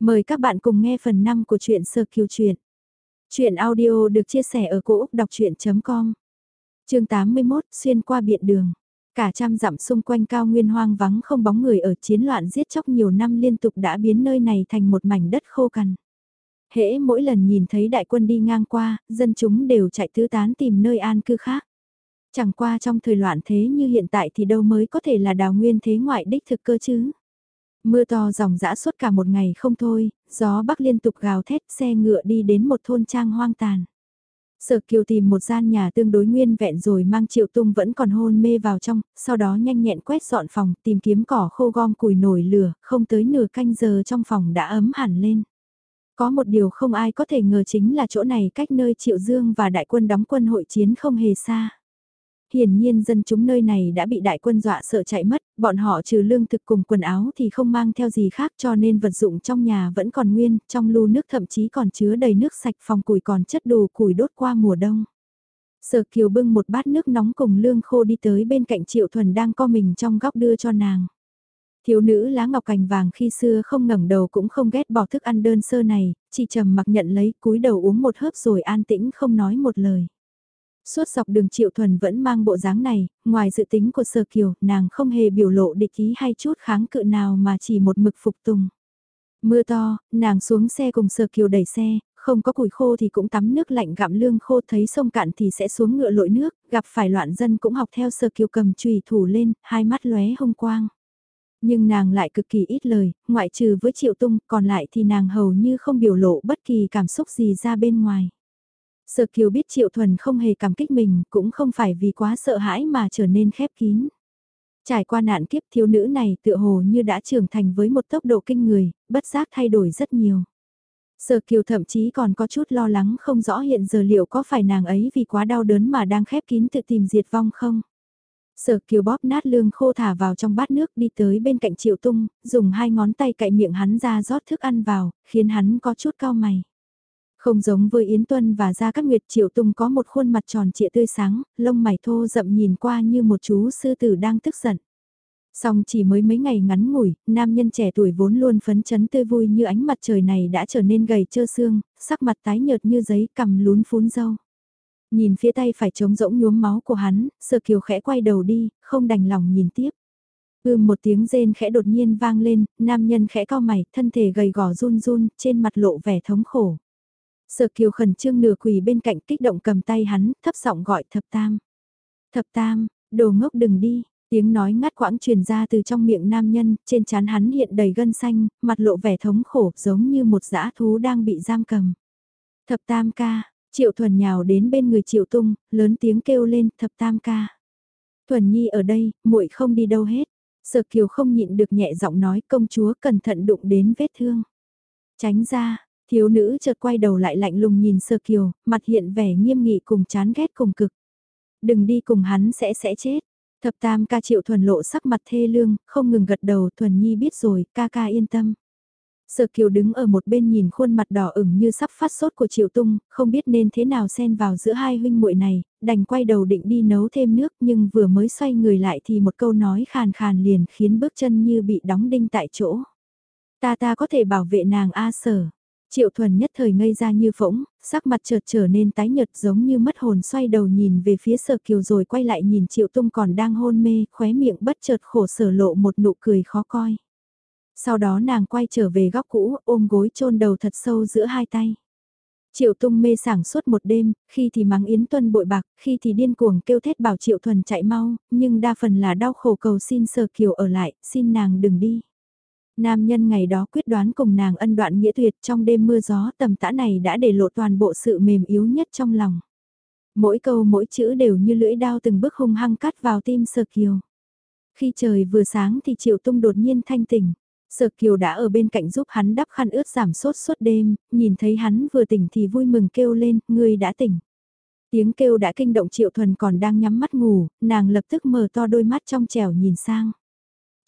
Mời các bạn cùng nghe phần 5 của truyện Sơ Kiều Truyện. truyện audio được chia sẻ ở cỗ đọc chuyện.com Trường 81 Xuyên qua biện đường. Cả trăm dặm xung quanh cao nguyên hoang vắng không bóng người ở chiến loạn giết chóc nhiều năm liên tục đã biến nơi này thành một mảnh đất khô cằn. Hễ mỗi lần nhìn thấy đại quân đi ngang qua, dân chúng đều chạy tứ tán tìm nơi an cư khác. Chẳng qua trong thời loạn thế như hiện tại thì đâu mới có thể là đào nguyên thế ngoại đích thực cơ chứ. Mưa to dòng dã suốt cả một ngày không thôi, gió bắc liên tục gào thét xe ngựa đi đến một thôn trang hoang tàn. Sở Kiều tìm một gian nhà tương đối nguyên vẹn rồi mang Triệu Tung vẫn còn hôn mê vào trong, sau đó nhanh nhẹn quét dọn phòng, tìm kiếm cỏ khô gom củi nổi lửa, không tới nửa canh giờ trong phòng đã ấm hẳn lên. Có một điều không ai có thể ngờ chính là chỗ này cách nơi Triệu Dương và đại quân đóng quân hội chiến không hề xa hiển nhiên dân chúng nơi này đã bị đại quân dọa sợ chạy mất, bọn họ trừ lương thực cùng quần áo thì không mang theo gì khác cho nên vật dụng trong nhà vẫn còn nguyên, trong lu nước thậm chí còn chứa đầy nước sạch phòng củi còn chất đồ củi đốt qua mùa đông. Sở Kiều bưng một bát nước nóng cùng lương khô đi tới bên cạnh Triệu Thuần đang co mình trong góc đưa cho nàng. Thiếu nữ lá ngọc cành vàng khi xưa không ngẩng đầu cũng không ghét bỏ thức ăn đơn sơ này, chỉ trầm mặc nhận lấy cúi đầu uống một hớp rồi an tĩnh không nói một lời. Suốt dọc đường Triệu Thuần vẫn mang bộ dáng này, ngoài dự tính của Sở Kiều, nàng không hề biểu lộ địch ý hay chút kháng cự nào mà chỉ một mực phục tùng. Mưa to, nàng xuống xe cùng Sở Kiều đẩy xe, không có củi khô thì cũng tắm nước lạnh gặm lương khô thấy sông cạn thì sẽ xuống ngựa lội nước, gặp phải loạn dân cũng học theo Sở Kiều cầm chùy thủ lên, hai mắt lóe hông quang. Nhưng nàng lại cực kỳ ít lời, ngoại trừ với Triệu Tung, còn lại thì nàng hầu như không biểu lộ bất kỳ cảm xúc gì ra bên ngoài. Sở Kiều biết Triệu Thuần không hề cảm kích mình, cũng không phải vì quá sợ hãi mà trở nên khép kín. Trải qua nạn kiếp thiếu nữ này tựa hồ như đã trưởng thành với một tốc độ kinh người, bất giác thay đổi rất nhiều. Sở Kiều thậm chí còn có chút lo lắng không rõ hiện giờ liệu có phải nàng ấy vì quá đau đớn mà đang khép kín tự tìm diệt vong không. Sở Kiều bóp nát lương khô thả vào trong bát nước đi tới bên cạnh Triệu Tung, dùng hai ngón tay cậy miệng hắn ra rót thức ăn vào, khiến hắn có chút cao mày. Không giống với Yến Tuân và Gia Cát Nguyệt Triệu tùng có một khuôn mặt tròn trịa tươi sáng, lông mày thô rậm nhìn qua như một chú sư tử đang tức giận. Song chỉ mới mấy ngày ngắn ngủi, nam nhân trẻ tuổi vốn luôn phấn chấn tươi vui như ánh mặt trời này đã trở nên gầy trơ xương, sắc mặt tái nhợt như giấy cầm lún phún dâu. Nhìn phía tay phải trống rỗng nhuốm máu của hắn, sơ kiều khẽ quay đầu đi, không đành lòng nhìn tiếp. Ưm một tiếng rên khẽ đột nhiên vang lên, nam nhân khẽ cao mày, thân thể gầy gò run run, trên mặt lộ vẻ thống khổ. Sở kiều khẩn trương nửa quỳ bên cạnh kích động cầm tay hắn, thấp giọng gọi thập tam. Thập tam, đồ ngốc đừng đi, tiếng nói ngắt quãng truyền ra từ trong miệng nam nhân, trên trán hắn hiện đầy gân xanh, mặt lộ vẻ thống khổ giống như một dã thú đang bị giam cầm. Thập tam ca, triệu thuần nhào đến bên người triệu tung, lớn tiếng kêu lên thập tam ca. Thuần nhi ở đây, muội không đi đâu hết. Sở kiều không nhịn được nhẹ giọng nói công chúa cẩn thận đụng đến vết thương. Tránh ra, Thiếu nữ chợt quay đầu lại lạnh lùng nhìn sơ kiều, mặt hiện vẻ nghiêm nghị cùng chán ghét cùng cực. Đừng đi cùng hắn sẽ sẽ chết. Thập tam ca triệu thuần lộ sắc mặt thê lương, không ngừng gật đầu thuần nhi biết rồi, ca ca yên tâm. Sở Kiều đứng ở một bên nhìn khuôn mặt đỏ ửng như sắp phát sốt của Triệu Tung, không biết nên thế nào xen vào giữa hai huynh muội này, đành quay đầu định đi nấu thêm nước nhưng vừa mới xoay người lại thì một câu nói khàn khàn liền khiến bước chân như bị đóng đinh tại chỗ. Ta ta có thể bảo vệ nàng A sở. Triệu thuần nhất thời ngây ra như phỗng, sắc mặt chợt trở nên tái nhợt giống như mất hồn xoay đầu nhìn về phía sở kiều rồi quay lại nhìn triệu tung còn đang hôn mê, khóe miệng bất chợt khổ sở lộ một nụ cười khó coi. Sau đó nàng quay trở về góc cũ, ôm gối chôn đầu thật sâu giữa hai tay. Triệu tung mê sảng suốt một đêm, khi thì mắng Yến Tuân bội bạc, khi thì điên cuồng kêu thét bảo Triệu Thuần chạy mau, nhưng đa phần là đau khổ cầu xin Sở Kiều ở lại, xin nàng đừng đi. Nam nhân ngày đó quyết đoán cùng nàng ân đoạn nghĩa tuyệt trong đêm mưa gió tầm tã này đã để lộ toàn bộ sự mềm yếu nhất trong lòng. Mỗi câu mỗi chữ đều như lưỡi đao từng bước hung hăng cắt vào tim Sở Kiều. Khi trời vừa sáng thì Triệu Tung đột nhiên thanh tỉnh. Sở Kiều đã ở bên cạnh giúp hắn đắp khăn ướt giảm sốt suốt đêm, nhìn thấy hắn vừa tỉnh thì vui mừng kêu lên, ngươi đã tỉnh. Tiếng kêu đã kinh động Triệu Thuần còn đang nhắm mắt ngủ, nàng lập tức mở to đôi mắt trong trẻo nhìn sang.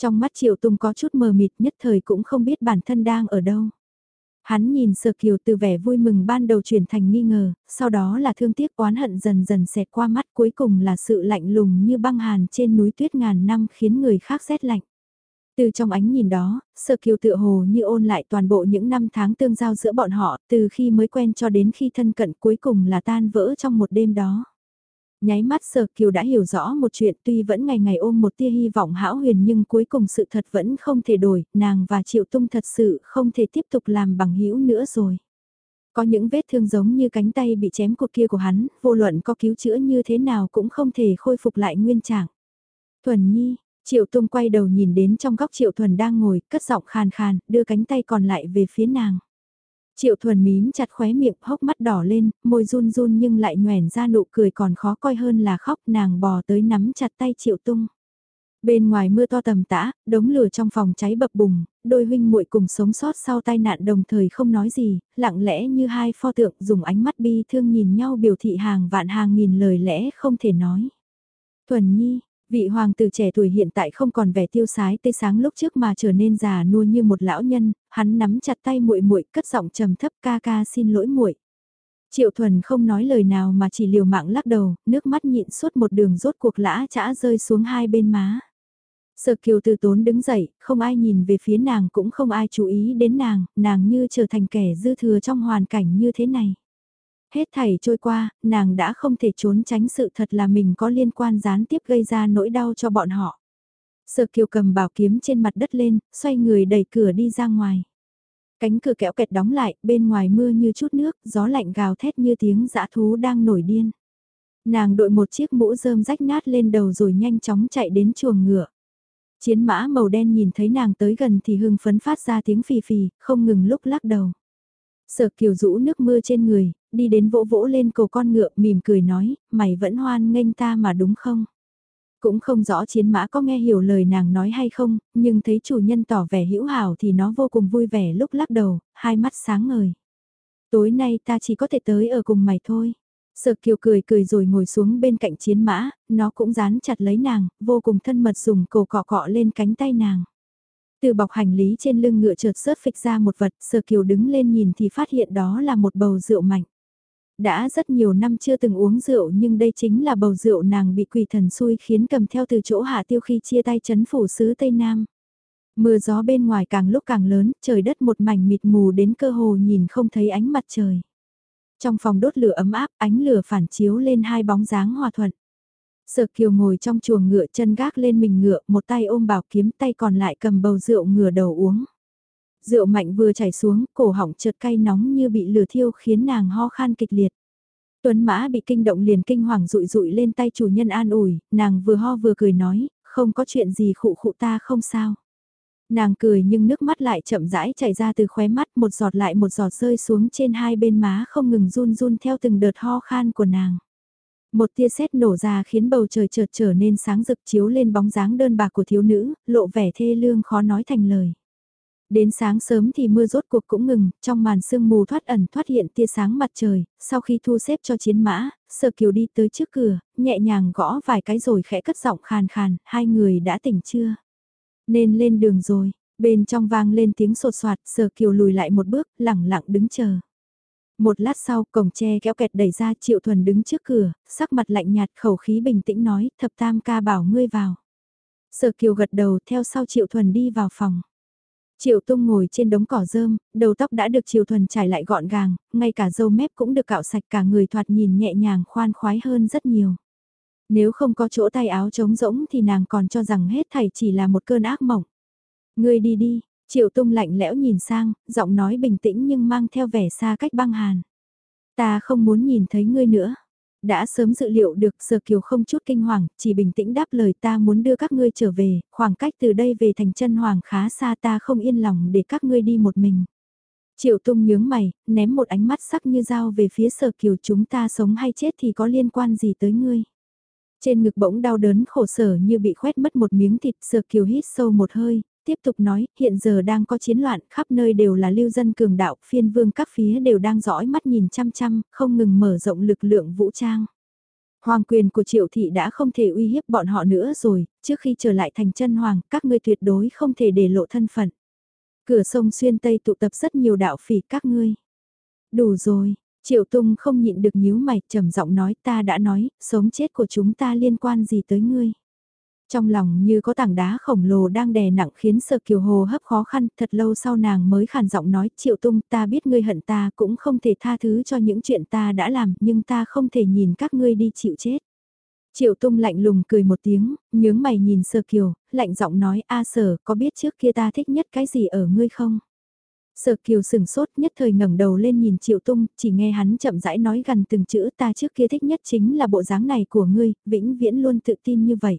Trong mắt Triệu tùng có chút mờ mịt nhất thời cũng không biết bản thân đang ở đâu. Hắn nhìn Sở Kiều từ vẻ vui mừng ban đầu chuyển thành nghi ngờ, sau đó là thương tiếc oán hận dần dần xẹt qua mắt cuối cùng là sự lạnh lùng như băng hàn trên núi tuyết ngàn năm khiến người khác rét lạnh. Từ trong ánh nhìn đó, Sở Kiều tựa hồ như ôn lại toàn bộ những năm tháng tương giao giữa bọn họ, từ khi mới quen cho đến khi thân cận cuối cùng là tan vỡ trong một đêm đó. Nháy mắt Sở Kiều đã hiểu rõ một chuyện tuy vẫn ngày ngày ôm một tia hy vọng hão huyền nhưng cuối cùng sự thật vẫn không thể đổi, nàng và Triệu Tung thật sự không thể tiếp tục làm bằng hữu nữa rồi. Có những vết thương giống như cánh tay bị chém cột kia của hắn, vô luận có cứu chữa như thế nào cũng không thể khôi phục lại nguyên trạng. Thuần Nhi, Triệu Tung quay đầu nhìn đến trong góc Triệu Thuần đang ngồi, cất giọng khàn khàn, đưa cánh tay còn lại về phía nàng. Triệu Thuần mím chặt khóe miệng, hốc mắt đỏ lên, môi run run nhưng lại nhoẻn ra nụ cười còn khó coi hơn là khóc, nàng bò tới nắm chặt tay Triệu Tung. Bên ngoài mưa to tầm tã, đống lửa trong phòng cháy bập bùng, đôi huynh muội cùng sống sót sau tai nạn đồng thời không nói gì, lặng lẽ như hai pho tượng dùng ánh mắt bi thương nhìn nhau biểu thị hàng vạn hàng nghìn lời lẽ không thể nói. Thuần Nhi, Vị hoàng tử trẻ tuổi hiện tại không còn vẻ tiêu sái tê sáng lúc trước mà trở nên già nua như một lão nhân, hắn nắm chặt tay muội muội, cất giọng trầm thấp ca ca xin lỗi muội. Triệu Thuần không nói lời nào mà chỉ liều mạng lắc đầu, nước mắt nhịn suốt một đường rốt cuộc lã chã rơi xuống hai bên má. Sở Kiều từ tốn đứng dậy, không ai nhìn về phía nàng cũng không ai chú ý đến nàng, nàng như trở thành kẻ dư thừa trong hoàn cảnh như thế này. Hết thảy trôi qua, nàng đã không thể trốn tránh sự thật là mình có liên quan gián tiếp gây ra nỗi đau cho bọn họ. Sở kiều cầm bảo kiếm trên mặt đất lên, xoay người đẩy cửa đi ra ngoài. Cánh cửa kẹo kẹt đóng lại, bên ngoài mưa như chút nước, gió lạnh gào thét như tiếng dã thú đang nổi điên. Nàng đội một chiếc mũ rơm rách nát lên đầu rồi nhanh chóng chạy đến chuồng ngựa. Chiến mã màu đen nhìn thấy nàng tới gần thì hưng phấn phát ra tiếng phì phì, không ngừng lúc lắc đầu. Sở kiều rũ nước mưa trên người, đi đến vỗ vỗ lên cổ con ngựa mỉm cười nói, mày vẫn hoan nghênh ta mà đúng không? Cũng không rõ chiến mã có nghe hiểu lời nàng nói hay không, nhưng thấy chủ nhân tỏ vẻ hữu hảo thì nó vô cùng vui vẻ lúc lắc đầu, hai mắt sáng ngời. Tối nay ta chỉ có thể tới ở cùng mày thôi. Sở kiều cười cười rồi ngồi xuống bên cạnh chiến mã, nó cũng dán chặt lấy nàng, vô cùng thân mật dùng cổ cọ cọ lên cánh tay nàng. Từ bọc hành lý trên lưng ngựa trượt sớt phịch ra một vật, sờ Kiều đứng lên nhìn thì phát hiện đó là một bầu rượu mạnh. Đã rất nhiều năm chưa từng uống rượu nhưng đây chính là bầu rượu nàng bị quỷ thần xui khiến cầm theo từ chỗ hạ tiêu khi chia tay chấn phủ sứ Tây Nam. Mưa gió bên ngoài càng lúc càng lớn, trời đất một mảnh mịt mù đến cơ hồ nhìn không thấy ánh mặt trời. Trong phòng đốt lửa ấm áp, ánh lửa phản chiếu lên hai bóng dáng hòa thuận. Sở Kiều ngồi trong chuồng ngựa chân gác lên mình ngựa, một tay ôm bảo kiếm tay còn lại cầm bầu rượu ngửa đầu uống. Rượu mạnh vừa chảy xuống, cổ họng chợt cay nóng như bị lửa thiêu khiến nàng ho khan kịch liệt. Tuấn Mã bị kinh động liền kinh hoàng rụi rụi lên tay chủ nhân an ủi, nàng vừa ho vừa cười nói, không có chuyện gì khụ khụ ta không sao. Nàng cười nhưng nước mắt lại chậm rãi chảy ra từ khóe mắt một giọt lại một giọt rơi xuống trên hai bên má không ngừng run run theo từng đợt ho khan của nàng. Một tia sét nổ ra khiến bầu trời chợt trở nên sáng rực chiếu lên bóng dáng đơn bạc của thiếu nữ, lộ vẻ thê lương khó nói thành lời. Đến sáng sớm thì mưa rốt cuộc cũng ngừng, trong màn sương mù thoát ẩn thoát hiện tia sáng mặt trời, sau khi thu xếp cho chiến mã, Sở Kiều đi tới trước cửa, nhẹ nhàng gõ vài cái rồi khẽ cất giọng khàn khàn, hai người đã tỉnh chưa? Nên lên đường rồi, bên trong vang lên tiếng sột soạt, Sở Kiều lùi lại một bước, lẳng lặng đứng chờ. Một lát sau, cổng tre kéo kẹt đẩy ra Triệu Thuần đứng trước cửa, sắc mặt lạnh nhạt khẩu khí bình tĩnh nói, thập tam ca bảo ngươi vào. Sở Kiều gật đầu theo sau Triệu Thuần đi vào phòng. Triệu Tung ngồi trên đống cỏ rơm, đầu tóc đã được Triệu Thuần trải lại gọn gàng, ngay cả râu mép cũng được cạo sạch cả người thoạt nhìn nhẹ nhàng khoan khoái hơn rất nhiều. Nếu không có chỗ tay áo trống rỗng thì nàng còn cho rằng hết thảy chỉ là một cơn ác mộng. Ngươi đi đi, Triệu Tung lạnh lẽo nhìn sang, giọng nói bình tĩnh nhưng mang theo vẻ xa cách băng hàn. Ta không muốn nhìn thấy ngươi nữa. Đã sớm dự liệu được Sở Kiều không chút kinh hoàng, chỉ bình tĩnh đáp lời ta muốn đưa các ngươi trở về, khoảng cách từ đây về thành chân hoàng khá xa ta không yên lòng để các ngươi đi một mình. Triệu Tung nhướng mày, ném một ánh mắt sắc như dao về phía Sở Kiều chúng ta sống hay chết thì có liên quan gì tới ngươi. Trên ngực bỗng đau đớn khổ sở như bị khoét mất một miếng thịt Sở Kiều hít sâu một hơi, tiếp tục nói, hiện giờ đang có chiến loạn, khắp nơi đều là lưu dân cường đạo, phiên vương các phía đều đang dõi mắt nhìn chăm chăm, không ngừng mở rộng lực lượng vũ trang. Hoàng quyền của triệu thị đã không thể uy hiếp bọn họ nữa rồi, trước khi trở lại thành chân hoàng, các ngươi tuyệt đối không thể để lộ thân phận. Cửa sông xuyên Tây tụ tập rất nhiều đạo phỉ các ngươi. Đủ rồi, triệu tung không nhịn được nhíu mày, trầm giọng nói ta đã nói, sống chết của chúng ta liên quan gì tới ngươi. Trong lòng như có tảng đá khổng lồ đang đè nặng khiến sợ kiều hồ hấp khó khăn, thật lâu sau nàng mới khàn giọng nói, triệu tung ta biết ngươi hận ta cũng không thể tha thứ cho những chuyện ta đã làm, nhưng ta không thể nhìn các ngươi đi chịu chết. Triệu tung lạnh lùng cười một tiếng, nhướng mày nhìn sơ kiều, lạnh giọng nói, a sở, có biết trước kia ta thích nhất cái gì ở ngươi không? Sở kiều sừng sốt nhất thời ngẩng đầu lên nhìn triệu tung, chỉ nghe hắn chậm rãi nói gần từng chữ ta trước kia thích nhất chính là bộ dáng này của ngươi, vĩnh viễn luôn tự tin như vậy.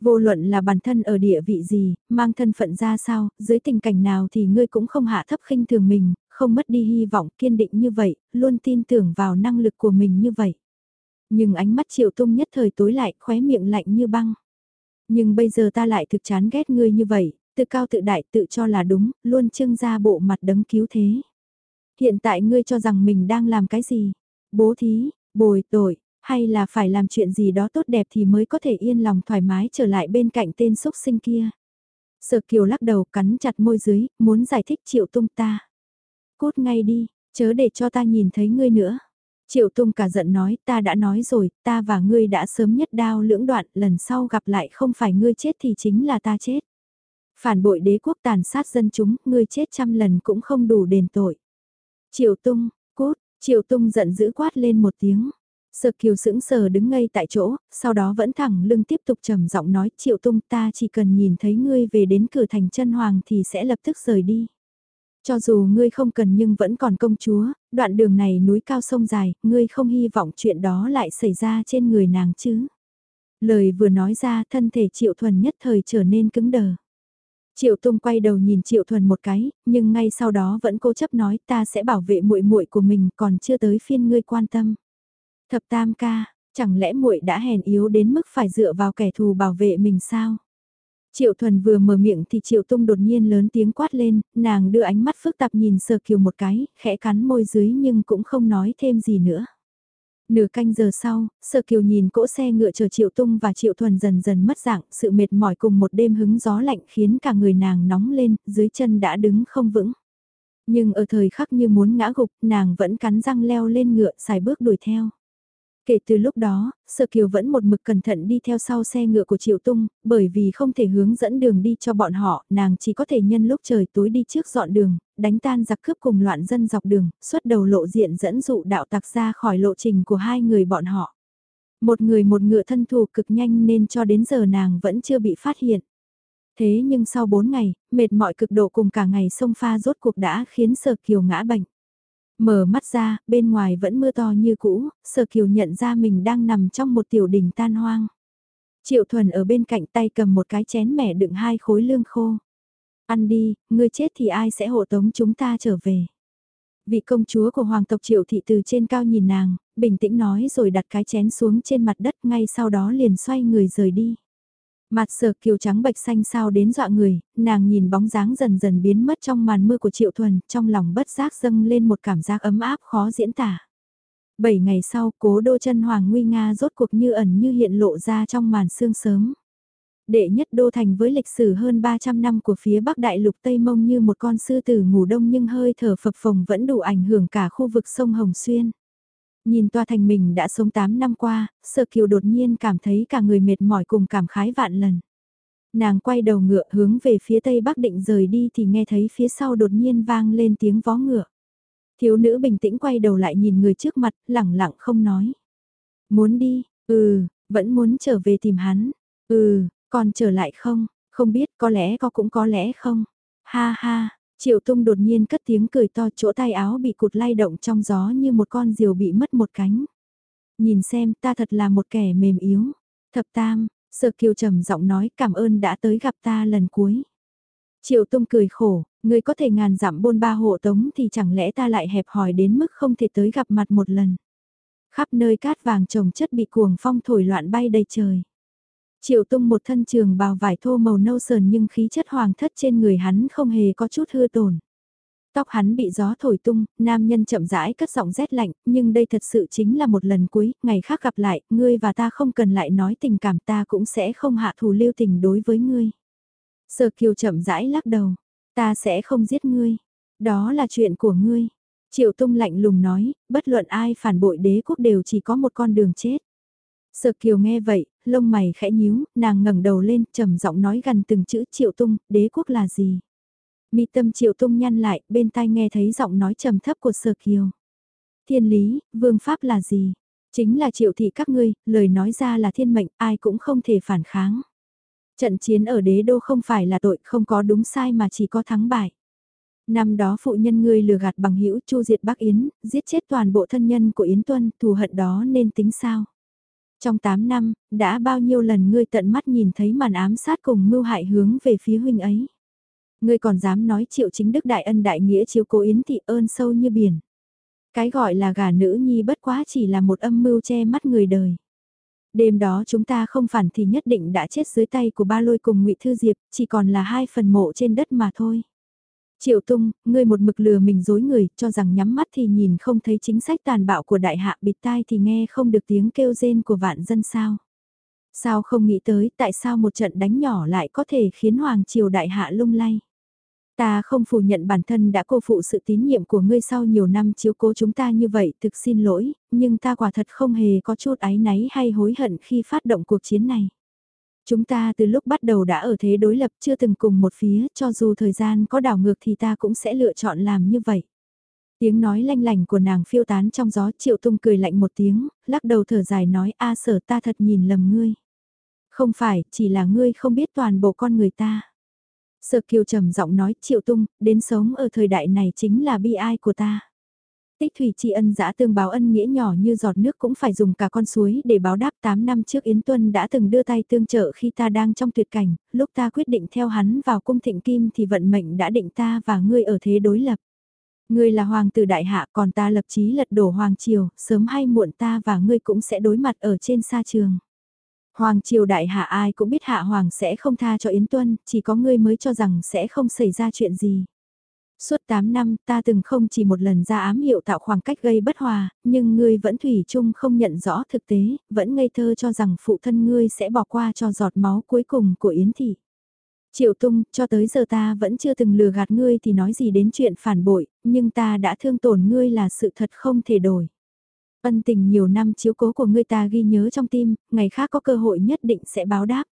Vô luận là bản thân ở địa vị gì, mang thân phận ra sao, dưới tình cảnh nào thì ngươi cũng không hạ thấp khinh thường mình, không mất đi hy vọng kiên định như vậy, luôn tin tưởng vào năng lực của mình như vậy. Nhưng ánh mắt triệu tung nhất thời tối lại, khóe miệng lạnh như băng. Nhưng bây giờ ta lại thực chán ghét ngươi như vậy, tự cao tự đại tự cho là đúng, luôn trưng ra bộ mặt đấng cứu thế. Hiện tại ngươi cho rằng mình đang làm cái gì? Bố thí, bồi tội, hay là phải làm chuyện gì đó tốt đẹp thì mới có thể yên lòng thoải mái trở lại bên cạnh tên xúc sinh kia. Sở kiều lắc đầu cắn chặt môi dưới, muốn giải thích triệu tung ta. Cút ngay đi, chớ để cho ta nhìn thấy ngươi nữa. Triệu tung cả giận nói ta đã nói rồi, ta và ngươi đã sớm nhất đao lưỡng đoạn, lần sau gặp lại không phải ngươi chết thì chính là ta chết. Phản bội đế quốc tàn sát dân chúng, ngươi chết trăm lần cũng không đủ đền tội. Triệu tung, cút, triệu tung giận dữ quát lên một tiếng. Sợ kiều sững sờ đứng ngay tại chỗ, sau đó vẫn thẳng lưng tiếp tục trầm giọng nói triệu tung ta chỉ cần nhìn thấy ngươi về đến cửa thành chân hoàng thì sẽ lập tức rời đi. Cho dù ngươi không cần nhưng vẫn còn công chúa, đoạn đường này núi cao sông dài, ngươi không hy vọng chuyện đó lại xảy ra trên người nàng chứ. Lời vừa nói ra thân thể triệu thuần nhất thời trở nên cứng đờ. Triệu Tung quay đầu nhìn Triệu Thuần một cái, nhưng ngay sau đó vẫn cố chấp nói ta sẽ bảo vệ muội muội của mình còn chưa tới phiên ngươi quan tâm. Thập tam ca, chẳng lẽ muội đã hèn yếu đến mức phải dựa vào kẻ thù bảo vệ mình sao? Triệu Thuần vừa mở miệng thì Triệu Tung đột nhiên lớn tiếng quát lên, nàng đưa ánh mắt phức tạp nhìn Sở Kiều một cái, khẽ cắn môi dưới nhưng cũng không nói thêm gì nữa. Nửa canh giờ sau, Sở Kiều nhìn cỗ xe ngựa chờ Triệu Tung và Triệu Thuần dần dần mất dạng, sự mệt mỏi cùng một đêm hứng gió lạnh khiến cả người nàng nóng lên, dưới chân đã đứng không vững. Nhưng ở thời khắc như muốn ngã gục, nàng vẫn cắn răng leo lên ngựa, xài bước đuổi theo. Kể từ lúc đó, Sở Kiều vẫn một mực cẩn thận đi theo sau xe ngựa của Triệu Tung, bởi vì không thể hướng dẫn đường đi cho bọn họ, nàng chỉ có thể nhân lúc trời tối đi trước dọn đường, đánh tan giặc cướp cùng loạn dân dọc đường, xuất đầu lộ diện dẫn dụ đạo tặc ra khỏi lộ trình của hai người bọn họ. Một người một ngựa thân thù cực nhanh nên cho đến giờ nàng vẫn chưa bị phát hiện. Thế nhưng sau bốn ngày, mệt mỏi cực độ cùng cả ngày sông pha rốt cuộc đã khiến Sở Kiều ngã bệnh. Mở mắt ra, bên ngoài vẫn mưa to như cũ, Sở Kiều nhận ra mình đang nằm trong một tiểu đình tan hoang. Triệu Thuần ở bên cạnh tay cầm một cái chén mẻ đựng hai khối lương khô. Ăn đi, ngươi chết thì ai sẽ hộ tống chúng ta trở về. Vị công chúa của hoàng tộc Triệu Thị từ trên cao nhìn nàng, bình tĩnh nói rồi đặt cái chén xuống trên mặt đất ngay sau đó liền xoay người rời đi. Mặt sở kiều trắng bạch xanh sao đến dọa người, nàng nhìn bóng dáng dần dần biến mất trong màn mưa của Triệu Thuần, trong lòng bất giác dâng lên một cảm giác ấm áp khó diễn tả. Bảy ngày sau, cố đô chân Hoàng Nguy Nga rốt cuộc như ẩn như hiện lộ ra trong màn sương sớm. Đệ nhất đô thành với lịch sử hơn 300 năm của phía Bắc Đại lục Tây Mông như một con sư tử ngủ đông nhưng hơi thở phập phồng vẫn đủ ảnh hưởng cả khu vực sông Hồng Xuyên. Nhìn toa thành mình đã sống 8 năm qua, Sơ Kiều đột nhiên cảm thấy cả người mệt mỏi cùng cảm khái vạn lần. Nàng quay đầu ngựa hướng về phía tây bắc định rời đi thì nghe thấy phía sau đột nhiên vang lên tiếng vó ngựa. Thiếu nữ bình tĩnh quay đầu lại nhìn người trước mặt, lẳng lặng không nói. Muốn đi, ừ, vẫn muốn trở về tìm hắn, ừ, còn trở lại không, không biết có lẽ có cũng có lẽ không. Ha ha, Triệu tung đột nhiên cất tiếng cười to chỗ tay áo bị cụt lay động trong gió như một con diều bị mất một cánh. Nhìn xem ta thật là một kẻ mềm yếu. Thập tam, sợ kiều trầm giọng nói cảm ơn đã tới gặp ta lần cuối. Triệu tung cười khổ, người có thể ngàn dặm bôn ba hộ tống thì chẳng lẽ ta lại hẹp hòi đến mức không thể tới gặp mặt một lần. Khắp nơi cát vàng trồng chất bị cuồng phong thổi loạn bay đầy trời. Triệu tung một thân trường bào vải thô màu nâu sờn nhưng khí chất hoàng thất trên người hắn không hề có chút hư tổn. Tóc hắn bị gió thổi tung, nam nhân chậm rãi cất giọng rét lạnh, nhưng đây thật sự chính là một lần cuối, ngày khác gặp lại, ngươi và ta không cần lại nói tình cảm ta cũng sẽ không hạ thù lưu tình đối với ngươi. Sở kiều chậm rãi lắc đầu, ta sẽ không giết ngươi, đó là chuyện của ngươi. Triệu tung lạnh lùng nói, bất luận ai phản bội đế quốc đều chỉ có một con đường chết. Sở kiều nghe vậy, lông mày khẽ nhíu, nàng ngẩng đầu lên, trầm giọng nói gần từng chữ triệu tung, đế quốc là gì? Mi tâm triệu tung nhăn lại, bên tai nghe thấy giọng nói trầm thấp của sở kiều. Thiên lý, vương pháp là gì? Chính là triệu thị các ngươi, lời nói ra là thiên mệnh, ai cũng không thể phản kháng. Trận chiến ở đế đô không phải là tội, không có đúng sai mà chỉ có thắng bại. Năm đó phụ nhân ngươi lừa gạt bằng hữu chu diệt Bắc Yến, giết chết toàn bộ thân nhân của Yến Tuân, thù hận đó nên tính sao? Trong 8 năm, đã bao nhiêu lần ngươi tận mắt nhìn thấy màn ám sát cùng mưu hại hướng về phía huynh ấy? Ngươi còn dám nói triệu chính đức đại ân đại nghĩa chiếu cố Yến thị ơn sâu như biển. Cái gọi là gà nữ nhi bất quá chỉ là một âm mưu che mắt người đời. Đêm đó chúng ta không phản thì nhất định đã chết dưới tay của ba lôi cùng ngụy Thư Diệp, chỉ còn là hai phần mộ trên đất mà thôi. Triệu Tung, ngươi một mực lừa mình dối người, cho rằng nhắm mắt thì nhìn không thấy chính sách tàn bạo của đại hạ bịt tai thì nghe không được tiếng kêu rên của vạn dân sao. Sao không nghĩ tới tại sao một trận đánh nhỏ lại có thể khiến Hoàng Triều đại hạ lung lay. Ta không phủ nhận bản thân đã cô phụ sự tín nhiệm của ngươi sau nhiều năm chiếu cố chúng ta như vậy, thực xin lỗi, nhưng ta quả thật không hề có chút áy náy hay hối hận khi phát động cuộc chiến này. Chúng ta từ lúc bắt đầu đã ở thế đối lập chưa từng cùng một phía, cho dù thời gian có đảo ngược thì ta cũng sẽ lựa chọn làm như vậy. Tiếng nói lanh lành của nàng phiêu tán trong gió triệu tung cười lạnh một tiếng, lắc đầu thở dài nói a sở ta thật nhìn lầm ngươi. Không phải, chỉ là ngươi không biết toàn bộ con người ta. Sở kiều trầm giọng nói triệu tung, đến sống ở thời đại này chính là bi ai của ta. Tích thủy tri ân giã tương báo ân nghĩa nhỏ như giọt nước cũng phải dùng cả con suối để báo đáp 8 năm trước Yến Tuân đã từng đưa tay tương trợ khi ta đang trong tuyệt cảnh, lúc ta quyết định theo hắn vào cung thịnh kim thì vận mệnh đã định ta và ngươi ở thế đối lập. Ngươi là hoàng tử đại hạ còn ta lập chí lật đổ hoàng triều, sớm hay muộn ta và ngươi cũng sẽ đối mặt ở trên sa trường. Hoàng triều đại hạ ai cũng biết hạ hoàng sẽ không tha cho Yến Tuân, chỉ có ngươi mới cho rằng sẽ không xảy ra chuyện gì. Suốt 8 năm ta từng không chỉ một lần ra ám hiệu tạo khoảng cách gây bất hòa, nhưng ngươi vẫn thủy chung không nhận rõ thực tế, vẫn ngây thơ cho rằng phụ thân ngươi sẽ bỏ qua cho giọt máu cuối cùng của Yến Thị. Triệu Tung, cho tới giờ ta vẫn chưa từng lừa gạt ngươi thì nói gì đến chuyện phản bội, nhưng ta đã thương tổn ngươi là sự thật không thể đổi. Ân tình nhiều năm chiếu cố của ngươi ta ghi nhớ trong tim, ngày khác có cơ hội nhất định sẽ báo đáp.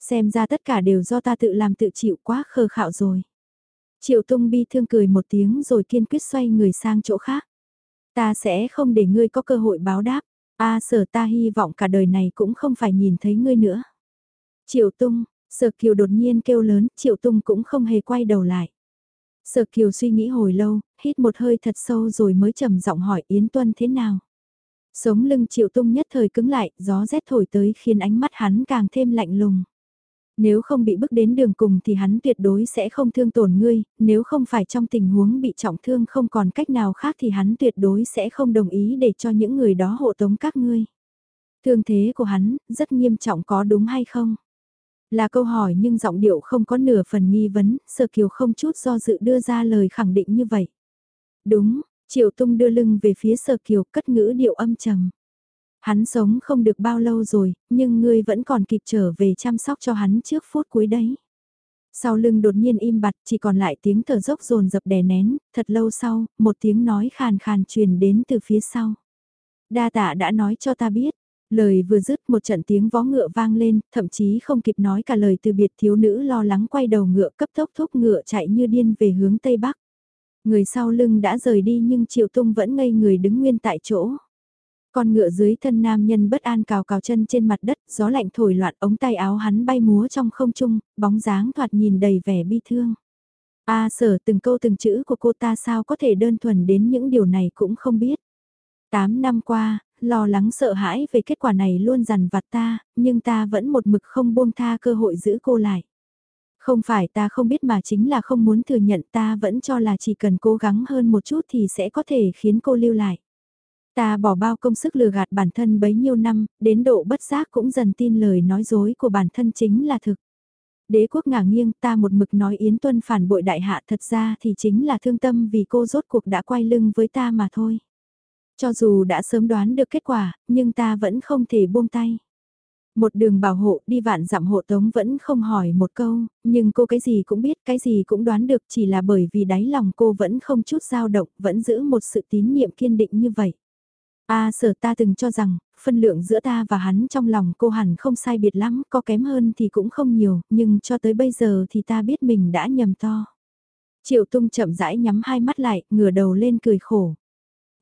Xem ra tất cả đều do ta tự làm tự chịu quá khờ khạo rồi. Triệu Tung bi thương cười một tiếng rồi kiên quyết xoay người sang chỗ khác. Ta sẽ không để ngươi có cơ hội báo đáp. A sở ta hy vọng cả đời này cũng không phải nhìn thấy ngươi nữa. Triệu Tung, sở kiều đột nhiên kêu lớn, Triệu Tung cũng không hề quay đầu lại. Sở kiều suy nghĩ hồi lâu, hít một hơi thật sâu rồi mới trầm giọng hỏi Yến Tuân thế nào. Sống lưng Triệu Tung nhất thời cứng lại, gió rét thổi tới khiến ánh mắt hắn càng thêm lạnh lùng. Nếu không bị bức đến đường cùng thì hắn tuyệt đối sẽ không thương tổn ngươi, nếu không phải trong tình huống bị trọng thương không còn cách nào khác thì hắn tuyệt đối sẽ không đồng ý để cho những người đó hộ tống các ngươi. Thương thế của hắn, rất nghiêm trọng có đúng hay không? Là câu hỏi nhưng giọng điệu không có nửa phần nghi vấn, sơ Kiều không chút do dự đưa ra lời khẳng định như vậy. Đúng, Triệu Tung đưa lưng về phía sơ Kiều cất ngữ điệu âm trầm. Hắn sống không được bao lâu rồi, nhưng ngươi vẫn còn kịp trở về chăm sóc cho hắn trước phút cuối đấy. Sau lưng đột nhiên im bặt chỉ còn lại tiếng thở dốc rồn dập đè nén, thật lâu sau, một tiếng nói khàn khàn truyền đến từ phía sau. Đa tạ đã nói cho ta biết, lời vừa dứt một trận tiếng vó ngựa vang lên, thậm chí không kịp nói cả lời từ biệt thiếu nữ lo lắng quay đầu ngựa cấp tốc thúc ngựa chạy như điên về hướng tây bắc. Người sau lưng đã rời đi nhưng Triệu Tung vẫn ngây người đứng nguyên tại chỗ. Con ngựa dưới thân nam nhân bất an cào cào chân trên mặt đất, gió lạnh thổi loạn ống tay áo hắn bay múa trong không trung, bóng dáng thoạt nhìn đầy vẻ bi thương. A sở từng câu từng chữ của cô ta sao có thể đơn thuần đến những điều này cũng không biết. Tám năm qua, lo lắng sợ hãi về kết quả này luôn dằn vặt ta, nhưng ta vẫn một mực không buông tha cơ hội giữ cô lại. Không phải ta không biết mà chính là không muốn thừa nhận ta vẫn cho là chỉ cần cố gắng hơn một chút thì sẽ có thể khiến cô lưu lại. Ta bỏ bao công sức lừa gạt bản thân bấy nhiêu năm, đến độ bất giác cũng dần tin lời nói dối của bản thân chính là thực. Đế quốc ngả nghiêng ta một mực nói Yến Tuân phản bội đại hạ thật ra thì chính là thương tâm vì cô rốt cuộc đã quay lưng với ta mà thôi. Cho dù đã sớm đoán được kết quả, nhưng ta vẫn không thể buông tay. Một đường bảo hộ đi vạn dặm hộ tống vẫn không hỏi một câu, nhưng cô cái gì cũng biết, cái gì cũng đoán được chỉ là bởi vì đáy lòng cô vẫn không chút dao động, vẫn giữ một sự tín nhiệm kiên định như vậy. A sở ta từng cho rằng, phân lượng giữa ta và hắn trong lòng cô hẳn không sai biệt lắm, có kém hơn thì cũng không nhiều, nhưng cho tới bây giờ thì ta biết mình đã nhầm to. Triệu tung chậm rãi nhắm hai mắt lại, ngửa đầu lên cười khổ.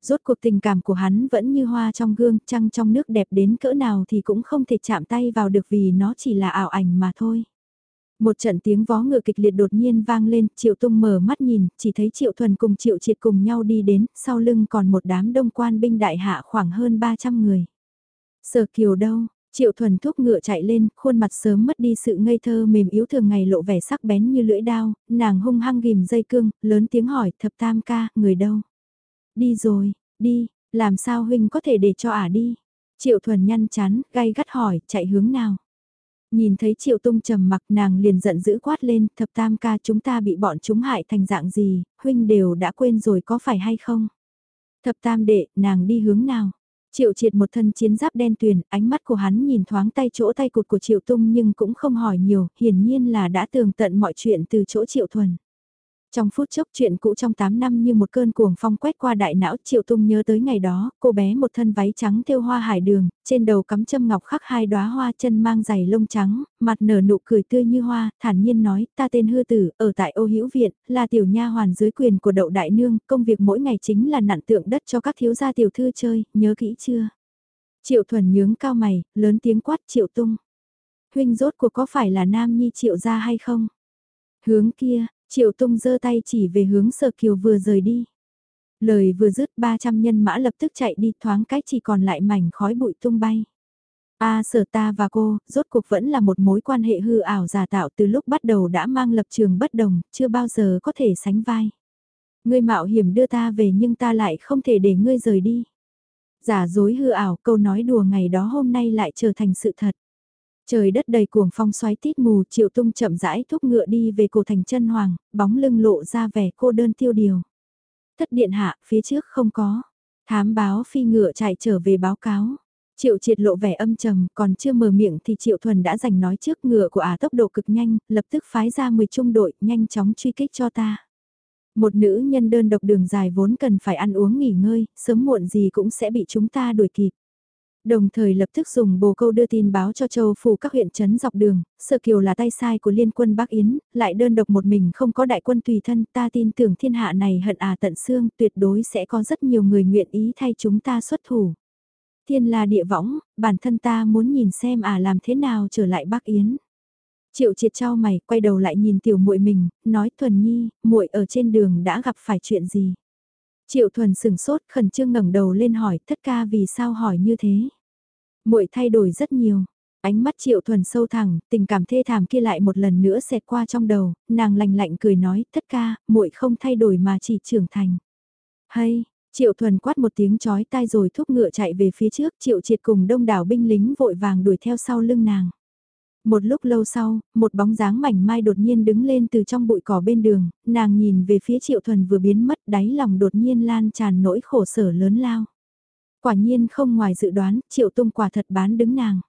Rốt cuộc tình cảm của hắn vẫn như hoa trong gương, trăng trong nước đẹp đến cỡ nào thì cũng không thể chạm tay vào được vì nó chỉ là ảo ảnh mà thôi. Một trận tiếng vó ngựa kịch liệt đột nhiên vang lên, Triệu Tung mở mắt nhìn, chỉ thấy Triệu Thuần cùng Triệu Triệt cùng nhau đi đến, sau lưng còn một đám đông quan binh đại hạ khoảng hơn 300 người. Sở Kiều đâu? Triệu Thuần thúc ngựa chạy lên, khuôn mặt sớm mất đi sự ngây thơ mềm yếu thường ngày lộ vẻ sắc bén như lưỡi đao, nàng hung hăng ghim dây cương, lớn tiếng hỏi, thập tam ca, người đâu? Đi rồi, đi, làm sao huynh có thể để cho ả đi? Triệu Thuần nhăn chán, gay gắt hỏi, chạy hướng nào? Nhìn thấy Triệu Tung trầm mặc nàng liền giận dữ quát lên, thập tam ca chúng ta bị bọn chúng hại thành dạng gì, huynh đều đã quên rồi có phải hay không? Thập tam đệ, nàng đi hướng nào? Triệu triệt một thân chiến giáp đen tuyền, ánh mắt của hắn nhìn thoáng tay chỗ tay cụt của Triệu Tung nhưng cũng không hỏi nhiều, hiển nhiên là đã tường tận mọi chuyện từ chỗ Triệu Thuần. Trong phút chốc chuyện cũ trong 8 năm như một cơn cuồng phong quét qua đại não Triệu Tung nhớ tới ngày đó, cô bé một thân váy trắng thêu hoa hải đường, trên đầu cắm châm ngọc khắc hai đóa hoa chân mang giày lông trắng, mặt nở nụ cười tươi như hoa, thản nhiên nói, ta tên hư tử, ở tại ô hữu viện, là tiểu nha hoàn dưới quyền của đậu đại nương, công việc mỗi ngày chính là nặn tượng đất cho các thiếu gia tiểu thư chơi, nhớ kỹ chưa? Triệu thuần nhướng cao mày, lớn tiếng quát Triệu Tung. Huynh rốt cuộc có phải là nam nhi Triệu gia hay không? Hướng kia, Triệu Tung giơ tay chỉ về hướng Sở Kiều vừa rời đi. Lời vừa dứt 300 nhân mã lập tức chạy đi thoáng cái chỉ còn lại mảnh khói bụi tung bay. A sở ta và cô, rốt cuộc vẫn là một mối quan hệ hư ảo giả tạo từ lúc bắt đầu đã mang lập trường bất đồng, chưa bao giờ có thể sánh vai. Ngươi mạo hiểm đưa ta về nhưng ta lại không thể để ngươi rời đi. Giả dối hư ảo câu nói đùa ngày đó hôm nay lại trở thành sự thật. Trời đất đầy cuồng phong xoáy tít mù, Triệu Tung chậm rãi thúc ngựa đi về cổ thành chân hoàng, bóng lưng lộ ra vẻ cô đơn tiêu điều. Thất điện hạ, phía trước không có. Thám báo phi ngựa chạy trở về báo cáo. Triệu triệt lộ vẻ âm trầm, còn chưa mở miệng thì Triệu Thuần đã giành nói trước ngựa của ả tốc độ cực nhanh, lập tức phái ra 10 trung đội, nhanh chóng truy kích cho ta. Một nữ nhân đơn độc đường dài vốn cần phải ăn uống nghỉ ngơi, sớm muộn gì cũng sẽ bị chúng ta đuổi kịp. Đồng thời lập tức dùng bồ câu đưa tin báo cho châu phủ các huyện trấn dọc đường, Sở Kiều là tay sai của liên quân Bắc Yến, lại đơn độc một mình không có đại quân tùy thân, ta tin tưởng thiên hạ này hận à tận xương, tuyệt đối sẽ có rất nhiều người nguyện ý thay chúng ta xuất thủ. Thiên là địa võng, bản thân ta muốn nhìn xem à làm thế nào trở lại Bắc Yến. Triệu triệt trao mày, quay đầu lại nhìn tiểu muội mình, nói thuần nhi, muội ở trên đường đã gặp phải chuyện gì. Triệu thuần sừng sốt khẩn trương ngẩng đầu lên hỏi thất ca vì sao hỏi như thế. muội thay đổi rất nhiều. Ánh mắt triệu thuần sâu thẳng, tình cảm thê thảm kia lại một lần nữa xẹt qua trong đầu, nàng lạnh lạnh cười nói thất ca, muội không thay đổi mà chỉ trưởng thành. Hay, triệu thuần quát một tiếng chói tai rồi thúc ngựa chạy về phía trước triệu triệt cùng đông đảo binh lính vội vàng đuổi theo sau lưng nàng. Một lúc lâu sau, một bóng dáng mảnh mai đột nhiên đứng lên từ trong bụi cỏ bên đường, nàng nhìn về phía triệu thuần vừa biến mất đáy lòng đột nhiên lan tràn nỗi khổ sở lớn lao. Quả nhiên không ngoài dự đoán, triệu tung quả thật bán đứng nàng.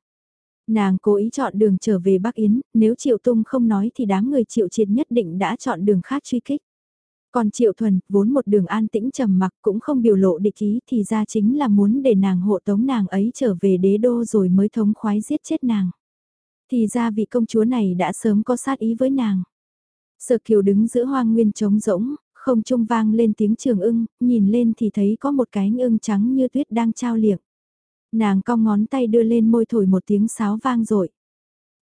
Nàng cố ý chọn đường trở về Bắc Yến, nếu triệu tung không nói thì đám người triệu triệt nhất định đã chọn đường khác truy kích. Còn triệu thuần, vốn một đường an tĩnh trầm mặc cũng không biểu lộ địch ý thì ra chính là muốn để nàng hộ tống nàng ấy trở về đế đô rồi mới thống khoái giết chết nàng. Thì ra vị công chúa này đã sớm có sát ý với nàng. Sở kiều đứng giữa hoang nguyên trống rỗng, không trung vang lên tiếng trường ưng, nhìn lên thì thấy có một cái ưng trắng như tuyết đang trao liệng. Nàng cong ngón tay đưa lên môi thổi một tiếng sáo vang rội.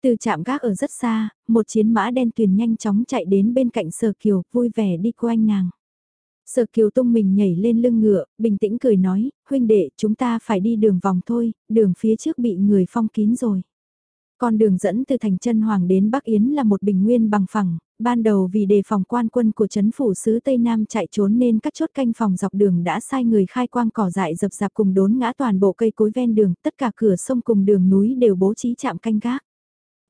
Từ chạm gác ở rất xa, một chiến mã đen tuyền nhanh chóng chạy đến bên cạnh sở kiều, vui vẻ đi quanh nàng. Sở kiều tung mình nhảy lên lưng ngựa, bình tĩnh cười nói, huynh đệ, chúng ta phải đi đường vòng thôi, đường phía trước bị người phong kín rồi. Con đường dẫn từ thành chân hoàng đến Bắc Yến là một bình nguyên bằng phẳng, ban đầu vì đề phòng quan quân của chấn phủ sứ Tây Nam chạy trốn nên các chốt canh phòng dọc đường đã sai người khai quang cỏ dại dập dạp cùng đốn ngã toàn bộ cây cối ven đường, tất cả cửa sông cùng đường núi đều bố trí chạm canh gác.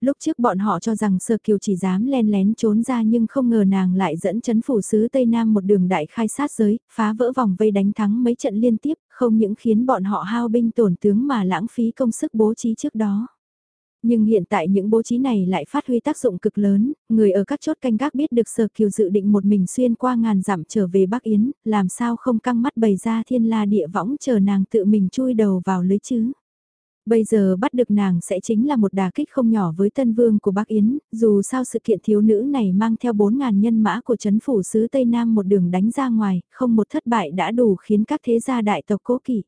Lúc trước bọn họ cho rằng Sơ Kiều chỉ dám len lén trốn ra nhưng không ngờ nàng lại dẫn chấn phủ sứ Tây Nam một đường đại khai sát giới, phá vỡ vòng vây đánh thắng mấy trận liên tiếp, không những khiến bọn họ hao binh tổn tướng mà lãng phí công sức bố trí trước đó. Nhưng hiện tại những bố trí này lại phát huy tác dụng cực lớn, người ở các chốt canh gác biết được Sở Kiều dự định một mình xuyên qua ngàn dặm trở về Bắc Yến, làm sao không căng mắt bày ra thiên la địa võng chờ nàng tự mình chui đầu vào lưới chứ. Bây giờ bắt được nàng sẽ chính là một đà kích không nhỏ với tân vương của Bắc Yến, dù sao sự kiện thiếu nữ này mang theo 4.000 nhân mã của chấn phủ sứ Tây Nam một đường đánh ra ngoài, không một thất bại đã đủ khiến các thế gia đại tộc cố kỵ.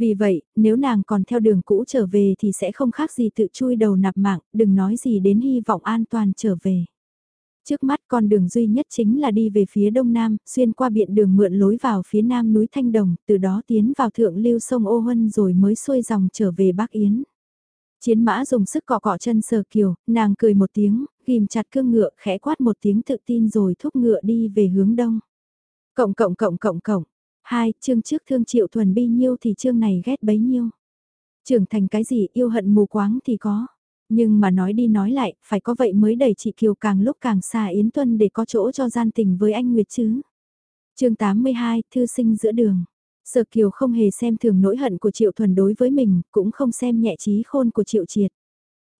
Vì vậy, nếu nàng còn theo đường cũ trở về thì sẽ không khác gì tự chui đầu nạp mạng, đừng nói gì đến hy vọng an toàn trở về. Trước mắt con đường duy nhất chính là đi về phía đông nam, xuyên qua biện đường mượn lối vào phía nam núi Thanh Đồng, từ đó tiến vào thượng lưu sông Ô Huân rồi mới xuôi dòng trở về Bắc Yến. Chiến mã dùng sức cọ cọ chân sờ kiều, nàng cười một tiếng, ghim chặt cương ngựa khẽ quát một tiếng tự tin rồi thúc ngựa đi về hướng đông. Cộng cộng cộng cộng cộng, hai chương trước thương triệu thuần bi nhiêu thì chương này ghét bấy nhiêu. Trưởng thành cái gì yêu hận mù quáng thì có. Nhưng mà nói đi nói lại, phải có vậy mới đẩy chị Kiều càng lúc càng xa Yến Tuân để có chỗ cho gian tình với anh Nguyệt chứ. chương 82, Thư sinh giữa đường. Sở Kiều không hề xem thường nỗi hận của Triệu Thuần đối với mình, cũng không xem nhẹ trí khôn của Triệu Triệt.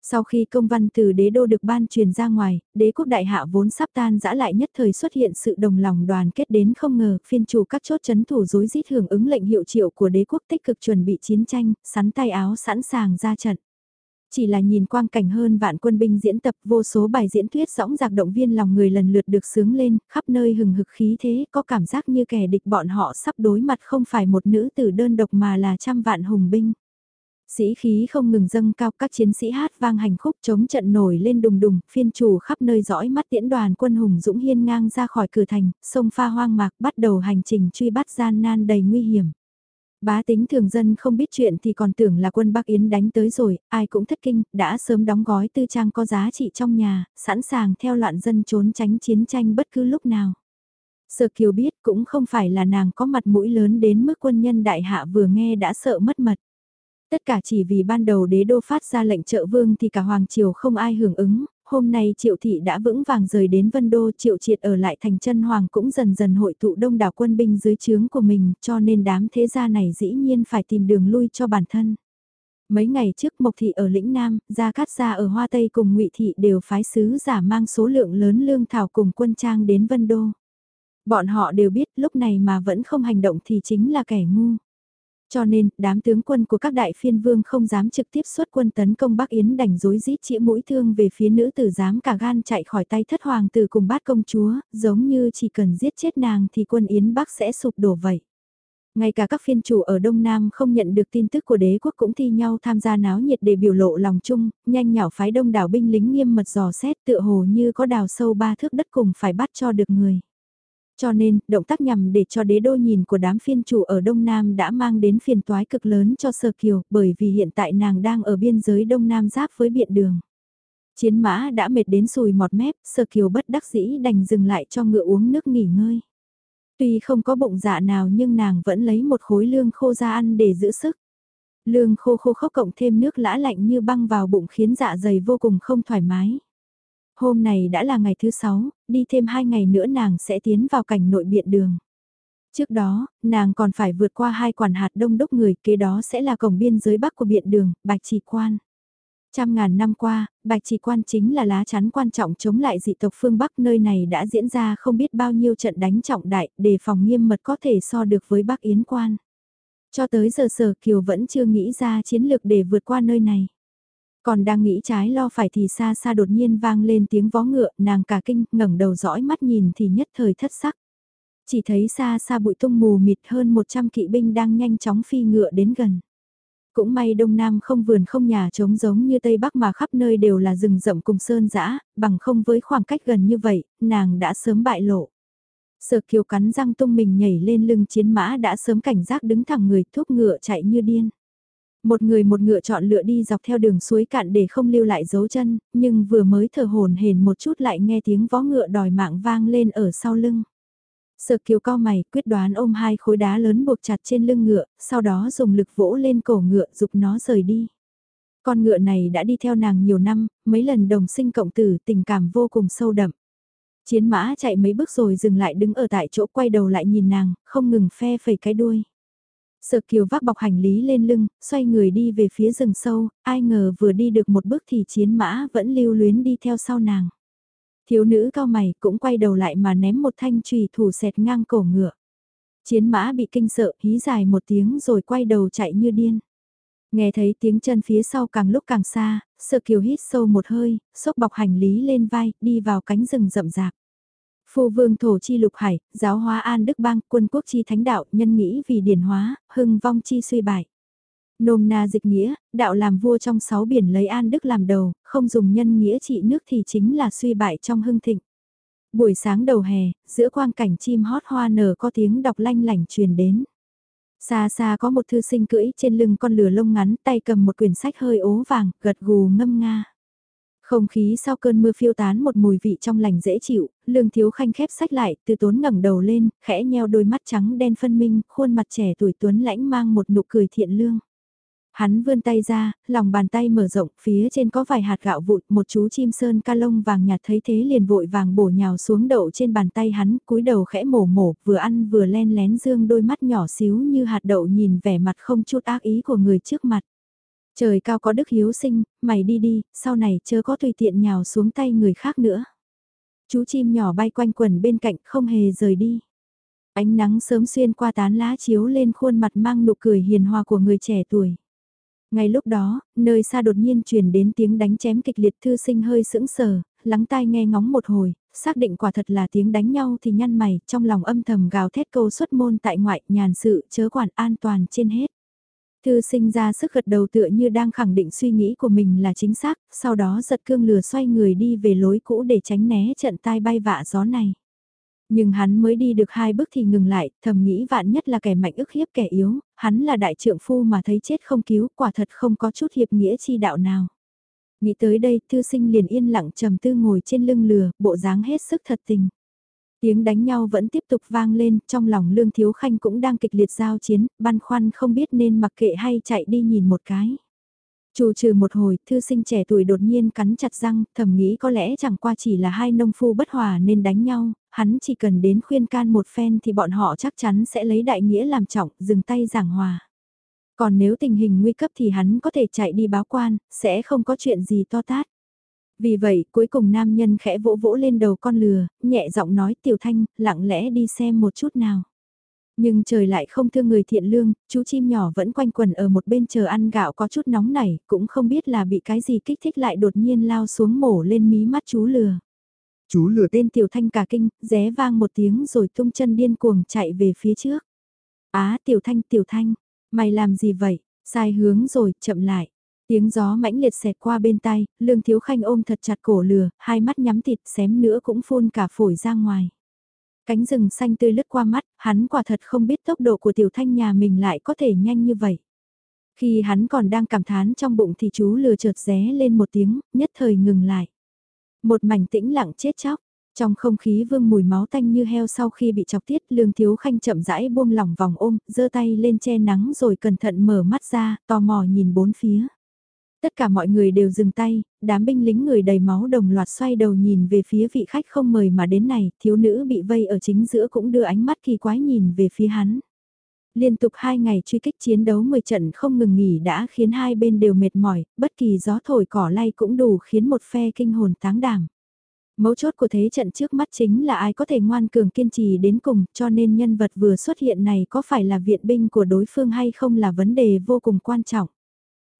Sau khi công văn từ đế đô được ban truyền ra ngoài, đế quốc đại hạ vốn sắp tan dã lại nhất thời xuất hiện sự đồng lòng đoàn kết đến không ngờ phiên chủ các chốt chấn thủ dối rít hưởng ứng lệnh hiệu triệu của đế quốc tích cực chuẩn bị chiến tranh, sắn tay áo sẵn sàng ra trận. Chỉ là nhìn quang cảnh hơn vạn quân binh diễn tập vô số bài diễn thuyết rõng rạc động viên lòng người lần lượt được sướng lên, khắp nơi hừng hực khí thế, có cảm giác như kẻ địch bọn họ sắp đối mặt không phải một nữ tử đơn độc mà là trăm vạn hùng binh. Sĩ khí không ngừng dâng cao các chiến sĩ hát vang hành khúc chống trận nổi lên đùng đùng, phiên chủ khắp nơi dõi mắt tiễn đoàn quân hùng dũng hiên ngang ra khỏi cửa thành, sông pha hoang mạc bắt đầu hành trình truy bắt gian nan đầy nguy hiểm. Bá tính thường dân không biết chuyện thì còn tưởng là quân Bắc Yến đánh tới rồi, ai cũng thất kinh, đã sớm đóng gói tư trang có giá trị trong nhà, sẵn sàng theo loạn dân trốn tránh chiến tranh bất cứ lúc nào. Sở Kiều biết cũng không phải là nàng có mặt mũi lớn đến mức quân nhân đại hạ vừa nghe đã sợ mất mật. Tất cả chỉ vì ban đầu đế đô phát ra lệnh trợ vương thì cả Hoàng Triều không ai hưởng ứng, hôm nay Triệu Thị đã vững vàng rời đến Vân Đô, Triệu Triệt ở lại thành chân Hoàng cũng dần dần hội tụ đông đảo quân binh dưới trướng của mình, cho nên đám thế gia này dĩ nhiên phải tìm đường lui cho bản thân. Mấy ngày trước Mộc Thị ở lĩnh Nam, Gia Cát Gia ở Hoa Tây cùng ngụy Thị đều phái sứ giả mang số lượng lớn lương thảo cùng quân trang đến Vân Đô. Bọn họ đều biết lúc này mà vẫn không hành động thì chính là kẻ ngu. Cho nên, đám tướng quân của các đại phiên vương không dám trực tiếp xuất quân tấn công Bắc Yến đành dối rít chĩa mũi thương về phía nữ tử dám cả gan chạy khỏi tay thất hoàng tử cùng bát công chúa, giống như chỉ cần giết chết nàng thì quân Yến Bắc sẽ sụp đổ vậy. Ngay cả các phiên chủ ở Đông Nam không nhận được tin tức của đế quốc cũng thi nhau tham gia náo nhiệt để biểu lộ lòng chung, nhanh nhảo phái đông đảo binh lính nghiêm mật dò xét tựa hồ như có đào sâu ba thước đất cùng phải bắt cho được người. Cho nên, động tác nhằm để cho đế đô nhìn của đám phiên chủ ở Đông Nam đã mang đến phiền toái cực lớn cho Sơ Kiều, bởi vì hiện tại nàng đang ở biên giới Đông Nam giáp với biện đường. Chiến mã đã mệt đến sùi mọt mép, Sơ Kiều bất đắc dĩ đành dừng lại cho ngựa uống nước nghỉ ngơi. Tuy không có bụng dạ nào nhưng nàng vẫn lấy một khối lương khô ra ăn để giữ sức. Lương khô khô khốc cộng thêm nước lã lạnh như băng vào bụng khiến dạ dày vô cùng không thoải mái. Hôm này đã là ngày thứ sáu, đi thêm hai ngày nữa nàng sẽ tiến vào cảnh nội biện đường. Trước đó, nàng còn phải vượt qua hai quản hạt đông đúc người, kế đó sẽ là cổng biên giới bắc của biện đường, Bạch Trì Quan. Trăm ngàn năm qua, Bạch Trì Quan chính là lá chắn quan trọng chống lại dị tộc phương Bắc nơi này đã diễn ra không biết bao nhiêu trận đánh trọng đại, đề phòng nghiêm mật có thể so được với Bắc Yến Quan. Cho tới giờ Sở Kiều vẫn chưa nghĩ ra chiến lược để vượt qua nơi này. Còn đang nghĩ trái lo phải thì xa xa đột nhiên vang lên tiếng vó ngựa, nàng cả kinh, ngẩng đầu dõi mắt nhìn thì nhất thời thất sắc. Chỉ thấy xa xa bụi tung mù mịt hơn 100 kỵ binh đang nhanh chóng phi ngựa đến gần. Cũng may Đông Nam không vườn không nhà trống giống như Tây Bắc mà khắp nơi đều là rừng rậm cùng sơn dã, bằng không với khoảng cách gần như vậy, nàng đã sớm bại lộ. Sở kiều cắn răng tung mình nhảy lên lưng chiến mã đã sớm cảnh giác đứng thẳng người thúc ngựa chạy như điên. Một người một ngựa chọn lựa đi dọc theo đường suối cạn để không lưu lại dấu chân, nhưng vừa mới thở hồn hển một chút lại nghe tiếng vó ngựa đòi mạng vang lên ở sau lưng. Sợ kiều cao mày quyết đoán ôm hai khối đá lớn buộc chặt trên lưng ngựa, sau đó dùng lực vỗ lên cổ ngựa dục nó rời đi. Con ngựa này đã đi theo nàng nhiều năm, mấy lần đồng sinh cộng tử tình cảm vô cùng sâu đậm. Chiến mã chạy mấy bước rồi dừng lại đứng ở tại chỗ quay đầu lại nhìn nàng, không ngừng phe phẩy cái đuôi. Sợ kiều vác bọc hành lý lên lưng, xoay người đi về phía rừng sâu, ai ngờ vừa đi được một bước thì chiến mã vẫn lưu luyến đi theo sau nàng. Thiếu nữ cao mày cũng quay đầu lại mà ném một thanh trùy thủ xẹt ngang cổ ngựa. Chiến mã bị kinh sợ, hí dài một tiếng rồi quay đầu chạy như điên. Nghe thấy tiếng chân phía sau càng lúc càng xa, sợ kiều hít sâu một hơi, xốc bọc hành lý lên vai, đi vào cánh rừng rậm rạp. Phu vương thổ chi lục hải, giáo hóa an đức bang, quân quốc chi thánh đạo, nhân nghĩ vì điển hóa, hưng vong chi suy bại. Nôm na dịch nghĩa, đạo làm vua trong sáu biển lấy an đức làm đầu, không dùng nhân nghĩa trị nước thì chính là suy bại trong hưng thịnh. Buổi sáng đầu hè, giữa quang cảnh chim hót hoa nở có tiếng đọc lanh lảnh truyền đến. Xa xa có một thư sinh cưỡi trên lưng con lừa lông ngắn tay cầm một quyển sách hơi ố vàng, gật gù ngâm nga. Không khí sau cơn mưa phiêu tán một mùi vị trong lành dễ chịu, lương thiếu khanh khép sách lại, từ tốn ngẩng đầu lên, khẽ nheo đôi mắt trắng đen phân minh, khuôn mặt trẻ tuổi tuấn lãnh mang một nụ cười thiện lương. Hắn vươn tay ra, lòng bàn tay mở rộng, phía trên có vài hạt gạo vụn, một chú chim sơn ca lông vàng nhạt thấy thế liền vội vàng bổ nhào xuống đậu trên bàn tay hắn, cúi đầu khẽ mổ mổ, vừa ăn vừa len lén dương đôi mắt nhỏ xíu như hạt đậu nhìn vẻ mặt không chút ác ý của người trước mặt. Trời cao có đức hiếu sinh, mày đi đi, sau này chớ có tùy tiện nhào xuống tay người khác nữa. Chú chim nhỏ bay quanh quần bên cạnh không hề rời đi. Ánh nắng sớm xuyên qua tán lá chiếu lên khuôn mặt mang nụ cười hiền hòa của người trẻ tuổi. Ngay lúc đó, nơi xa đột nhiên truyền đến tiếng đánh chém kịch liệt thư sinh hơi sững sờ, lắng tai nghe ngóng một hồi, xác định quả thật là tiếng đánh nhau thì nhăn mày, trong lòng âm thầm gào thét câu xuất môn tại ngoại, nhàn sự chớ quản an toàn trên hết. Thư sinh ra sức gật đầu tựa như đang khẳng định suy nghĩ của mình là chính xác, sau đó giật cương lừa xoay người đi về lối cũ để tránh né trận tai bay vạ gió này. Nhưng hắn mới đi được hai bước thì ngừng lại, thầm nghĩ vạn nhất là kẻ mạnh ức hiếp kẻ yếu, hắn là đại trượng phu mà thấy chết không cứu, quả thật không có chút hiệp nghĩa chi đạo nào. Nghĩ tới đây, thư sinh liền yên lặng trầm tư ngồi trên lưng lừa, bộ dáng hết sức thật tình. Tiếng đánh nhau vẫn tiếp tục vang lên, trong lòng Lương Thiếu Khanh cũng đang kịch liệt giao chiến, băn khoăn không biết nên mặc kệ hay chạy đi nhìn một cái. Chủ trừ một hồi, thư sinh trẻ tuổi đột nhiên cắn chặt răng, thầm nghĩ có lẽ chẳng qua chỉ là hai nông phu bất hòa nên đánh nhau, hắn chỉ cần đến khuyên can một phen thì bọn họ chắc chắn sẽ lấy đại nghĩa làm trọng, dừng tay giảng hòa. Còn nếu tình hình nguy cấp thì hắn có thể chạy đi báo quan, sẽ không có chuyện gì to tát. Vì vậy, cuối cùng nam nhân khẽ vỗ vỗ lên đầu con lừa, nhẹ giọng nói tiểu thanh, lặng lẽ đi xem một chút nào. Nhưng trời lại không thương người thiện lương, chú chim nhỏ vẫn quanh quần ở một bên chờ ăn gạo có chút nóng nảy, cũng không biết là bị cái gì kích thích lại đột nhiên lao xuống mổ lên mí mắt chú lừa. Chú lừa tên tiểu thanh cả kinh, ré vang một tiếng rồi tung chân điên cuồng chạy về phía trước. Á tiểu thanh tiểu thanh, mày làm gì vậy, sai hướng rồi, chậm lại. Tiếng gió mãnh liệt xẹt qua bên tay, lương thiếu khanh ôm thật chặt cổ lừa, hai mắt nhắm thịt xém nữa cũng phun cả phổi ra ngoài. Cánh rừng xanh tươi lướt qua mắt, hắn quả thật không biết tốc độ của tiểu thanh nhà mình lại có thể nhanh như vậy. Khi hắn còn đang cảm thán trong bụng thì chú lừa chợt ré lên một tiếng, nhất thời ngừng lại. Một mảnh tĩnh lặng chết chóc, trong không khí vương mùi máu tanh như heo sau khi bị chọc tiết lương thiếu khanh chậm rãi buông lỏng vòng ôm, giơ tay lên che nắng rồi cẩn thận mở mắt ra, tò mò nhìn bốn phía. Tất cả mọi người đều dừng tay, đám binh lính người đầy máu đồng loạt xoay đầu nhìn về phía vị khách không mời mà đến này, thiếu nữ bị vây ở chính giữa cũng đưa ánh mắt kỳ quái nhìn về phía hắn. Liên tục hai ngày truy kích chiến đấu 10 trận không ngừng nghỉ đã khiến hai bên đều mệt mỏi, bất kỳ gió thổi cỏ lay cũng đủ khiến một phe kinh hồn táng đảm. Mấu chốt của thế trận trước mắt chính là ai có thể ngoan cường kiên trì đến cùng, cho nên nhân vật vừa xuất hiện này có phải là viện binh của đối phương hay không là vấn đề vô cùng quan trọng.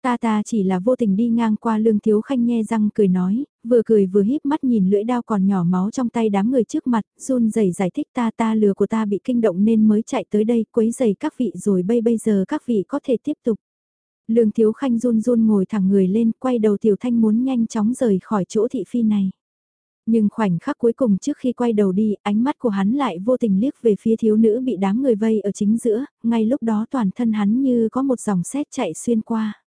Ta ta chỉ là vô tình đi ngang qua lương thiếu khanh nhe răng cười nói, vừa cười vừa híp mắt nhìn lưỡi đao còn nhỏ máu trong tay đám người trước mặt, run rẩy giải thích ta ta lừa của ta bị kinh động nên mới chạy tới đây quấy giày các vị rồi bây bây giờ các vị có thể tiếp tục. Lương thiếu khanh run run ngồi thẳng người lên quay đầu tiểu thanh muốn nhanh chóng rời khỏi chỗ thị phi này. Nhưng khoảnh khắc cuối cùng trước khi quay đầu đi, ánh mắt của hắn lại vô tình liếc về phía thiếu nữ bị đám người vây ở chính giữa, ngay lúc đó toàn thân hắn như có một dòng xét chạy xuyên qua.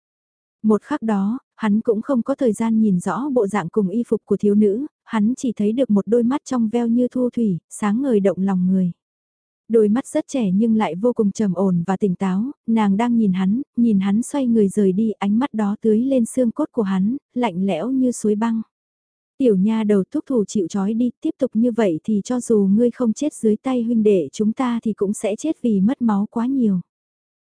Một khắc đó, hắn cũng không có thời gian nhìn rõ bộ dạng cùng y phục của thiếu nữ, hắn chỉ thấy được một đôi mắt trong veo như thu thủy, sáng ngời động lòng người. Đôi mắt rất trẻ nhưng lại vô cùng trầm ổn và tỉnh táo, nàng đang nhìn hắn, nhìn hắn xoay người rời đi, ánh mắt đó tưới lên xương cốt của hắn, lạnh lẽo như suối băng. Tiểu nha đầu thúc thủ chịu trói đi, tiếp tục như vậy thì cho dù ngươi không chết dưới tay huynh đệ chúng ta thì cũng sẽ chết vì mất máu quá nhiều.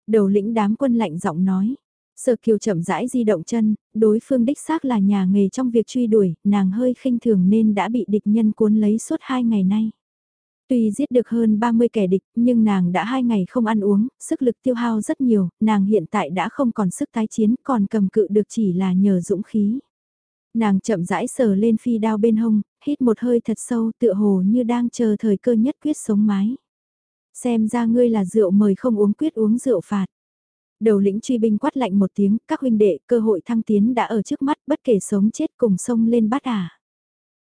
Đầu lĩnh đám quân lạnh giọng nói. Sở kiều chậm rãi di động chân, đối phương đích xác là nhà nghề trong việc truy đuổi, nàng hơi khinh thường nên đã bị địch nhân cuốn lấy suốt hai ngày nay. Tuy giết được hơn 30 kẻ địch, nhưng nàng đã hai ngày không ăn uống, sức lực tiêu hao rất nhiều, nàng hiện tại đã không còn sức tái chiến, còn cầm cự được chỉ là nhờ dũng khí. Nàng chậm rãi sờ lên phi đao bên hông, hít một hơi thật sâu tựa hồ như đang chờ thời cơ nhất quyết sống mái. Xem ra ngươi là rượu mời không uống quyết uống rượu phạt. Đầu lĩnh truy binh quát lạnh một tiếng, các huynh đệ, cơ hội thăng tiến đã ở trước mắt, bất kể sống chết cùng sông lên bắt à.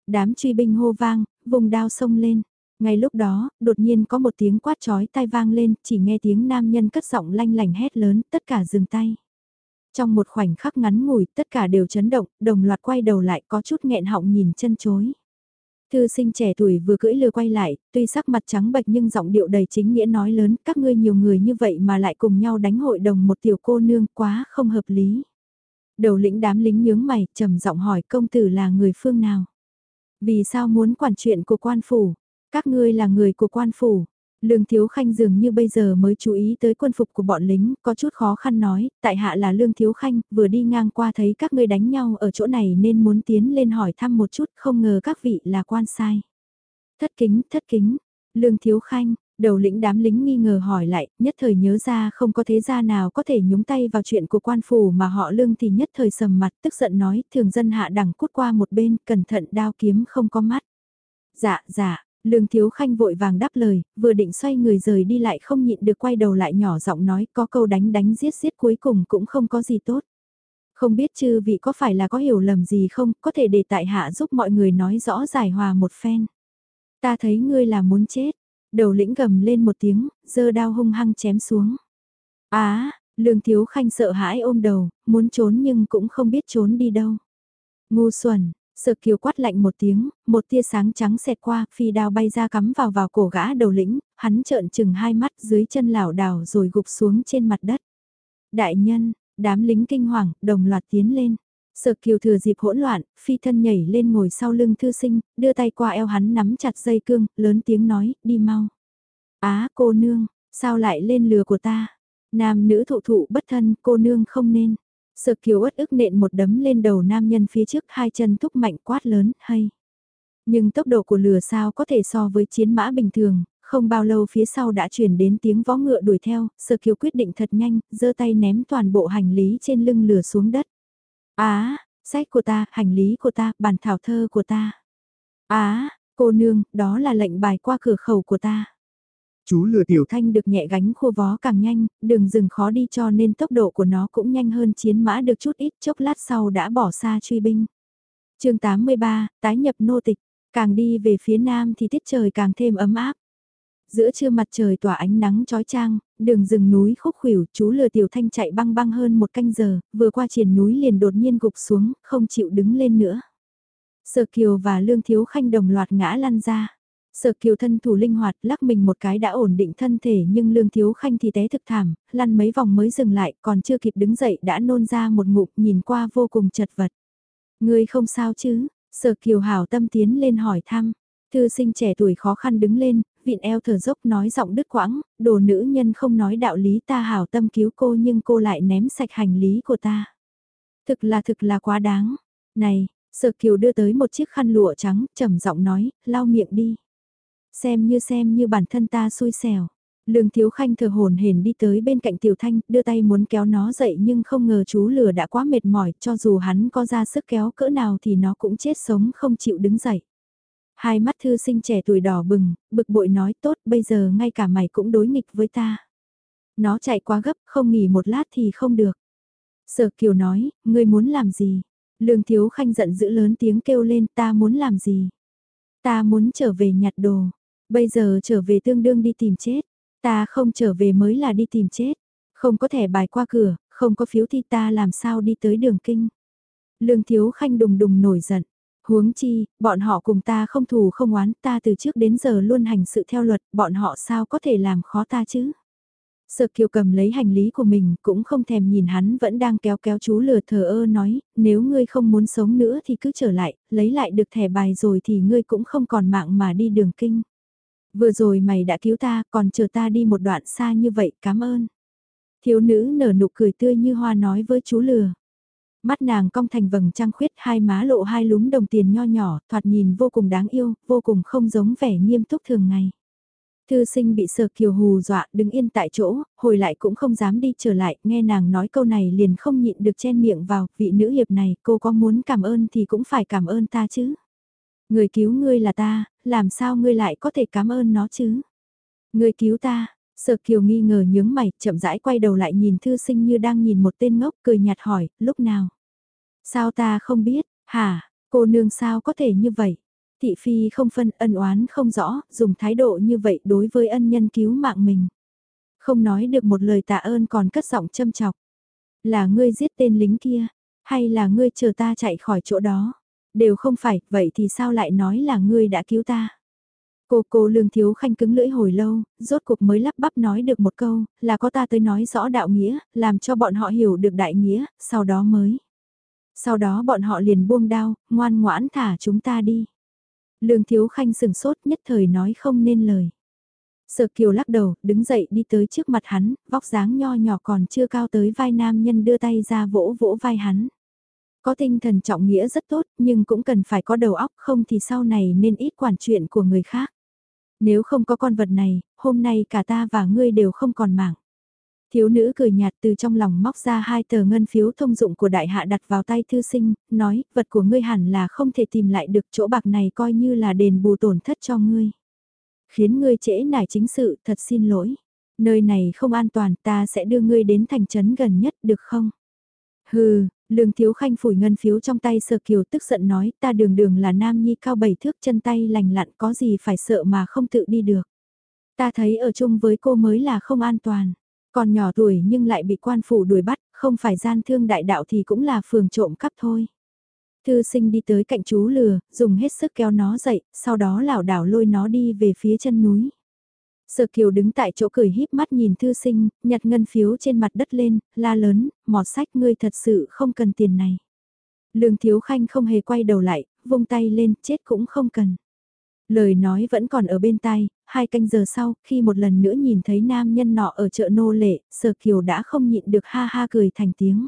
Đám truy binh hô vang, vùng đao sông lên. Ngay lúc đó, đột nhiên có một tiếng quát chói tai vang lên, chỉ nghe tiếng nam nhân cất giọng lanh lành hét lớn, tất cả dừng tay. Trong một khoảnh khắc ngắn ngủi, tất cả đều chấn động, đồng loạt quay đầu lại có chút nghẹn họng nhìn chân chối. Thư sinh trẻ tuổi vừa cưỡi lừa quay lại, tuy sắc mặt trắng bệch nhưng giọng điệu đầy chính nghĩa nói lớn, các ngươi nhiều người như vậy mà lại cùng nhau đánh hội đồng một tiểu cô nương quá không hợp lý. Đầu lĩnh đám lính nhướng mày, trầm giọng hỏi công tử là người phương nào? Vì sao muốn quản chuyện của quan phủ? Các ngươi là người của quan phủ. Lương Thiếu Khanh dường như bây giờ mới chú ý tới quân phục của bọn lính, có chút khó khăn nói, tại hạ là Lương Thiếu Khanh, vừa đi ngang qua thấy các ngươi đánh nhau ở chỗ này nên muốn tiến lên hỏi thăm một chút, không ngờ các vị là quan sai. Thất kính, thất kính, Lương Thiếu Khanh, đầu lĩnh đám lính nghi ngờ hỏi lại, nhất thời nhớ ra không có thế gia nào có thể nhúng tay vào chuyện của quan phủ mà họ Lương thì nhất thời sầm mặt tức giận nói, thường dân hạ đẳng cút qua một bên, cẩn thận đao kiếm không có mắt. Dạ, dạ, Lương Thiếu Khanh vội vàng đáp lời, vừa định xoay người rời đi lại không nhịn được quay đầu lại nhỏ giọng nói có câu đánh đánh giết giết cuối cùng cũng không có gì tốt. Không biết chư vị có phải là có hiểu lầm gì không, có thể để tại hạ giúp mọi người nói rõ giải hòa một phen. Ta thấy ngươi là muốn chết, đầu lĩnh gầm lên một tiếng, dơ đao hung hăng chém xuống. Á, Lương Thiếu Khanh sợ hãi ôm đầu, muốn trốn nhưng cũng không biết trốn đi đâu. Ngu xuẩn, Sở kiều quát lạnh một tiếng, một tia sáng trắng xẹt qua, phi đao bay ra cắm vào vào cổ gã đầu lĩnh, hắn trợn chừng hai mắt dưới chân lảo đảo rồi gục xuống trên mặt đất. Đại nhân, đám lính kinh hoàng, đồng loạt tiến lên. Sở kiều thừa dịp hỗn loạn, phi thân nhảy lên ngồi sau lưng thư sinh, đưa tay qua eo hắn nắm chặt dây cương, lớn tiếng nói, đi mau. Á cô nương, sao lại lên lừa của ta? Nam nữ thụ thụ bất thân, cô nương không nên. Sợ kiều ớt ức nện một đấm lên đầu nam nhân phía trước hai chân thúc mạnh quát lớn, hay. Nhưng tốc độ của lừa sao có thể so với chiến mã bình thường, không bao lâu phía sau đã chuyển đến tiếng vó ngựa đuổi theo, sợ Kiều quyết định thật nhanh, giơ tay ném toàn bộ hành lý trên lưng lừa xuống đất. Á, sách của ta, hành lý của ta, bản thảo thơ của ta. Á, cô nương, đó là lệnh bài qua cửa khẩu của ta. Chú lừa tiểu thanh được nhẹ gánh khô vó càng nhanh, đường rừng khó đi cho nên tốc độ của nó cũng nhanh hơn chiến mã được chút ít chốc lát sau đã bỏ xa truy binh. chương 83, tái nhập nô tịch, càng đi về phía nam thì tiết trời càng thêm ấm áp. Giữa trưa mặt trời tỏa ánh nắng trói trang, đường rừng núi khúc khuỷu, chú lừa tiểu thanh chạy băng băng hơn một canh giờ, vừa qua triển núi liền đột nhiên gục xuống, không chịu đứng lên nữa. Sở Kiều và Lương Thiếu Khanh đồng loạt ngã lăn ra. Sở kiều thân thủ linh hoạt lắc mình một cái đã ổn định thân thể nhưng lương thiếu khanh thì té thực thảm, lăn mấy vòng mới dừng lại còn chưa kịp đứng dậy đã nôn ra một ngụm nhìn qua vô cùng chật vật. Người không sao chứ, sở kiều hảo tâm tiến lên hỏi thăm. Thư sinh trẻ tuổi khó khăn đứng lên, vịn eo thở dốc nói giọng đứt quãng, đồ nữ nhân không nói đạo lý ta hảo tâm cứu cô nhưng cô lại ném sạch hành lý của ta. Thực là thực là quá đáng. Này, sở kiều đưa tới một chiếc khăn lụa trắng, trầm giọng nói, lau miệng đi. Xem như xem như bản thân ta xui xẻo. Lương Thiếu Khanh thờ hồn hển đi tới bên cạnh Tiểu Thanh, đưa tay muốn kéo nó dậy nhưng không ngờ chú lửa đã quá mệt mỏi, cho dù hắn có ra sức kéo cỡ nào thì nó cũng chết sống không chịu đứng dậy. Hai mắt thư sinh trẻ tuổi đỏ bừng, bực bội nói tốt bây giờ ngay cả mày cũng đối nghịch với ta. Nó chạy quá gấp, không nghỉ một lát thì không được. Sở Kiều nói, ngươi muốn làm gì? Lương Thiếu Khanh giận dữ lớn tiếng kêu lên ta muốn làm gì? Ta muốn trở về nhặt đồ. Bây giờ trở về tương đương đi tìm chết. Ta không trở về mới là đi tìm chết. Không có thẻ bài qua cửa, không có phiếu thì ta làm sao đi tới đường kinh. Lương Thiếu Khanh đùng đùng nổi giận. Huống chi, bọn họ cùng ta không thù không oán, ta từ trước đến giờ luôn hành sự theo luật, bọn họ sao có thể làm khó ta chứ? Sợ kiều cầm lấy hành lý của mình, cũng không thèm nhìn hắn vẫn đang kéo kéo chú lừa thờ ơ nói, nếu ngươi không muốn sống nữa thì cứ trở lại, lấy lại được thẻ bài rồi thì ngươi cũng không còn mạng mà đi đường kinh. Vừa rồi mày đã cứu ta, còn chờ ta đi một đoạn xa như vậy, cảm ơn. Thiếu nữ nở nụ cười tươi như hoa nói với chú lừa. Mắt nàng cong thành vầng trăng khuyết hai má lộ hai lúm đồng tiền nho nhỏ, thoạt nhìn vô cùng đáng yêu, vô cùng không giống vẻ nghiêm túc thường ngày. Thư sinh bị sờ kiều hù dọa đứng yên tại chỗ, hồi lại cũng không dám đi trở lại, nghe nàng nói câu này liền không nhịn được chen miệng vào, vị nữ hiệp này cô có muốn cảm ơn thì cũng phải cảm ơn ta chứ. Người cứu ngươi là ta, làm sao ngươi lại có thể cảm ơn nó chứ? Ngươi cứu ta, sở kiều nghi ngờ nhướng mày, chậm rãi quay đầu lại nhìn thư sinh như đang nhìn một tên ngốc cười nhạt hỏi, lúc nào? Sao ta không biết, hả, cô nương sao có thể như vậy? Thị phi không phân ân oán không rõ, dùng thái độ như vậy đối với ân nhân cứu mạng mình. Không nói được một lời tạ ơn còn cất giọng châm chọc. Là ngươi giết tên lính kia, hay là ngươi chờ ta chạy khỏi chỗ đó? Đều không phải, vậy thì sao lại nói là ngươi đã cứu ta? Cô cô lương thiếu khanh cứng lưỡi hồi lâu, rốt cuộc mới lắp bắp nói được một câu, là có ta tới nói rõ đạo nghĩa, làm cho bọn họ hiểu được đại nghĩa, sau đó mới. Sau đó bọn họ liền buông đao, ngoan ngoãn thả chúng ta đi. Lương Thiếu Khanh sừng sốt nhất thời nói không nên lời. Sở Kiều lắc đầu, đứng dậy đi tới trước mặt hắn, vóc dáng nho nhỏ còn chưa cao tới vai nam nhân đưa tay ra vỗ vỗ vai hắn. Có tinh thần trọng nghĩa rất tốt, nhưng cũng cần phải có đầu óc không thì sau này nên ít quản chuyện của người khác. Nếu không có con vật này, hôm nay cả ta và ngươi đều không còn mạng. Thiếu nữ cười nhạt từ trong lòng móc ra hai tờ ngân phiếu thông dụng của đại hạ đặt vào tay thư sinh, nói, vật của ngươi hẳn là không thể tìm lại được chỗ bạc này coi như là đền bù tổn thất cho ngươi. Khiến ngươi trễ nải chính sự, thật xin lỗi. Nơi này không an toàn, ta sẽ đưa ngươi đến thành trấn gần nhất, được không? Hừ, lương thiếu khanh phủi ngân phiếu trong tay Sở kiều tức giận nói, ta đường đường là nam nhi cao bảy thước chân tay lành lặn có gì phải sợ mà không tự đi được. Ta thấy ở chung với cô mới là không an toàn. Còn nhỏ tuổi nhưng lại bị quan phủ đuổi bắt, không phải gian thương đại đạo thì cũng là phường trộm cắp thôi. Thư sinh đi tới cạnh chú lừa, dùng hết sức kéo nó dậy, sau đó lảo đảo lôi nó đi về phía chân núi. Sở Kiều đứng tại chỗ cười híp mắt nhìn thư sinh, nhặt ngân phiếu trên mặt đất lên, la lớn, mọt sách ngươi thật sự không cần tiền này. Lương Thiếu Khanh không hề quay đầu lại, vung tay lên, chết cũng không cần. Lời nói vẫn còn ở bên tai, hai canh giờ sau, khi một lần nữa nhìn thấy nam nhân nọ ở chợ nô lệ, sở kiều đã không nhịn được ha ha cười thành tiếng.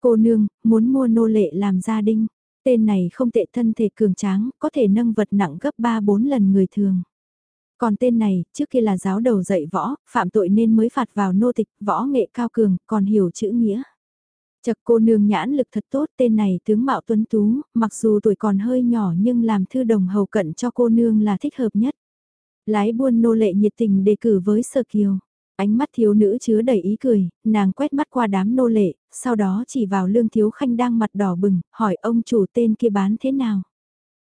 Cô nương, muốn mua nô lệ làm gia đình. Tên này không tệ thân thể cường tráng, có thể nâng vật nặng gấp 3-4 lần người thường. Còn tên này, trước kia là giáo đầu dạy võ, phạm tội nên mới phạt vào nô tịch, võ nghệ cao cường, còn hiểu chữ nghĩa. Chật cô nương nhãn lực thật tốt, tên này tướng mạo tuấn tú, mặc dù tuổi còn hơi nhỏ nhưng làm thư đồng hầu cận cho cô nương là thích hợp nhất. Lái buôn nô lệ nhiệt tình đề cử với Sở Kiều. Ánh mắt thiếu nữ chứa đầy ý cười, nàng quét mắt qua đám nô lệ, sau đó chỉ vào lương thiếu khanh đang mặt đỏ bừng, hỏi ông chủ tên kia bán thế nào.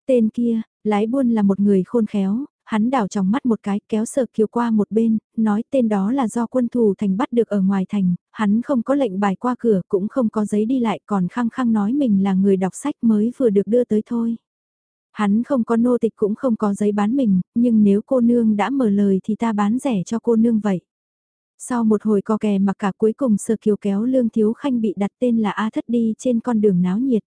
Tên kia, lái buôn là một người khôn khéo, hắn đảo trong mắt một cái kéo sợ kiều qua một bên, nói tên đó là do quân thù thành bắt được ở ngoài thành, hắn không có lệnh bài qua cửa cũng không có giấy đi lại còn khăng khăng nói mình là người đọc sách mới vừa được đưa tới thôi. Hắn không có nô tịch cũng không có giấy bán mình, nhưng nếu cô nương đã mở lời thì ta bán rẻ cho cô nương vậy. Sau một hồi co kè mặc cả cuối cùng sơ kiều kéo lương thiếu khanh bị đặt tên là A thất đi trên con đường náo nhiệt.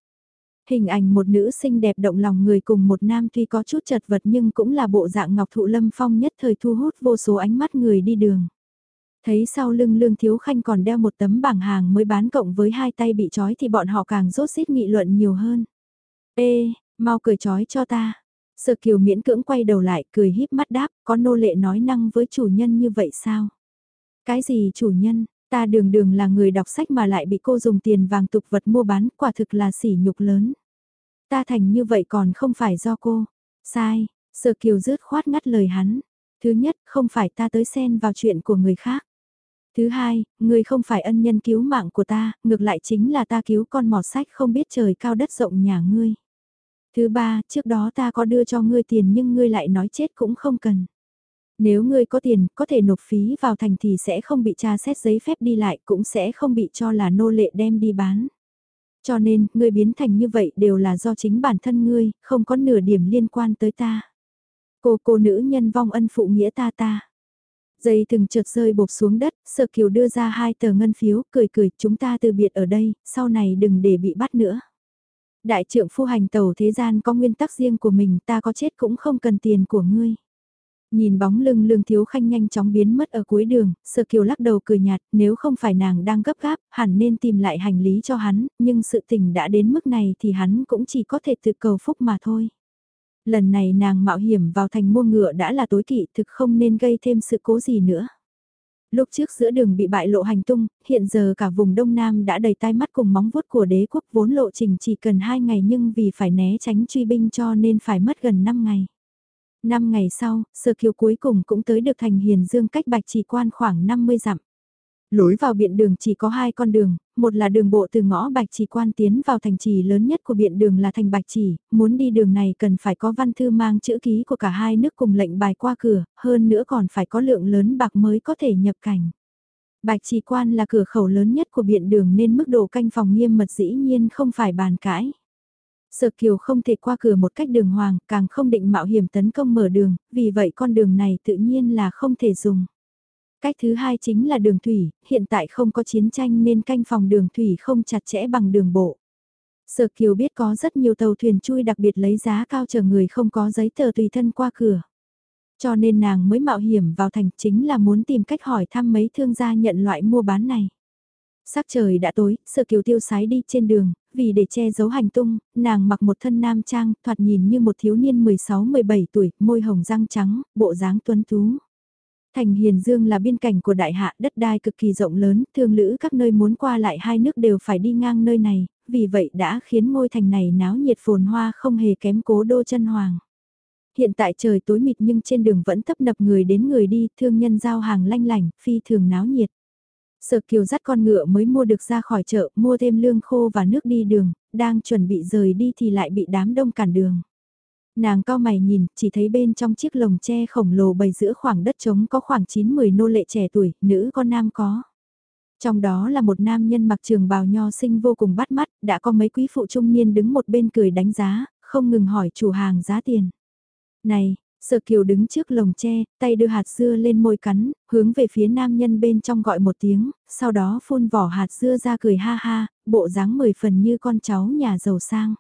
Hình ảnh một nữ xinh đẹp động lòng người cùng một nam tuy có chút chật vật nhưng cũng là bộ dạng ngọc thụ lâm phong nhất thời thu hút vô số ánh mắt người đi đường. Thấy sau lưng lương thiếu khanh còn đeo một tấm bảng hàng mới bán cộng với hai tay bị trói thì bọn họ càng rốt xít nghị luận nhiều hơn. Ê, mau cười trói cho ta. sợ kiều miễn cưỡng quay đầu lại cười híp mắt đáp, có nô lệ nói năng với chủ nhân như vậy sao? Cái gì chủ nhân, ta đường đường là người đọc sách mà lại bị cô dùng tiền vàng tục vật mua bán, quả thực là sỉ nhục lớn. Ta thành như vậy còn không phải do cô. Sai, sở kiều rứt khoát ngắt lời hắn. Thứ nhất, không phải ta tới xen vào chuyện của người khác. Thứ hai, người không phải ân nhân cứu mạng của ta, ngược lại chính là ta cứu con mọt sách không biết trời cao đất rộng nhà ngươi. Thứ ba, trước đó ta có đưa cho ngươi tiền nhưng ngươi lại nói chết cũng không cần. Nếu ngươi có tiền, có thể nộp phí vào thành thì sẽ không bị tra xét giấy phép đi lại, cũng sẽ không bị cho là nô lệ đem đi bán. Cho nên, ngươi biến thành như vậy đều là do chính bản thân ngươi, không có nửa điểm liên quan tới ta. Cô cô nữ nhân vong ân phụ nghĩa ta ta. Dây thừng trượt rơi bột xuống đất, sợ kiều đưa ra hai tờ ngân phiếu, cười cười, chúng ta từ biệt ở đây, sau này đừng để bị bắt nữa. Đại trưởng phu hành tàu thế gian có nguyên tắc riêng của mình, ta có chết cũng không cần tiền của ngươi. Nhìn bóng lưng lương thiếu khanh nhanh chóng biến mất ở cuối đường, sơ kiều lắc đầu cười nhạt, nếu không phải nàng đang gấp gáp, hẳn nên tìm lại hành lý cho hắn, nhưng sự tình đã đến mức này thì hắn cũng chỉ có thể tự cầu phúc mà thôi. Lần này nàng mạo hiểm vào thành mua ngựa đã là tối kỵ thực không nên gây thêm sự cố gì nữa. Lúc trước giữa đường bị bại lộ hành tung, hiện giờ cả vùng Đông Nam đã đầy tai mắt cùng móng vuốt của đế quốc vốn lộ trình chỉ cần 2 ngày nhưng vì phải né tránh truy binh cho nên phải mất gần 5 ngày năm ngày sau, sơ kiều cuối cùng cũng tới được thành Hiền Dương cách bạch chỉ quan khoảng 50 dặm. Lối vào biện đường chỉ có hai con đường, một là đường bộ từ ngõ Bạch Chỉ quan tiến vào thành trì lớn nhất của biện đường là thành Bạch Chỉ, muốn đi đường này cần phải có văn thư mang chữ ký của cả hai nước cùng lệnh bài qua cửa, hơn nữa còn phải có lượng lớn bạc mới có thể nhập cảnh. Bạch Chỉ quan là cửa khẩu lớn nhất của biện đường nên mức độ canh phòng nghiêm mật dĩ nhiên không phải bàn cãi. Sở Kiều không thể qua cửa một cách đường hoàng, càng không định mạo hiểm tấn công mở đường, vì vậy con đường này tự nhiên là không thể dùng. Cách thứ hai chính là đường thủy, hiện tại không có chiến tranh nên canh phòng đường thủy không chặt chẽ bằng đường bộ. Sở Kiều biết có rất nhiều tàu thuyền chui đặc biệt lấy giá cao chờ người không có giấy tờ tùy thân qua cửa. Cho nên nàng mới mạo hiểm vào thành chính là muốn tìm cách hỏi thăm mấy thương gia nhận loại mua bán này. Sắc trời đã tối, Sở Kiều tiêu sái đi trên đường, vì để che giấu hành tung, nàng mặc một thân nam trang, thoạt nhìn như một thiếu niên 16-17 tuổi, môi hồng răng trắng, bộ dáng tuấn tú. Thành Hiền Dương là biên cảnh của đại hạ đất đai cực kỳ rộng lớn, thương lữ các nơi muốn qua lại hai nước đều phải đi ngang nơi này, vì vậy đã khiến ngôi thành này náo nhiệt phồn hoa không hề kém cố đô chân hoàng. Hiện tại trời tối mịt nhưng trên đường vẫn tấp nập người đến người đi, thương nhân giao hàng lanh lành, phi thường náo nhiệt. Sở kiều dắt con ngựa mới mua được ra khỏi chợ, mua thêm lương khô và nước đi đường, đang chuẩn bị rời đi thì lại bị đám đông cản đường. Nàng cao mày nhìn, chỉ thấy bên trong chiếc lồng tre khổng lồ bày giữa khoảng đất trống có khoảng 9-10 nô lệ trẻ tuổi, nữ con nam có. Trong đó là một nam nhân mặc trường bào nho sinh vô cùng bắt mắt, đã có mấy quý phụ trung niên đứng một bên cười đánh giá, không ngừng hỏi chủ hàng giá tiền. Này, Sở Kiều đứng trước lồng tre, tay đưa hạt dưa lên môi cắn, hướng về phía nam nhân bên trong gọi một tiếng, sau đó phun vỏ hạt dưa ra cười ha ha, bộ dáng mười phần như con cháu nhà giàu sang.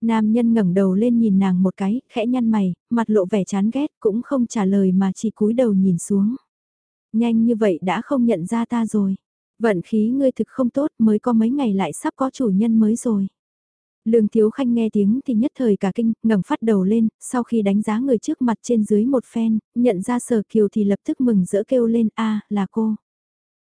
Nam nhân ngẩng đầu lên nhìn nàng một cái, khẽ nhăn mày, mặt lộ vẻ chán ghét cũng không trả lời mà chỉ cúi đầu nhìn xuống. Nhanh như vậy đã không nhận ra ta rồi. Vận khí ngươi thực không tốt mới có mấy ngày lại sắp có chủ nhân mới rồi. Lương Thiếu Khanh nghe tiếng thì nhất thời cả kinh, ngẩng phát đầu lên, sau khi đánh giá người trước mặt trên dưới một phen, nhận ra sở kiều thì lập tức mừng rỡ kêu lên a là cô.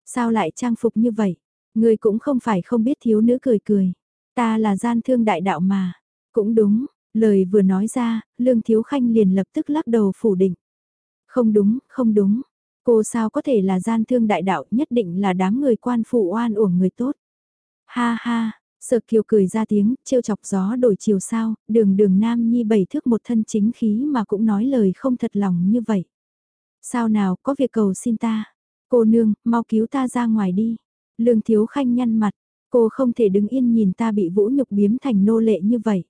Sao lại trang phục như vậy? Người cũng không phải không biết thiếu nữ cười cười. Ta là gian thương đại đạo mà. Cũng đúng, lời vừa nói ra, Lương Thiếu Khanh liền lập tức lắc đầu phủ định. Không đúng, không đúng. Cô sao có thể là gian thương đại đạo nhất định là đám người quan phụ oan uổng người tốt. Ha ha, sợ kiều cười ra tiếng, trêu chọc gió đổi chiều sao, đường đường nam nhi bảy thước một thân chính khí mà cũng nói lời không thật lòng như vậy. Sao nào, có việc cầu xin ta. Cô nương, mau cứu ta ra ngoài đi. Lương thiếu khanh nhăn mặt, cô không thể đứng yên nhìn ta bị vũ nhục biếm thành nô lệ như vậy.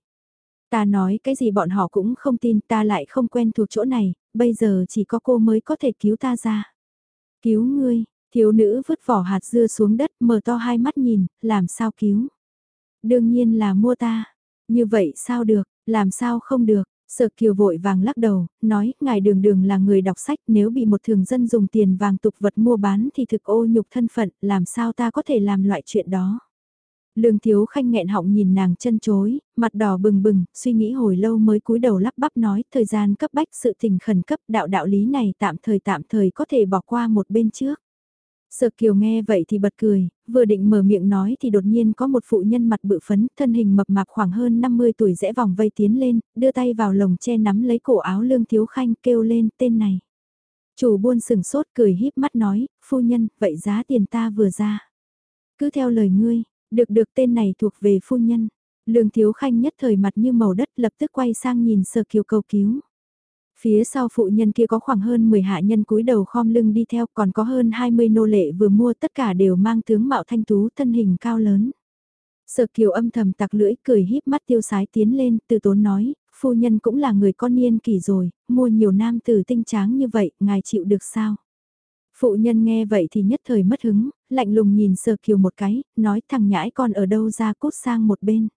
Ta nói cái gì bọn họ cũng không tin ta lại không quen thuộc chỗ này, bây giờ chỉ có cô mới có thể cứu ta ra. Cứu ngươi, thiếu nữ vứt vỏ hạt dưa xuống đất mở to hai mắt nhìn, làm sao cứu. Đương nhiên là mua ta. Như vậy sao được, làm sao không được. Sở kiều vội vàng lắc đầu, nói, ngài đường đường là người đọc sách nếu bị một thường dân dùng tiền vàng tục vật mua bán thì thực ô nhục thân phận, làm sao ta có thể làm loại chuyện đó. Lương Thiếu Khanh nghẹn họng nhìn nàng chân chối, mặt đỏ bừng bừng, suy nghĩ hồi lâu mới cúi đầu lắp bắp nói, thời gian cấp bách sự tình khẩn cấp đạo đạo lý này tạm thời tạm thời có thể bỏ qua một bên trước. Sợ kiều nghe vậy thì bật cười, vừa định mở miệng nói thì đột nhiên có một phụ nhân mặt bự phấn, thân hình mập mạp khoảng hơn 50 tuổi rẽ vòng vây tiến lên, đưa tay vào lồng che nắm lấy cổ áo lương thiếu khanh kêu lên tên này. Chủ buôn sừng sốt cười híp mắt nói, phu nhân, vậy giá tiền ta vừa ra. Cứ theo lời ngươi, được được tên này thuộc về phu nhân. Lương Thiếu Khanh nhất thời mặt như màu đất lập tức quay sang nhìn Sở Kiều cầu cứu. Phía sau phụ nhân kia có khoảng hơn 10 hạ nhân cúi đầu khom lưng đi theo còn có hơn 20 nô lệ vừa mua tất cả đều mang tướng mạo thanh tú thân hình cao lớn. Sở Kiều âm thầm tặc lưỡi cười híp mắt tiêu sái tiến lên từ tốn nói, phu nhân cũng là người con niên kỷ rồi, mua nhiều nam tử tinh tráng như vậy, ngài chịu được sao? Phụ nhân nghe vậy thì nhất thời mất hứng, lạnh lùng nhìn sờ kiều một cái, nói thằng nhãi con ở đâu ra cút sang một bên.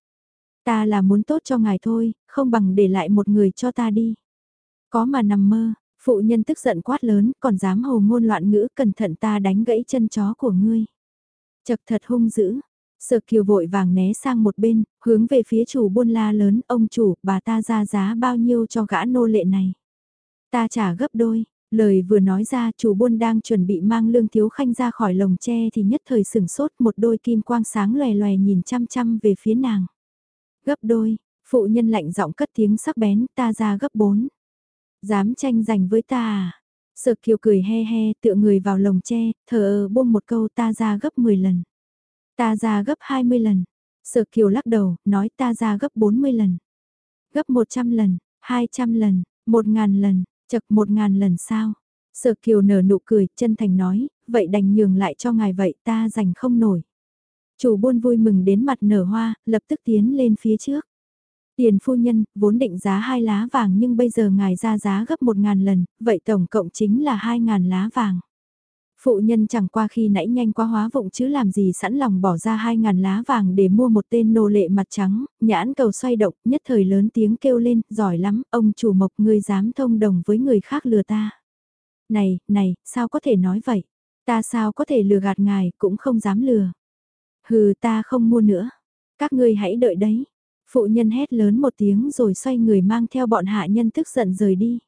Ta là muốn tốt cho ngài thôi, không bằng để lại một người cho ta đi. Có mà nằm mơ, Phụ nhân tức giận quát lớn, còn dám hồ ngôn loạn ngữ, cẩn thận ta đánh gãy chân chó của ngươi. Chật thật hung dữ, Sở kiều vội vàng né sang một bên, hướng về phía chủ buôn la lớn, ông chủ, bà ta ra giá bao nhiêu cho gã nô lệ này. Ta trả gấp đôi, lời vừa nói ra chủ buôn đang chuẩn bị mang lương thiếu khanh ra khỏi lồng tre thì nhất thời sửng sốt một đôi kim quang sáng lòe lòe nhìn chăm chăm về phía nàng. Gấp đôi, phụ nhân lạnh giọng cất tiếng sắc bén ta ra gấp bốn. Dám tranh giành với ta à? Sợ kiều cười he he tựa người vào lồng tre, thở buông một câu ta ra gấp 10 lần. Ta ra gấp 20 lần. Sợ Kiều lắc đầu, nói ta ra gấp 40 lần. Gấp 100 lần, 200 lần, 1000 lần, chật 1000 lần sao? Sở Kiều nở nụ cười, chân thành nói, vậy đành nhường lại cho ngài vậy ta giành không nổi. Chủ buôn vui mừng đến mặt nở hoa, lập tức tiến lên phía trước. Tiền phu nhân, vốn định giá hai lá vàng nhưng bây giờ ngài ra giá gấp một ngàn lần, vậy tổng cộng chính là hai ngàn lá vàng. Phụ nhân chẳng qua khi nãy nhanh quá hóa vụng chứ làm gì sẵn lòng bỏ ra hai ngàn lá vàng để mua một tên nô lệ mặt trắng, nhãn cầu xoay động, nhất thời lớn tiếng kêu lên, giỏi lắm, ông chủ mộc ngươi dám thông đồng với người khác lừa ta. Này, này, sao có thể nói vậy? Ta sao có thể lừa gạt ngài, cũng không dám lừa. Hừ ta không mua nữa. Các ngươi hãy đợi đấy. Phụ nhân hét lớn một tiếng rồi xoay người mang theo bọn hạ nhân tức giận rời đi.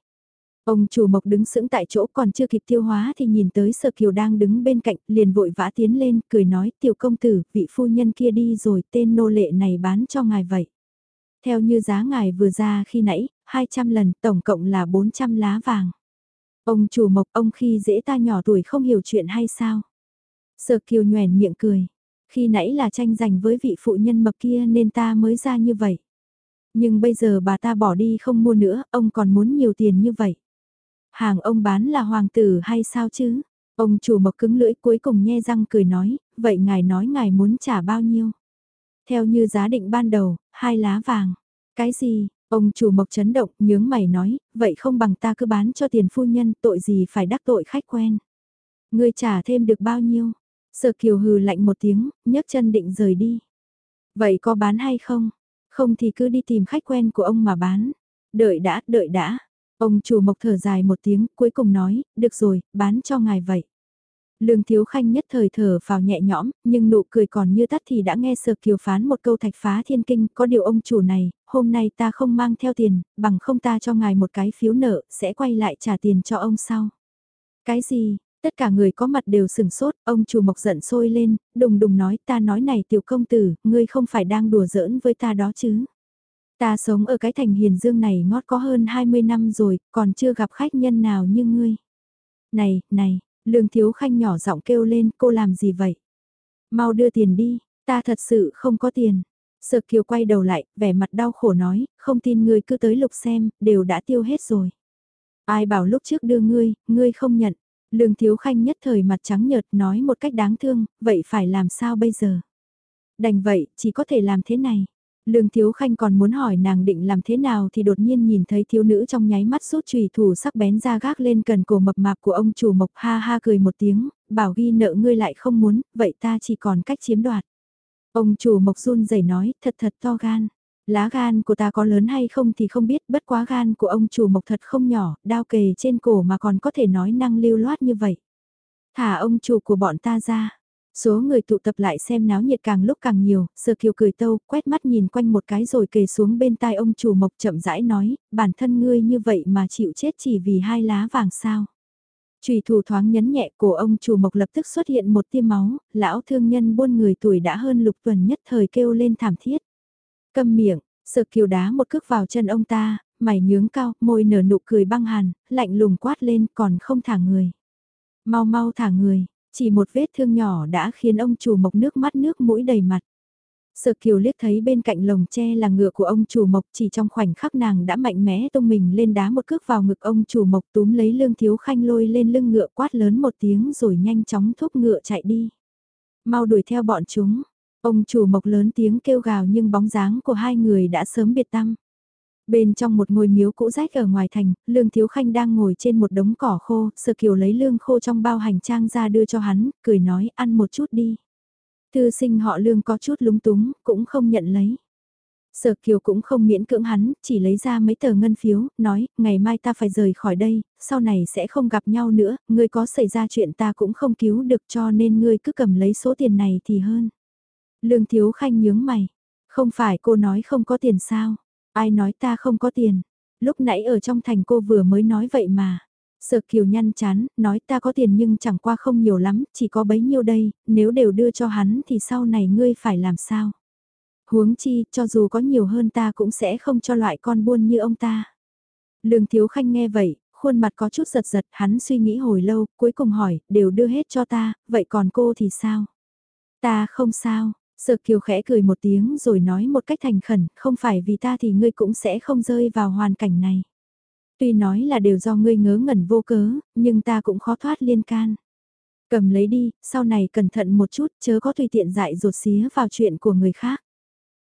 Ông chủ mộc đứng sững tại chỗ còn chưa kịp tiêu hóa thì nhìn tới sở kiều đang đứng bên cạnh, liền vội vã tiến lên, cười nói tiểu công tử, vị phu nhân kia đi rồi, tên nô lệ này bán cho ngài vậy. Theo như giá ngài vừa ra khi nãy, 200 lần, tổng cộng là 400 lá vàng. Ông chủ mộc, ông khi dễ ta nhỏ tuổi không hiểu chuyện hay sao? Sở kiều nhoèn miệng cười. Khi nãy là tranh giành với vị phụ nhân mập kia nên ta mới ra như vậy. Nhưng bây giờ bà ta bỏ đi không mua nữa, ông còn muốn nhiều tiền như vậy. Hàng ông bán là hoàng tử hay sao chứ? Ông chủ mộc cứng lưỡi cuối cùng nhe răng cười nói, vậy ngài nói ngài muốn trả bao nhiêu? Theo như giá định ban đầu, hai lá vàng. Cái gì? Ông chủ mộc chấn động, nhướng mày nói, vậy không bằng ta cứ bán cho tiền phu nhân, tội gì phải đắc tội khách quen. Ngươi trả thêm được bao nhiêu? Sở kiều hừ lạnh một tiếng, nhấc chân định rời đi. Vậy có bán hay không? Không thì cứ đi tìm khách quen của ông mà bán. Đợi đã, đợi đã. Ông chủ mộc thở dài một tiếng, cuối cùng nói, được rồi, bán cho ngài vậy. Lương Thiếu Khanh nhất thời thở vào nhẹ nhõm, nhưng nụ cười còn như tắt thì đã nghe Sở Kiều phán một câu thạch phá thiên kinh, có điều ông chủ này, hôm nay ta không mang theo tiền, bằng không ta cho ngài một cái phiếu nợ, sẽ quay lại trả tiền cho ông sau. Cái gì? Tất cả người có mặt đều sừng sốt, ông chủ mộc giận sôi lên, đùng đùng nói ta nói này tiểu công tử, ngươi không phải đang đùa giỡn với ta đó chứ. Ta sống ở cái thành hiền dương này ngót có hơn 20 năm rồi, còn chưa gặp khách nhân nào như ngươi. Này, này, lương thiếu khanh nhỏ giọng kêu lên, cô làm gì vậy? Mau đưa tiền đi, ta thật sự không có tiền. Sợ kiều quay đầu lại, vẻ mặt đau khổ nói, không tin ngươi cứ tới lục xem, đều đã tiêu hết rồi. Ai bảo lúc trước đưa ngươi, ngươi không nhận. Lương Thiếu Khanh nhất thời mặt trắng nhợt nói một cách đáng thương, vậy phải làm sao bây giờ? Đành vậy, chỉ có thể làm thế này. Lương Thiếu Khanh còn muốn hỏi nàng định làm thế nào thì đột nhiên nhìn thấy thiếu nữ trong nháy mắt rút chùy thủ sắc bén ra gác lên cần cổ mập mạp của ông chủ mộc ha ha cười một tiếng, bảo ghi nợ ngươi lại không muốn, vậy ta chỉ còn cách chiếm đoạt. Ông chủ mộc run rẩy nói, thật thật to gan. Lá gan của ta có lớn hay không thì không biết, bất quá gan của ông chủ mộc thật không nhỏ, đao kề trên cổ mà còn có thể nói năng lưu loát như vậy. Thả ông chủ của bọn ta ra. Số người tụ tập lại xem náo nhiệt càng lúc càng nhiều, sơ kiều cười tâu, quét mắt nhìn quanh một cái rồi kề xuống bên tai ông chủ mộc chậm rãi nói, bản thân ngươi như vậy mà chịu chết chỉ vì hai lá vàng sao. Trùy thủ thoáng nhấn nhẹ cổ ông chủ mộc lập tức xuất hiện một tiêm máu, lão thương nhân buôn người tuổi đã hơn lục tuần nhất thời kêu lên thảm thiết. Câm miệng, sợ kiều đá một cước vào chân ông ta, mày nhướng cao, môi nở nụ cười băng hàn, lạnh lùng quát lên còn không thả người. Mau mau thả người, chỉ một vết thương nhỏ đã khiến ông chủ mộc nước mắt nước mũi đầy mặt. Sợ kiều liếc thấy bên cạnh lồng tre là ngựa của ông chủ mộc chỉ trong khoảnh khắc nàng đã mạnh mẽ tung mình lên đá một cước vào ngực ông chủ mộc túm lấy lương thiếu khanh lôi lên lưng ngựa quát lớn một tiếng rồi nhanh chóng thúc ngựa chạy đi. Mau đuổi theo bọn chúng, Ông chủ mộc lớn tiếng kêu gào nhưng bóng dáng của hai người đã sớm biệt tâm. Bên trong một ngôi miếu cũ rách ở ngoài thành, Lương Thiếu Khanh đang ngồi trên một đống cỏ khô, Sơ Kiều lấy lương khô trong bao hành trang ra đưa cho hắn, cười nói ăn một chút đi. Thư sinh họ Lương có chút lúng túng, cũng không nhận lấy. Sở Kiều cũng không miễn cưỡng hắn, chỉ lấy ra mấy tờ ngân phiếu, nói, ngày mai ta phải rời khỏi đây, sau này sẽ không gặp nhau nữa, ngươi có xảy ra chuyện ta cũng không cứu được cho nên ngươi cứ cầm lấy số tiền này thì hơn. Lương Thiếu Khanh nhướng mày, không phải cô nói không có tiền sao, ai nói ta không có tiền, lúc nãy ở trong thành cô vừa mới nói vậy mà. Sở Kiều nhăn chán, nói ta có tiền nhưng chẳng qua không nhiều lắm, chỉ có bấy nhiêu đây, nếu đều đưa cho hắn thì sau này ngươi phải làm sao? Huống chi, cho dù có nhiều hơn ta cũng sẽ không cho loại con buôn như ông ta. Lương Thiếu Khanh nghe vậy, khuôn mặt có chút giật giật, hắn suy nghĩ hồi lâu, cuối cùng hỏi, đều đưa hết cho ta, vậy còn cô thì sao? Ta không sao, Sở Kiều khẽ cười một tiếng rồi nói một cách thành khẩn, không phải vì ta thì ngươi cũng sẽ không rơi vào hoàn cảnh này. Tuy nói là đều do ngươi ngớ ngẩn vô cớ, nhưng ta cũng khó thoát liên can. Cầm lấy đi, sau này cẩn thận một chút, chớ có tùy tiện dại rột xía vào chuyện của người khác.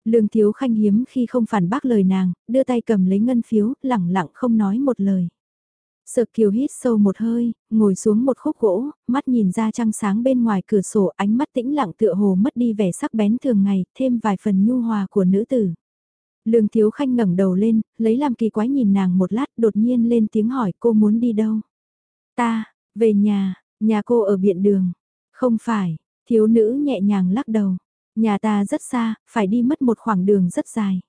Lương Thiếu Khanh hiếm khi không phản bác lời nàng, đưa tay cầm lấy ngân phiếu, lẳng lặng không nói một lời. Sợ kiều hít sâu một hơi, ngồi xuống một khúc gỗ, mắt nhìn ra trăng sáng bên ngoài cửa sổ ánh mắt tĩnh lặng tựa hồ mất đi vẻ sắc bén thường ngày, thêm vài phần nhu hòa của nữ tử. Lương Thiếu Khanh ngẩng đầu lên, lấy làm kỳ quái nhìn nàng một lát đột nhiên lên tiếng hỏi cô muốn đi đâu. Ta, về nhà, nhà cô ở biện đường. Không phải, thiếu nữ nhẹ nhàng lắc đầu. Nhà ta rất xa, phải đi mất một khoảng đường rất dài.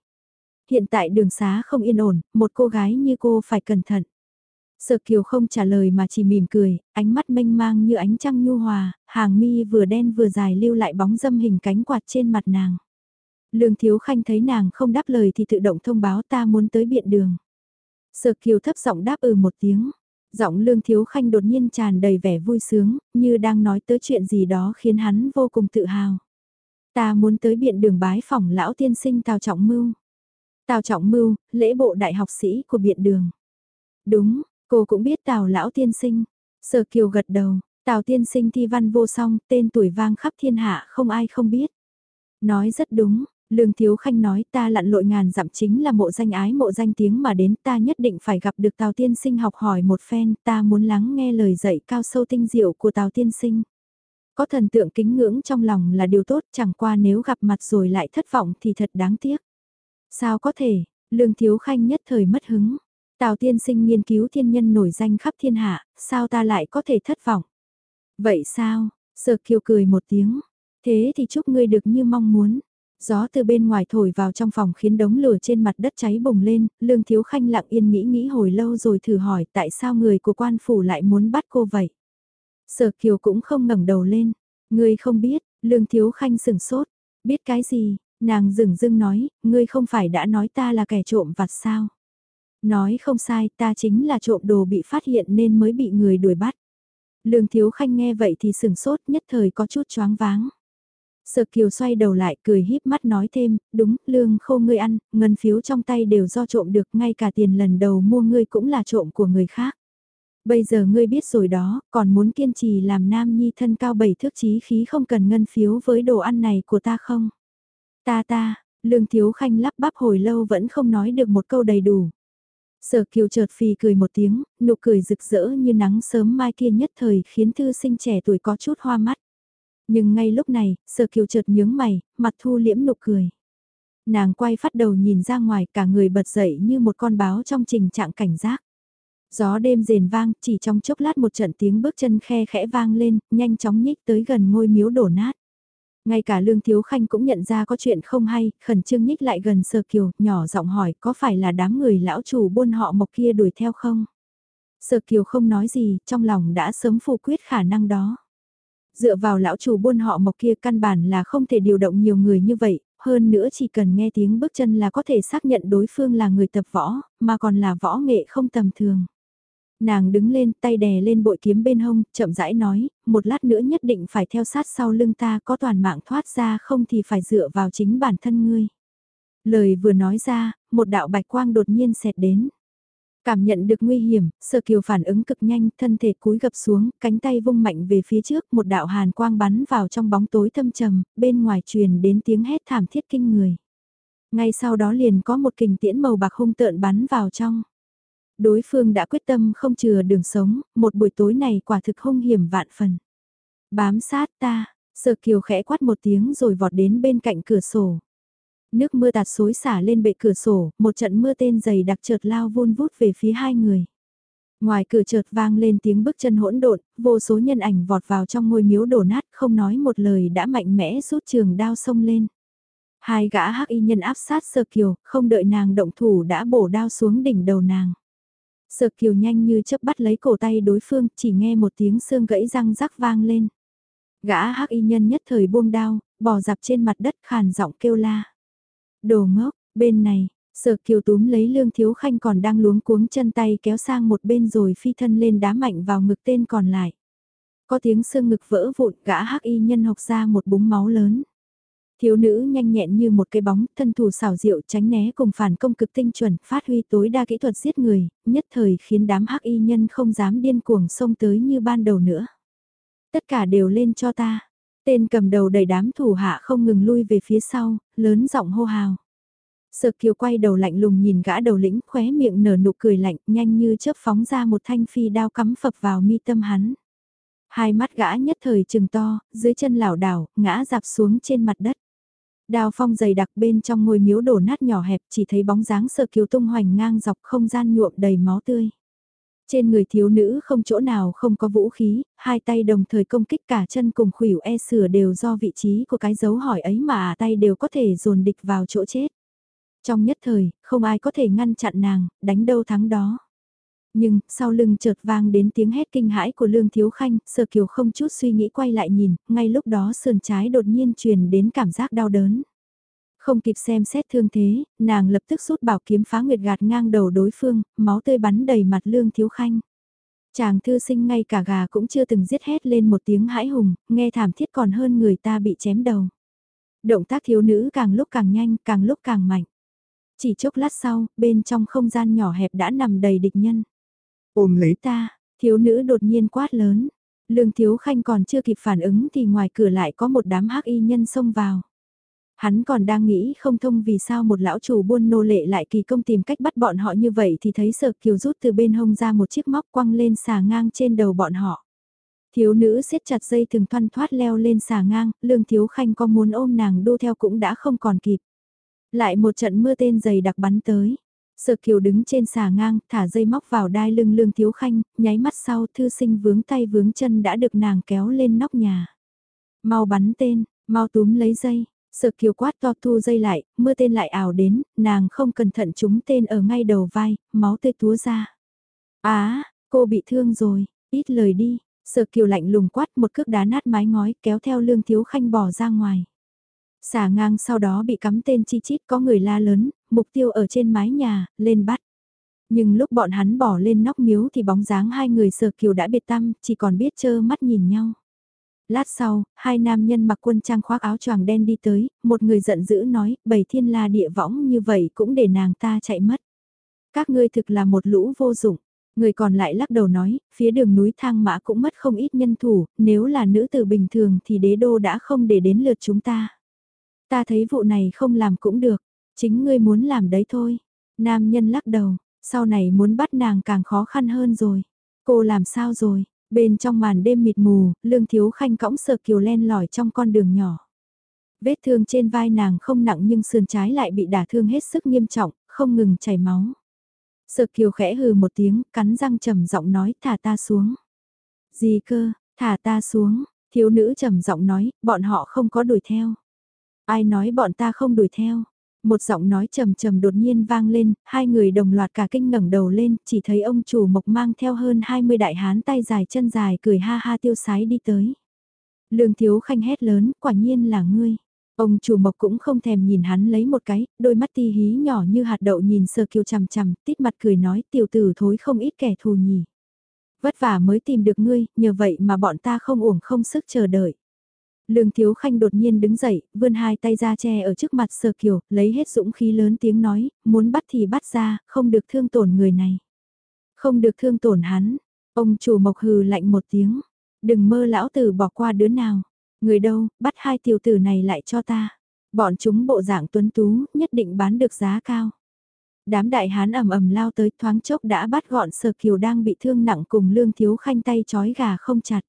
Hiện tại đường xá không yên ổn, một cô gái như cô phải cẩn thận. Sở Kiều không trả lời mà chỉ mỉm cười, ánh mắt mênh mang như ánh trăng nhu hòa, hàng mi vừa đen vừa dài lưu lại bóng dâm hình cánh quạt trên mặt nàng. Lương Thiếu Khanh thấy nàng không đáp lời thì tự động thông báo ta muốn tới biện đường. Sở Kiều thấp giọng đáp ừ một tiếng. Giọng Lương Thiếu Khanh đột nhiên tràn đầy vẻ vui sướng, như đang nói tới chuyện gì đó khiến hắn vô cùng tự hào. Ta muốn tới biện đường bái phỏng lão tiên sinh Tào Trọng Mưu. Tào Trọng Mưu, lễ bộ đại học sĩ của biện đường. Đúng, cô cũng biết Tào lão tiên sinh. Sở Kiều gật đầu, Tào tiên sinh thi văn vô song, tên tuổi vang khắp thiên hạ không ai không biết. Nói rất đúng, Lương Thiếu Khanh nói ta lặn lội ngàn dặm chính là mộ danh ái mộ danh tiếng mà đến ta nhất định phải gặp được Tào Tiên Sinh học hỏi một phen ta muốn lắng nghe lời dạy cao sâu tinh diệu của Tào Tiên Sinh. Có thần tượng kính ngưỡng trong lòng là điều tốt chẳng qua nếu gặp mặt rồi lại thất vọng thì thật đáng tiếc. Sao có thể, Lương Thiếu Khanh nhất thời mất hứng. Tào Tiên Sinh nghiên cứu thiên nhân nổi danh khắp thiên hạ, sao ta lại có thể thất vọng? Vậy sao, Sở Kiều cười một tiếng, thế thì chúc ngươi được như mong muốn. Gió từ bên ngoài thổi vào trong phòng khiến đống lửa trên mặt đất cháy bùng lên, Lương Thiếu Khanh lặng yên nghĩ nghĩ hồi lâu rồi thử hỏi tại sao người của quan phủ lại muốn bắt cô vậy. Sở Kiều cũng không ngẩng đầu lên, ngươi không biết, Lương Thiếu Khanh sừng sốt, biết cái gì, nàng dừng dưng nói, ngươi không phải đã nói ta là kẻ trộm vặt sao. Nói không sai, ta chính là trộm đồ bị phát hiện nên mới bị người đuổi bắt. Lương Thiếu Khanh nghe vậy thì sửng sốt nhất thời có chút choáng váng. Sở Kiều xoay đầu lại cười híp mắt nói thêm, đúng, lương khô ngươi ăn, ngân phiếu trong tay đều do trộm được, ngay cả tiền lần đầu mua ngươi cũng là trộm của người khác. Bây giờ ngươi biết rồi đó, còn muốn kiên trì làm nam nhi thân cao bảy thước chí khí không cần ngân phiếu với đồ ăn này của ta không? Ta ta, lương thiếu khanh lắp bắp hồi lâu vẫn không nói được một câu đầy đủ. Sở kiều chợt phì cười một tiếng, nụ cười rực rỡ như nắng sớm mai kia nhất thời khiến thư sinh trẻ tuổi có chút hoa mắt. Nhưng ngay lúc này, sở kiều chợt nhướng mày, mặt thu liễm nụ cười. Nàng quay phát đầu nhìn ra ngoài cả người bật dậy như một con báo trong trình trạng cảnh giác. Gió đêm rền vang, chỉ trong chốc lát một trận tiếng bước chân khe khẽ vang lên, nhanh chóng nhích tới gần ngôi miếu đổ nát. Ngay cả Lương Thiếu Khanh cũng nhận ra có chuyện không hay, khẩn trương nhích lại gần Sơ Kiều, nhỏ giọng hỏi có phải là đám người lão chủ buôn họ mộc kia đuổi theo không? Sơ Kiều không nói gì, trong lòng đã sớm phủ quyết khả năng đó. Dựa vào lão chủ buôn họ mộc kia căn bản là không thể điều động nhiều người như vậy, hơn nữa chỉ cần nghe tiếng bước chân là có thể xác nhận đối phương là người tập võ, mà còn là võ nghệ không tầm thường. Nàng đứng lên tay đè lên bội kiếm bên hông, chậm rãi nói, một lát nữa nhất định phải theo sát sau lưng ta có toàn mạng thoát ra không thì phải dựa vào chính bản thân ngươi. Lời vừa nói ra, một đạo bạch quang đột nhiên xẹt đến. Cảm nhận được nguy hiểm, sơ kiều phản ứng cực nhanh, thân thể cúi gập xuống, cánh tay vung mạnh về phía trước, một đạo hàn quang bắn vào trong bóng tối thâm trầm, bên ngoài truyền đến tiếng hét thảm thiết kinh người. Ngay sau đó liền có một kình tiễn màu bạc hung tợn bắn vào trong. Đối phương đã quyết tâm không chừa đường sống, một buổi tối này quả thực hung hiểm vạn phần. Bám sát ta, Sở Kiều khẽ quát một tiếng rồi vọt đến bên cạnh cửa sổ. Nước mưa tạt xối xả lên bệ cửa sổ, một trận mưa tên dày đặc chợt lao vun vút về phía hai người. Ngoài cửa chợt vang lên tiếng bước chân hỗn độn, vô số nhân ảnh vọt vào trong ngôi miếu đổ nát không nói một lời đã mạnh mẽ rút trường đao sông lên. Hai gã hắc y nhân áp sát sơ kiều, không đợi nàng động thủ đã bổ đao xuống đỉnh đầu nàng sợ kiều nhanh như chớp bắt lấy cổ tay đối phương, chỉ nghe một tiếng xương gãy răng rắc vang lên. Gã hắc y nhân nhất thời buông đao, bò dạp trên mặt đất khàn giọng kêu la. Đồ ngốc, bên này, Sở kiều túm lấy lương thiếu khanh còn đang luống cuống chân tay kéo sang một bên rồi phi thân lên đá mạnh vào ngực tên còn lại. Có tiếng xương ngực vỡ vụn gã hắc y nhân học ra một búng máu lớn. Thiếu nữ nhanh nhẹn như một cái bóng, thân thủ xảo diệu tránh né cùng phản công cực tinh chuẩn, phát huy tối đa kỹ thuật giết người, nhất thời khiến đám hắc y nhân không dám điên cuồng xông tới như ban đầu nữa. Tất cả đều lên cho ta. Tên cầm đầu đầy đám thủ hạ không ngừng lui về phía sau, lớn giọng hô hào. Sở kiều quay đầu lạnh lùng nhìn gã đầu lĩnh khóe miệng nở nụ cười lạnh nhanh như chớp phóng ra một thanh phi đao cắm phập vào mi tâm hắn. Hai mắt gã nhất thời trừng to, dưới chân lảo đảo, ngã dạp xuống trên mặt đất. Đao phong dày đặc bên trong ngôi miếu đổ nát nhỏ hẹp chỉ thấy bóng dáng sở kiều tung hoành ngang dọc không gian nhuộm đầy máu tươi. Trên người thiếu nữ không chỗ nào không có vũ khí, hai tay đồng thời công kích cả chân cùng khuỷu e sửa đều do vị trí của cái dấu hỏi ấy mà à, tay đều có thể dồn địch vào chỗ chết. Trong nhất thời, không ai có thể ngăn chặn nàng, đánh đâu thắng đó. Nhưng, sau lưng chợt vang đến tiếng hét kinh hãi của Lương Thiếu Khanh, Sở Kiều không chút suy nghĩ quay lại nhìn, ngay lúc đó sườn trái đột nhiên truyền đến cảm giác đau đớn. Không kịp xem xét thương thế, nàng lập tức rút bảo kiếm phá nguyệt gạt ngang đầu đối phương, máu tươi bắn đầy mặt Lương Thiếu Khanh. Chàng thư sinh ngay cả gà cũng chưa từng giết hét lên một tiếng hãi hùng, nghe thảm thiết còn hơn người ta bị chém đầu. Động tác thiếu nữ càng lúc càng nhanh, càng lúc càng mạnh. Chỉ chốc lát sau, bên trong không gian nhỏ hẹp đã nằm đầy địch nhân. Ôm lấy ta, thiếu nữ đột nhiên quát lớn. Lương Thiếu Khanh còn chưa kịp phản ứng thì ngoài cửa lại có một đám hắc y nhân xông vào. Hắn còn đang nghĩ không thông vì sao một lão chủ buôn nô lệ lại kỳ công tìm cách bắt bọn họ như vậy thì thấy sợ kiều rút từ bên hông ra một chiếc móc quăng lên xà ngang trên đầu bọn họ. Thiếu nữ siết chặt dây thường thoăn thoát leo lên xà ngang, lương thiếu khanh có muốn ôm nàng đu theo cũng đã không còn kịp. Lại một trận mưa tên dày đặc bắn tới. Sở kiều đứng trên xà ngang, thả dây móc vào đai lưng lương thiếu khanh, nháy mắt sau thư sinh vướng tay vướng chân đã được nàng kéo lên nóc nhà. Mau bắn tên, mau túm lấy dây, sở kiều quát to thu dây lại, mưa tên lại ảo đến, nàng không cẩn thận trúng tên ở ngay đầu vai, máu tươi túa ra. Á, cô bị thương rồi, ít lời đi, sở kiều lạnh lùng quát một cước đá nát mái ngói kéo theo lương thiếu khanh bỏ ra ngoài. Xà ngang sau đó bị cắm tên chi chít có người la lớn, mục tiêu ở trên mái nhà, lên bắt. Nhưng lúc bọn hắn bỏ lên nóc miếu thì bóng dáng hai người sờ kiều đã biệt tâm, chỉ còn biết chơ mắt nhìn nhau. Lát sau, hai nam nhân mặc quân trang khoác áo choàng đen đi tới, một người giận dữ nói, bầy thiên la địa võng như vậy cũng để nàng ta chạy mất. Các ngươi thực là một lũ vô dụng. Người còn lại lắc đầu nói, phía đường núi thang mã cũng mất không ít nhân thủ, nếu là nữ tử bình thường thì đế đô đã không để đến lượt chúng ta. Ta thấy vụ này không làm cũng được, chính ngươi muốn làm đấy thôi. Nam nhân lắc đầu, sau này muốn bắt nàng càng khó khăn hơn rồi. Cô làm sao rồi? Bên trong màn đêm mịt mù, lương thiếu khanh cõng sợ kiều len lỏi trong con đường nhỏ. Vết thương trên vai nàng không nặng nhưng sườn trái lại bị đả thương hết sức nghiêm trọng, không ngừng chảy máu. Sợ kiều khẽ hừ một tiếng, cắn răng trầm giọng nói thả ta xuống. Gì cơ, thả ta xuống, thiếu nữ trầm giọng nói, bọn họ không có đuổi theo. Ai nói bọn ta không đuổi theo? Một giọng nói trầm trầm đột nhiên vang lên, hai người đồng loạt cả kinh ngẩng đầu lên, chỉ thấy ông chủ mộc mang theo hơn 20 đại hán tay dài chân dài cười ha ha tiêu sái đi tới. Lương thiếu khanh hét lớn, quả nhiên là ngươi. Ông chủ mộc cũng không thèm nhìn hắn lấy một cái, đôi mắt ti hí nhỏ như hạt đậu nhìn sơ kiều chằm chằm, tít mặt cười nói tiểu tử thối không ít kẻ thù nhỉ. Vất vả mới tìm được ngươi, nhờ vậy mà bọn ta không uổng không sức chờ đợi. Lương Thiếu Khanh đột nhiên đứng dậy, vươn hai tay ra che ở trước mặt Sở Kiều, lấy hết dũng khí lớn tiếng nói, muốn bắt thì bắt ra, không được thương tổn người này. Không được thương tổn hắn. Ông chủ mộc hừ lạnh một tiếng. Đừng mơ lão tử bỏ qua đứa nào. Người đâu, bắt hai tiểu tử này lại cho ta. Bọn chúng bộ dạng tuấn tú, nhất định bán được giá cao. Đám đại hán ầm ầm lao tới thoáng chốc đã bắt gọn Sở Kiều đang bị thương nặng cùng Lương Thiếu Khanh tay chói gà không chặt.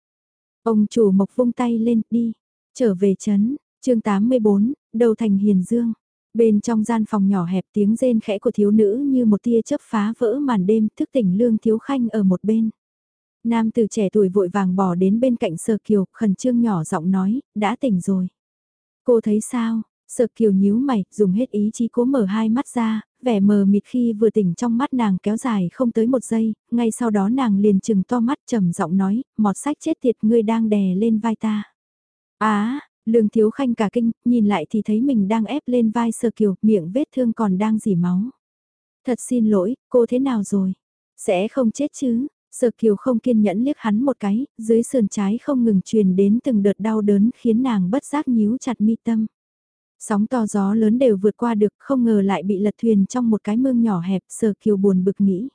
Ông chủ mộc vung tay lên, đi. Trở về chấn, chương 84, đầu thành Hiền Dương. Bên trong gian phòng nhỏ hẹp tiếng rên khẽ của thiếu nữ như một tia chớp phá vỡ màn đêm thức tỉnh lương thiếu khanh ở một bên. Nam từ trẻ tuổi vội vàng bỏ đến bên cạnh Sở Kiều, khẩn trương nhỏ giọng nói, đã tỉnh rồi. Cô thấy sao? Sở Kiều nhíu mày, dùng hết ý chí cố mở hai mắt ra, vẻ mờ mịt khi vừa tỉnh trong mắt nàng kéo dài không tới một giây, ngay sau đó nàng liền chừng to mắt trầm giọng nói, mọt sách chết tiệt ngươi đang đè lên vai ta. Á, lương thiếu khanh cả kinh, nhìn lại thì thấy mình đang ép lên vai Sơ Kiều, miệng vết thương còn đang dỉ máu. Thật xin lỗi, cô thế nào rồi? Sẽ không chết chứ? Sở Kiều không kiên nhẫn liếc hắn một cái, dưới sườn trái không ngừng truyền đến từng đợt đau đớn khiến nàng bất giác nhíu chặt mi tâm. Sóng to gió lớn đều vượt qua được, không ngờ lại bị lật thuyền trong một cái mương nhỏ hẹp, Sở Kiều buồn bực nghĩ.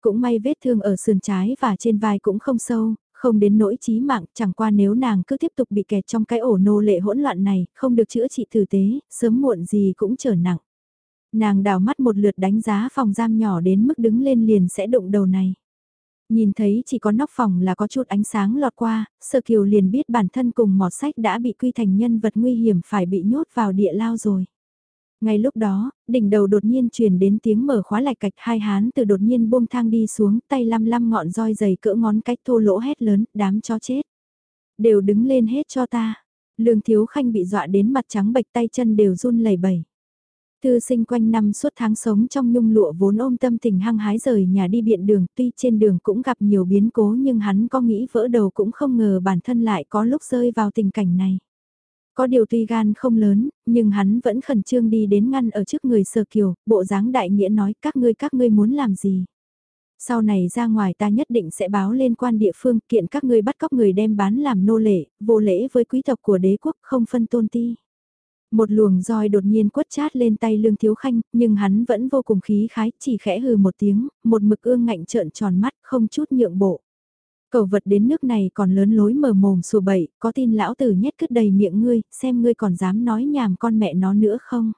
Cũng may vết thương ở sườn trái và trên vai cũng không sâu, không đến nỗi chí mạng, chẳng qua nếu nàng cứ tiếp tục bị kẹt trong cái ổ nô lệ hỗn loạn này, không được chữa trị tử tế, sớm muộn gì cũng trở nặng. Nàng đào mắt một lượt đánh giá phòng giam nhỏ đến mức đứng lên liền sẽ đụng đầu này. Nhìn thấy chỉ có nóc phòng là có chút ánh sáng lọt qua, Sơ Kiều liền biết bản thân cùng mọt sách đã bị quy thành nhân vật nguy hiểm phải bị nhốt vào địa lao rồi. Ngay lúc đó, đỉnh đầu đột nhiên truyền đến tiếng mở khóa lạch cạch hai hán từ đột nhiên buông thang đi xuống tay lăm lăm ngọn roi dày cỡ ngón cách thô lỗ hét lớn, đám chó chết. Đều đứng lên hết cho ta. Lương Thiếu Khanh bị dọa đến mặt trắng bệch tay chân đều run lẩy bẩy. Thư sinh quanh năm suốt tháng sống trong nhung lụa vốn ôm tâm tình hăng hái rời nhà đi biện đường, tuy trên đường cũng gặp nhiều biến cố nhưng hắn có nghĩ vỡ đầu cũng không ngờ bản thân lại có lúc rơi vào tình cảnh này. Có điều tuy gan không lớn, nhưng hắn vẫn khẩn trương đi đến ngăn ở trước người sơ kiều, bộ dáng đại nghĩa nói các ngươi các ngươi muốn làm gì. Sau này ra ngoài ta nhất định sẽ báo lên quan địa phương kiện các ngươi bắt cóc người đem bán làm nô lệ, vô lễ với quý tộc của đế quốc không phân tôn ti. Một luồng roi đột nhiên quất chát lên tay Lương Thiếu Khanh, nhưng hắn vẫn vô cùng khí khái, chỉ khẽ hừ một tiếng, một mực ương ngạnh trợn tròn mắt, không chút nhượng bộ. Cầu vật đến nước này còn lớn lối mở mồm sùa bậy, có tin lão tử nhét cứt đầy miệng ngươi, xem ngươi còn dám nói nhảm con mẹ nó nữa không?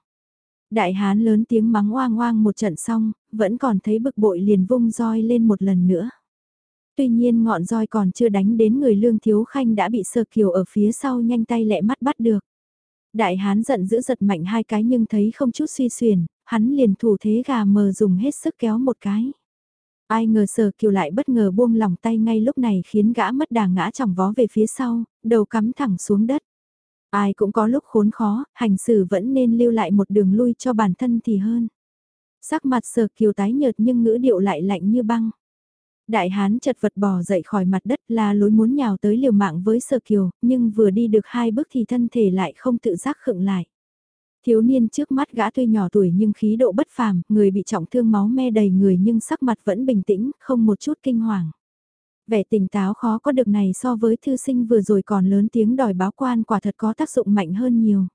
Đại hán lớn tiếng mắng oang oang một trận xong, vẫn còn thấy bực bội liền vung roi lên một lần nữa. Tuy nhiên ngọn roi còn chưa đánh đến người lương thiếu khanh đã bị sơ kiều ở phía sau nhanh tay lẹ mắt bắt được. Đại hán giận dữ giật mạnh hai cái nhưng thấy không chút suy xuyền, hắn liền thủ thế gà mờ dùng hết sức kéo một cái. Ai ngờ sở kiều lại bất ngờ buông lỏng tay ngay lúc này khiến gã mất đà ngã chỏng vó về phía sau, đầu cắm thẳng xuống đất. Ai cũng có lúc khốn khó, hành xử vẫn nên lưu lại một đường lui cho bản thân thì hơn. Sắc mặt sở kiều tái nhợt nhưng ngữ điệu lại lạnh như băng. Đại hán chật vật bò dậy khỏi mặt đất là lối muốn nhào tới liều mạng với sở kiều, nhưng vừa đi được hai bước thì thân thể lại không tự giác khựng lại. Thiếu niên trước mắt gã tuy nhỏ tuổi nhưng khí độ bất phàm, người bị trọng thương máu me đầy người nhưng sắc mặt vẫn bình tĩnh, không một chút kinh hoàng. Vẻ tỉnh táo khó có được này so với thư sinh vừa rồi còn lớn tiếng đòi báo quan quả thật có tác dụng mạnh hơn nhiều.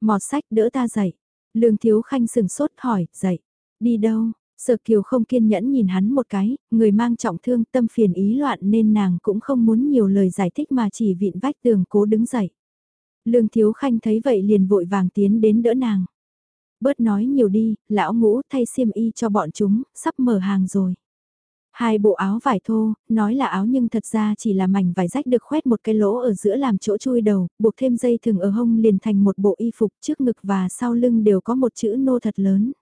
Mọt sách đỡ ta dậy. Lương thiếu khanh sừng sốt hỏi, dậy. Đi đâu? Sở Kiều không kiên nhẫn nhìn hắn một cái, người mang trọng thương tâm phiền ý loạn nên nàng cũng không muốn nhiều lời giải thích mà chỉ vịn vách tường cố đứng dậy. Lương Thiếu Khanh thấy vậy liền vội vàng tiến đến đỡ nàng. Bớt nói nhiều đi, lão ngũ thay xiêm y cho bọn chúng, sắp mở hàng rồi. Hai bộ áo vải thô, nói là áo nhưng thật ra chỉ là mảnh vải rách được khoét một cái lỗ ở giữa làm chỗ chui đầu, buộc thêm dây thừng ở hông liền thành một bộ y phục trước ngực và sau lưng đều có một chữ nô thật lớn.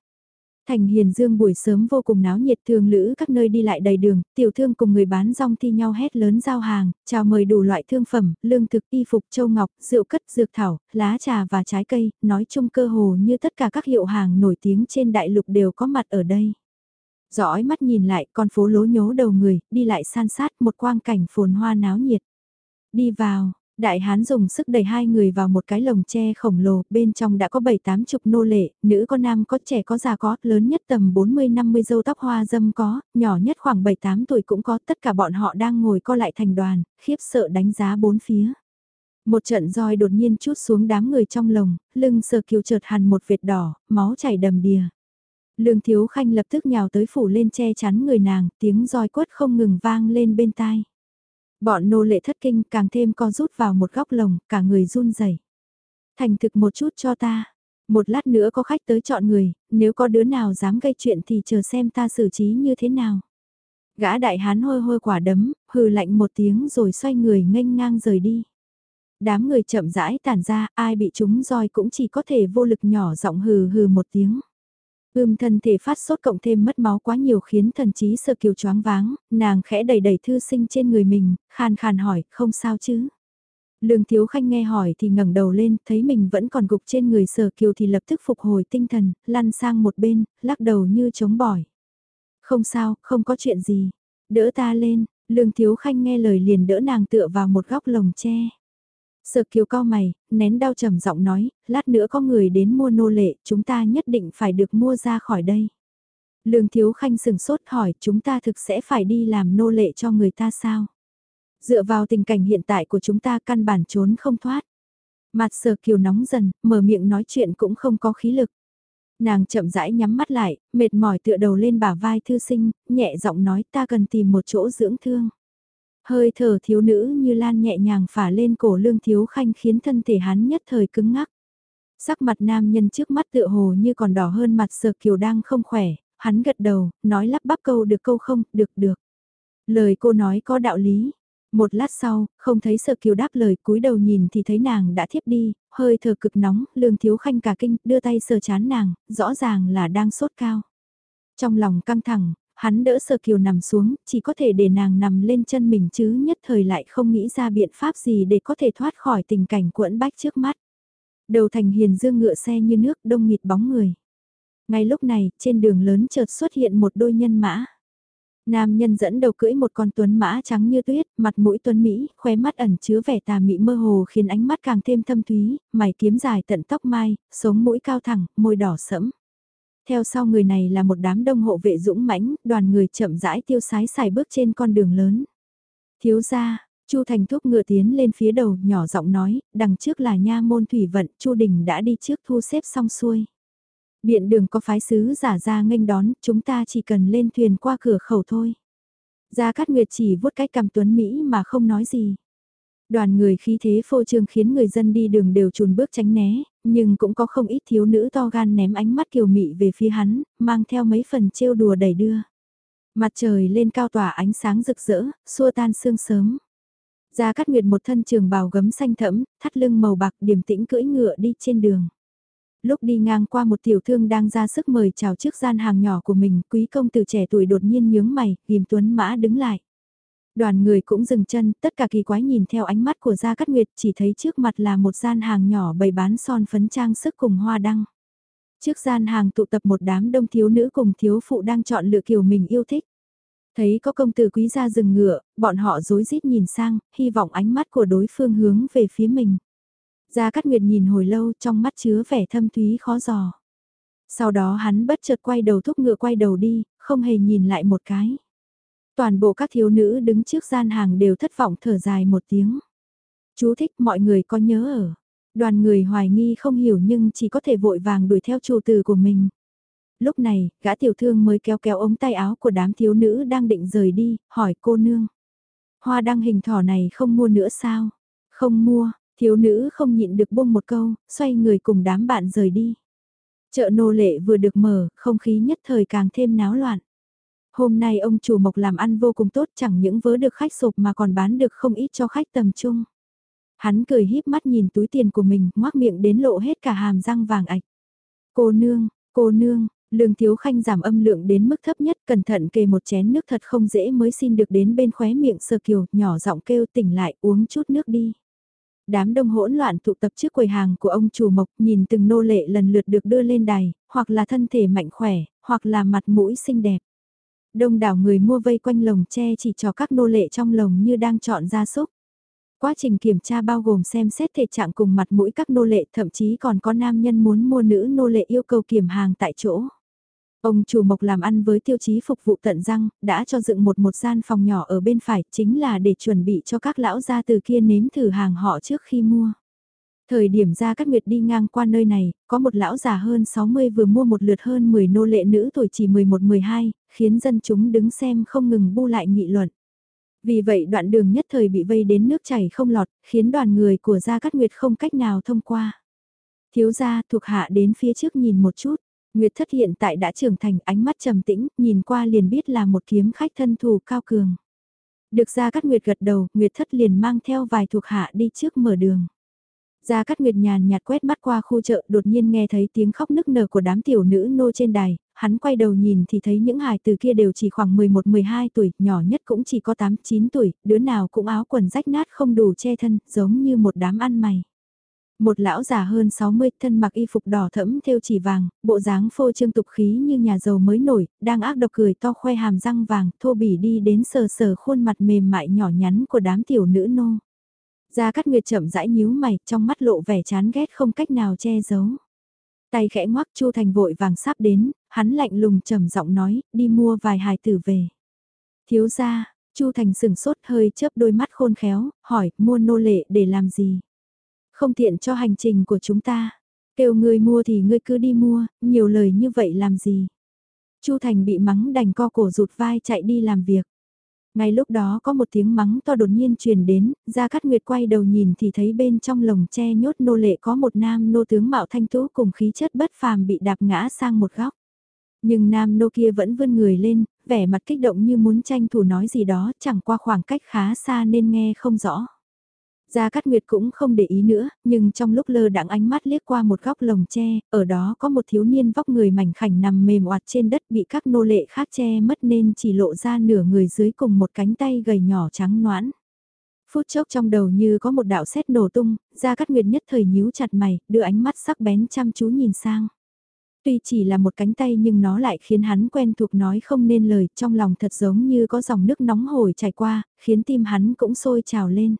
Thành Hiền Dương buổi sớm vô cùng náo nhiệt thường lữ các nơi đi lại đầy đường, tiểu thương cùng người bán rong thi nhau hét lớn giao hàng, chào mời đủ loại thương phẩm, lương thực, y phục, châu ngọc, rượu cất, dược thảo, lá trà và trái cây, nói chung cơ hồ như tất cả các hiệu hàng nổi tiếng trên đại lục đều có mặt ở đây. Dõi mắt nhìn lại con phố lố nhố đầu người, đi lại san sát một quang cảnh phồn hoa náo nhiệt. Đi vào, Đại hán dùng sức đẩy hai người vào một cái lồng tre khổng lồ, bên trong đã có bảy tám chục nô lệ, nữ có nam có trẻ có già có, lớn nhất tầm 40-50 dâu tóc hoa dâm có, nhỏ nhất khoảng 7-8 tuổi cũng có, tất cả bọn họ đang ngồi co lại thành đoàn, khiếp sợ đánh giá bốn phía. Một trận roi đột nhiên chút xuống đám người trong lồng, lưng sờ kiều chợt hằn một vệt đỏ, máu chảy đầm đìa. Lương Thiếu Khanh lập tức nhào tới phủ lên che chắn người nàng, tiếng roi quất không ngừng vang lên bên tai. Bọn nô lệ thất kinh càng thêm co rút vào một góc lồng, cả người run rẩy. Thành thực một chút cho ta. Một lát nữa có khách tới chọn người, nếu có đứa nào dám gây chuyện thì chờ xem ta xử trí như thế nào. Gã đại hán hôi hôi quả đấm, hừ lạnh một tiếng rồi xoay người nghênh ngang rời đi. Đám người chậm rãi tản ra, ai bị chúng roi cũng chỉ có thể vô lực nhỏ giọng hừ hừ một tiếng. Ưm thân thể phát sốt cộng thêm mất máu quá nhiều khiến thần trí sơ kiều choáng váng, nàng khẽ đẩy đẩy thư sinh trên người mình, khàn khàn hỏi, không sao chứ. Lương Thiếu Khanh nghe hỏi thì ngẩng đầu lên, thấy mình vẫn còn gục trên người sở kiều thì lập tức phục hồi tinh thần, lăn sang một bên, lắc đầu như chống bỏi. Không sao, không có chuyện gì. Đỡ ta lên, Lương Thiếu Khanh nghe lời liền đỡ nàng tựa vào một góc lồng tre. Sở kiều cao mày, nén đau trầm giọng nói, lát nữa có người đến mua nô lệ, chúng ta nhất định phải được mua ra khỏi đây. Lương Thiếu Khanh sừng sốt hỏi, chúng ta thực sẽ phải đi làm nô lệ cho người ta sao? Dựa vào tình cảnh hiện tại của chúng ta căn bản trốn không thoát. Mặt sở kiều nóng dần, mở miệng nói chuyện cũng không có khí lực. Nàng chậm rãi nhắm mắt lại, mệt mỏi tựa đầu lên bả vai thư sinh, nhẹ giọng nói ta cần tìm một chỗ dưỡng thương. Hơi thở thiếu nữ như lan nhẹ nhàng phả lên cổ lương thiếu khanh khiến thân thể hắn nhất thời cứng ngắc. Sắc mặt nam nhân trước mắt tựa hồ như còn đỏ hơn mặt sở kiều đang không khỏe, hắn gật đầu, nói lắp bắp câu được câu không, được được. Lời cô nói có đạo lý. Một lát sau, không thấy sợ kiều đáp lời cúi đầu nhìn thì thấy nàng đã thiếp đi, hơi thở cực nóng, lương thiếu khanh cả kinh, đưa tay sờ chán nàng, rõ ràng là đang sốt cao. Trong lòng căng thẳng, hắn đỡ sơ kiều nằm xuống, chỉ có thể để nàng nằm lên chân mình chứ nhất thời lại không nghĩ ra biện pháp gì để có thể thoát khỏi tình cảnh cuộn bách trước mắt. Đầu thành hiền dương ngựa xe như nước đông nghịt bóng người. Ngay lúc này, trên đường lớn chợt xuất hiện một đôi nhân mã. Nam nhân dẫn đầu cưỡi một con tuấn mã trắng như tuyết, mặt mũi tuấn Mỹ, khóe mắt ẩn chứa vẻ tà mị mơ hồ khiến ánh mắt càng thêm thâm thúy, mày kiếm dài tận tóc mai, sống mũi cao thẳng, môi đỏ sẫm. Theo sau người này là một đám đông hộ vệ dũng mãnh, đoàn người chậm rãi tiêu sái xài bước trên con đường lớn. Thiếu gia, Chu Thành thúc ngựa tiến lên phía đầu, nhỏ giọng nói, đằng trước là nha môn thủy vận, Chu Đình đã đi trước thu xếp xong xuôi. Biện đường có phái sứ giả ra nghênh đón, chúng ta chỉ cần lên thuyền qua cửa khẩu thôi. Gia Cát Nguyệt chỉ vuốt cái cầm tuấn Mỹ mà không nói gì. Đoàn người khí thế phô trương khiến người dân đi đường đều chùn bước tránh né, nhưng cũng có không ít thiếu nữ to gan ném ánh mắt kiều mị về phía hắn, mang theo mấy phần trêu đùa đẩy đưa. Mặt trời lên cao tỏa ánh sáng rực rỡ, xua tan sương sớm. Gia Cát Nguyệt một thân trường bào gấm xanh thẫm, thắt lưng màu bạc điềm tĩnh cưỡi ngựa đi trên đường lúc đi ngang qua một tiểu thương đang ra sức mời chào trước gian hàng nhỏ của mình, quý công tử trẻ tuổi đột nhiên nhướng mày, ghim tuấn mã đứng lại. Đoàn người cũng dừng chân, tất cả kỳ quái nhìn theo ánh mắt của Gia Cát Nguyệt, chỉ thấy trước mặt là một gian hàng nhỏ bày bán son phấn trang sức cùng hoa đăng. Trước gian hàng tụ tập một đám đông thiếu nữ cùng thiếu phụ đang chọn lựa kiểu mình yêu thích. Thấy có công tử quý gia dừng ngựa, bọn họ rối rít nhìn sang, hy vọng ánh mắt của đối phương hướng về phía mình. Gia Cát Nguyệt nhìn hồi lâu trong mắt chứa vẻ thâm thúy khó giò. Sau đó hắn bất chợt quay đầu thúc ngựa quay đầu đi, không hề nhìn lại một cái. Toàn bộ các thiếu nữ đứng trước gian hàng đều thất vọng thở dài một tiếng. Chú thích mọi người có nhớ ở. Đoàn người hoài nghi không hiểu nhưng chỉ có thể vội vàng đuổi theo chủ từ của mình. Lúc này, gã tiểu thương mới kéo kéo ống tay áo của đám thiếu nữ đang định rời đi, hỏi cô nương. Hoa đăng hình thỏ này không mua nữa sao? Không mua, Thiếu nữ không nhịn được buông một câu, xoay người cùng đám bạn rời đi. Chợ nô lệ vừa được mở, không khí nhất thời càng thêm náo loạn. Hôm nay ông chủ mộc làm ăn vô cùng tốt chẳng những vớ được khách sộp mà còn bán được không ít cho khách tầm trung. Hắn cười híp mắt nhìn túi tiền của mình, ngoác miệng đến lộ hết cả hàm răng vàng ạch. Cô nương, cô nương, lương thiếu khanh giảm âm lượng đến mức thấp nhất, cẩn thận kề một chén nước thật không dễ mới xin được đến bên khóe miệng sơ kiều, nhỏ giọng kêu tỉnh lại uống chút nước đi. Đám đông hỗn loạn tụ tập trước quầy hàng của ông chủ mộc nhìn từng nô lệ lần lượt được đưa lên đài, hoặc là thân thể mạnh khỏe, hoặc là mặt mũi xinh đẹp. Đông đảo người mua vây quanh lồng tre chỉ cho các nô lệ trong lồng như đang chọn gia súc. Quá trình kiểm tra bao gồm xem xét thể trạng cùng mặt mũi các nô lệ thậm chí còn có nam nhân muốn mua nữ nô lệ yêu cầu kiểm hàng tại chỗ. Ông chủ mộc làm ăn với tiêu chí phục vụ tận răng, đã cho dựng một một gian phòng nhỏ ở bên phải chính là để chuẩn bị cho các lão gia từ kia nếm thử hàng họ trước khi mua. Thời điểm ra các nguyệt đi ngang qua nơi này, có một lão già hơn 60 vừa mua một lượt hơn 10 nô lệ nữ tuổi chỉ 11-12, khiến dân chúng đứng xem không ngừng bu lại nghị luận. Vì vậy đoạn đường nhất thời bị vây đến nước chảy không lọt, khiến đoàn người của Gia Cát Nguyệt không cách nào thông qua. Thiếu gia thuộc hạ đến phía trước nhìn một chút. Nguyệt thất hiện tại đã trưởng thành ánh mắt trầm tĩnh, nhìn qua liền biết là một kiếm khách thân thù cao cường. Được ra cát Nguyệt gật đầu, Nguyệt thất liền mang theo vài thuộc hạ đi trước mở đường. Gia Cát Nguyệt nhàn nhạt quét mắt qua khu chợ đột nhiên nghe thấy tiếng khóc nức nở của đám tiểu nữ nô trên đài, hắn quay đầu nhìn thì thấy những hài từ kia đều chỉ khoảng 11-12 tuổi, nhỏ nhất cũng chỉ có 8-9 tuổi, đứa nào cũng áo quần rách nát không đủ che thân, giống như một đám ăn mày. Một lão già hơn 60 thân mặc y phục đỏ thẫm theo chỉ vàng, bộ dáng phô trương tục khí như nhà giàu mới nổi, đang ác độc cười to khoe hàm răng vàng, thô bỉ đi đến sờ sờ khuôn mặt mềm mại nhỏ nhắn của đám tiểu nữ nô. Gia Cát Nguyệt chậm rãi nhíu mày, trong mắt lộ vẻ chán ghét không cách nào che giấu. Tay khẽ ngoắc Chu Thành vội vàng sắp đến, hắn lạnh lùng trầm giọng nói, đi mua vài hài tử về. Thiếu gia, Chu Thành sừng sốt hơi chớp đôi mắt khôn khéo, hỏi, mua nô lệ để làm gì? Không tiện cho hành trình của chúng ta. Kêu người mua thì ngươi cứ đi mua, nhiều lời như vậy làm gì? Chu Thành bị mắng đành co cổ rụt vai chạy đi làm việc. Ngay lúc đó có một tiếng mắng to đột nhiên truyền đến, Gia Cát Nguyệt quay đầu nhìn thì thấy bên trong lồng tre nhốt nô lệ có một nam nô tướng mạo thanh tú cùng khí chất bất phàm bị đạp ngã sang một góc. Nhưng nam nô kia vẫn vươn người lên, vẻ mặt kích động như muốn tranh thủ nói gì đó chẳng qua khoảng cách khá xa nên nghe không rõ. Gia Cát Nguyệt cũng không để ý nữa, nhưng trong lúc lơ đãng ánh mắt liếc qua một góc lồng tre, ở đó có một thiếu niên vóc người mảnh khảnh nằm mềm oạt trên đất bị các nô lệ khác che mất nên chỉ lộ ra nửa người dưới cùng một cánh tay gầy nhỏ trắng noãn. Phút chốc trong đầu như có một đạo sét nổ tung, Gia Cát Nguyệt nhất thời nhíu chặt mày, đưa ánh mắt sắc bén chăm chú nhìn sang. Tuy chỉ là một cánh tay nhưng nó lại khiến hắn quen thuộc nói không nên lời, trong lòng thật giống như có dòng nước nóng hổi chảy qua, khiến tim hắn cũng sôi trào lên.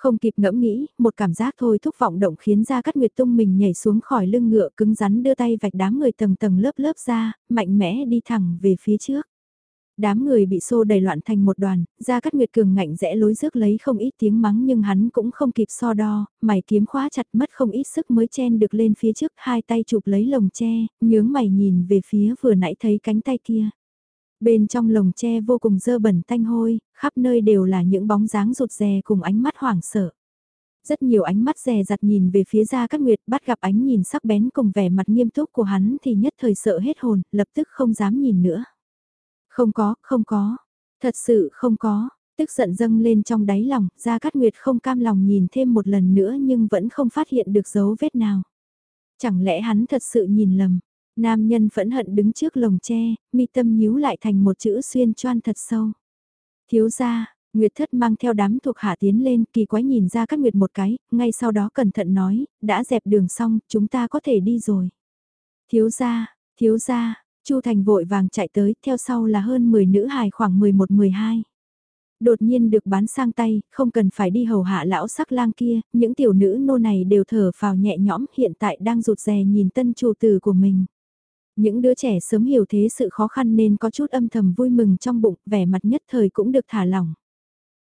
Không kịp ngẫm nghĩ, một cảm giác thôi thúc vọng động khiến ra cắt nguyệt tung mình nhảy xuống khỏi lưng ngựa cứng rắn đưa tay vạch đám người tầng tầng lớp lớp ra, mạnh mẽ đi thẳng về phía trước. Đám người bị xô đầy loạn thành một đoàn, ra cắt nguyệt cường ngạnh rẽ lối rước lấy không ít tiếng mắng nhưng hắn cũng không kịp so đo, mày kiếm khóa chặt mất không ít sức mới chen được lên phía trước hai tay chụp lấy lồng tre, nhướng mày nhìn về phía vừa nãy thấy cánh tay kia. Bên trong lồng tre vô cùng dơ bẩn tanh hôi, khắp nơi đều là những bóng dáng rụt rè cùng ánh mắt hoảng sợ. Rất nhiều ánh mắt rè rặt nhìn về phía ra các nguyệt bắt gặp ánh nhìn sắc bén cùng vẻ mặt nghiêm túc của hắn thì nhất thời sợ hết hồn, lập tức không dám nhìn nữa. Không có, không có, thật sự không có, tức giận dâng lên trong đáy lòng, ra cát nguyệt không cam lòng nhìn thêm một lần nữa nhưng vẫn không phát hiện được dấu vết nào. Chẳng lẽ hắn thật sự nhìn lầm, Nam nhân phẫn hận đứng trước lồng tre, mi tâm nhíu lại thành một chữ xuyên choan thật sâu. Thiếu gia, Nguyệt thất mang theo đám thuộc hạ tiến lên, kỳ quái nhìn ra các Nguyệt một cái, ngay sau đó cẩn thận nói, đã dẹp đường xong, chúng ta có thể đi rồi. Thiếu gia, thiếu gia, Chu Thành vội vàng chạy tới, theo sau là hơn 10 nữ hài khoảng 11-12 đột nhiên được bán sang tay, không cần phải đi hầu hạ lão sắc lang kia, những tiểu nữ nô này đều thở phào nhẹ nhõm hiện tại đang rụt rè nhìn tân chủ tử của mình. Những đứa trẻ sớm hiểu thế sự khó khăn nên có chút âm thầm vui mừng trong bụng, vẻ mặt nhất thời cũng được thả lỏng.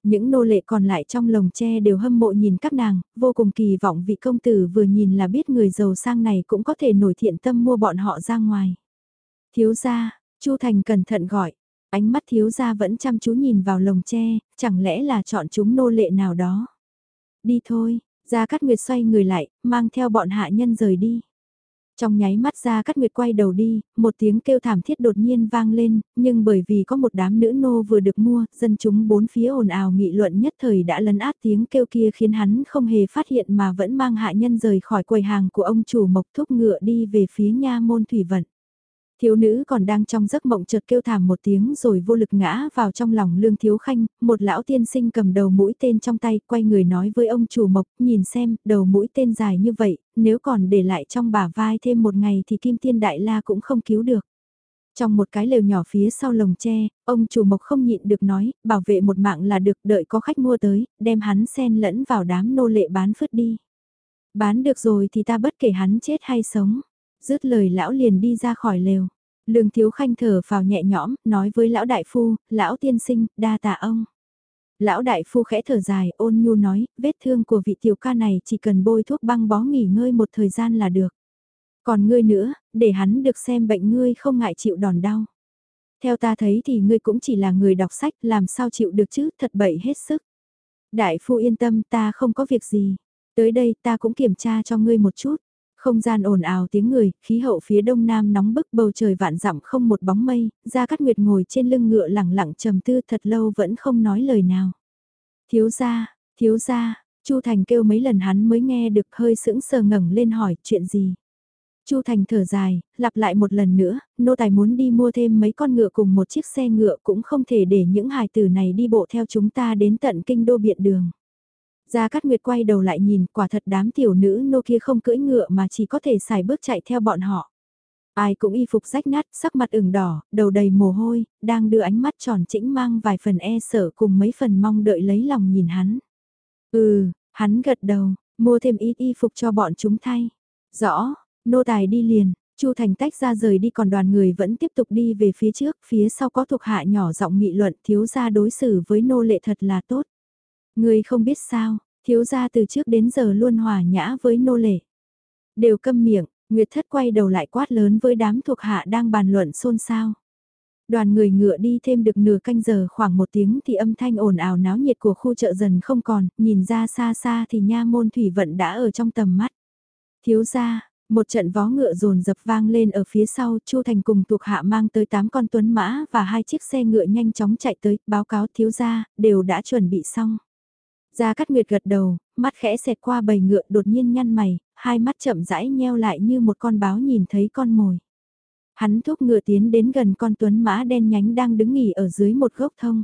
Những nô lệ còn lại trong lồng tre đều hâm mộ nhìn các nàng, vô cùng kỳ vọng vị công tử vừa nhìn là biết người giàu sang này cũng có thể nổi thiện tâm mua bọn họ ra ngoài. Thiếu gia, Chu Thành cẩn thận gọi, ánh mắt thiếu gia vẫn chăm chú nhìn vào lồng tre, chẳng lẽ là chọn chúng nô lệ nào đó. Đi thôi, Gia Cát Nguyệt xoay người lại, mang theo bọn hạ nhân rời đi. Trong nháy mắt ra cắt nguyệt quay đầu đi, một tiếng kêu thảm thiết đột nhiên vang lên, nhưng bởi vì có một đám nữ nô vừa được mua, dân chúng bốn phía ồn ào nghị luận nhất thời đã lấn át tiếng kêu kia khiến hắn không hề phát hiện mà vẫn mang hạ nhân rời khỏi quầy hàng của ông chủ mộc thúc ngựa đi về phía nha môn thủy vận. Thiếu nữ còn đang trong giấc mộng chợt kêu thảm một tiếng rồi vô lực ngã vào trong lòng lương thiếu khanh, một lão tiên sinh cầm đầu mũi tên trong tay quay người nói với ông chủ mộc, nhìn xem, đầu mũi tên dài như vậy, nếu còn để lại trong bả vai thêm một ngày thì kim tiên đại la cũng không cứu được. Trong một cái lều nhỏ phía sau lồng tre, ông chủ mộc không nhịn được nói, bảo vệ một mạng là được đợi có khách mua tới, đem hắn xen lẫn vào đám nô lệ bán phứt đi. Bán được rồi thì ta bất kể hắn chết hay sống dứt lời lão liền đi ra khỏi lều. Lương Thiếu Khanh thở vào nhẹ nhõm, nói với lão đại phu, lão tiên sinh, đa tạ ông. Lão đại phu khẽ thở dài, ôn nhu nói, vết thương của vị tiểu ca này chỉ cần bôi thuốc băng bó nghỉ ngơi một thời gian là được. Còn ngươi nữa, để hắn được xem bệnh ngươi không ngại chịu đòn đau. Theo ta thấy thì ngươi cũng chỉ là người đọc sách, làm sao chịu được chứ, thật bậy hết sức. Đại phu yên tâm ta không có việc gì. Tới đây ta cũng kiểm tra cho ngươi một chút. Không gian ồn ào tiếng người, khí hậu phía đông nam nóng bức bầu trời vạn dặm không một bóng mây, Gia Cát Nguyệt ngồi trên lưng ngựa lẳng lặng trầm tư thật lâu vẫn không nói lời nào. Thiếu gia, thiếu gia, Chu Thành kêu mấy lần hắn mới nghe được hơi sững sờ ngẩng lên hỏi chuyện gì. Chu Thành thở dài, lặp lại một lần nữa, nô tài muốn đi mua thêm mấy con ngựa cùng một chiếc xe ngựa cũng không thể để những hài tử này đi bộ theo chúng ta đến tận kinh đô biện đường. Gia Cát Nguyệt quay đầu lại nhìn, quả thật đám tiểu nữ nô kia không cưỡi ngựa mà chỉ có thể xài bước chạy theo bọn họ. Ai cũng y phục rách nát, sắc mặt ửng đỏ, đầu đầy mồ hôi, đang đưa ánh mắt tròn trĩnh mang vài phần e sợ cùng mấy phần mong đợi lấy lòng nhìn hắn. Ừ, hắn gật đầu, mua thêm ít y phục cho bọn chúng thay. Rõ, nô tài đi liền, Chu Thành tách ra rời đi còn đoàn người vẫn tiếp tục đi về phía trước, phía sau có thuộc hạ nhỏ giọng nghị luận thiếu gia đối xử với nô lệ thật là tốt. Người không biết sao, thiếu gia từ trước đến giờ luôn hòa nhã với nô lệ. Đều câm miệng, Nguyệt thất quay đầu lại quát lớn với đám thuộc hạ đang bàn luận xôn xao. Đoàn người ngựa đi thêm được nửa canh giờ khoảng một tiếng thì âm thanh ồn ào náo nhiệt của khu chợ dần không còn, nhìn ra xa xa thì nha môn thủy vận đã ở trong tầm mắt. Thiếu gia, một trận vó ngựa rồn dập vang lên ở phía sau, Chu Thành cùng thuộc hạ mang tới 8 con tuấn mã và hai chiếc xe ngựa nhanh chóng chạy tới, báo cáo thiếu gia, đều đã chuẩn bị xong. Gia Cát Nguyệt gật đầu, mắt khẽ xẹt qua bầy ngựa đột nhiên nhăn mày, hai mắt chậm rãi nheo lại như một con báo nhìn thấy con mồi. Hắn thúc ngựa tiến đến gần con tuấn mã đen nhánh đang đứng nghỉ ở dưới một gốc thông.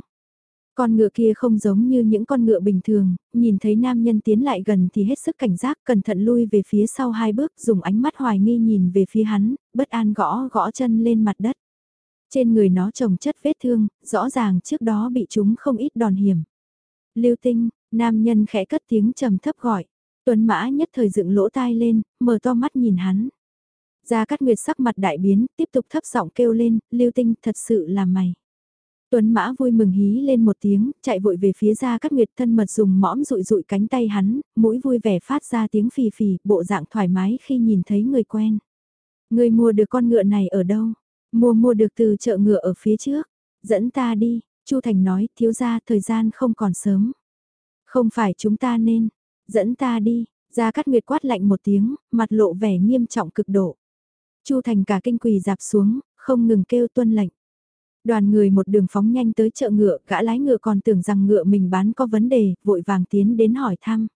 Con ngựa kia không giống như những con ngựa bình thường, nhìn thấy nam nhân tiến lại gần thì hết sức cảnh giác, cẩn thận lui về phía sau hai bước, dùng ánh mắt hoài nghi nhìn về phía hắn, bất an gõ gõ chân lên mặt đất. Trên người nó trồng chất vết thương, rõ ràng trước đó bị chúng không ít đòn hiểm. Lưu tinh, nam nhân khẽ cất tiếng trầm thấp gọi. Tuấn mã nhất thời dựng lỗ tai lên, mở to mắt nhìn hắn. Gia Cát Nguyệt sắc mặt đại biến, tiếp tục thấp giọng kêu lên, lưu tinh thật sự là mày. Tuấn Mã vui mừng hí lên một tiếng, chạy vội về phía Gia Cát Nguyệt thân mật dùng mõm rụi rụi cánh tay hắn, mũi vui vẻ phát ra tiếng phì phì, bộ dạng thoải mái khi nhìn thấy người quen. Người mua được con ngựa này ở đâu? Mua mua được từ chợ ngựa ở phía trước. Dẫn ta đi, Chu Thành nói, thiếu gia thời gian không còn sớm. Không phải chúng ta nên, dẫn ta đi, Gia Cát Nguyệt quát lạnh một tiếng, mặt lộ vẻ nghiêm trọng cực độ. Chu Thành cả kinh quỳ dạp xuống, không ngừng kêu tuân lệnh. Đoàn người một đường phóng nhanh tới chợ ngựa, gã lái ngựa còn tưởng rằng ngựa mình bán có vấn đề, vội vàng tiến đến hỏi thăm.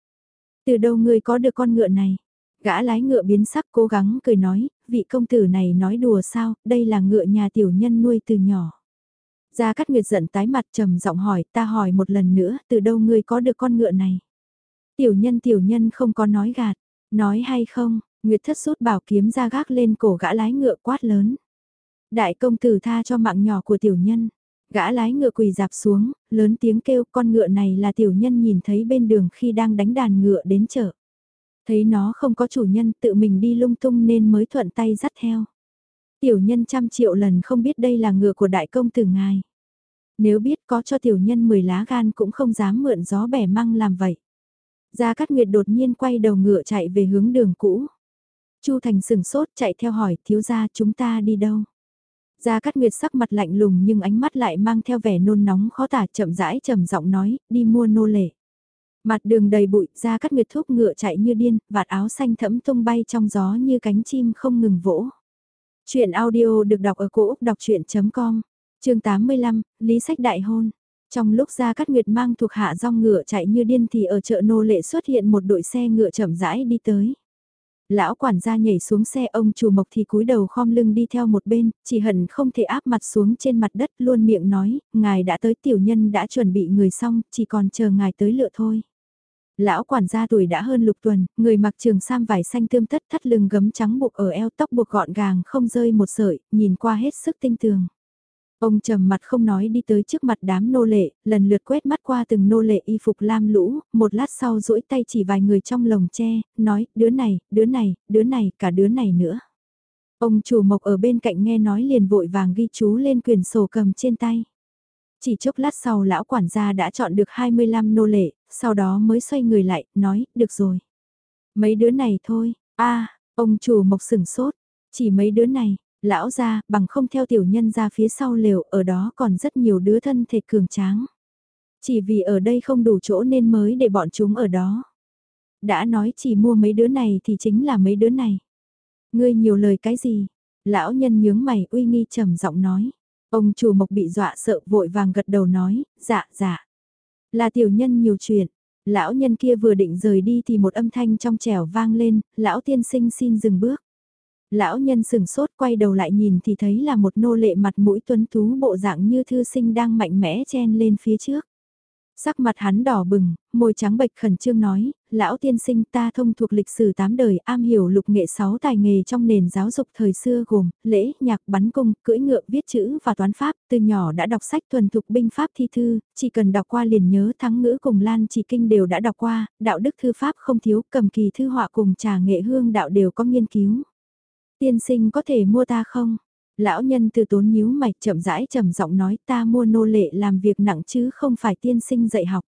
Từ đâu ngươi có được con ngựa này? Gã lái ngựa biến sắc cố gắng cười nói, vị công tử này nói đùa sao, đây là ngựa nhà tiểu nhân nuôi từ nhỏ. Gia Cát Nguyệt giận tái mặt trầm giọng hỏi, ta hỏi một lần nữa, từ đâu ngươi có được con ngựa này? Tiểu nhân tiểu nhân không có nói gạt, nói hay không, Nguyệt thất sút bảo kiếm ra gác lên cổ gã lái ngựa quát lớn. Đại công tử tha cho mạng nhỏ của tiểu nhân. Gã lái ngựa quỳ dạp xuống, lớn tiếng kêu con ngựa này là tiểu nhân nhìn thấy bên đường khi đang đánh đàn ngựa đến chợ. Thấy nó không có chủ nhân tự mình đi lung tung nên mới thuận tay dắt theo. Tiểu nhân trăm triệu lần không biết đây là ngựa của đại công tử ngài. Nếu biết có cho tiểu nhân 10 lá gan cũng không dám mượn gió bẻ măng làm vậy. Gia Cát Nguyệt đột nhiên quay đầu ngựa chạy về hướng đường cũ. Chu Thành sừng sốt chạy theo hỏi thiếu gia chúng ta đi đâu. Gia Cát Nguyệt sắc mặt lạnh lùng nhưng ánh mắt lại mang theo vẻ nôn nóng khó tả chậm rãi trầm giọng nói, đi mua nô lệ. Mặt đường đầy bụi, Gia Cát Nguyệt thúc ngựa chạy như điên, vạt áo xanh thẫm tung bay trong gió như cánh chim không ngừng vỗ. Chuyện audio được đọc ở cổ Úc đọc chuyện.com, chương 85, Lý Sách Đại Hôn. Trong lúc Gia Cát Nguyệt mang thuộc hạ rong ngựa chạy như điên thì ở chợ nô lệ xuất hiện một đội xe ngựa chậm rãi đi tới. Lão quản gia nhảy xuống xe ông chủ mộc thì cúi đầu khom lưng đi theo một bên, chỉ hận không thể áp mặt xuống trên mặt đất luôn miệng nói, ngài đã tới tiểu nhân đã chuẩn bị người xong, chỉ còn chờ ngài tới lựa thôi. Lão quản gia tuổi đã hơn lục tuần, người mặc trường sam vải xanh tươm tất thắt lưng gấm trắng buộc ở eo tóc buộc gọn gàng không rơi một sợi, nhìn qua hết sức tinh tường. Ông trầm mặt không nói đi tới trước mặt đám nô lệ, lần lượt quét mắt qua từng nô lệ y phục lam lũ, một lát sau duỗi tay chỉ vài người trong lồng tre, nói, đứa này, đứa này, đứa này, cả đứa này nữa. Ông chủ mộc ở bên cạnh nghe nói liền vội vàng ghi chú lên quyển sổ cầm trên tay. Chỉ chốc lát sau lão quản gia đã chọn được 25 nô lệ, sau đó mới xoay người lại, nói, được rồi. Mấy đứa này thôi, a ông chủ mộc sừng sốt, chỉ mấy đứa này, lão ra, bằng không theo tiểu nhân ra phía sau lều, ở đó còn rất nhiều đứa thân thể cường tráng. Chỉ vì ở đây không đủ chỗ nên mới để bọn chúng ở đó. Đã nói chỉ mua mấy đứa này thì chính là mấy đứa này. Ngươi nhiều lời cái gì? Lão nhân nhướng mày uy nghi trầm giọng nói. Ông chủ mộc bị dọa sợ vội vàng gật đầu nói, dạ dạ. Là tiểu nhân nhiều chuyện. Lão nhân kia vừa định rời đi thì một âm thanh trong trẻo vang lên, lão tiên sinh xin dừng bước. Lão nhân sừng sốt quay đầu lại nhìn thì thấy là một nô lệ mặt mũi tuấn tú bộ dạng như thư sinh đang mạnh mẽ chen lên phía trước. Sắc mặt hắn đỏ bừng, môi trắng bệch khẩn trương nói, lão tiên sinh ta thông thuộc lịch sử tám đời am hiểu lục nghệ sáu tài nghề trong nền giáo dục thời xưa gồm lễ, nhạc, bắn cung, cưỡi ngựa, viết chữ và toán pháp, từ nhỏ đã đọc sách thuần thục binh pháp thi thư, chỉ cần đọc qua liền nhớ thắng ngữ cùng lan chỉ kinh đều đã đọc qua, đạo đức thư pháp không thiếu, cầm kỳ thư họa cùng trà nghệ hương đạo đều có nghiên cứu. Tiên sinh có thể mua ta không? Lão nhân từ tốn nhíu mạch chậm rãi trầm giọng nói ta mua nô lệ làm việc nặng chứ không phải tiên sinh dạy học.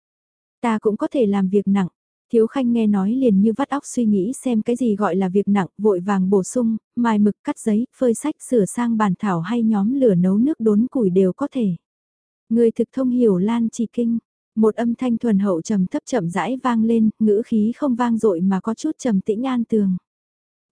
Ta cũng có thể làm việc nặng. Thiếu khanh nghe nói liền như vắt óc suy nghĩ xem cái gì gọi là việc nặng, vội vàng bổ sung, mài mực cắt giấy, phơi sách sửa sang bàn thảo hay nhóm lửa nấu nước đốn củi đều có thể. Người thực thông hiểu lan chỉ kinh, một âm thanh thuần hậu trầm thấp chậm rãi vang lên, ngữ khí không vang dội mà có chút trầm tĩnh an tường.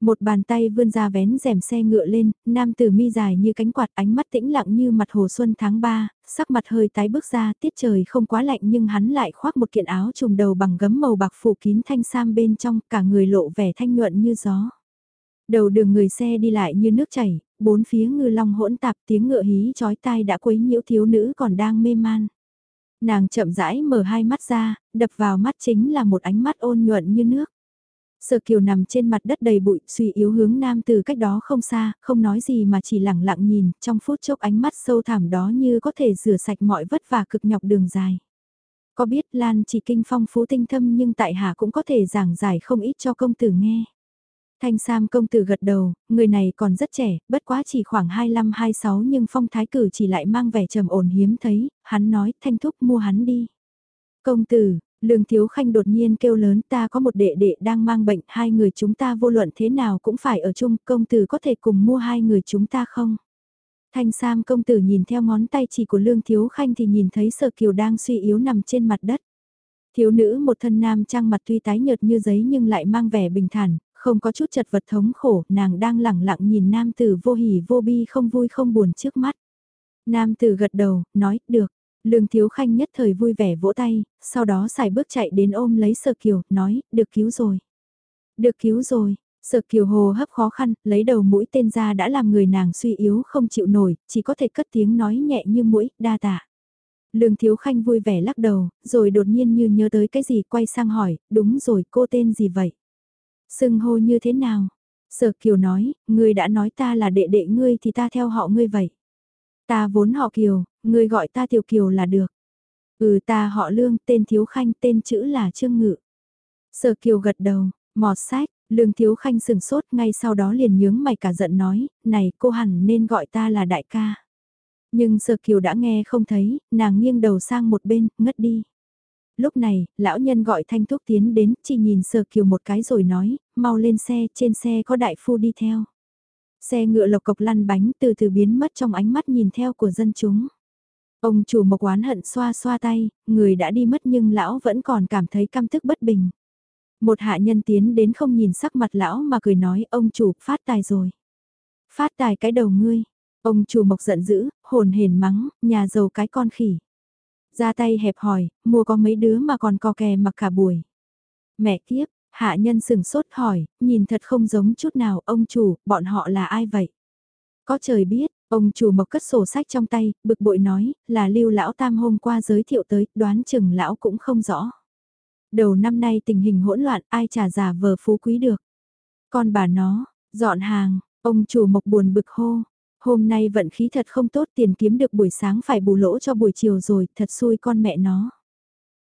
Một bàn tay vươn ra vén rèm xe ngựa lên, nam tử mi dài như cánh quạt ánh mắt tĩnh lặng như mặt hồ xuân tháng 3, sắc mặt hơi tái bước ra tiết trời không quá lạnh nhưng hắn lại khoác một kiện áo trùm đầu bằng gấm màu bạc phủ kín thanh sam bên trong cả người lộ vẻ thanh nhuận như gió. Đầu đường người xe đi lại như nước chảy, bốn phía ngư long hỗn tạp tiếng ngựa hí chói tai đã quấy nhiễu thiếu nữ còn đang mê man. Nàng chậm rãi mở hai mắt ra, đập vào mắt chính là một ánh mắt ôn nhuận như nước. Sở kiều nằm trên mặt đất đầy bụi, suy yếu hướng nam từ cách đó không xa, không nói gì mà chỉ lặng lặng nhìn, trong phút chốc ánh mắt sâu thẳm đó như có thể rửa sạch mọi vất vả cực nhọc đường dài. Có biết Lan chỉ kinh phong phú tinh thâm nhưng tại hạ cũng có thể giảng giải không ít cho công tử nghe. Thanh Sam công tử gật đầu, người này còn rất trẻ, bất quá chỉ khoảng 25-26 nhưng phong thái cử chỉ lại mang vẻ trầm ổn hiếm thấy, hắn nói thanh thúc mua hắn đi. Công tử, Lương Thiếu Khanh đột nhiên kêu lớn ta có một đệ đệ đang mang bệnh, hai người chúng ta vô luận thế nào cũng phải ở chung, công tử có thể cùng mua hai người chúng ta không? Thanh Sam công tử nhìn theo ngón tay chỉ của Lương Thiếu Khanh thì nhìn thấy Sở Kiều đang suy yếu nằm trên mặt đất. Thiếu nữ một thân nam trang mặt tuy tái nhợt như giấy nhưng lại mang vẻ bình thản, không có chút chật vật thống khổ, nàng đang lẳng lặng nhìn nam tử vô hỉ vô bi không vui không buồn trước mắt. Nam tử gật đầu, nói, được. Lương Thiếu Khanh nhất thời vui vẻ vỗ tay, sau đó xài bước chạy đến ôm lấy Sở Kiều, nói, được cứu rồi. Được cứu rồi, Sở Kiều hồ hấp khó khăn, lấy đầu mũi tên ra đã làm người nàng suy yếu không chịu nổi, chỉ có thể cất tiếng nói nhẹ như mũi, đa tạ. Lương Thiếu Khanh vui vẻ lắc đầu, rồi đột nhiên như nhớ tới cái gì quay sang hỏi, đúng rồi cô tên gì vậy? Sưng hô như thế nào? Sở Kiều nói, ngươi đã nói ta là đệ đệ ngươi thì ta theo họ ngươi vậy. Ta vốn họ Kiều, ngươi gọi ta Tiểu Kiều là được. Ừ ta họ Lương, tên Thiếu Khanh, tên chữ là Trương Ngự. Sở Kiều gật đầu, mọt sách, Lương Thiếu Khanh sừng sốt ngay sau đó liền nhướng mày cả giận nói, này cô hẳn nên gọi ta là đại ca. Nhưng Sở Kiều đã nghe không thấy, nàng nghiêng đầu sang một bên, ngất đi. Lúc này, lão nhân gọi Thanh thuốc tiến đến, chỉ nhìn Sở Kiều một cái rồi nói, mau lên xe, trên xe có đại phu đi theo. Xe ngựa lộc cộc lăn bánh từ từ biến mất trong ánh mắt nhìn theo của dân chúng. Ông chủ mộc oán hận xoa xoa tay, người đã đi mất nhưng lão vẫn còn cảm thấy căm tức bất bình. Một hạ nhân tiến đến không nhìn sắc mặt lão mà cười nói ông chủ phát tài rồi. Phát tài cái đầu ngươi. Ông chủ mộc giận dữ, hồn hền mắng, nhà giàu cái con khỉ. Ra tay hẹp hỏi, mua có mấy đứa mà còn co kè mặc cả buổi. Mẹ kiếp, hạ nhân sừng sốt hỏi, nhìn thật không giống chút nào ông chủ, bọn họ là ai vậy? Có trời biết, Ông chủ mộc cất sổ sách trong tay, bực bội nói, là lưu lão tam hôm qua giới thiệu tới, đoán chừng lão cũng không rõ. Đầu năm nay tình hình hỗn loạn, ai trả giả vờ phú quý được. Con bà nó, dọn hàng, ông chủ mộc buồn bực hô. Hôm nay vận khí thật không tốt tiền kiếm được buổi sáng phải bù lỗ cho buổi chiều rồi, thật xui con mẹ nó.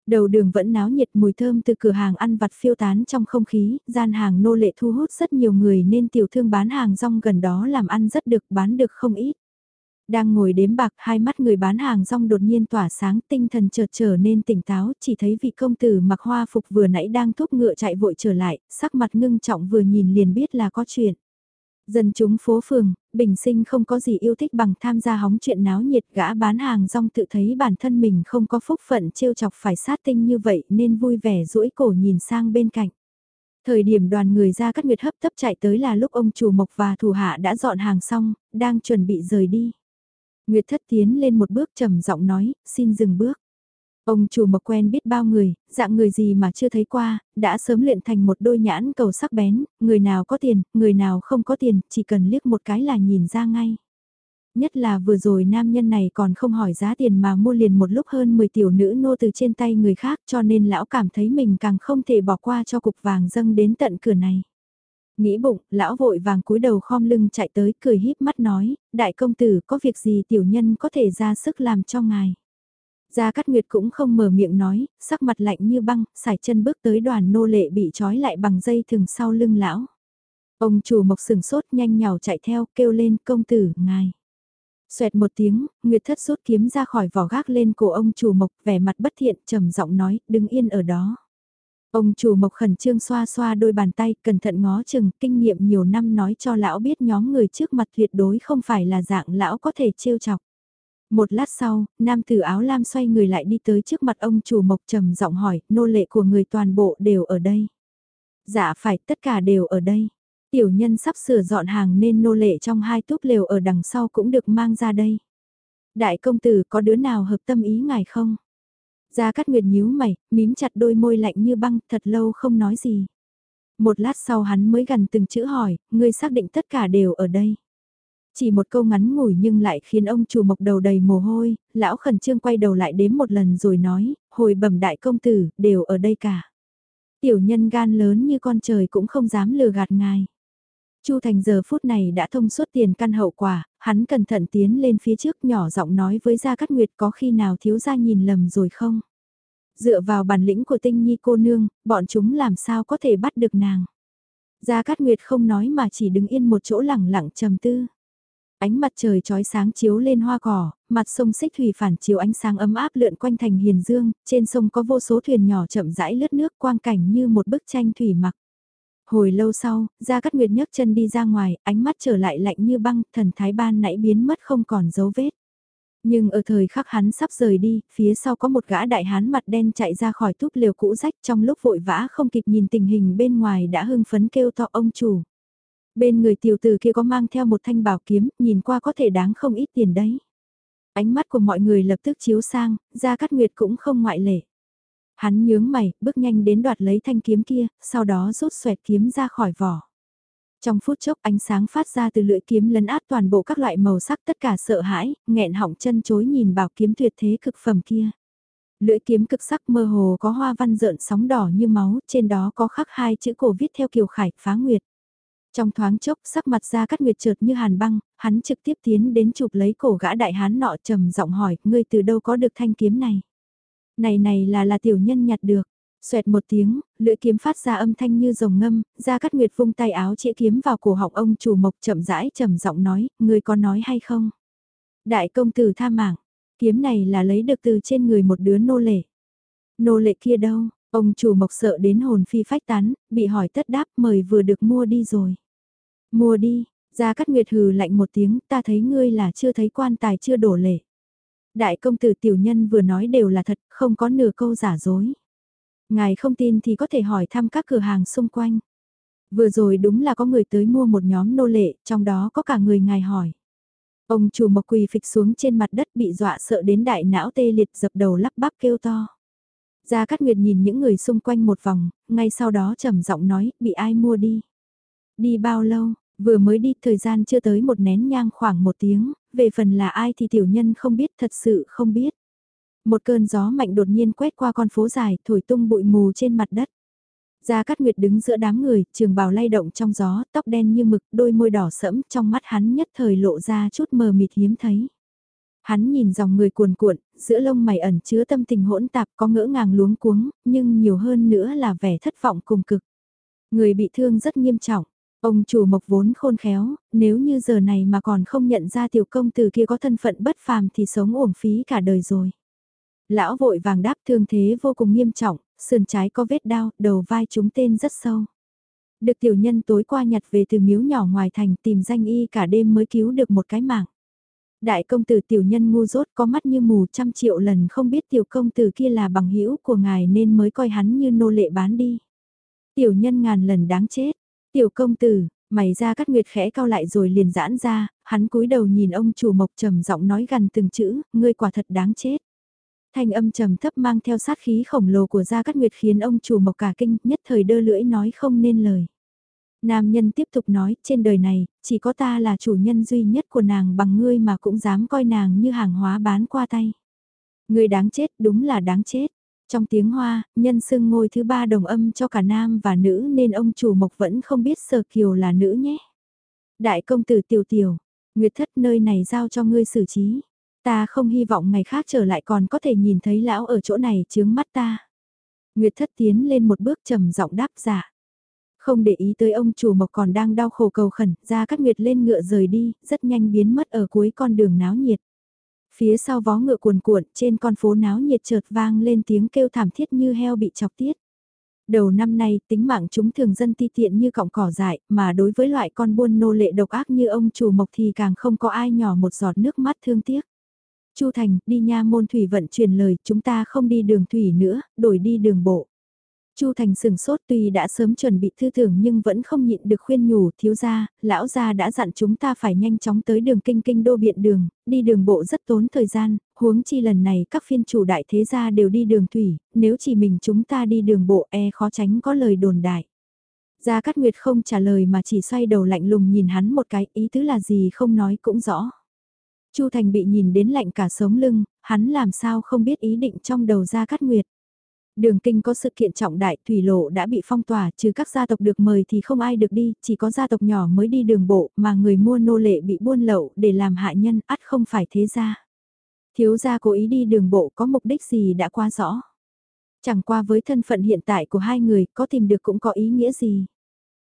Đầu đường vẫn náo nhiệt mùi thơm từ cửa hàng ăn vặt phiêu tán trong không khí, gian hàng nô lệ thu hút rất nhiều người nên tiểu thương bán hàng rong gần đó làm ăn rất được bán được không ít. Đang ngồi đếm bạc hai mắt người bán hàng rong đột nhiên tỏa sáng tinh thần chợt trở nên tỉnh táo chỉ thấy vị công tử mặc hoa phục vừa nãy đang thúc ngựa chạy vội trở lại, sắc mặt ngưng trọng vừa nhìn liền biết là có chuyện. Dân chúng phố phường, bình sinh không có gì yêu thích bằng tham gia hóng chuyện náo nhiệt gã bán hàng rong tự thấy bản thân mình không có phúc phận trêu chọc phải sát tinh như vậy nên vui vẻ duỗi cổ nhìn sang bên cạnh. Thời điểm đoàn người ra cắt nguyệt hấp tấp chạy tới là lúc ông chủ mộc và thủ hạ đã dọn hàng xong, đang chuẩn bị rời đi. Nguyệt thất tiến lên một bước trầm giọng nói, xin dừng bước. Ông chủ mộc quen biết bao người, dạng người gì mà chưa thấy qua, đã sớm luyện thành một đôi nhãn cầu sắc bén, người nào có tiền, người nào không có tiền, chỉ cần liếc một cái là nhìn ra ngay. Nhất là vừa rồi nam nhân này còn không hỏi giá tiền mà mua liền một lúc hơn 10 tiểu nữ nô từ trên tay người khác cho nên lão cảm thấy mình càng không thể bỏ qua cho cục vàng dâng đến tận cửa này. Nghĩ bụng, lão vội vàng cúi đầu khom lưng chạy tới cười híp mắt nói, đại công tử có việc gì tiểu nhân có thể ra sức làm cho ngài. Gia Cát Nguyệt cũng không mở miệng nói, sắc mặt lạnh như băng, xài chân bước tới đoàn nô lệ bị trói lại bằng dây thừng sau lưng lão. Ông chủ mộc sừng sốt nhanh nhào chạy theo, kêu lên công tử, ngài. Xoẹt một tiếng, Nguyệt thất rút kiếm ra khỏi vỏ gác lên cổ ông chủ mộc vẻ mặt bất thiện trầm giọng nói, đứng yên ở đó. Ông chủ mộc khẩn trương xoa xoa đôi bàn tay, cẩn thận ngó chừng, kinh nghiệm nhiều năm nói cho lão biết nhóm người trước mặt tuyệt đối không phải là dạng lão có thể trêu chọc. Một lát sau, nam tử áo lam xoay người lại đi tới trước mặt ông chủ mộc trầm giọng hỏi, nô lệ của người toàn bộ đều ở đây. Dạ phải, tất cả đều ở đây. Tiểu nhân sắp sửa dọn hàng nên nô lệ trong hai túp lều ở đằng sau cũng được mang ra đây. Đại công tử có đứa nào hợp tâm ý ngài không? Gia Cát Nguyệt nhíu mày, mím chặt đôi môi lạnh như băng, thật lâu không nói gì. Một lát sau hắn mới gần từng chữ hỏi, ngươi xác định tất cả đều ở đây. Chỉ một câu ngắn ngủi nhưng lại khiến ông chủ mộc đầu đầy mồ hôi, lão khẩn trương quay đầu lại đếm một lần rồi nói, hồi bẩm đại công tử, đều ở đây cả. Tiểu nhân gan lớn như con trời cũng không dám lừa gạt ngài. Chu Thành giờ phút này đã thông suốt tiền căn hậu quả, hắn cẩn thận tiến lên phía trước nhỏ giọng nói với Gia Cát Nguyệt có khi nào thiếu gia nhìn lầm rồi không? Dựa vào bản lĩnh của tinh nhi cô nương, bọn chúng làm sao có thể bắt được nàng? Gia Cát Nguyệt không nói mà chỉ đứng yên một chỗ lẳng lặng trầm tư. Ánh mặt trời trói sáng chiếu lên hoa cỏ, mặt sông xích thủy phản chiếu ánh sáng ấm áp lượn quanh thành hiền dương, trên sông có vô số thuyền nhỏ chậm rãi lướt nước quang cảnh như một bức tranh thủy mặc. Hồi lâu sau, Gia Cát Nguyệt nhấc chân đi ra ngoài, ánh mắt trở lại lạnh như băng, thần thái ban nãy biến mất không còn dấu vết. Nhưng ở thời khắc hắn sắp rời đi, phía sau có một gã đại hán mặt đen chạy ra khỏi túp liều cũ rách trong lúc vội vã không kịp nhìn tình hình bên ngoài đã hưng phấn kêu to ông chủ. Bên người tiểu tử kia có mang theo một thanh bảo kiếm, nhìn qua có thể đáng không ít tiền đấy. Ánh mắt của mọi người lập tức chiếu sang, Gia Cát Nguyệt cũng không ngoại lệ. Hắn nhướng mày, bước nhanh đến đoạt lấy thanh kiếm kia, sau đó rút xoẹt kiếm ra khỏi vỏ. Trong phút chốc ánh sáng phát ra từ lưỡi kiếm lấn át toàn bộ các loại màu sắc tất cả sợ hãi, nghẹn họng chân chối nhìn bảo kiếm tuyệt thế cực phẩm kia. Lưỡi kiếm cực sắc mơ hồ có hoa văn rợn sóng đỏ như máu, trên đó có khắc hai chữ cổ viết theo kiều khải, phá nguyệt. Trong thoáng chốc, sắc mặt ra cắt nguyệt trượt như hàn băng, hắn trực tiếp tiến đến chụp lấy cổ gã đại hán nọ trầm giọng hỏi, ngươi từ đâu có được thanh kiếm này? Này này là là tiểu nhân nhặt được. Xoẹt một tiếng, lưỡi kiếm phát ra âm thanh như rồng ngâm, ra cắt nguyệt vung tay áo chĩa kiếm vào cổ họng ông chủ mộc chậm rãi trầm giọng nói, ngươi có nói hay không? Đại công tử tha mạng, kiếm này là lấy được từ trên người một đứa nô lệ. Nô lệ kia đâu? Ông chủ mộc sợ đến hồn phi phách tán, bị hỏi tất đáp mời vừa được mua đi rồi. Mua đi, ra cắt nguyệt hừ lạnh một tiếng, ta thấy ngươi là chưa thấy quan tài chưa đổ lệ. Đại công tử tiểu nhân vừa nói đều là thật, không có nửa câu giả dối. Ngài không tin thì có thể hỏi thăm các cửa hàng xung quanh. Vừa rồi đúng là có người tới mua một nhóm nô lệ, trong đó có cả người ngài hỏi. Ông chủ mộc quỳ phịch xuống trên mặt đất bị dọa sợ đến đại não tê liệt dập đầu lắp bắp kêu to. Gia Cát Nguyệt nhìn những người xung quanh một vòng, ngay sau đó trầm giọng nói, bị ai mua đi. Đi bao lâu, vừa mới đi thời gian chưa tới một nén nhang khoảng một tiếng, về phần là ai thì tiểu nhân không biết thật sự không biết. Một cơn gió mạnh đột nhiên quét qua con phố dài, thổi tung bụi mù trên mặt đất. Gia Cát Nguyệt đứng giữa đám người, trường bào lay động trong gió, tóc đen như mực, đôi môi đỏ sẫm, trong mắt hắn nhất thời lộ ra chút mờ mịt hiếm thấy. Hắn nhìn dòng người cuồn cuộn, giữa lông mày ẩn chứa tâm tình hỗn tạp có ngỡ ngàng luống cuống, nhưng nhiều hơn nữa là vẻ thất vọng cùng cực. Người bị thương rất nghiêm trọng, ông chủ mộc vốn khôn khéo, nếu như giờ này mà còn không nhận ra tiểu công tử kia có thân phận bất phàm thì sống uổng phí cả đời rồi. Lão vội vàng đáp thương thế vô cùng nghiêm trọng, sườn trái có vết đau, đầu vai trúng tên rất sâu. Được tiểu nhân tối qua nhặt về từ miếu nhỏ ngoài thành tìm danh y cả đêm mới cứu được một cái mạng. Đại công tử tiểu nhân ngu dốt có mắt như mù trăm triệu lần không biết tiểu công tử kia là bằng hữu của ngài nên mới coi hắn như nô lệ bán đi. Tiểu nhân ngàn lần đáng chết. Tiểu công tử, mày ra cắt nguyệt khẽ cao lại rồi liền giãn ra, hắn cúi đầu nhìn ông chủ mộc trầm giọng nói gần từng chữ, ngươi quả thật đáng chết. Thanh âm trầm thấp mang theo sát khí khổng lồ của Gia Cát Nguyệt khiến ông chủ mộc cả kinh nhất thời đơ lưỡi nói không nên lời. Nam nhân tiếp tục nói, trên đời này, chỉ có ta là chủ nhân duy nhất của nàng bằng ngươi mà cũng dám coi nàng như hàng hóa bán qua tay. Ngươi đáng chết, đúng là đáng chết. Trong tiếng hoa, nhân xưng ngôi thứ ba đồng âm cho cả nam và nữ nên ông chủ mộc vẫn không biết sở kiều là nữ nhé. Đại công tử tiểu tiểu, nguyệt thất nơi này giao cho ngươi xử trí. Ta không hy vọng ngày khác trở lại còn có thể nhìn thấy lão ở chỗ này chướng mắt ta. Nguyệt thất tiến lên một bước trầm giọng đáp giả. Không để ý tới ông chủ mộc còn đang đau khổ cầu khẩn, ra cắt nguyệt lên ngựa rời đi, rất nhanh biến mất ở cuối con đường náo nhiệt. Phía sau vó ngựa cuồn cuộn, trên con phố náo nhiệt chợt vang lên tiếng kêu thảm thiết như heo bị chọc tiết. Đầu năm nay, tính mạng chúng thường dân ti tiện như cọng cỏ dại, mà đối với loại con buôn nô lệ độc ác như ông chủ mộc thì càng không có ai nhỏ một giọt nước mắt thương tiếc. Chu Thành, đi nha môn thủy vận truyền lời, chúng ta không đi đường thủy nữa, đổi đi đường bộ. Chu Thành sừng sốt tuy đã sớm chuẩn bị thư thưởng nhưng vẫn không nhịn được khuyên nhủ thiếu gia, lão gia đã dặn chúng ta phải nhanh chóng tới đường kinh kinh đô biện đường, đi đường bộ rất tốn thời gian, huống chi lần này các phiên chủ đại thế gia đều đi đường thủy, nếu chỉ mình chúng ta đi đường bộ e khó tránh có lời đồn đại. Gia Cát Nguyệt không trả lời mà chỉ xoay đầu lạnh lùng nhìn hắn một cái ý tứ là gì không nói cũng rõ. Chu Thành bị nhìn đến lạnh cả sống lưng, hắn làm sao không biết ý định trong đầu Gia Cát Nguyệt. Đường kinh có sự kiện trọng đại, thủy lộ đã bị phong tỏa, trừ các gia tộc được mời thì không ai được đi, chỉ có gia tộc nhỏ mới đi đường bộ, mà người mua nô lệ bị buôn lậu để làm hạ nhân, ắt không phải thế gia. Thiếu gia cố ý đi đường bộ có mục đích gì đã qua rõ. Chẳng qua với thân phận hiện tại của hai người, có tìm được cũng có ý nghĩa gì.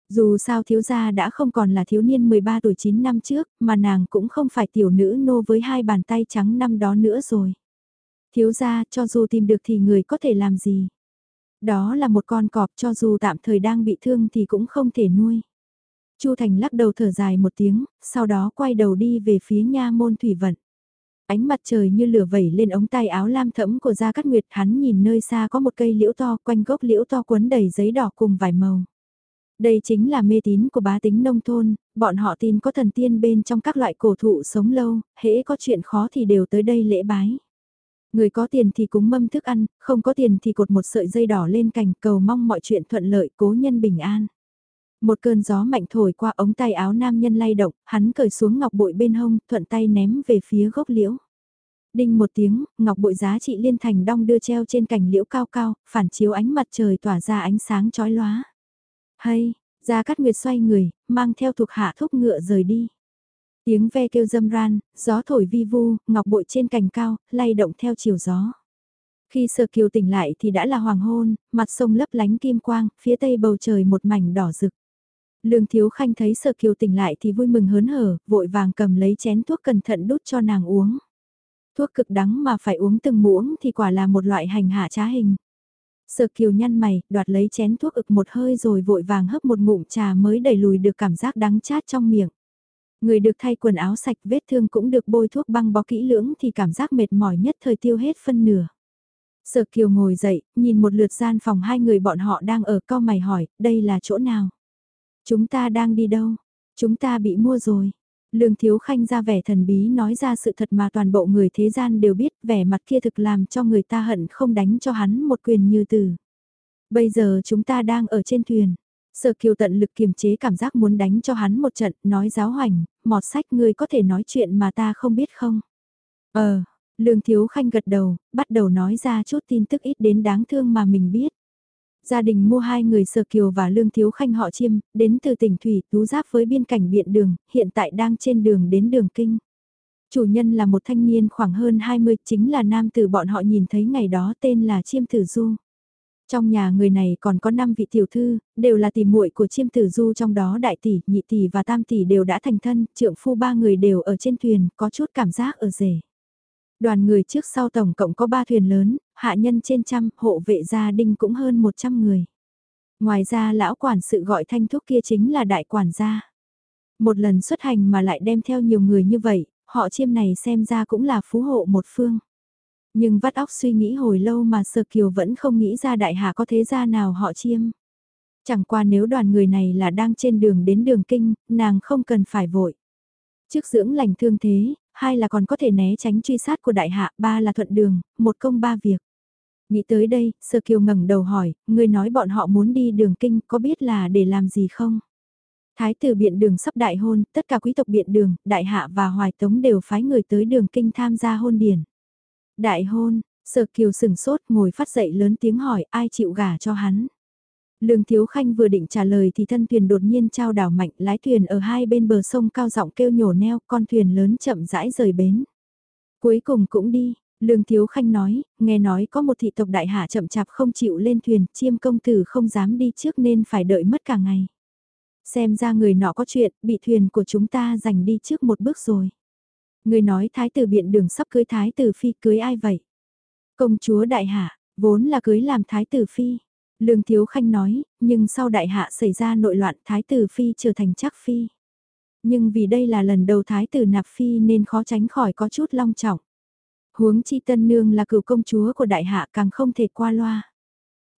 Dù sao thiếu gia đã không còn là thiếu niên 13 tuổi 9 năm trước, mà nàng cũng không phải tiểu nữ nô với hai bàn tay trắng năm đó nữa rồi. Thiếu gia cho dù tìm được thì người có thể làm gì? Đó là một con cọp cho dù tạm thời đang bị thương thì cũng không thể nuôi. Chu Thành lắc đầu thở dài một tiếng, sau đó quay đầu đi về phía nha môn thủy vận. Ánh mặt trời như lửa vẩy lên ống tay áo lam thẫm của Gia Cát Nguyệt hắn nhìn nơi xa có một cây liễu to quanh gốc liễu to cuốn đầy giấy đỏ cùng vài màu. Đây chính là mê tín của bá tính nông thôn, bọn họ tin có thần tiên bên trong các loại cổ thụ sống lâu, hễ có chuyện khó thì đều tới đây lễ bái. Người có tiền thì cúng mâm thức ăn, không có tiền thì cột một sợi dây đỏ lên cành cầu mong mọi chuyện thuận lợi cố nhân bình an. Một cơn gió mạnh thổi qua ống tay áo nam nhân lay động, hắn cởi xuống ngọc bội bên hông, thuận tay ném về phía gốc liễu. Đinh một tiếng, ngọc bội giá trị liên thành đong đưa treo trên cành liễu cao cao, phản chiếu ánh mặt trời tỏa ra ánh sáng chói lóa. Hay, Gia Cát Nguyệt xoay người, mang theo thuộc hạ thúc ngựa rời đi. Tiếng ve kêu dâm ran, gió thổi vi vu, ngọc bội trên cành cao, lay động theo chiều gió. Khi sơ kiều tỉnh lại thì đã là hoàng hôn, mặt sông lấp lánh kim quang, phía tây bầu trời một mảnh đỏ rực. Lương Thiếu Khanh thấy sơ kiều tỉnh lại thì vui mừng hớn hở, vội vàng cầm lấy chén thuốc cẩn thận đút cho nàng uống. Thuốc cực đắng mà phải uống từng muỗng thì quả là một loại hành hạ trá hình. Sơ kiều nhăn mày, đoạt lấy chén thuốc ực một hơi rồi vội vàng hấp một ngụm trà mới đẩy lùi được cảm giác đắng chát trong miệng. Người được thay quần áo sạch vết thương cũng được bôi thuốc băng bó kỹ lưỡng thì cảm giác mệt mỏi nhất thời tiêu hết phân nửa. Sở Kiều ngồi dậy, nhìn một lượt gian phòng hai người bọn họ đang ở co mày hỏi, đây là chỗ nào? Chúng ta đang đi đâu? Chúng ta bị mua rồi. Lương Thiếu Khanh ra vẻ thần bí nói ra sự thật mà toàn bộ người thế gian đều biết, vẻ mặt kia thực làm cho người ta hận không đánh cho hắn một quyền như từ. Bây giờ chúng ta đang ở trên thuyền. Sở kiều tận lực kiềm chế cảm giác muốn đánh cho hắn một trận, nói giáo hoành, mọt sách ngươi có thể nói chuyện mà ta không biết không? Ờ, Lương Thiếu Khanh gật đầu, bắt đầu nói ra chút tin tức ít đến đáng thương mà mình biết. Gia đình mua hai người Sở Kiều và Lương Thiếu Khanh họ chiêm, đến từ tỉnh Thủy, tú giáp với biên cảnh biện đường, hiện tại đang trên đường đến đường Kinh. Chủ nhân là một thanh niên khoảng hơn 20, chính là nam tử bọn họ nhìn thấy ngày đó tên là Chiêm Tử Du. Trong nhà người này còn có 5 vị tiểu thư, đều là tỷ muội của chiêm tử du trong đó đại tỷ, nhị tỷ và tam tỷ đều đã thành thân, trượng phu ba người đều ở trên thuyền, có chút cảm giác ở rể. Đoàn người trước sau tổng cộng có 3 thuyền lớn, hạ nhân trên trăm, hộ vệ gia đình cũng hơn 100 người. Ngoài ra lão quản sự gọi thanh thúc kia chính là đại quản gia. Một lần xuất hành mà lại đem theo nhiều người như vậy, họ chiêm này xem ra cũng là phú hộ một phương. Nhưng vắt óc suy nghĩ hồi lâu mà sơ Kiều vẫn không nghĩ ra đại hạ có thế gia nào họ chiêm. Chẳng qua nếu đoàn người này là đang trên đường đến đường kinh, nàng không cần phải vội. Trước dưỡng lành thương thế, hai là còn có thể né tránh truy sát của đại hạ, ba là thuận đường, một công ba việc. Nghĩ tới đây, Sơ Kiều ngẩng đầu hỏi, người nói bọn họ muốn đi đường kinh có biết là để làm gì không? Thái tử biện đường sắp đại hôn, tất cả quý tộc biện đường, đại hạ và hoài tống đều phái người tới đường kinh tham gia hôn điển. Đại hôn, Sở Kiều sừng sốt ngồi phát dậy lớn tiếng hỏi ai chịu gả cho hắn. Lương Thiếu Khanh vừa định trả lời thì thân thuyền đột nhiên trao đảo mạnh lái thuyền ở hai bên bờ sông cao giọng kêu nhổ neo con thuyền lớn chậm rãi rời bến. Cuối cùng cũng đi, Lương Thiếu Khanh nói, nghe nói có một thị tộc đại hạ chậm chạp không chịu lên thuyền, chiêm công tử không dám đi trước nên phải đợi mất cả ngày. Xem ra người nọ có chuyện, bị thuyền của chúng ta giành đi trước một bước rồi. Người nói thái tử biện đường sắp cưới thái tử phi cưới ai vậy? Công chúa đại hạ, vốn là cưới làm thái tử phi. Lương Thiếu Khanh nói, nhưng sau đại hạ xảy ra nội loạn thái tử phi trở thành chắc phi. Nhưng vì đây là lần đầu thái tử nạp phi nên khó tránh khỏi có chút long trọng. Huống chi tân nương là cựu công chúa của đại hạ càng không thể qua loa.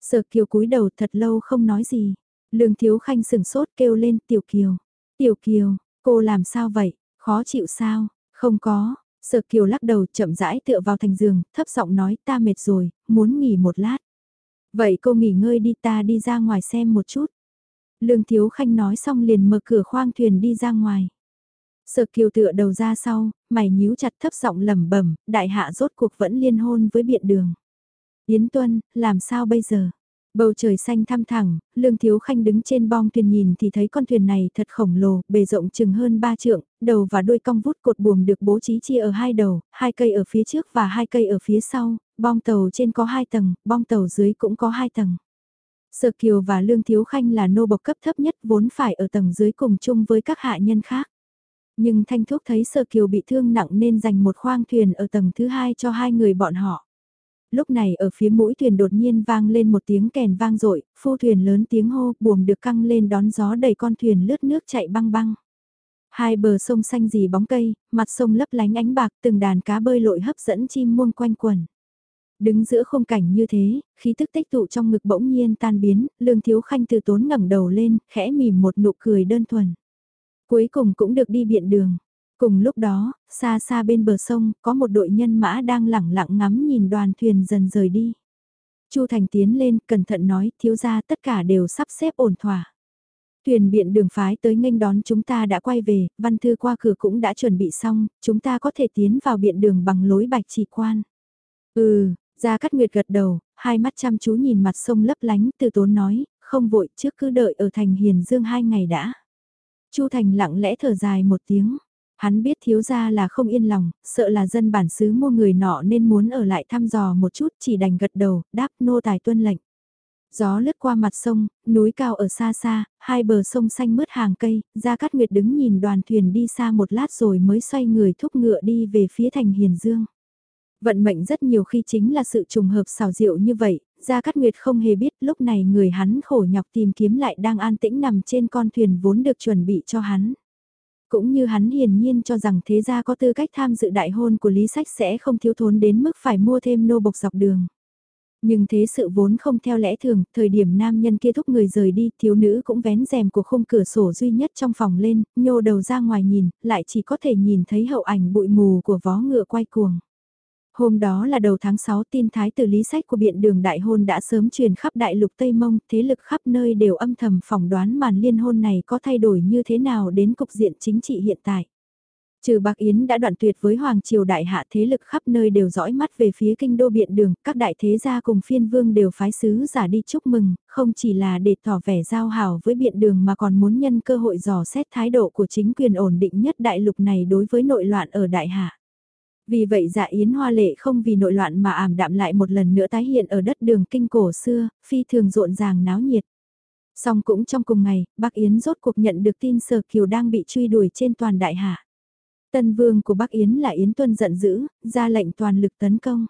Sở kiều cúi đầu thật lâu không nói gì. Lương Thiếu Khanh sừng sốt kêu lên Tiểu Kiều. Tiểu Kiều, cô làm sao vậy? Khó chịu sao? Không có. Sở Kiều lắc đầu chậm rãi tựa vào thành giường, thấp giọng nói ta mệt rồi, muốn nghỉ một lát. Vậy cô nghỉ ngơi đi ta đi ra ngoài xem một chút. Lương Thiếu Khanh nói xong liền mở cửa khoang thuyền đi ra ngoài. Sở Kiều tựa đầu ra sau, mày nhíu chặt thấp giọng lẩm bẩm, đại hạ rốt cuộc vẫn liên hôn với biện đường. Yến Tuân, làm sao bây giờ? Bầu trời xanh thăm thẳng, Lương Thiếu Khanh đứng trên bong thuyền nhìn thì thấy con thuyền này thật khổng lồ, bề rộng chừng hơn 3 trượng, đầu và đuôi cong vút cột buồm được bố trí chia ở hai đầu, hai cây ở phía trước và hai cây ở phía sau, bong tàu trên có hai tầng, bong tàu dưới cũng có hai tầng. Sở Kiều và Lương Thiếu Khanh là nô bộc cấp thấp nhất vốn phải ở tầng dưới cùng chung với các hạ nhân khác. Nhưng Thanh Thúc thấy Sở Kiều bị thương nặng nên dành một khoang thuyền ở tầng thứ hai cho hai người bọn họ lúc này ở phía mũi thuyền đột nhiên vang lên một tiếng kèn vang dội phu thuyền lớn tiếng hô, buồm được căng lên đón gió đầy con thuyền lướt nước chạy băng băng. Hai bờ sông xanh dì bóng cây, mặt sông lấp lánh ánh bạc từng đàn cá bơi lội hấp dẫn chim muông quanh quần. Đứng giữa khung cảnh như thế, khí tức tích tụ trong ngực bỗng nhiên tan biến, lương thiếu khanh từ tốn ngẩng đầu lên, khẽ mỉm một nụ cười đơn thuần. Cuối cùng cũng được đi biện đường. Cùng lúc đó, xa xa bên bờ sông, có một đội nhân mã đang lẳng lặng ngắm nhìn đoàn thuyền dần rời đi. Chu Thành tiến lên, cẩn thận nói, thiếu gia tất cả đều sắp xếp ổn thỏa. Thuyền biện đường phái tới nghênh đón chúng ta đã quay về, văn thư qua cửa cũng đã chuẩn bị xong, chúng ta có thể tiến vào biện đường bằng lối bạch chỉ quan. Ừ, Gia Cát Nguyệt gật đầu, hai mắt chăm chú nhìn mặt sông lấp lánh, từ tốn nói, không vội trước cứ đợi ở thành Hiền Dương hai ngày đã. Chu Thành lặng lẽ thở dài một tiếng, Hắn biết thiếu gia là không yên lòng, sợ là dân bản xứ mua người nọ nên muốn ở lại thăm dò một chút chỉ đành gật đầu, đáp nô tài tuân lệnh. Gió lướt qua mặt sông, núi cao ở xa xa, hai bờ sông xanh mướt hàng cây, Gia Cát Nguyệt đứng nhìn đoàn thuyền đi xa một lát rồi mới xoay người thúc ngựa đi về phía thành Hiền Dương. Vận mệnh rất nhiều khi chính là sự trùng hợp xảo diệu như vậy, Gia Cát Nguyệt không hề biết lúc này người hắn khổ nhọc tìm kiếm lại đang an tĩnh nằm trên con thuyền vốn được chuẩn bị cho hắn. Cũng như hắn hiển nhiên cho rằng thế gia có tư cách tham dự đại hôn của Lý Sách sẽ không thiếu thốn đến mức phải mua thêm nô bộc dọc đường. Nhưng thế sự vốn không theo lẽ thường, thời điểm nam nhân kia thúc người rời đi, thiếu nữ cũng vén rèm của khung cửa sổ duy nhất trong phòng lên, nhô đầu ra ngoài nhìn, lại chỉ có thể nhìn thấy hậu ảnh bụi mù của vó ngựa quay cuồng. Hôm đó là đầu tháng 6 tin thái tử lý sách của biện đường đại hôn đã sớm truyền khắp đại lục Tây Mông, thế lực khắp nơi đều âm thầm phỏng đoán màn liên hôn này có thay đổi như thế nào đến cục diện chính trị hiện tại. Trừ Bạc Yến đã đoạn tuyệt với Hoàng Triều Đại Hạ thế lực khắp nơi đều dõi mắt về phía kinh đô biện đường, các đại thế gia cùng phiên vương đều phái sứ giả đi chúc mừng, không chỉ là để tỏ vẻ giao hảo với biện đường mà còn muốn nhân cơ hội dò xét thái độ của chính quyền ổn định nhất đại lục này đối với nội loạn ở Đại Hạ. Vì vậy dạ yến hoa lệ không vì nội loạn mà ảm đạm lại một lần nữa tái hiện ở đất đường kinh cổ xưa, phi thường rộn ràng náo nhiệt. Song cũng trong cùng ngày, bác Yến rốt cuộc nhận được tin Sở Kiều đang bị truy đuổi trên toàn đại hạ. Tân vương của Bắc Yến là Yến Tuân giận dữ, ra lệnh toàn lực tấn công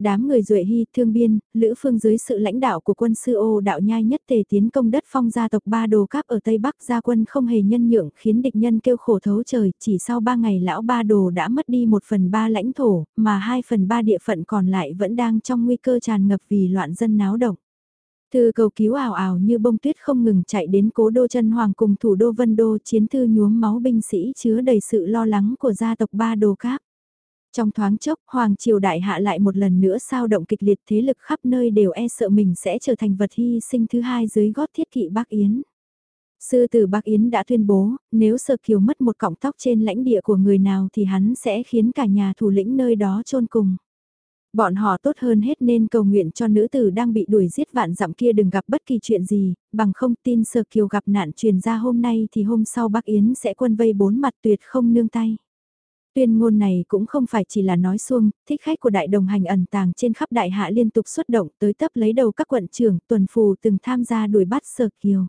đám người duệ hy thương biên, lữ phương dưới sự lãnh đạo của quân sư ô đạo nhai nhất tề tiến công đất phong gia tộc ba đồ cáp ở Tây Bắc gia quân không hề nhân nhượng khiến địch nhân kêu khổ thấu trời, chỉ sau ba ngày lão ba đồ đã mất đi một phần ba lãnh thổ, mà hai phần ba địa phận còn lại vẫn đang trong nguy cơ tràn ngập vì loạn dân náo động. Thư cầu cứu ảo ảo như bông tuyết không ngừng chạy đến cố đô chân hoàng cùng thủ đô vân đô chiến thư nhuốm máu binh sĩ chứa đầy sự lo lắng của gia tộc ba đồ cáp. Trong thoáng chốc, Hoàng Triều Đại Hạ lại một lần nữa sao động kịch liệt thế lực khắp nơi đều e sợ mình sẽ trở thành vật hy sinh thứ hai dưới gót thiết kỵ Bắc Yến. Sư tử Bắc Yến đã tuyên bố, nếu Sơ Kiều mất một cọng tóc trên lãnh địa của người nào thì hắn sẽ khiến cả nhà thủ lĩnh nơi đó chôn cùng. Bọn họ tốt hơn hết nên cầu nguyện cho nữ tử đang bị đuổi giết vạn dặm kia đừng gặp bất kỳ chuyện gì, bằng không tin Sơ Kiều gặp nạn truyền ra hôm nay thì hôm sau Bắc Yến sẽ quân vây bốn mặt tuyệt không nương tay. Tuyên ngôn này cũng không phải chỉ là nói xuông, thích khách của đại đồng hành ẩn tàng trên khắp đại hạ liên tục xuất động tới tấp lấy đầu các quận trưởng tuần phù từng tham gia đuổi bắt Sở Kiều.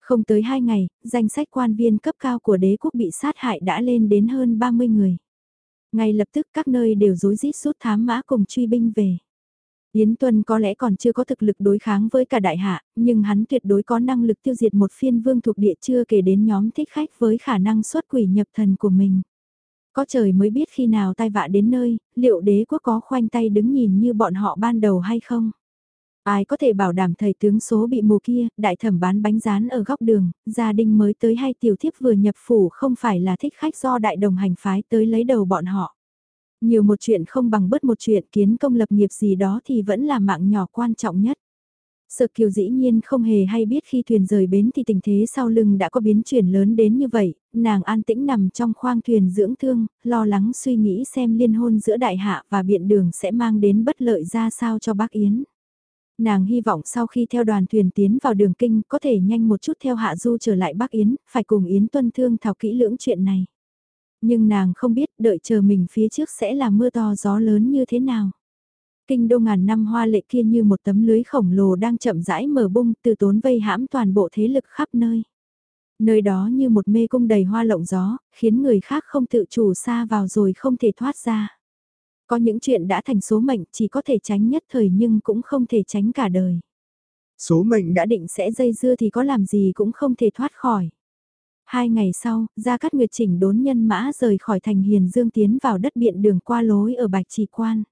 Không tới hai ngày, danh sách quan viên cấp cao của đế quốc bị sát hại đã lên đến hơn 30 người. Ngay lập tức các nơi đều rối rít rút thám mã cùng truy binh về. Yến Tuân có lẽ còn chưa có thực lực đối kháng với cả đại hạ, nhưng hắn tuyệt đối có năng lực tiêu diệt một phiên vương thuộc địa chưa kể đến nhóm thích khách với khả năng xuất quỷ nhập thần của mình. Có trời mới biết khi nào tai vạ đến nơi, liệu đế quốc có khoanh tay đứng nhìn như bọn họ ban đầu hay không? Ai có thể bảo đảm thầy tướng số bị mù kia, đại thẩm bán bánh rán ở góc đường, gia đình mới tới hay tiểu thiếp vừa nhập phủ không phải là thích khách do đại đồng hành phái tới lấy đầu bọn họ. Nhiều một chuyện không bằng bớt một chuyện kiến công lập nghiệp gì đó thì vẫn là mạng nhỏ quan trọng nhất. Sợ kiều dĩ nhiên không hề hay biết khi thuyền rời bến thì tình thế sau lưng đã có biến chuyển lớn đến như vậy, nàng an tĩnh nằm trong khoang thuyền dưỡng thương, lo lắng suy nghĩ xem liên hôn giữa đại hạ và biện đường sẽ mang đến bất lợi ra sao cho bác Yến. Nàng hy vọng sau khi theo đoàn thuyền tiến vào đường kinh có thể nhanh một chút theo Hạ Du trở lại Bắc Yến, phải cùng Yến tuân thương thảo kỹ lưỡng chuyện này. Nhưng nàng không biết đợi chờ mình phía trước sẽ là mưa to gió lớn như thế nào. Kinh đô ngàn năm hoa lệ kia như một tấm lưới khổng lồ đang chậm rãi mở bung từ tốn vây hãm toàn bộ thế lực khắp nơi. Nơi đó như một mê cung đầy hoa lộng gió, khiến người khác không tự chủ xa vào rồi không thể thoát ra. Có những chuyện đã thành số mệnh chỉ có thể tránh nhất thời nhưng cũng không thể tránh cả đời. Số mệnh đã định sẽ dây dưa thì có làm gì cũng không thể thoát khỏi. Hai ngày sau, Gia Cát Nguyệt chỉnh đốn nhân mã rời khỏi thành Hiền Dương tiến vào đất biện đường qua lối ở Bạch Trì Quan.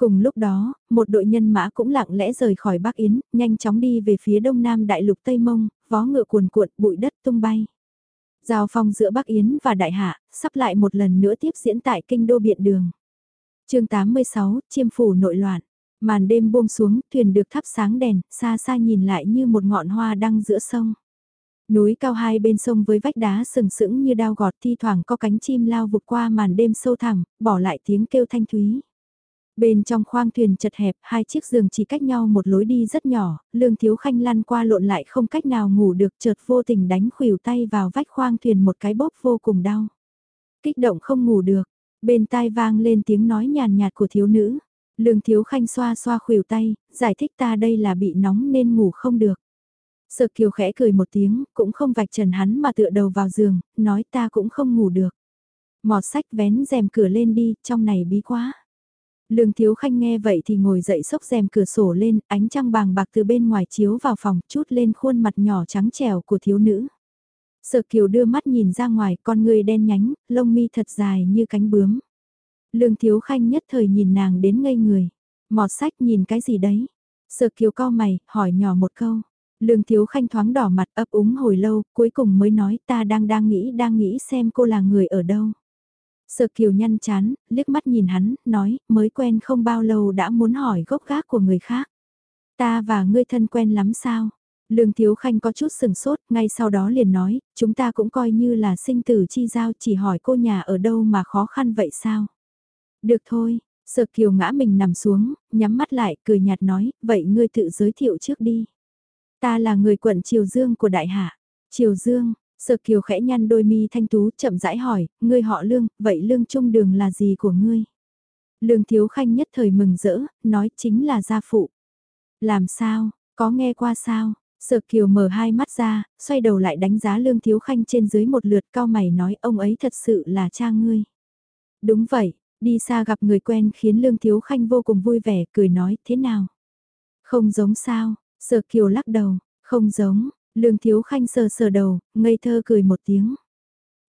Cùng lúc đó, một đội nhân mã cũng lặng lẽ rời khỏi Bắc Yến, nhanh chóng đi về phía đông nam đại lục Tây Mông, vó ngựa cuồn cuộn, bụi đất tung bay. Giao phong giữa Bắc Yến và Đại Hạ, sắp lại một lần nữa tiếp diễn tại kinh đô biện đường chương 86, chiêm phủ nội loạn. Màn đêm buông xuống, thuyền được thắp sáng đèn, xa xa nhìn lại như một ngọn hoa đăng giữa sông. Núi cao hai bên sông với vách đá sừng sững như đao gọt thi thoảng có cánh chim lao vụt qua màn đêm sâu thẳm, bỏ lại tiếng kêu thanh thúy. Bên trong khoang thuyền chật hẹp, hai chiếc giường chỉ cách nhau một lối đi rất nhỏ, lương thiếu khanh lăn qua lộn lại không cách nào ngủ được chợt vô tình đánh khuỷu tay vào vách khoang thuyền một cái bóp vô cùng đau. Kích động không ngủ được, Bên tai vang lên tiếng nói nhàn nhạt của thiếu nữ. Lương thiếu khanh xoa xoa khuỷu tay, giải thích ta đây là bị nóng nên ngủ không được. Sợ kiều khẽ cười một tiếng, cũng không vạch trần hắn mà tựa đầu vào giường, nói ta cũng không ngủ được. Mọt sách vén rèm cửa lên đi, trong này bí quá. Lương Thiếu Khanh nghe vậy thì ngồi dậy xốc rèm cửa sổ lên, ánh trăng bàng bạc từ bên ngoài chiếu vào phòng, chút lên khuôn mặt nhỏ trắng trẻo của thiếu nữ. Sở Kiều đưa mắt nhìn ra ngoài, con người đen nhánh, lông mi thật dài như cánh bướm. Lương Thiếu Khanh nhất thời nhìn nàng đến ngây người. Mọt sách nhìn cái gì đấy? Sở Kiều cao mày, hỏi nhỏ một câu. Lương Thiếu Khanh thoáng đỏ mặt ấp úng hồi lâu, cuối cùng mới nói ta đang đang nghĩ đang nghĩ xem cô là người ở đâu. Sở Kiều nhăn chán, liếc mắt nhìn hắn, nói, mới quen không bao lâu đã muốn hỏi gốc gác của người khác. Ta và ngươi thân quen lắm sao? Lương Thiếu Khanh có chút sừng sốt, ngay sau đó liền nói, chúng ta cũng coi như là sinh tử chi giao chỉ hỏi cô nhà ở đâu mà khó khăn vậy sao? Được thôi, sợ kiều ngã mình nằm xuống, nhắm mắt lại, cười nhạt nói, vậy ngươi tự giới thiệu trước đi. Ta là người quận Triều Dương của Đại Hạ. Triều Dương, sợ kiều khẽ nhăn đôi mi thanh tú chậm rãi hỏi, ngươi họ lương, vậy lương trung đường là gì của ngươi? Lương Thiếu Khanh nhất thời mừng rỡ, nói chính là gia phụ. Làm sao, có nghe qua sao? Sở Kiều mở hai mắt ra, xoay đầu lại đánh giá Lương Thiếu Khanh trên dưới một lượt cao mày nói ông ấy thật sự là cha ngươi. Đúng vậy, đi xa gặp người quen khiến Lương Thiếu Khanh vô cùng vui vẻ, cười nói thế nào? Không giống sao, Sở Kiều lắc đầu, không giống, Lương Thiếu Khanh sờ sờ đầu, ngây thơ cười một tiếng.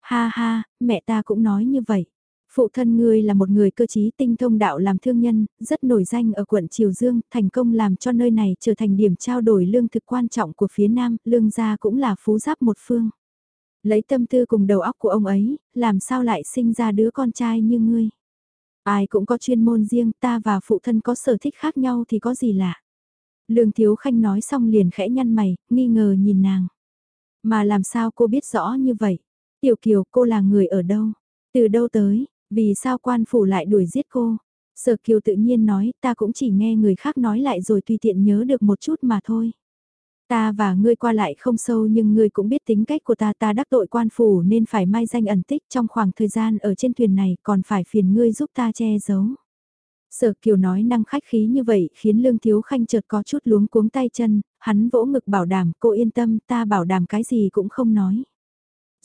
Ha ha, mẹ ta cũng nói như vậy. Phụ thân ngươi là một người cơ trí tinh thông đạo làm thương nhân, rất nổi danh ở quận Triều Dương, thành công làm cho nơi này trở thành điểm trao đổi lương thực quan trọng của phía Nam, lương gia cũng là phú giáp một phương. Lấy tâm tư cùng đầu óc của ông ấy, làm sao lại sinh ra đứa con trai như ngươi. Ai cũng có chuyên môn riêng, ta và phụ thân có sở thích khác nhau thì có gì lạ. Lương Thiếu Khanh nói xong liền khẽ nhăn mày, nghi ngờ nhìn nàng. Mà làm sao cô biết rõ như vậy? Tiểu Kiều cô là người ở đâu? Từ đâu tới? Vì sao quan phủ lại đuổi giết cô? Sở Kiều tự nhiên nói ta cũng chỉ nghe người khác nói lại rồi tùy tiện nhớ được một chút mà thôi. Ta và ngươi qua lại không sâu nhưng ngươi cũng biết tính cách của ta ta đắc tội quan phủ nên phải mai danh ẩn tích trong khoảng thời gian ở trên thuyền này còn phải phiền ngươi giúp ta che giấu. Sở Kiều nói năng khách khí như vậy khiến Lương Thiếu Khanh chợt có chút luống cuống tay chân, hắn vỗ ngực bảo đảm cô yên tâm ta bảo đảm cái gì cũng không nói.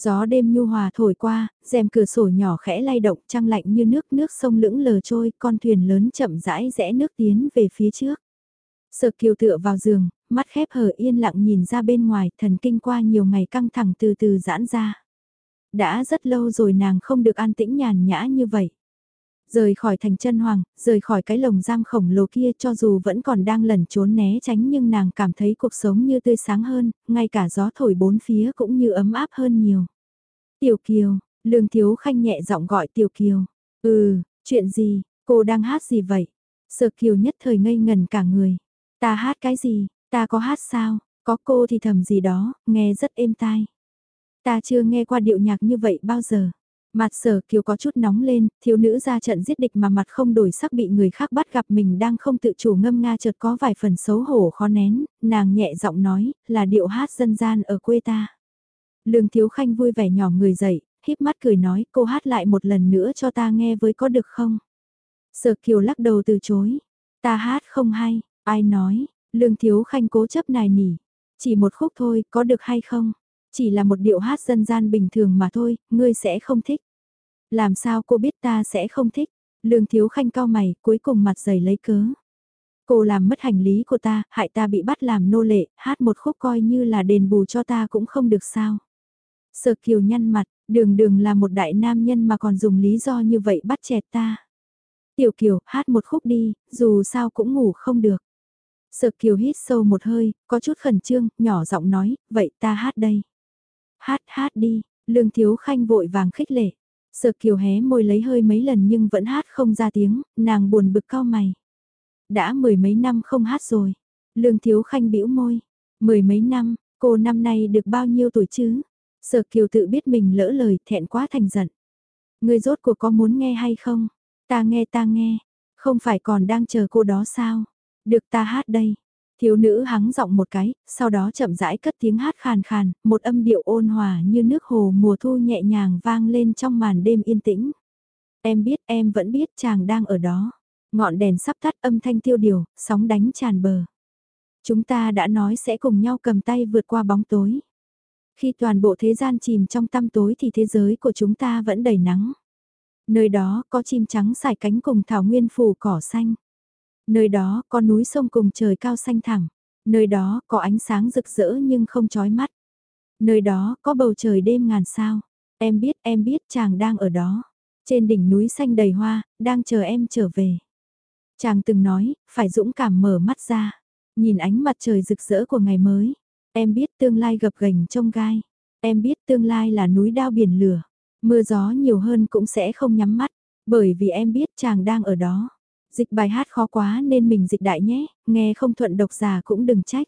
Gió đêm nhu hòa thổi qua, rèm cửa sổ nhỏ khẽ lay động trăng lạnh như nước nước sông lững lờ trôi, con thuyền lớn chậm rãi rẽ nước tiến về phía trước. Sở kiều tựa vào giường, mắt khép hờ yên lặng nhìn ra bên ngoài, thần kinh qua nhiều ngày căng thẳng từ từ giãn ra. Đã rất lâu rồi nàng không được an tĩnh nhàn nhã như vậy. Rời khỏi thành chân hoàng, rời khỏi cái lồng giam khổng lồ kia cho dù vẫn còn đang lẩn trốn né tránh nhưng nàng cảm thấy cuộc sống như tươi sáng hơn, ngay cả gió thổi bốn phía cũng như ấm áp hơn nhiều. Tiểu Kiều, Lương Thiếu Khanh nhẹ giọng gọi Tiểu Kiều. Ừ, chuyện gì, cô đang hát gì vậy? Sợ Kiều nhất thời ngây ngần cả người. Ta hát cái gì, ta có hát sao, có cô thì thầm gì đó, nghe rất êm tai. Ta chưa nghe qua điệu nhạc như vậy bao giờ. Mặt sở kiều có chút nóng lên, thiếu nữ ra trận giết địch mà mặt không đổi sắc bị người khác bắt gặp mình đang không tự chủ ngâm nga chợt có vài phần xấu hổ khó nén, nàng nhẹ giọng nói, là điệu hát dân gian ở quê ta. Lương Thiếu Khanh vui vẻ nhỏ người dậy, híp mắt cười nói cô hát lại một lần nữa cho ta nghe với có được không? Sở Kiều lắc đầu từ chối. Ta hát không hay, ai nói, Lương Thiếu Khanh cố chấp nài nỉ. Chỉ một khúc thôi, có được hay không? Chỉ là một điệu hát dân gian bình thường mà thôi, ngươi sẽ không thích. Làm sao cô biết ta sẽ không thích? Lương Thiếu Khanh cao mày, cuối cùng mặt dày lấy cớ. Cô làm mất hành lý của ta, hại ta bị bắt làm nô lệ, hát một khúc coi như là đền bù cho ta cũng không được sao. Sở Kiều nhăn mặt, đường đường là một đại nam nhân mà còn dùng lý do như vậy bắt chẹt ta. Tiểu Kiều, hát một khúc đi, dù sao cũng ngủ không được. Sở Kiều hít sâu một hơi, có chút khẩn trương, nhỏ giọng nói, vậy ta hát đây. Hát hát đi, Lương Thiếu Khanh vội vàng khích lệ. Sợ Kiều hé môi lấy hơi mấy lần nhưng vẫn hát không ra tiếng, nàng buồn bực cao mày. Đã mười mấy năm không hát rồi. Lương Thiếu Khanh bĩu môi. Mười mấy năm, cô năm nay được bao nhiêu tuổi chứ? Sở Kiều tự biết mình lỡ lời thẹn quá thành giận. Người rốt cuộc có muốn nghe hay không? Ta nghe ta nghe. Không phải còn đang chờ cô đó sao? Được ta hát đây. Thiếu nữ hắng giọng một cái, sau đó chậm rãi cất tiếng hát khàn khàn, một âm điệu ôn hòa như nước hồ mùa thu nhẹ nhàng vang lên trong màn đêm yên tĩnh. Em biết em vẫn biết chàng đang ở đó. Ngọn đèn sắp tắt âm thanh tiêu điều, sóng đánh tràn bờ. Chúng ta đã nói sẽ cùng nhau cầm tay vượt qua bóng tối. Khi toàn bộ thế gian chìm trong tăm tối thì thế giới của chúng ta vẫn đầy nắng. Nơi đó có chim trắng xài cánh cùng thảo nguyên phủ cỏ xanh. Nơi đó có núi sông cùng trời cao xanh thẳng. Nơi đó có ánh sáng rực rỡ nhưng không chói mắt. Nơi đó có bầu trời đêm ngàn sao. Em biết em biết chàng đang ở đó. Trên đỉnh núi xanh đầy hoa, đang chờ em trở về. Chàng từng nói, phải dũng cảm mở mắt ra. Nhìn ánh mặt trời rực rỡ của ngày mới. Em biết tương lai gập ghềnh trong gai. Em biết tương lai là núi đao biển lửa. Mưa gió nhiều hơn cũng sẽ không nhắm mắt. Bởi vì em biết chàng đang ở đó. Dịch bài hát khó quá nên mình dịch đại nhé, nghe không thuận độc giả cũng đừng trách.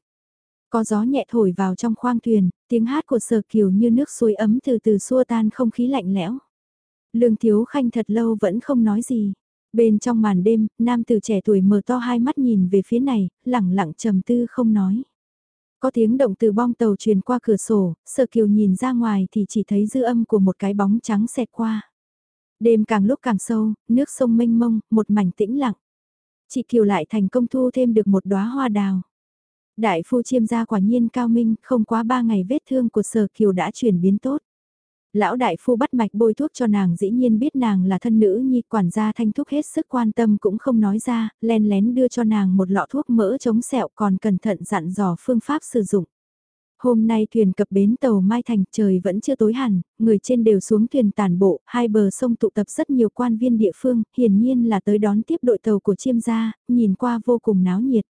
Có gió nhẹ thổi vào trong khoang thuyền, tiếng hát của sở kiều như nước suối ấm từ từ xua tan không khí lạnh lẽo. Lương Thiếu Khanh thật lâu vẫn không nói gì. Bên trong màn đêm, nam tử trẻ tuổi mở to hai mắt nhìn về phía này, lẳng lặng trầm tư không nói. Có tiếng động từ bong tàu truyền qua cửa sổ, sở kiều nhìn ra ngoài thì chỉ thấy dư âm của một cái bóng trắng xẹt qua. Đêm càng lúc càng sâu, nước sông mênh mông, một mảnh tĩnh lặng. Chị Kiều lại thành công thu thêm được một đóa hoa đào. Đại phu chiêm gia quả nhiên cao minh, không quá ba ngày vết thương của sở Kiều đã chuyển biến tốt. Lão đại phu bắt mạch bôi thuốc cho nàng dĩ nhiên biết nàng là thân nữ nhi quản gia thanh thúc hết sức quan tâm cũng không nói ra, len lén đưa cho nàng một lọ thuốc mỡ chống sẹo còn cẩn thận dặn dò phương pháp sử dụng. Hôm nay thuyền cập bến tàu Mai Thành trời vẫn chưa tối hẳn, người trên đều xuống thuyền tàn bộ, hai bờ sông tụ tập rất nhiều quan viên địa phương, hiển nhiên là tới đón tiếp đội tàu của chiêm gia, nhìn qua vô cùng náo nhiệt.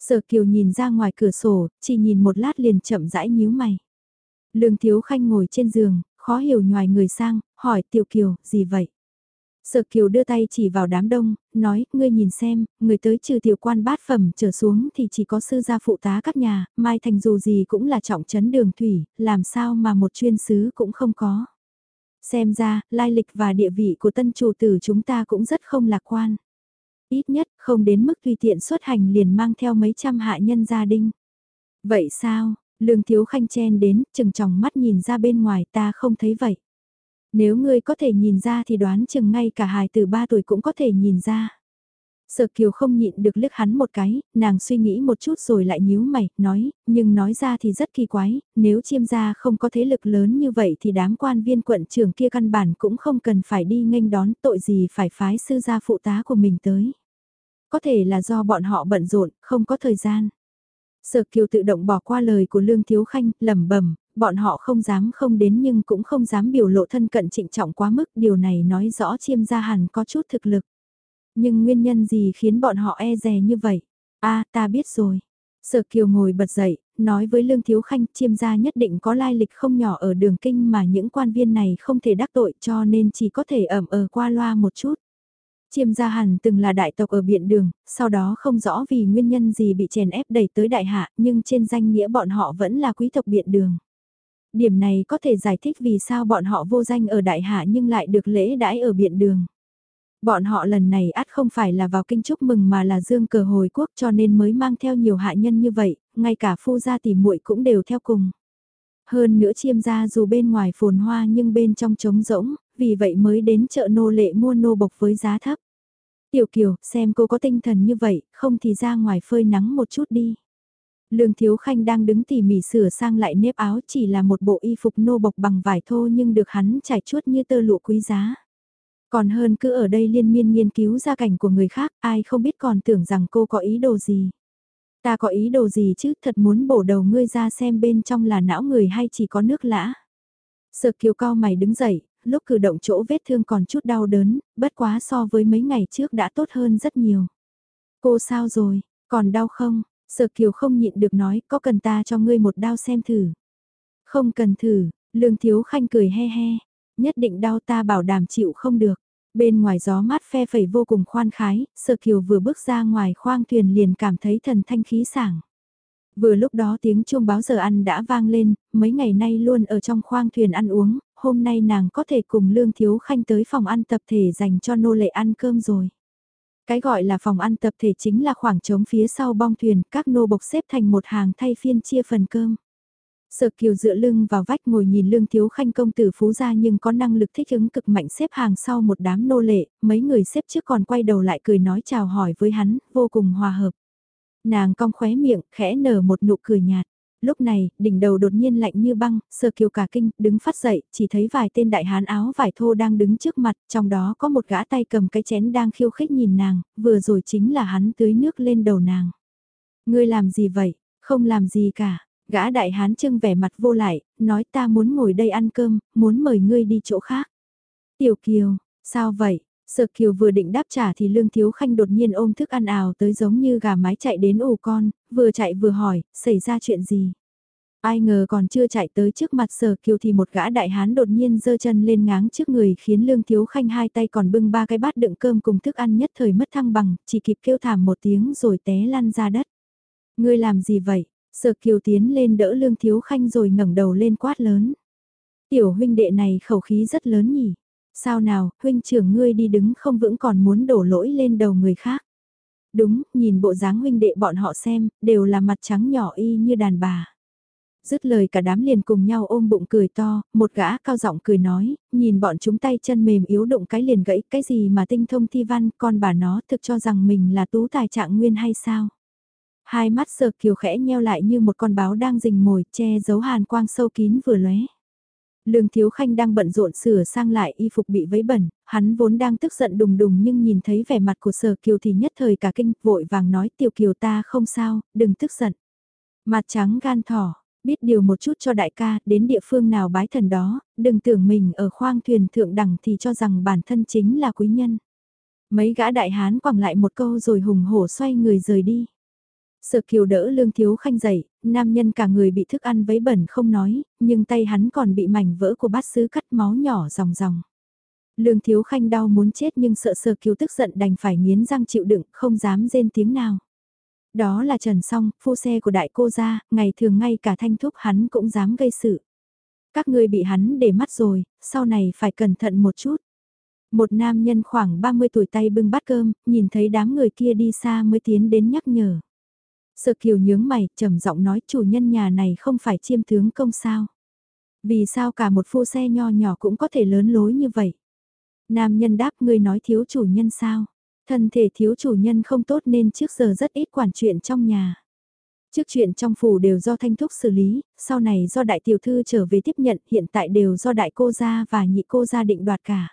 Sở Kiều nhìn ra ngoài cửa sổ, chỉ nhìn một lát liền chậm rãi nhíu mày. Lương Thiếu Khanh ngồi trên giường, khó hiểu nhoài người sang, hỏi Tiểu Kiều, gì vậy? Sở Kiều đưa tay chỉ vào đám đông, nói, ngươi nhìn xem, người tới trừ tiểu quan bát phẩm trở xuống thì chỉ có sư gia phụ tá các nhà, Mai Thành dù gì cũng là trọng trấn đường thủy, làm sao mà một chuyên sứ cũng không có. Xem ra, lai lịch và địa vị của tân chủ tử chúng ta cũng rất không lạc quan. Ít nhất, không đến mức tùy tiện xuất hành liền mang theo mấy trăm hạ nhân gia đình. Vậy sao, lương thiếu khanh chen đến, chừng tròng mắt nhìn ra bên ngoài ta không thấy vậy. Nếu ngươi có thể nhìn ra thì đoán chừng ngay cả hài từ 3 tuổi cũng có thể nhìn ra. Sở Kiều không nhịn được liếc hắn một cái, nàng suy nghĩ một chút rồi lại nhíu mày, nói, nhưng nói ra thì rất kỳ quái, nếu chiêm gia không có thế lực lớn như vậy thì đám quan viên quận trưởng kia căn bản cũng không cần phải đi nghênh đón tội gì phải phái sư gia phụ tá của mình tới. Có thể là do bọn họ bận rộn, không có thời gian. Sở Kiều tự động bỏ qua lời của Lương Thiếu Khanh, lẩm bẩm, bọn họ không dám không đến nhưng cũng không dám biểu lộ thân cận trịnh trọng quá mức, điều này nói rõ chiêm gia hẳn có chút thực lực. Nhưng nguyên nhân gì khiến bọn họ e dè như vậy? a ta biết rồi. Sở Kiều ngồi bật dậy, nói với Lương Thiếu Khanh chiêm gia nhất định có lai lịch không nhỏ ở đường kinh mà những quan viên này không thể đắc tội cho nên chỉ có thể ẩm ờ qua loa một chút. Chiêm gia hẳn từng là đại tộc ở biện đường, sau đó không rõ vì nguyên nhân gì bị chèn ép đẩy tới đại hạ nhưng trên danh nghĩa bọn họ vẫn là quý tộc biện đường. Điểm này có thể giải thích vì sao bọn họ vô danh ở đại hạ nhưng lại được lễ đãi ở biện đường. Bọn họ lần này ắt không phải là vào kinh chúc mừng mà là dương cờ hồi quốc cho nên mới mang theo nhiều hạ nhân như vậy, ngay cả phu gia tỷ muội cũng đều theo cùng. Hơn nữa chiêm gia dù bên ngoài phồn hoa nhưng bên trong trống rỗng, vì vậy mới đến chợ nô lệ mua nô bộc với giá thấp. Tiểu Kiều, xem cô có tinh thần như vậy, không thì ra ngoài phơi nắng một chút đi. Lương Thiếu Khanh đang đứng tỉ mỉ sửa sang lại nếp áo chỉ là một bộ y phục nô bộc bằng vải thô nhưng được hắn trải chuốt như tơ lụa quý giá. Còn hơn cứ ở đây liên miên nghiên cứu gia cảnh của người khác, ai không biết còn tưởng rằng cô có ý đồ gì. Ta có ý đồ gì chứ, thật muốn bổ đầu ngươi ra xem bên trong là não người hay chỉ có nước lã. Sợ kiều cao mày đứng dậy, lúc cử động chỗ vết thương còn chút đau đớn, bất quá so với mấy ngày trước đã tốt hơn rất nhiều. Cô sao rồi, còn đau không? Sở Kiều không nhịn được nói, có cần ta cho ngươi một đao xem thử. Không cần thử, Lương Thiếu Khanh cười he he, nhất định đau ta bảo đảm chịu không được. Bên ngoài gió mát phe phẩy vô cùng khoan khái, Sở Kiều vừa bước ra ngoài khoang thuyền liền cảm thấy thần thanh khí sảng. Vừa lúc đó tiếng chuông báo giờ ăn đã vang lên, mấy ngày nay luôn ở trong khoang thuyền ăn uống, hôm nay nàng có thể cùng Lương Thiếu Khanh tới phòng ăn tập thể dành cho nô lệ ăn cơm rồi. Cái gọi là phòng ăn tập thể chính là khoảng trống phía sau bong thuyền, các nô bộc xếp thành một hàng thay phiên chia phần cơm. Sở Kiều dựa lưng vào vách ngồi nhìn Lương Thiếu Khanh công tử phú gia nhưng có năng lực thích ứng cực mạnh xếp hàng sau một đám nô lệ, mấy người xếp trước còn quay đầu lại cười nói chào hỏi với hắn, vô cùng hòa hợp. Nàng cong khóe miệng, khẽ nở một nụ cười nhạt lúc này, đỉnh đầu đột nhiên lạnh như băng, sơ kiều cả kinh, đứng phát dậy, chỉ thấy vài tên đại hán áo vải thô đang đứng trước mặt, trong đó có một gã tay cầm cái chén đang khiêu khích nhìn nàng, vừa rồi chính là hắn tưới nước lên đầu nàng. Ngươi làm gì vậy? Không làm gì cả. Gã đại hán trưng vẻ mặt vô lại, nói ta muốn ngồi đây ăn cơm, muốn mời ngươi đi chỗ khác. Tiểu Kiều, sao vậy? Sợ Kiều vừa định đáp trả thì Lương Thiếu Khanh đột nhiên ôm thức ăn ào tới giống như gà mái chạy đến ổ con, vừa chạy vừa hỏi, xảy ra chuyện gì? Ai ngờ còn chưa chạy tới trước mặt Sở Kiều thì một gã đại hán đột nhiên giơ chân lên ngáng trước người khiến Lương Thiếu Khanh hai tay còn bưng ba cái bát đựng cơm cùng thức ăn nhất thời mất thăng bằng, chỉ kịp kêu thảm một tiếng rồi té lăn ra đất. Ngươi làm gì vậy? Sở Kiều tiến lên đỡ Lương Thiếu Khanh rồi ngẩng đầu lên quát lớn. Tiểu huynh đệ này khẩu khí rất lớn nhỉ? Sao nào, huynh trưởng ngươi đi đứng không vững còn muốn đổ lỗi lên đầu người khác. Đúng, nhìn bộ dáng huynh đệ bọn họ xem, đều là mặt trắng nhỏ y như đàn bà. Dứt lời cả đám liền cùng nhau ôm bụng cười to, một gã cao giọng cười nói, nhìn bọn chúng tay chân mềm yếu đụng cái liền gãy, cái gì mà tinh thông thi văn, con bà nó thực cho rằng mình là tú tài trạng nguyên hay sao? Hai mắt sờ kiều khẽ nheo lại như một con báo đang rình mồi, che giấu hàn quang sâu kín vừa lóe. Lương Thiếu Khanh đang bận rộn sửa sang lại y phục bị vấy bẩn, hắn vốn đang tức giận đùng đùng nhưng nhìn thấy vẻ mặt của sở kiều thì nhất thời cả kinh, vội vàng nói tiểu kiều ta không sao, đừng tức giận. Mặt trắng gan thỏ, Biết điều một chút cho đại ca, đến địa phương nào bái thần đó, đừng tưởng mình ở khoang thuyền thượng đẳng thì cho rằng bản thân chính là quý nhân. Mấy gã đại hán quẳng lại một câu rồi hùng hổ xoay người rời đi. Sở kiều đỡ lương thiếu khanh dậy, nam nhân cả người bị thức ăn vấy bẩn không nói, nhưng tay hắn còn bị mảnh vỡ của bát sứ cắt máu nhỏ ròng ròng. Lương thiếu khanh đau muốn chết nhưng sợ sờ cứu tức giận đành phải nghiến răng chịu đựng, không dám rên tiếng nào. Đó là Trần Song, phu xe của đại cô gia, ngày thường ngay cả thanh thúc hắn cũng dám gây sự. Các ngươi bị hắn để mắt rồi, sau này phải cẩn thận một chút. Một nam nhân khoảng 30 tuổi tay bưng bát cơm, nhìn thấy đám người kia đi xa mới tiến đến nhắc nhở. Sợ kiều nhướng mày, trầm giọng nói chủ nhân nhà này không phải chiêm tướng công sao. Vì sao cả một phu xe nho nhỏ cũng có thể lớn lối như vậy? Nam nhân đáp người nói thiếu chủ nhân sao? Thân thể thiếu chủ nhân không tốt nên trước giờ rất ít quản chuyện trong nhà. Trước chuyện trong phủ đều do thanh thúc xử lý, sau này do đại tiểu thư trở về tiếp nhận, hiện tại đều do đại cô gia và nhị cô gia định đoạt cả.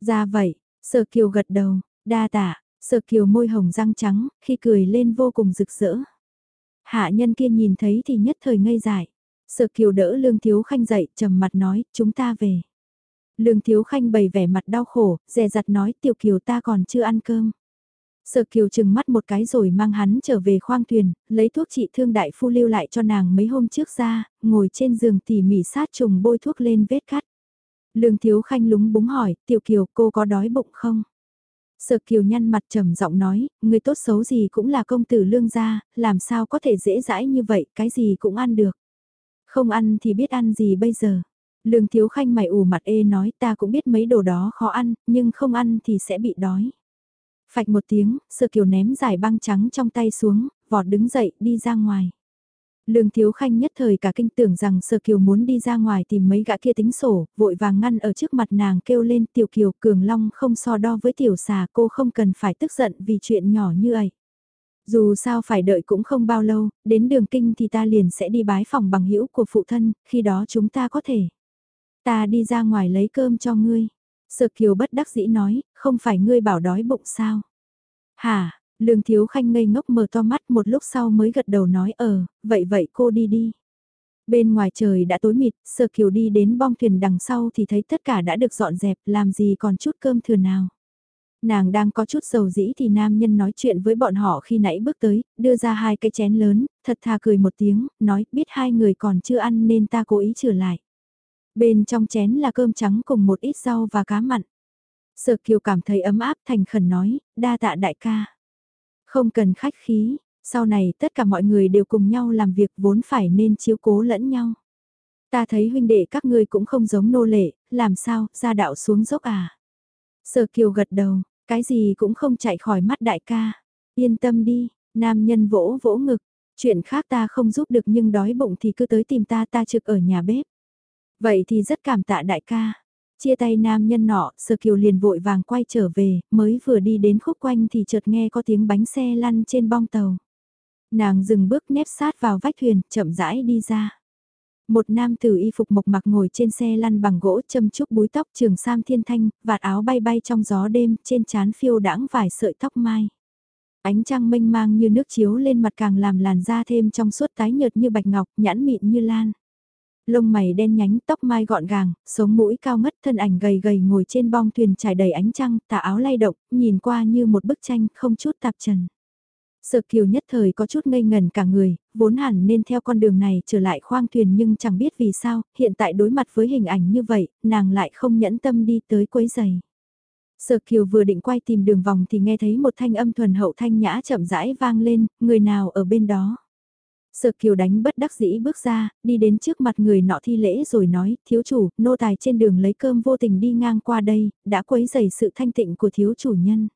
Ra vậy, Sở Kiều gật đầu, đa tạ, Sở Kiều môi hồng răng trắng, khi cười lên vô cùng rực rỡ. Hạ nhân kia nhìn thấy thì nhất thời ngây dại. Sở Kiều đỡ Lương Thiếu Khanh dậy, trầm mặt nói, chúng ta về. Lương Thiếu Khanh bày vẻ mặt đau khổ, dè dặt nói Tiểu Kiều ta còn chưa ăn cơm. Sở Kiều chừng mắt một cái rồi mang hắn trở về khoang thuyền, lấy thuốc trị thương đại phu lưu lại cho nàng mấy hôm trước ra, ngồi trên giường tỉ mỉ sát trùng bôi thuốc lên vết cắt. Lương Thiếu Khanh lúng búng hỏi, Tiểu Kiều cô có đói bụng không? Sở Kiều nhăn mặt trầm giọng nói, người tốt xấu gì cũng là công tử lương gia, làm sao có thể dễ dãi như vậy, cái gì cũng ăn được. Không ăn thì biết ăn gì bây giờ. Lương Thiếu Khanh mày ủ mặt ê nói ta cũng biết mấy đồ đó khó ăn, nhưng không ăn thì sẽ bị đói. Phạch một tiếng, Sở Kiều ném giải băng trắng trong tay xuống, vọt đứng dậy đi ra ngoài. Lương Thiếu Khanh nhất thời cả kinh tưởng rằng Sở Kiều muốn đi ra ngoài tìm mấy gã kia tính sổ, vội vàng ngăn ở trước mặt nàng kêu lên Tiểu Kiều Cường Long không so đo với Tiểu xà cô không cần phải tức giận vì chuyện nhỏ như ấy. Dù sao phải đợi cũng không bao lâu, đến đường kinh thì ta liền sẽ đi bái phòng bằng hữu của phụ thân, khi đó chúng ta có thể. Ta đi ra ngoài lấy cơm cho ngươi. Sở Kiều bất đắc dĩ nói, không phải ngươi bảo đói bụng sao? Hả, Lương Thiếu Khanh ngây ngốc mở to mắt một lúc sau mới gật đầu nói ờ, vậy vậy cô đi đi. Bên ngoài trời đã tối mịt, Sơ Kiều đi đến bong thuyền đằng sau thì thấy tất cả đã được dọn dẹp, làm gì còn chút cơm thừa nào. Nàng đang có chút dầu dĩ thì nam nhân nói chuyện với bọn họ khi nãy bước tới, đưa ra hai cái chén lớn, thật thà cười một tiếng, nói biết hai người còn chưa ăn nên ta cố ý trở lại. Bên trong chén là cơm trắng cùng một ít rau và cá mặn. Sở Kiều cảm thấy ấm áp thành khẩn nói, đa tạ đại ca. Không cần khách khí, sau này tất cả mọi người đều cùng nhau làm việc vốn phải nên chiếu cố lẫn nhau. Ta thấy huynh đệ các ngươi cũng không giống nô lệ, làm sao, ra đạo xuống dốc à. Sở Kiều gật đầu, cái gì cũng không chạy khỏi mắt đại ca. Yên tâm đi, nam nhân vỗ vỗ ngực, chuyện khác ta không giúp được nhưng đói bụng thì cứ tới tìm ta ta trực ở nhà bếp. Vậy thì rất cảm tạ đại ca. Chia tay nam nhân nọ, Sở Kiều liền vội vàng quay trở về, mới vừa đi đến khúc quanh thì chợt nghe có tiếng bánh xe lăn trên bong tàu. Nàng dừng bước nép sát vào vách thuyền, chậm rãi đi ra. Một nam tử y phục mộc mặc ngồi trên xe lăn bằng gỗ châm chúc búi tóc trường sam thiên thanh, vạt áo bay bay trong gió đêm, trên trán phiêu đãng vài sợi tóc mai. Ánh trăng mênh mang như nước chiếu lên mặt càng làm làn da thêm trong suốt tái nhợt như bạch ngọc, nhãn mịn như lan lông mày đen nhánh, tóc mai gọn gàng, sống mũi cao ngất, thân ảnh gầy gầy ngồi trên bong thuyền trải đầy ánh trăng, tà áo lay động, nhìn qua như một bức tranh, không chút tạp trần. Sợ kiều nhất thời có chút ngây ngần cả người, vốn hẳn nên theo con đường này trở lại khoang thuyền nhưng chẳng biết vì sao, hiện tại đối mặt với hình ảnh như vậy, nàng lại không nhẫn tâm đi tới quấy giày. Sở Kiều vừa định quay tìm đường vòng thì nghe thấy một thanh âm thuần hậu thanh nhã chậm rãi vang lên, người nào ở bên đó. Sở Kiều đánh bất đắc dĩ bước ra, đi đến trước mặt người nọ thi lễ rồi nói, thiếu chủ, nô tài trên đường lấy cơm vô tình đi ngang qua đây, đã quấy rầy sự thanh tịnh của thiếu chủ nhân.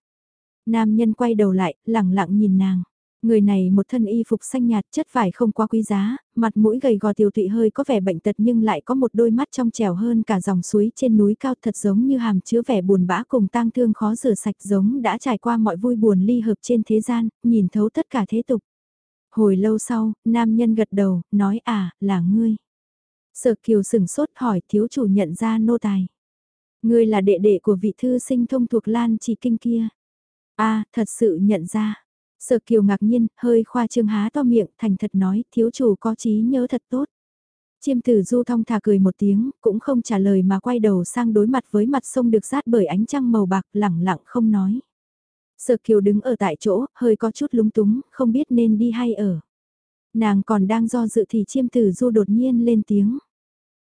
Nam nhân quay đầu lại, lẳng lặng nhìn nàng. Người này một thân y phục xanh nhạt chất vải không quá quý giá, mặt mũi gầy gò tiểu tụy hơi có vẻ bệnh tật nhưng lại có một đôi mắt trong trẻo hơn cả dòng suối trên núi cao thật giống như hàm chứa vẻ buồn bã cùng tang thương khó rửa sạch giống đã trải qua mọi vui buồn ly hợp trên thế gian, nhìn thấu tất cả thế tục. Hồi lâu sau, nam nhân gật đầu, nói à, là ngươi. Sở kiều sửng sốt hỏi thiếu chủ nhận ra nô tài. Ngươi là đệ đệ của vị thư sinh thông thuộc Lan chỉ kinh kia. a à, thật sự nhận ra. Sở kiều ngạc nhiên, hơi khoa trương há to miệng, thành thật nói, thiếu chủ có trí nhớ thật tốt. Chiêm tử du thong thả cười một tiếng, cũng không trả lời mà quay đầu sang đối mặt với mặt sông được rát bởi ánh trăng màu bạc lẳng lặng không nói. Sở kiều đứng ở tại chỗ, hơi có chút lúng túng, không biết nên đi hay ở. Nàng còn đang do dự thì chiêm tử du đột nhiên lên tiếng.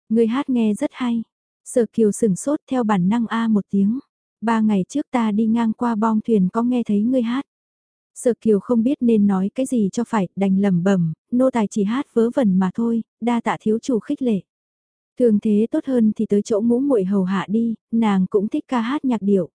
Người hát nghe rất hay. Sở kiều sửng sốt theo bản năng A một tiếng. Ba ngày trước ta đi ngang qua bong thuyền có nghe thấy ngươi hát. Sở kiều không biết nên nói cái gì cho phải, đành lẩm bẩm, nô tài chỉ hát vớ vẩn mà thôi, đa tạ thiếu chủ khích lệ. Thường thế tốt hơn thì tới chỗ ngũ muội hầu hạ đi, nàng cũng thích ca hát nhạc điệu.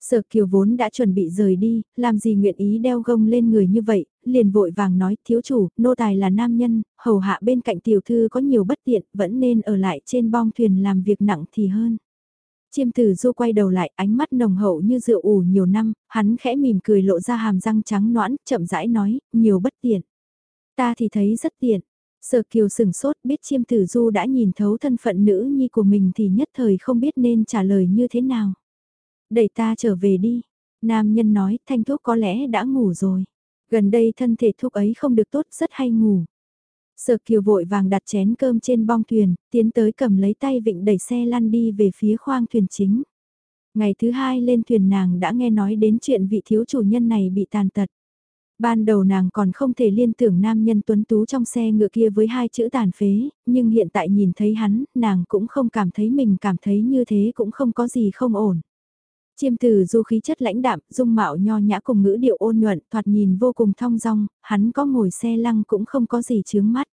Sở kiều vốn đã chuẩn bị rời đi, làm gì nguyện ý đeo gông lên người như vậy, liền vội vàng nói thiếu chủ, nô tài là nam nhân, hầu hạ bên cạnh tiểu thư có nhiều bất tiện, vẫn nên ở lại trên bong thuyền làm việc nặng thì hơn. Chiêm tử du quay đầu lại, ánh mắt nồng hậu như rượu ủ nhiều năm, hắn khẽ mỉm cười lộ ra hàm răng trắng noãn, chậm rãi nói, nhiều bất tiện. Ta thì thấy rất tiện. Sở kiều sừng sốt biết chiêm tử du đã nhìn thấu thân phận nữ nhi của mình thì nhất thời không biết nên trả lời như thế nào. Đẩy ta trở về đi. Nam nhân nói, thanh thuốc có lẽ đã ngủ rồi. Gần đây thân thể thuốc ấy không được tốt, rất hay ngủ. Sở kiều vội vàng đặt chén cơm trên bong thuyền, tiến tới cầm lấy tay vịnh đẩy xe lăn đi về phía khoang thuyền chính. Ngày thứ hai lên thuyền nàng đã nghe nói đến chuyện vị thiếu chủ nhân này bị tàn tật. Ban đầu nàng còn không thể liên tưởng nam nhân tuấn tú trong xe ngựa kia với hai chữ tàn phế, nhưng hiện tại nhìn thấy hắn, nàng cũng không cảm thấy mình cảm thấy như thế cũng không có gì không ổn. Chiêm từ du khí chất lãnh đạm, dung mạo nho nhã cùng ngữ điệu ôn nhuận, thoạt nhìn vô cùng thong dong, hắn có ngồi xe lăng cũng không có gì chướng mắt.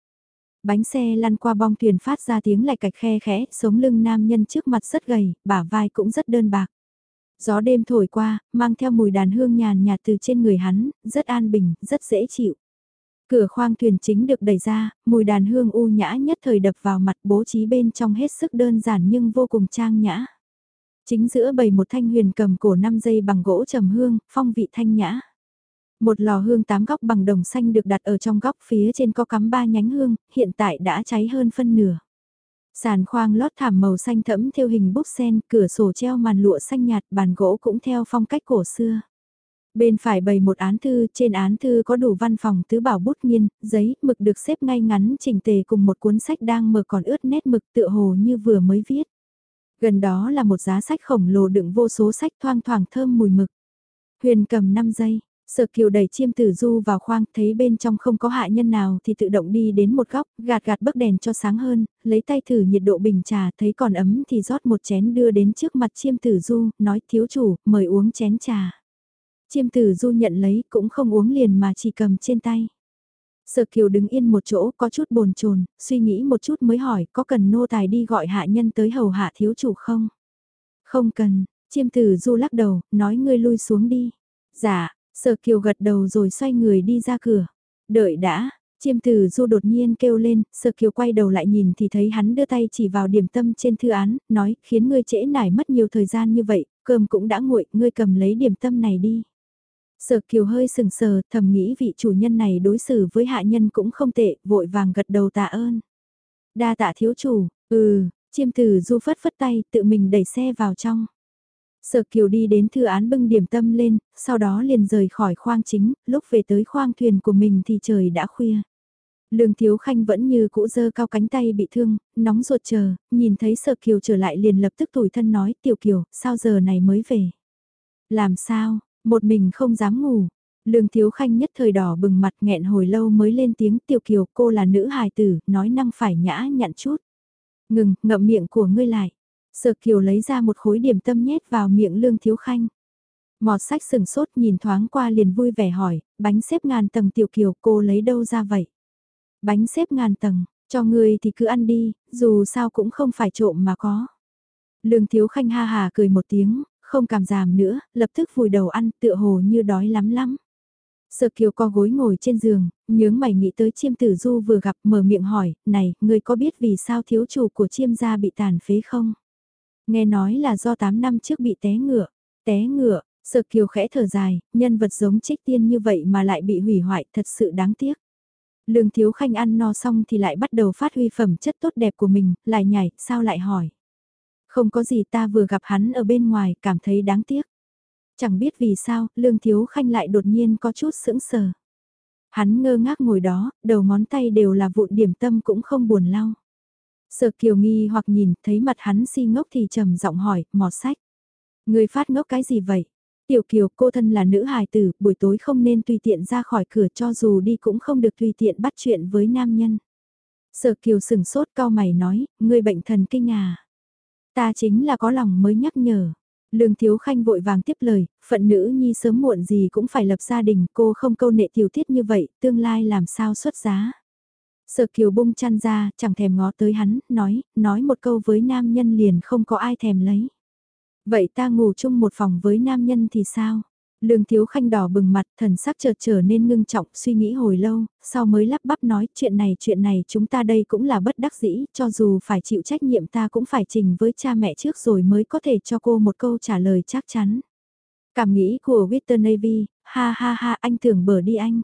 Bánh xe lăn qua bong thuyền phát ra tiếng lạch cạch khe khẽ, sống lưng nam nhân trước mặt rất gầy, bả vai cũng rất đơn bạc. Gió đêm thổi qua, mang theo mùi đàn hương nhàn nhạt từ trên người hắn, rất an bình, rất dễ chịu. Cửa khoang thuyền chính được đẩy ra, mùi đàn hương u nhã nhất thời đập vào mặt bố trí bên trong hết sức đơn giản nhưng vô cùng trang nhã. Chính giữa bầy một thanh huyền cầm cổ 5 dây bằng gỗ trầm hương, phong vị thanh nhã. Một lò hương tám góc bằng đồng xanh được đặt ở trong góc phía trên có cắm ba nhánh hương, hiện tại đã cháy hơn phân nửa. Sàn khoang lót thảm màu xanh thẫm theo hình bút sen, cửa sổ treo màn lụa xanh nhạt, bàn gỗ cũng theo phong cách cổ xưa. Bên phải bày một án thư, trên án thư có đủ văn phòng tứ bảo bút nghiên, giấy, mực được xếp ngay ngắn chỉnh tề cùng một cuốn sách đang mở còn ướt nét mực tựa hồ như vừa mới viết. Gần đó là một giá sách khổng lồ đựng vô số sách thoang thoảng thơm mùi mực. Huyền cầm 5 giây, Sở kiều đẩy chiêm tử du vào khoang, thấy bên trong không có hạ nhân nào thì tự động đi đến một góc, gạt gạt bức đèn cho sáng hơn, lấy tay thử nhiệt độ bình trà, thấy còn ấm thì rót một chén đưa đến trước mặt chiêm tử du, nói thiếu chủ, mời uống chén trà. Chiêm tử du nhận lấy, cũng không uống liền mà chỉ cầm trên tay. Sở kiều đứng yên một chỗ, có chút bồn chồn suy nghĩ một chút mới hỏi, có cần nô tài đi gọi hạ nhân tới hầu hạ thiếu chủ không? Không cần, chiêm tử du lắc đầu, nói ngươi lui xuống đi. Dạ, Sở Kiều gật đầu rồi xoay người đi ra cửa. Đợi đã, chiêm từ du đột nhiên kêu lên, Sở Kiều quay đầu lại nhìn thì thấy hắn đưa tay chỉ vào điểm tâm trên thư án, nói, khiến ngươi trễ nải mất nhiều thời gian như vậy, cơm cũng đã nguội, ngươi cầm lấy điểm tâm này đi. Sở Kiều hơi sừng sờ, thầm nghĩ vị chủ nhân này đối xử với hạ nhân cũng không tệ, vội vàng gật đầu tạ ơn. Đa tạ thiếu chủ, ừ, chiêm tử du phất phất tay, tự mình đẩy xe vào trong. Sở Kiều đi đến thư án bưng điểm tâm lên, sau đó liền rời khỏi khoang chính, lúc về tới khoang thuyền của mình thì trời đã khuya. Lương Thiếu Khanh vẫn như cũ dơ cao cánh tay bị thương, nóng ruột chờ, nhìn thấy Sở Kiều trở lại liền lập tức tủi thân nói, Tiểu Kiều, sao giờ này mới về? Làm sao, một mình không dám ngủ. Lương Thiếu Khanh nhất thời đỏ bừng mặt nghẹn hồi lâu mới lên tiếng Tiểu Kiều cô là nữ hài tử, nói năng phải nhã nhặn chút. Ngừng, ngậm miệng của ngươi lại. Sở Kiều lấy ra một khối điểm tâm nhét vào miệng Lương Thiếu Khanh. Mọt sách sừng sốt nhìn thoáng qua liền vui vẻ hỏi, bánh xếp ngàn tầng Tiểu Kiều cô lấy đâu ra vậy? Bánh xếp ngàn tầng, cho ngươi thì cứ ăn đi, dù sao cũng không phải trộm mà có. Lương Thiếu Khanh ha hà cười một tiếng, không cảm giảm nữa, lập tức vùi đầu ăn tựa hồ như đói lắm lắm. Sở Kiều co gối ngồi trên giường, nhướng mày nghĩ tới chiêm tử du vừa gặp mở miệng hỏi, này, người có biết vì sao thiếu chủ của chiêm gia bị tàn phế không? Nghe nói là do 8 năm trước bị té ngựa. Té ngựa, sợ kiều khẽ thở dài, nhân vật giống trích tiên như vậy mà lại bị hủy hoại thật sự đáng tiếc. Lương Thiếu Khanh ăn no xong thì lại bắt đầu phát huy phẩm chất tốt đẹp của mình, lại nhảy, sao lại hỏi. Không có gì ta vừa gặp hắn ở bên ngoài, cảm thấy đáng tiếc. Chẳng biết vì sao, Lương Thiếu Khanh lại đột nhiên có chút sững sờ. Hắn ngơ ngác ngồi đó, đầu ngón tay đều là vụn điểm tâm cũng không buồn lau. Sở Kiều nghi hoặc nhìn, thấy mặt hắn si ngốc thì trầm giọng hỏi, mọt sách. Người phát ngốc cái gì vậy? Tiểu Kiều cô thân là nữ hài tử, buổi tối không nên tùy tiện ra khỏi cửa cho dù đi cũng không được tùy tiện bắt chuyện với nam nhân. Sở Kiều sừng sốt cao mày nói, người bệnh thần kinh à. Ta chính là có lòng mới nhắc nhở. Lương Thiếu Khanh vội vàng tiếp lời, phận nữ nhi sớm muộn gì cũng phải lập gia đình, cô không câu nệ tiểu tiết như vậy, tương lai làm sao xuất giá. Sở Kiều bung chăn ra, chẳng thèm ngó tới hắn, nói, nói một câu với nam nhân liền không có ai thèm lấy. Vậy ta ngủ chung một phòng với nam nhân thì sao? Lương Thiếu Khanh đỏ bừng mặt, thần sắc chợt trở nên ngưng trọng, suy nghĩ hồi lâu, sau mới lắp bắp nói chuyện này chuyện này chúng ta đây cũng là bất đắc dĩ, cho dù phải chịu trách nhiệm ta cũng phải trình với cha mẹ trước rồi mới có thể cho cô một câu trả lời chắc chắn. Cảm nghĩ của Witter Navy, ha ha ha anh tưởng bở đi anh.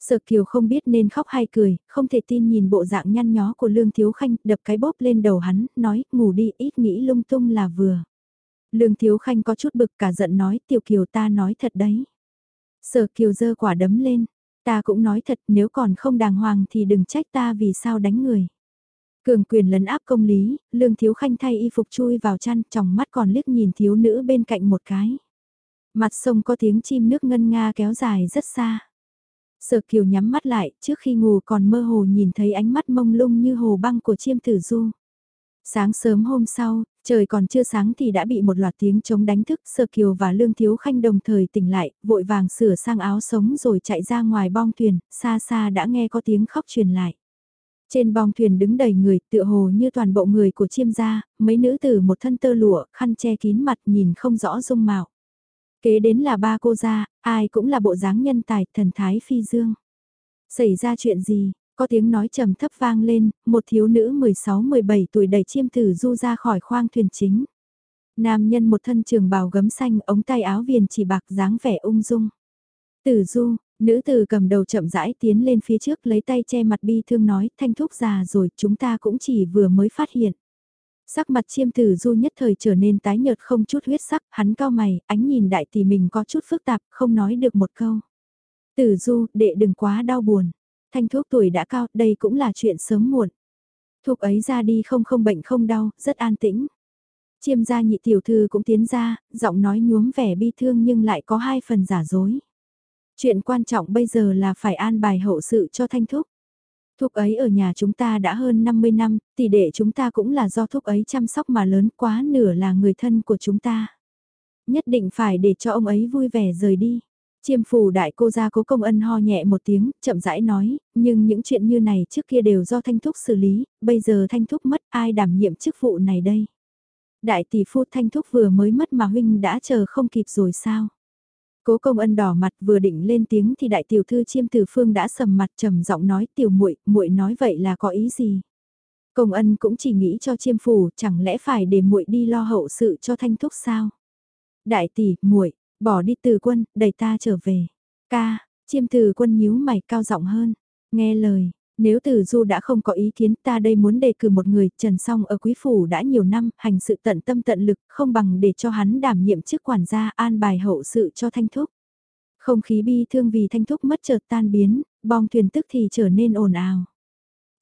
Sở Kiều không biết nên khóc hay cười, không thể tin nhìn bộ dạng nhăn nhó của Lương Thiếu Khanh, đập cái bóp lên đầu hắn, nói, ngủ đi, ít nghĩ lung tung là vừa. Lương Thiếu Khanh có chút bực cả giận nói Tiểu Kiều ta nói thật đấy. Sở Kiều dơ quả đấm lên, ta cũng nói thật nếu còn không đàng hoàng thì đừng trách ta vì sao đánh người. Cường quyền lấn áp công lý, Lương Thiếu Khanh thay y phục chui vào chăn, trong mắt còn liếc nhìn thiếu nữ bên cạnh một cái. Mặt sông có tiếng chim nước ngân nga kéo dài rất xa. Sở Kiều nhắm mắt lại, trước khi ngủ còn mơ hồ nhìn thấy ánh mắt mông lung như hồ băng của chiêm tử du. Sáng sớm hôm sau, trời còn chưa sáng thì đã bị một loạt tiếng chống đánh thức, Sơ Kiều và Lương Thiếu Khanh đồng thời tỉnh lại, vội vàng sửa sang áo sống rồi chạy ra ngoài bong thuyền, xa xa đã nghe có tiếng khóc truyền lại. Trên bong thuyền đứng đầy người, tựa hồ như toàn bộ người của chiêm gia, mấy nữ tử một thân tơ lụa, khăn che kín mặt nhìn không rõ dung mạo. Kế đến là ba cô gia, ai cũng là bộ dáng nhân tài, thần thái phi dương. Xảy ra chuyện gì, có tiếng nói trầm thấp vang lên, một thiếu nữ 16-17 tuổi đẩy chiêm tử du ra khỏi khoang thuyền chính. Nam nhân một thân trường bào gấm xanh, ống tay áo viền chỉ bạc dáng vẻ ung dung. Tử du, nữ tử cầm đầu chậm rãi tiến lên phía trước lấy tay che mặt bi thương nói, thanh thúc già rồi, chúng ta cũng chỉ vừa mới phát hiện. Sắc mặt chiêm tử du nhất thời trở nên tái nhợt không chút huyết sắc, hắn cao mày, ánh nhìn đại tỷ mình có chút phức tạp, không nói được một câu. Tử du, đệ đừng quá đau buồn. Thanh thuốc tuổi đã cao, đây cũng là chuyện sớm muộn. Thuốc ấy ra đi không không bệnh không đau, rất an tĩnh. Chiêm gia nhị tiểu thư cũng tiến ra, giọng nói nhuốm vẻ bi thương nhưng lại có hai phần giả dối. Chuyện quan trọng bây giờ là phải an bài hậu sự cho thanh thúc. Thúc ấy ở nhà chúng ta đã hơn 50 năm, tỷ đệ chúng ta cũng là do thúc ấy chăm sóc mà lớn quá nửa là người thân của chúng ta. Nhất định phải để cho ông ấy vui vẻ rời đi. Chiêm phủ đại cô gia cố công ân ho nhẹ một tiếng, chậm rãi nói, nhưng những chuyện như này trước kia đều do thanh thúc xử lý, bây giờ thanh thúc mất ai đảm nhiệm chức vụ này đây. Đại tỷ phu thanh thúc vừa mới mất mà huynh đã chờ không kịp rồi sao. Cố công ân đỏ mặt vừa định lên tiếng thì đại tiểu thư chiêm từ phương đã sầm mặt trầm giọng nói tiểu muội muội nói vậy là có ý gì. Công ân cũng chỉ nghĩ cho chiêm phủ chẳng lẽ phải để muội đi lo hậu sự cho thanh thúc sao. Đại tỷ, muội Bỏ đi từ quân, đẩy ta trở về. Ca, chiêm từ quân nhíu mày cao giọng hơn. Nghe lời, nếu từ du đã không có ý kiến ta đây muốn đề cử một người, Trần Song ở quý phủ đã nhiều năm, hành sự tận tâm tận lực, không bằng để cho hắn đảm nhiệm chức quản gia an bài hậu sự cho Thanh Thúc. Không khí bi thương vì Thanh Thúc mất chợt tan biến, bong thuyền tức thì trở nên ồn ào.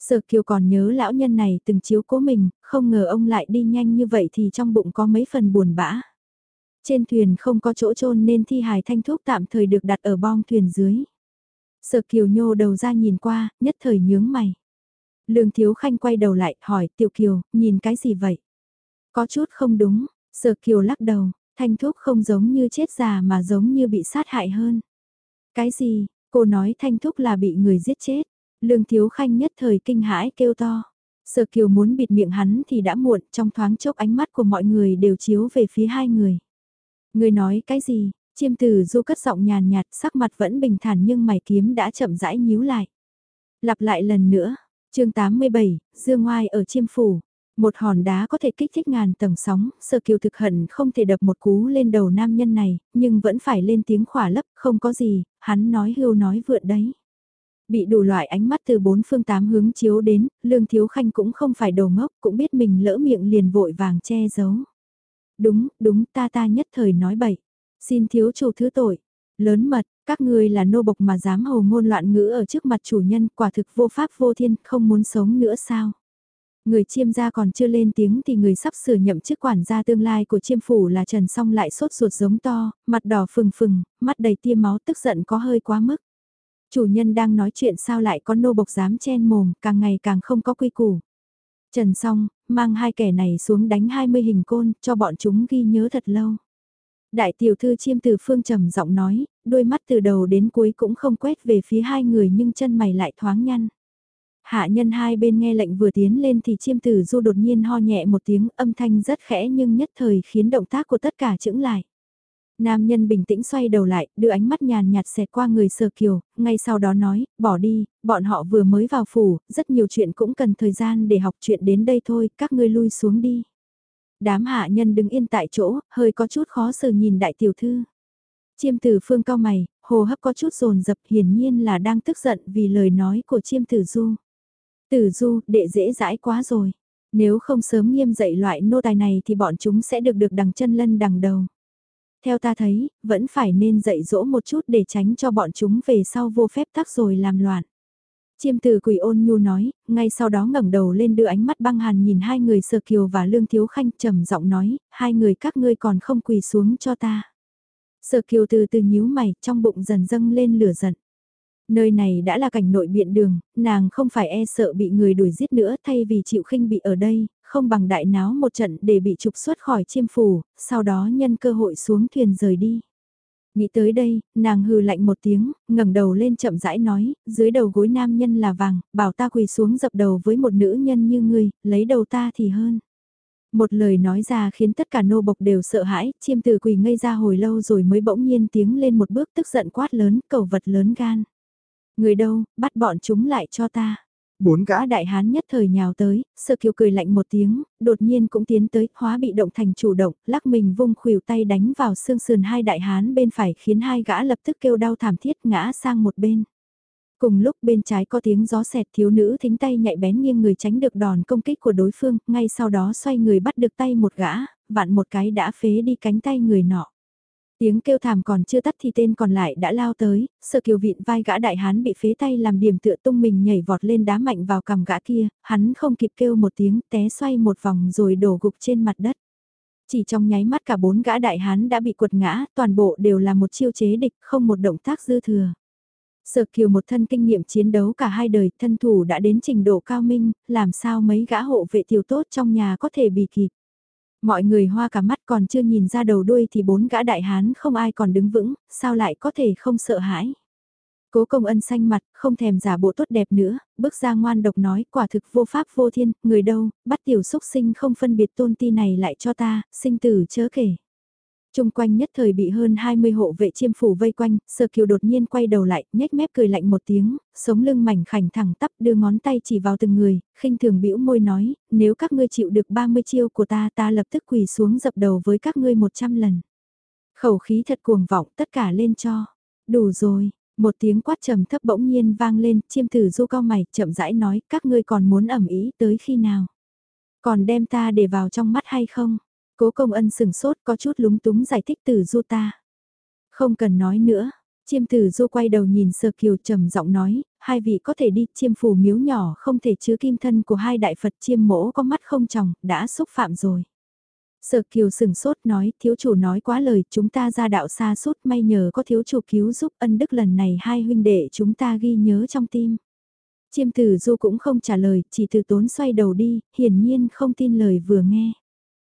Sở Kiều còn nhớ lão nhân này từng chiếu cố mình, không ngờ ông lại đi nhanh như vậy thì trong bụng có mấy phần buồn bã. Trên thuyền không có chỗ chôn nên thi hài thanh thúc tạm thời được đặt ở bong thuyền dưới. Sở Kiều nhô đầu ra nhìn qua, nhất thời nhướng mày. Lương Thiếu Khanh quay đầu lại, hỏi Tiểu Kiều, nhìn cái gì vậy? Có chút không đúng, Sở Kiều lắc đầu, thanh thúc không giống như chết già mà giống như bị sát hại hơn. Cái gì, cô nói thanh thúc là bị người giết chết. Lương Thiếu Khanh nhất thời kinh hãi kêu to. Sở Kiều muốn bịt miệng hắn thì đã muộn, trong thoáng chốc ánh mắt của mọi người đều chiếu về phía hai người. Người nói cái gì? Chiêm Tử du cất giọng nhàn nhạt sắc mặt vẫn bình thản nhưng mày kiếm đã chậm rãi nhíu lại. Lặp lại lần nữa, chương 87, Dương Ngoai ở chiêm phủ. Một hòn đá có thể kích thích ngàn tầng sóng, sơ kiều thực hận không thể đập một cú lên đầu nam nhân này, nhưng vẫn phải lên tiếng khỏa lấp, không có gì, hắn nói hưu nói vượn đấy. Bị đủ loại ánh mắt từ bốn phương tám hướng chiếu đến, lương thiếu khanh cũng không phải đầu ngốc, cũng biết mình lỡ miệng liền vội vàng che giấu. Đúng, đúng, ta ta nhất thời nói bậy. Xin thiếu chủ thứ tội. Lớn mật, các ngươi là nô bộc mà dám hồ ngôn loạn ngữ ở trước mặt chủ nhân quả thực vô pháp vô thiên không muốn sống nữa sao. Người chiêm gia còn chưa lên tiếng thì người sắp sửa nhậm chức quản gia tương lai của chiêm phủ là Trần Song lại sốt ruột giống to, mặt đỏ phừng phừng, mắt đầy tia máu tức giận có hơi quá mức. Chủ nhân đang nói chuyện sao lại có nô bộc dám chen mồm, càng ngày càng không có quy củ. Trần Song, mang hai kẻ này xuống đánh 20 hình côn, cho bọn chúng ghi nhớ thật lâu. Đại tiểu thư chiêm từ phương trầm giọng nói, đôi mắt từ đầu đến cuối cũng không quét về phía hai người nhưng chân mày lại thoáng nhăn. Hạ nhân hai bên nghe lệnh vừa tiến lên thì chiêm tử du đột nhiên ho nhẹ một tiếng âm thanh rất khẽ nhưng nhất thời khiến động tác của tất cả chững lại. Nam nhân bình tĩnh xoay đầu lại, đưa ánh mắt nhàn nhạt xẹt qua người sờ kiều, ngay sau đó nói, bỏ đi, bọn họ vừa mới vào phủ, rất nhiều chuyện cũng cần thời gian để học chuyện đến đây thôi, các ngươi lui xuống đi. Đám hạ nhân đứng yên tại chỗ, hơi có chút khó xử nhìn đại tiểu thư. Chiêm tử phương cao mày, hồ hấp có chút rồn dập hiển nhiên là đang tức giận vì lời nói của chiêm tử du. Tử du, đệ dễ dãi quá rồi. Nếu không sớm nghiêm dạy loại nô tài này thì bọn chúng sẽ được được đằng chân lân đằng đầu. Theo ta thấy, vẫn phải nên dạy dỗ một chút để tránh cho bọn chúng về sau vô phép tắc rồi làm loạn. Chiêm từ quỷ ôn nhu nói, ngay sau đó ngẩng đầu lên đưa ánh mắt băng hàn nhìn hai người sơ kiều và lương thiếu khanh trầm giọng nói, hai người các ngươi còn không quỳ xuống cho ta. sơ kiều từ từ nhíu mày, trong bụng dần dâng lên lửa giận. Nơi này đã là cảnh nội biện đường, nàng không phải e sợ bị người đuổi giết nữa thay vì chịu khinh bị ở đây, không bằng đại náo một trận để bị trục xuất khỏi chiêm phủ, sau đó nhân cơ hội xuống thuyền rời đi. Nghĩ tới đây, nàng hừ lạnh một tiếng, ngẩng đầu lên chậm rãi nói, dưới đầu gối nam nhân là vàng, bảo ta quỳ xuống dập đầu với một nữ nhân như ngươi, lấy đầu ta thì hơn. Một lời nói ra khiến tất cả nô bộc đều sợ hãi, chiêm tử quỳ ngây ra hồi lâu rồi mới bỗng nhiên tiếng lên một bước tức giận quát lớn, cầu vật lớn gan. Người đâu, bắt bọn chúng lại cho ta. Bốn gã đại hán nhất thời nhào tới, sơ kiều cười lạnh một tiếng, đột nhiên cũng tiến tới, hóa bị động thành chủ động, lắc mình vung khuỷu tay đánh vào xương sườn hai đại hán bên phải khiến hai gã lập tức kêu đau thảm thiết ngã sang một bên. Cùng lúc bên trái có tiếng gió xẹt thiếu nữ thính tay nhạy bén nghiêng người tránh được đòn công kích của đối phương, ngay sau đó xoay người bắt được tay một gã, vặn một cái đã phế đi cánh tay người nọ. Tiếng kêu thảm còn chưa tắt thì tên còn lại đã lao tới, sợ kiều vịn vai gã đại hán bị phế tay làm điểm tựa tung mình nhảy vọt lên đá mạnh vào cằm gã kia, hắn không kịp kêu một tiếng té xoay một vòng rồi đổ gục trên mặt đất. Chỉ trong nháy mắt cả bốn gã đại hán đã bị quật ngã, toàn bộ đều là một chiêu chế địch, không một động tác dư thừa. Sở kiều một thân kinh nghiệm chiến đấu cả hai đời, thân thủ đã đến trình độ cao minh, làm sao mấy gã hộ vệ tiểu tốt trong nhà có thể bị kịp. Mọi người hoa cả mắt còn chưa nhìn ra đầu đuôi thì bốn gã đại hán không ai còn đứng vững, sao lại có thể không sợ hãi. Cố công ân xanh mặt, không thèm giả bộ tốt đẹp nữa, bước ra ngoan độc nói quả thực vô pháp vô thiên, người đâu, bắt tiểu xúc sinh không phân biệt tôn ti này lại cho ta, sinh tử chớ kể. Trung quanh nhất thời bị hơn 20 hộ vệ chiêm phủ vây quanh, sơ kiều đột nhiên quay đầu lại, nhếch mép cười lạnh một tiếng, sống lưng mảnh khảnh thẳng tắp đưa ngón tay chỉ vào từng người, khinh thường bĩu môi nói, nếu các ngươi chịu được 30 chiêu của ta ta lập tức quỳ xuống dập đầu với các ngươi 100 lần. Khẩu khí thật cuồng vọng tất cả lên cho. Đủ rồi, một tiếng quát trầm thấp bỗng nhiên vang lên, chiêm tử du cao mày, chậm rãi nói, các ngươi còn muốn ẩm ý tới khi nào? Còn đem ta để vào trong mắt hay không? Cố công ân sừng sốt có chút lúng túng giải thích từ du ta. Không cần nói nữa, chiêm tử du quay đầu nhìn sơ kiều trầm giọng nói, hai vị có thể đi chiêm phù miếu nhỏ không thể chứa kim thân của hai đại Phật chiêm mỗ có mắt không tròng, đã xúc phạm rồi. Sở kiều sừng sốt nói, thiếu chủ nói quá lời, chúng ta ra đạo xa suốt may nhờ có thiếu chủ cứu giúp ân đức lần này hai huynh đệ chúng ta ghi nhớ trong tim. Chiêm tử du cũng không trả lời, chỉ từ tốn xoay đầu đi, hiển nhiên không tin lời vừa nghe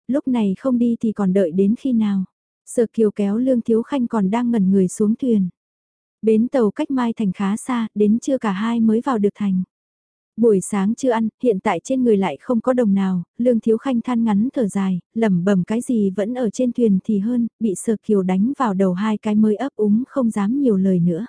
lúc này không đi thì còn đợi đến khi nào. Sở kiều kéo lương thiếu khanh còn đang ngẩn người xuống thuyền. Bến tàu cách Mai Thành khá xa, đến trưa cả hai mới vào được thành. Buổi sáng chưa ăn, hiện tại trên người lại không có đồng nào, lương thiếu khanh than ngắn thở dài, lẩm bẩm cái gì vẫn ở trên thuyền thì hơn, bị sở kiều đánh vào đầu hai cái mới ấp úng không dám nhiều lời nữa.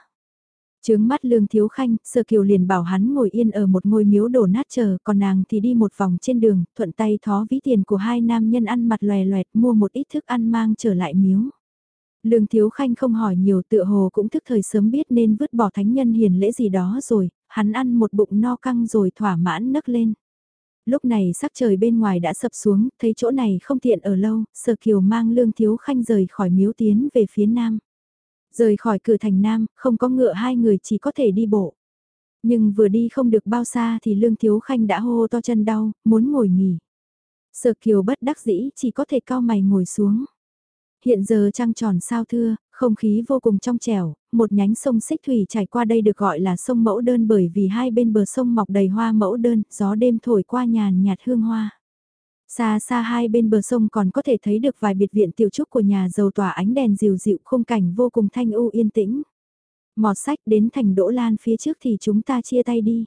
Trướng mắt lương thiếu khanh, sơ kiều liền bảo hắn ngồi yên ở một ngôi miếu đổ nát chờ, còn nàng thì đi một vòng trên đường, thuận tay thó ví tiền của hai nam nhân ăn mặt lòe loẹt mua một ít thức ăn mang trở lại miếu. Lương thiếu khanh không hỏi nhiều tựa hồ cũng thức thời sớm biết nên vứt bỏ thánh nhân hiền lễ gì đó rồi, hắn ăn một bụng no căng rồi thỏa mãn nấc lên. Lúc này sắc trời bên ngoài đã sập xuống, thấy chỗ này không tiện ở lâu, Sở Kiều mang Lương Thiếu Khanh rời khỏi miếu tiến về phía nam. Rời khỏi cửa thành nam, không có ngựa hai người chỉ có thể đi bộ. Nhưng vừa đi không được bao xa thì Lương Thiếu Khanh đã hô to chân đau, muốn ngồi nghỉ. Sở Kiều bất đắc dĩ chỉ có thể cao mày ngồi xuống. Hiện giờ trăng tròn sao thưa, không khí vô cùng trong trẻo, một nhánh sông xích thủy chảy qua đây được gọi là sông mẫu đơn bởi vì hai bên bờ sông mọc đầy hoa mẫu đơn, gió đêm thổi qua nhàn nhạt hương hoa. Xa xa hai bên bờ sông còn có thể thấy được vài biệt viện tiểu trúc của nhà giàu tỏa ánh đèn dịu dịu khung cảnh vô cùng thanh u yên tĩnh. Mọt sách đến thành Đỗ Lan phía trước thì chúng ta chia tay đi.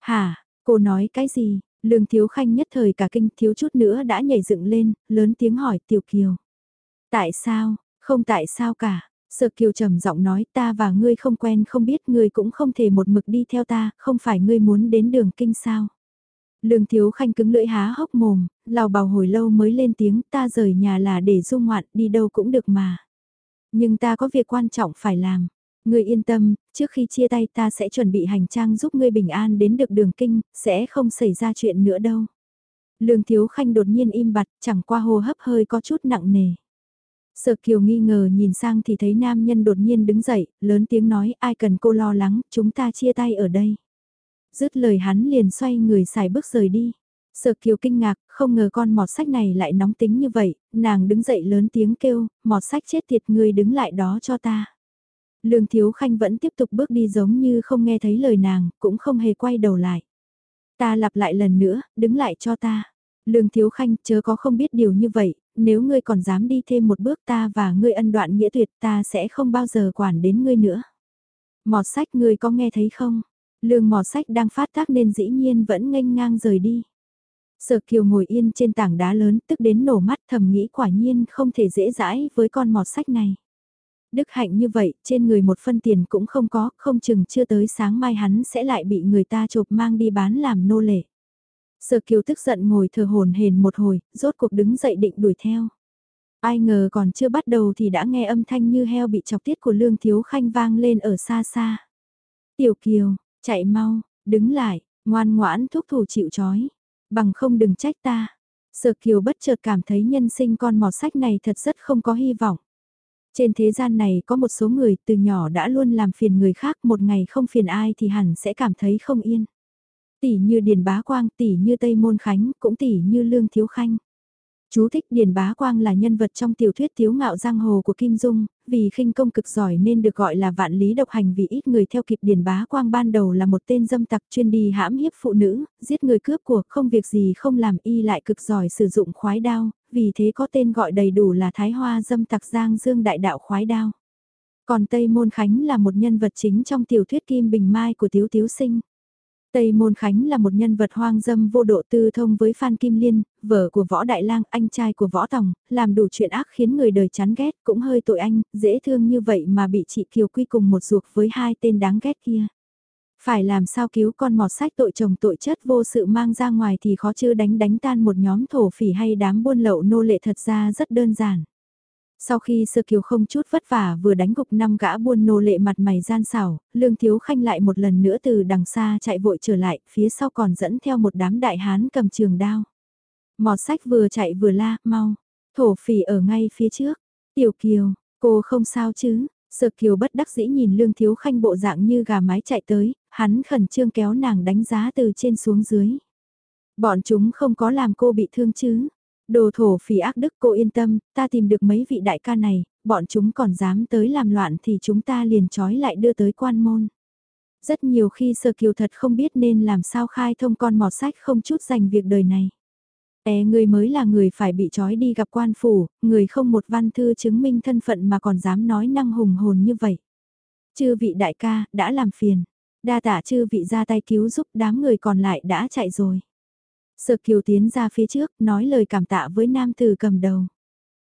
Hả, cô nói cái gì? Lương Thiếu Khanh nhất thời cả kinh thiếu chút nữa đã nhảy dựng lên, lớn tiếng hỏi Tiểu Kiều. Tại sao, không tại sao cả, Sợ Kiều trầm giọng nói ta và ngươi không quen không biết ngươi cũng không thể một mực đi theo ta, không phải ngươi muốn đến đường kinh sao. Lương Thiếu Khanh cứng lưỡi há hốc mồm, lào bào hồi lâu mới lên tiếng ta rời nhà là để du ngoạn đi đâu cũng được mà. Nhưng ta có việc quan trọng phải làm. Ngươi yên tâm, trước khi chia tay ta sẽ chuẩn bị hành trang giúp ngươi bình an đến được đường kinh, sẽ không xảy ra chuyện nữa đâu. Lương Thiếu Khanh đột nhiên im bặt, chẳng qua hô hấp hơi có chút nặng nề. Sở Kiều nghi ngờ nhìn sang thì thấy nam nhân đột nhiên đứng dậy, lớn tiếng nói ai cần cô lo lắng, chúng ta chia tay ở đây. Dứt lời hắn liền xoay người xài bước rời đi. Sở Kiều kinh ngạc, không ngờ con mọt sách này lại nóng tính như vậy, nàng đứng dậy lớn tiếng kêu, mọt sách chết tiệt người đứng lại đó cho ta. Lương Thiếu Khanh vẫn tiếp tục bước đi giống như không nghe thấy lời nàng, cũng không hề quay đầu lại. Ta lặp lại lần nữa, đứng lại cho ta. Lương Thiếu Khanh chớ có không biết điều như vậy, nếu ngươi còn dám đi thêm một bước ta và ngươi ân đoạn nghĩa tuyệt ta sẽ không bao giờ quản đến ngươi nữa. Mọt sách ngươi có nghe thấy không? Lương mò sách đang phát tác nên dĩ nhiên vẫn nghênh ngang rời đi. Sở kiều ngồi yên trên tảng đá lớn tức đến nổ mắt thầm nghĩ quả nhiên không thể dễ dãi với con mọt sách này. Đức hạnh như vậy, trên người một phân tiền cũng không có, không chừng chưa tới sáng mai hắn sẽ lại bị người ta chụp mang đi bán làm nô lệ. Sở kiều tức giận ngồi thờ hồn hền một hồi, rốt cuộc đứng dậy định đuổi theo. Ai ngờ còn chưa bắt đầu thì đã nghe âm thanh như heo bị chọc tiết của Lương Thiếu Khanh vang lên ở xa xa. Tiểu Kiều, chạy mau, đứng lại, ngoan ngoãn thúc thủ chịu chói, bằng không đừng trách ta. Sở Kiều bất chợt cảm thấy nhân sinh con mọt sách này thật rất không có hy vọng. Trên thế gian này có một số người từ nhỏ đã luôn làm phiền người khác một ngày không phiền ai thì hẳn sẽ cảm thấy không yên. Tỷ như Điền Bá Quang, tỷ như Tây Môn Khánh, cũng tỷ như Lương Thiếu Khanh. Chú thích Điền Bá Quang là nhân vật trong tiểu thuyết Tiếu Ngạo Giang Hồ của Kim Dung, vì khinh công cực giỏi nên được gọi là vạn lý độc hành vì ít người theo kịp Điền Bá Quang ban đầu là một tên dâm tặc chuyên đi hãm hiếp phụ nữ, giết người cướp của, không việc gì không làm y lại cực giỏi sử dụng khoái đao, vì thế có tên gọi đầy đủ là Thái Hoa dâm tặc Giang Dương Đại Đạo Khoái Đao. Còn Tây Môn Khánh là một nhân vật chính trong tiểu thuyết Kim Bình Mai của Tiếu Tiếu Sinh. Tây Môn Khánh là một nhân vật hoang dâm vô độ tư thông với Phan Kim Liên, vợ của Võ Đại Lang, anh trai của Võ Tòng, làm đủ chuyện ác khiến người đời chán ghét, cũng hơi tội anh, dễ thương như vậy mà bị chị Kiều quy cùng một ruột với hai tên đáng ghét kia. Phải làm sao cứu con mọt sách tội chồng tội chất vô sự mang ra ngoài thì khó chứ đánh đánh tan một nhóm thổ phỉ hay đám buôn lậu nô lệ thật ra rất đơn giản. Sau khi sơ kiều không chút vất vả vừa đánh gục năm gã buôn nô lệ mặt mày gian xảo, lương thiếu khanh lại một lần nữa từ đằng xa chạy vội trở lại, phía sau còn dẫn theo một đám đại hán cầm trường đao. Mọt sách vừa chạy vừa la, mau, thổ phỉ ở ngay phía trước, tiểu kiều, cô không sao chứ, sơ kiều bất đắc dĩ nhìn lương thiếu khanh bộ dạng như gà mái chạy tới, hắn khẩn trương kéo nàng đánh giá từ trên xuống dưới. Bọn chúng không có làm cô bị thương chứ, Đồ thổ phỉ ác đức cô yên tâm, ta tìm được mấy vị đại ca này, bọn chúng còn dám tới làm loạn thì chúng ta liền trói lại đưa tới quan môn. Rất nhiều khi sơ kiều thật không biết nên làm sao khai thông con mọt sách không chút dành việc đời này. E người mới là người phải bị trói đi gặp quan phủ, người không một văn thư chứng minh thân phận mà còn dám nói năng hùng hồn như vậy. Chư vị đại ca, đã làm phiền. Đa tạ chư vị ra tay cứu giúp đám người còn lại đã chạy rồi. Sở Kiều tiến ra phía trước, nói lời cảm tạ với nam tử cầm đầu.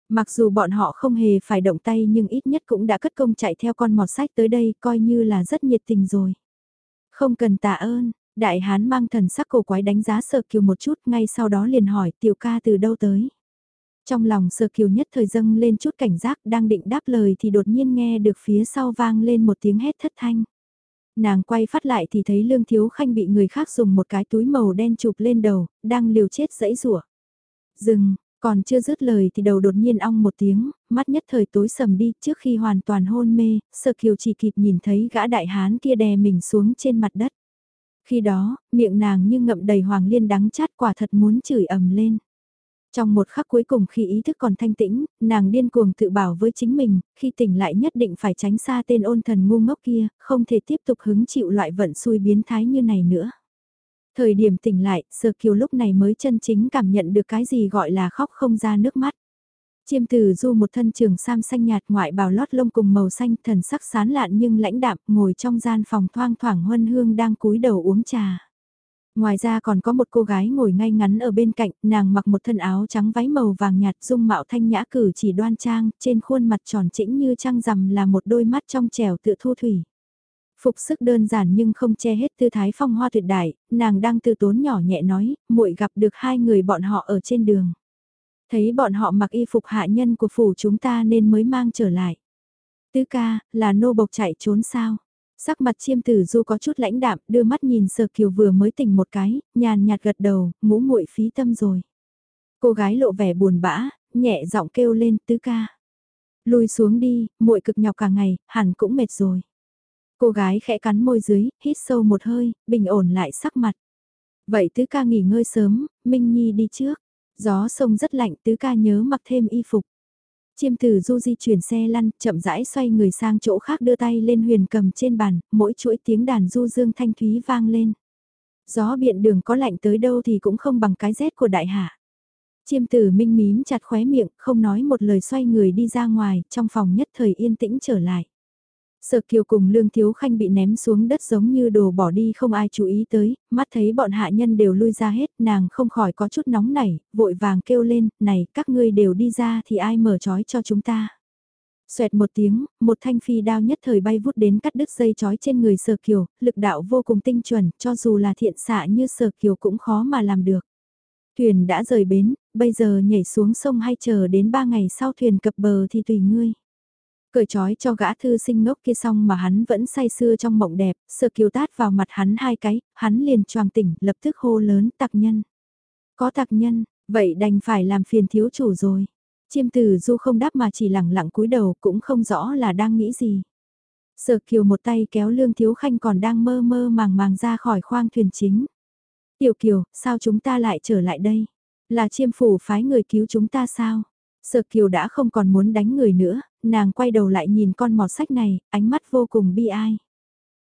Mặc dù bọn họ không hề phải động tay nhưng ít nhất cũng đã cất công chạy theo con mọt sách tới đây coi như là rất nhiệt tình rồi. Không cần tạ ơn, đại hán mang thần sắc cổ quái đánh giá Sở Kiều một chút ngay sau đó liền hỏi tiểu ca từ đâu tới. Trong lòng Sở Kiều nhất thời dâng lên chút cảnh giác đang định đáp lời thì đột nhiên nghe được phía sau vang lên một tiếng hét thất thanh. Nàng quay phát lại thì thấy Lương Thiếu Khanh bị người khác dùng một cái túi màu đen chụp lên đầu, đang liều chết dẫy rủa. Dừng, còn chưa dứt lời thì đầu đột nhiên ong một tiếng, mắt nhất thời tối sầm đi trước khi hoàn toàn hôn mê, sợ Kiều chỉ kịp nhìn thấy gã đại hán kia đè mình xuống trên mặt đất. Khi đó, miệng nàng như ngậm đầy hoàng liên đắng chát quả thật muốn chửi ầm lên. Trong một khắc cuối cùng khi ý thức còn thanh tĩnh, nàng điên cuồng tự bảo với chính mình, khi tỉnh lại nhất định phải tránh xa tên ôn thần ngu ngốc kia, không thể tiếp tục hứng chịu loại vận xui biến thái như này nữa. Thời điểm tỉnh lại, Sơ Kiều lúc này mới chân chính cảm nhận được cái gì gọi là khóc không ra nước mắt. Chiêm từ du một thân trường sam xanh nhạt ngoại bào lót lông cùng màu xanh thần sắc sán lạn nhưng lãnh đạm ngồi trong gian phòng thoang thoảng huân hương đang cúi đầu uống trà. Ngoài ra còn có một cô gái ngồi ngay ngắn ở bên cạnh, nàng mặc một thân áo trắng váy màu vàng nhạt dung mạo thanh nhã cử chỉ đoan trang, trên khuôn mặt tròn trĩnh như trăng rằm là một đôi mắt trong trẻo tựa thu thủy. Phục sức đơn giản nhưng không che hết tư thái phong hoa tuyệt đại, nàng đang từ tốn nhỏ nhẹ nói, muội gặp được hai người bọn họ ở trên đường. Thấy bọn họ mặc y phục hạ nhân của phủ chúng ta nên mới mang trở lại. Tứ ca, là nô bộc chạy trốn sao? Sắc mặt chiêm tử du có chút lãnh đạm, đưa mắt nhìn sở kiều vừa mới tỉnh một cái, nhàn nhạt gật đầu, ngũ muội phí tâm rồi. Cô gái lộ vẻ buồn bã, nhẹ giọng kêu lên tứ ca. Lùi xuống đi, muội cực nhọc cả ngày, hẳn cũng mệt rồi. Cô gái khẽ cắn môi dưới, hít sâu một hơi, bình ổn lại sắc mặt. Vậy tứ ca nghỉ ngơi sớm, Minh Nhi đi trước. Gió sông rất lạnh tứ ca nhớ mặc thêm y phục. Chiêm từ du di chuyển xe lăn, chậm rãi xoay người sang chỗ khác đưa tay lên huyền cầm trên bàn, mỗi chuỗi tiếng đàn du dương thanh thúy vang lên. Gió biện đường có lạnh tới đâu thì cũng không bằng cái rét của đại hạ. Chiêm tử minh mím chặt khóe miệng, không nói một lời xoay người đi ra ngoài, trong phòng nhất thời yên tĩnh trở lại. Sở Kiều cùng Lương Thiếu Khanh bị ném xuống đất giống như đồ bỏ đi không ai chú ý tới, mắt thấy bọn hạ nhân đều lui ra hết, nàng không khỏi có chút nóng nảy, vội vàng kêu lên, này các ngươi đều đi ra thì ai mở trói cho chúng ta. Xoẹt một tiếng, một thanh phi đao nhất thời bay vút đến cắt đứt dây trói trên người Sở Kiều, lực đạo vô cùng tinh chuẩn, cho dù là thiện xạ như Sở Kiều cũng khó mà làm được. Thuyền đã rời bến, bây giờ nhảy xuống sông hay chờ đến ba ngày sau thuyền cập bờ thì tùy ngươi. Cởi trói cho gã thư sinh ngốc kia xong mà hắn vẫn say sưa trong mộng đẹp, sợ kiều tát vào mặt hắn hai cái, hắn liền choàng tỉnh, lập tức hô lớn tặc nhân. Có tặc nhân, vậy đành phải làm phiền thiếu chủ rồi. Chiêm tử du không đáp mà chỉ lẳng lặng cúi đầu cũng không rõ là đang nghĩ gì. Sở kiều một tay kéo lương thiếu khanh còn đang mơ mơ màng màng ra khỏi khoang thuyền chính. Tiểu kiều, sao chúng ta lại trở lại đây? Là chiêm phủ phái người cứu chúng ta sao? Sở kiều đã không còn muốn đánh người nữa, nàng quay đầu lại nhìn con mọt sách này, ánh mắt vô cùng bi ai.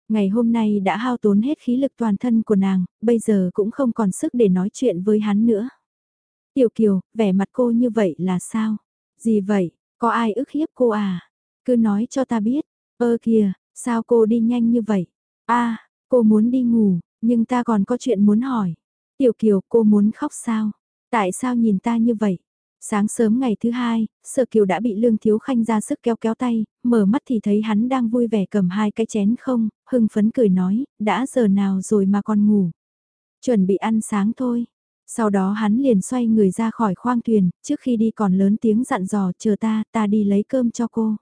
Ngày hôm nay đã hao tốn hết khí lực toàn thân của nàng, bây giờ cũng không còn sức để nói chuyện với hắn nữa. Tiểu Kiều, vẻ mặt cô như vậy là sao? Gì vậy, có ai ức hiếp cô à? Cứ nói cho ta biết, ơ kìa, sao cô đi nhanh như vậy? a cô muốn đi ngủ, nhưng ta còn có chuyện muốn hỏi. Tiểu Kiều, cô muốn khóc sao? Tại sao nhìn ta như vậy? Sáng sớm ngày thứ hai, Sở Kiều đã bị Lương Thiếu Khanh ra sức kéo kéo tay, mở mắt thì thấy hắn đang vui vẻ cầm hai cái chén không, hưng phấn cười nói, đã giờ nào rồi mà còn ngủ. Chuẩn bị ăn sáng thôi. Sau đó hắn liền xoay người ra khỏi khoang thuyền, trước khi đi còn lớn tiếng dặn dò chờ ta, ta đi lấy cơm cho cô.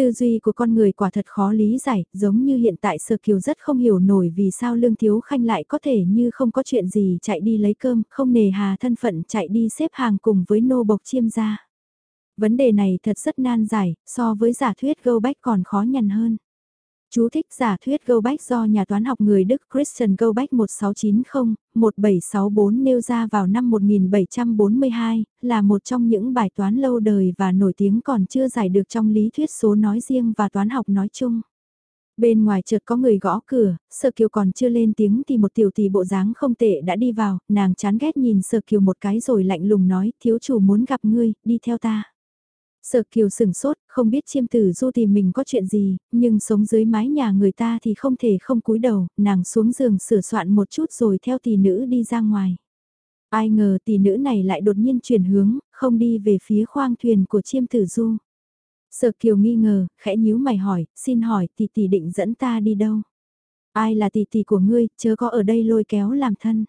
Tư duy của con người quả thật khó lý giải, giống như hiện tại Sơ Kiều rất không hiểu nổi vì sao Lương Thiếu Khanh lại có thể như không có chuyện gì chạy đi lấy cơm, không nề hà thân phận chạy đi xếp hàng cùng với nô bộc chiêm gia. Vấn đề này thật rất nan giải, so với giả thuyết gâu bách còn khó nhằn hơn. Chú thích giả thuyết Goldbach do nhà toán học người Đức Christian Goldbach 1690-1764 nêu ra vào năm 1742, là một trong những bài toán lâu đời và nổi tiếng còn chưa giải được trong lý thuyết số nói riêng và toán học nói chung. Bên ngoài chợt có người gõ cửa, Sơ Kiều còn chưa lên tiếng thì một tiểu tỷ bộ dáng không tệ đã đi vào, nàng chán ghét nhìn Sơ Kiều một cái rồi lạnh lùng nói, thiếu chủ muốn gặp ngươi, đi theo ta. Sở kiều sừng sốt, không biết chiêm tử du tìm mình có chuyện gì, nhưng sống dưới mái nhà người ta thì không thể không cúi đầu, nàng xuống giường sửa soạn một chút rồi theo tỷ nữ đi ra ngoài. Ai ngờ tỷ nữ này lại đột nhiên chuyển hướng, không đi về phía khoang thuyền của chiêm tử du. Sở kiều nghi ngờ, khẽ nhíu mày hỏi, xin hỏi tỷ tỷ định dẫn ta đi đâu? Ai là tỷ tỷ của ngươi, chớ có ở đây lôi kéo làm thân.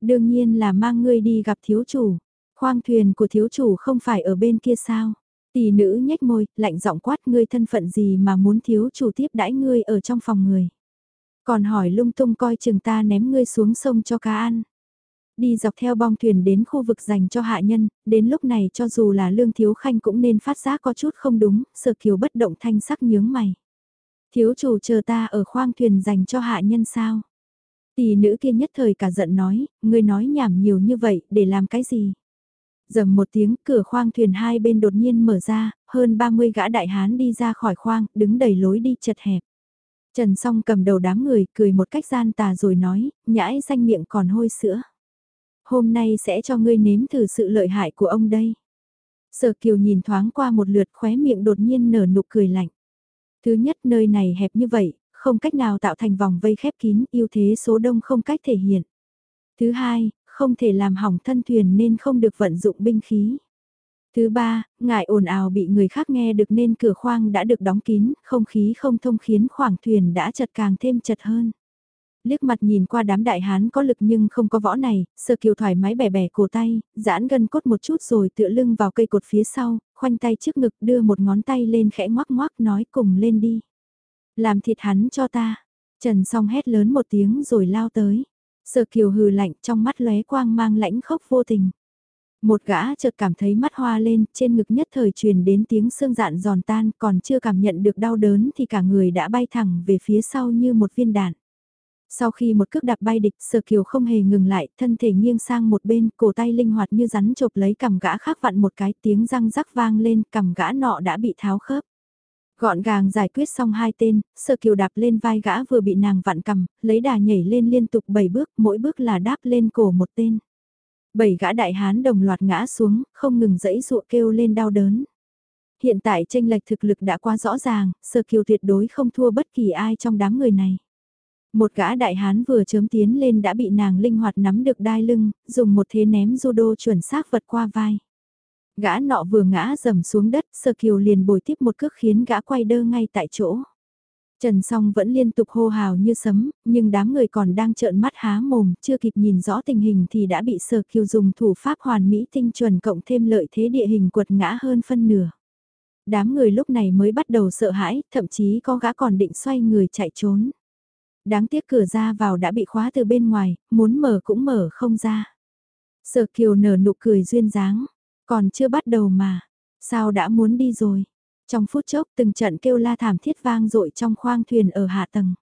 Đương nhiên là mang ngươi đi gặp thiếu chủ. Khoang thuyền của thiếu chủ không phải ở bên kia sao? Tỷ nữ nhếch môi, lạnh giọng quát ngươi thân phận gì mà muốn thiếu chủ tiếp đãi ngươi ở trong phòng người. Còn hỏi lung tung coi chừng ta ném ngươi xuống sông cho cá ăn. Đi dọc theo bong thuyền đến khu vực dành cho hạ nhân, đến lúc này cho dù là lương thiếu khanh cũng nên phát giác có chút không đúng, sở kiều bất động thanh sắc nhướng mày. Thiếu chủ chờ ta ở khoang thuyền dành cho hạ nhân sao? Tỷ nữ kia nhất thời cả giận nói, ngươi nói nhảm nhiều như vậy, để làm cái gì? Dầm một tiếng, cửa khoang thuyền hai bên đột nhiên mở ra, hơn 30 gã đại hán đi ra khỏi khoang, đứng đầy lối đi chật hẹp. Trần song cầm đầu đám người, cười một cách gian tà rồi nói, nhãi danh miệng còn hôi sữa. Hôm nay sẽ cho ngươi nếm thử sự lợi hại của ông đây. Sở kiều nhìn thoáng qua một lượt khóe miệng đột nhiên nở nụ cười lạnh. Thứ nhất nơi này hẹp như vậy, không cách nào tạo thành vòng vây khép kín, ưu thế số đông không cách thể hiện. Thứ hai, không thể làm hỏng thân thuyền nên không được vận dụng binh khí. Thứ ba, ngại ồn ào bị người khác nghe được nên cửa khoang đã được đóng kín, không khí không thông khiến khoảng thuyền đã chật càng thêm chật hơn. Liếc mặt nhìn qua đám đại hán có lực nhưng không có võ này, sơ kiều thoải mái bẻ bẻ cổ tay, giãn gân cốt một chút rồi tựa lưng vào cây cột phía sau, khoanh tay trước ngực đưa một ngón tay lên khẽ ngoắc ngoắc nói cùng lên đi. Làm thịt hắn cho ta. Trần song hét lớn một tiếng rồi lao tới. Sở kiều hừ lạnh trong mắt lóe quang mang lãnh khốc vô tình. Một gã chợt cảm thấy mắt hoa lên, trên ngực nhất thời truyền đến tiếng xương dạn giòn tan, còn chưa cảm nhận được đau đớn thì cả người đã bay thẳng về phía sau như một viên đạn. Sau khi một cước đạp bay địch, Sở Kiều không hề ngừng lại, thân thể nghiêng sang một bên, cổ tay linh hoạt như rắn chộp lấy cầm gã khác vặn một cái tiếng răng rắc vang lên, cầm gã nọ đã bị tháo khớp. Gọn gàng giải quyết xong hai tên, Sở Kiều đạp lên vai gã vừa bị nàng vặn cầm, lấy đà nhảy lên liên tục 7 bước, mỗi bước là đáp lên cổ một tên. Bảy gã đại hán đồng loạt ngã xuống, không ngừng dẫy dụa kêu lên đau đớn. Hiện tại tranh lệch thực lực đã quá rõ ràng, Sở Kiều tuyệt đối không thua bất kỳ ai trong đám người này. Một gã đại hán vừa chớm tiến lên đã bị nàng linh hoạt nắm được đai lưng, dùng một thế ném judo chuẩn xác vật qua vai. Gã nọ vừa ngã dầm xuống đất, Sơ Kiều liền bồi tiếp một cước khiến gã quay đơ ngay tại chỗ. Trần Song vẫn liên tục hô hào như sấm, nhưng đám người còn đang trợn mắt há mồm, chưa kịp nhìn rõ tình hình thì đã bị sơ Kiều dùng thủ pháp hoàn mỹ tinh chuẩn cộng thêm lợi thế địa hình quật ngã hơn phân nửa. Đám người lúc này mới bắt đầu sợ hãi, thậm chí có gã còn định xoay người chạy trốn. Đáng tiếc cửa ra vào đã bị khóa từ bên ngoài, muốn mở cũng mở không ra. Sở Kiều nở nụ cười duyên dáng, còn chưa bắt đầu mà, sao đã muốn đi rồi. Trong phút chốc từng trận kêu la thảm thiết vang dội trong khoang thuyền ở hạ tầng.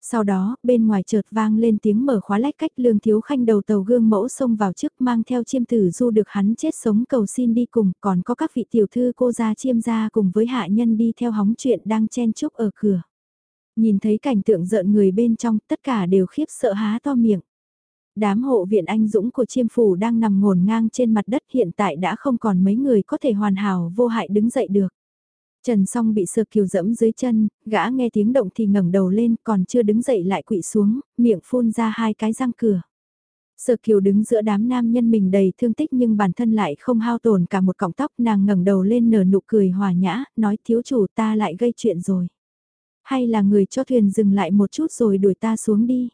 Sau đó, bên ngoài chợt vang lên tiếng mở khóa lách cách lương thiếu khanh đầu tàu gương mẫu xông vào trước mang theo chiêm tử du được hắn chết sống cầu xin đi cùng, còn có các vị tiểu thư cô gia chiêm gia cùng với hạ nhân đi theo hóng chuyện đang chen chúc ở cửa. Nhìn thấy cảnh tượng rợn người bên trong, tất cả đều khiếp sợ há to miệng. Đám hộ viện anh dũng của chiêm phủ đang nằm ngổn ngang trên mặt đất hiện tại đã không còn mấy người có thể hoàn hảo vô hại đứng dậy được. Trần song bị sơ kiều dẫm dưới chân, gã nghe tiếng động thì ngẩng đầu lên còn chưa đứng dậy lại quỵ xuống, miệng phun ra hai cái răng cửa. Sở Kiều đứng giữa đám nam nhân mình đầy thương tích nhưng bản thân lại không hao tổn cả một cọng tóc nàng ngẩng đầu lên nở nụ cười hòa nhã, nói thiếu chủ ta lại gây chuyện rồi. Hay là người cho thuyền dừng lại một chút rồi đuổi ta xuống đi.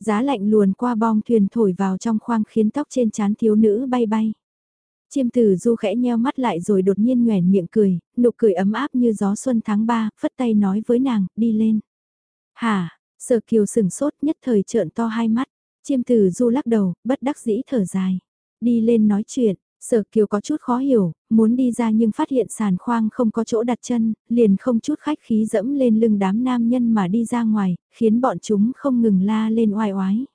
Giá lạnh luồn qua bong thuyền thổi vào trong khoang khiến tóc trên trán thiếu nữ bay bay. Chiêm tử du khẽ nheo mắt lại rồi đột nhiên nhoẻn miệng cười, nụ cười ấm áp như gió xuân tháng 3, phất tay nói với nàng, đi lên. Hả, sở kiều sừng sốt nhất thời trợn to hai mắt, chiêm tử du lắc đầu, bất đắc dĩ thở dài. Đi lên nói chuyện, Sở Kiều có chút khó hiểu, muốn đi ra nhưng phát hiện sàn khoang không có chỗ đặt chân, liền không chút khách khí dẫm lên lưng đám nam nhân mà đi ra ngoài, khiến bọn chúng không ngừng la lên oai oái.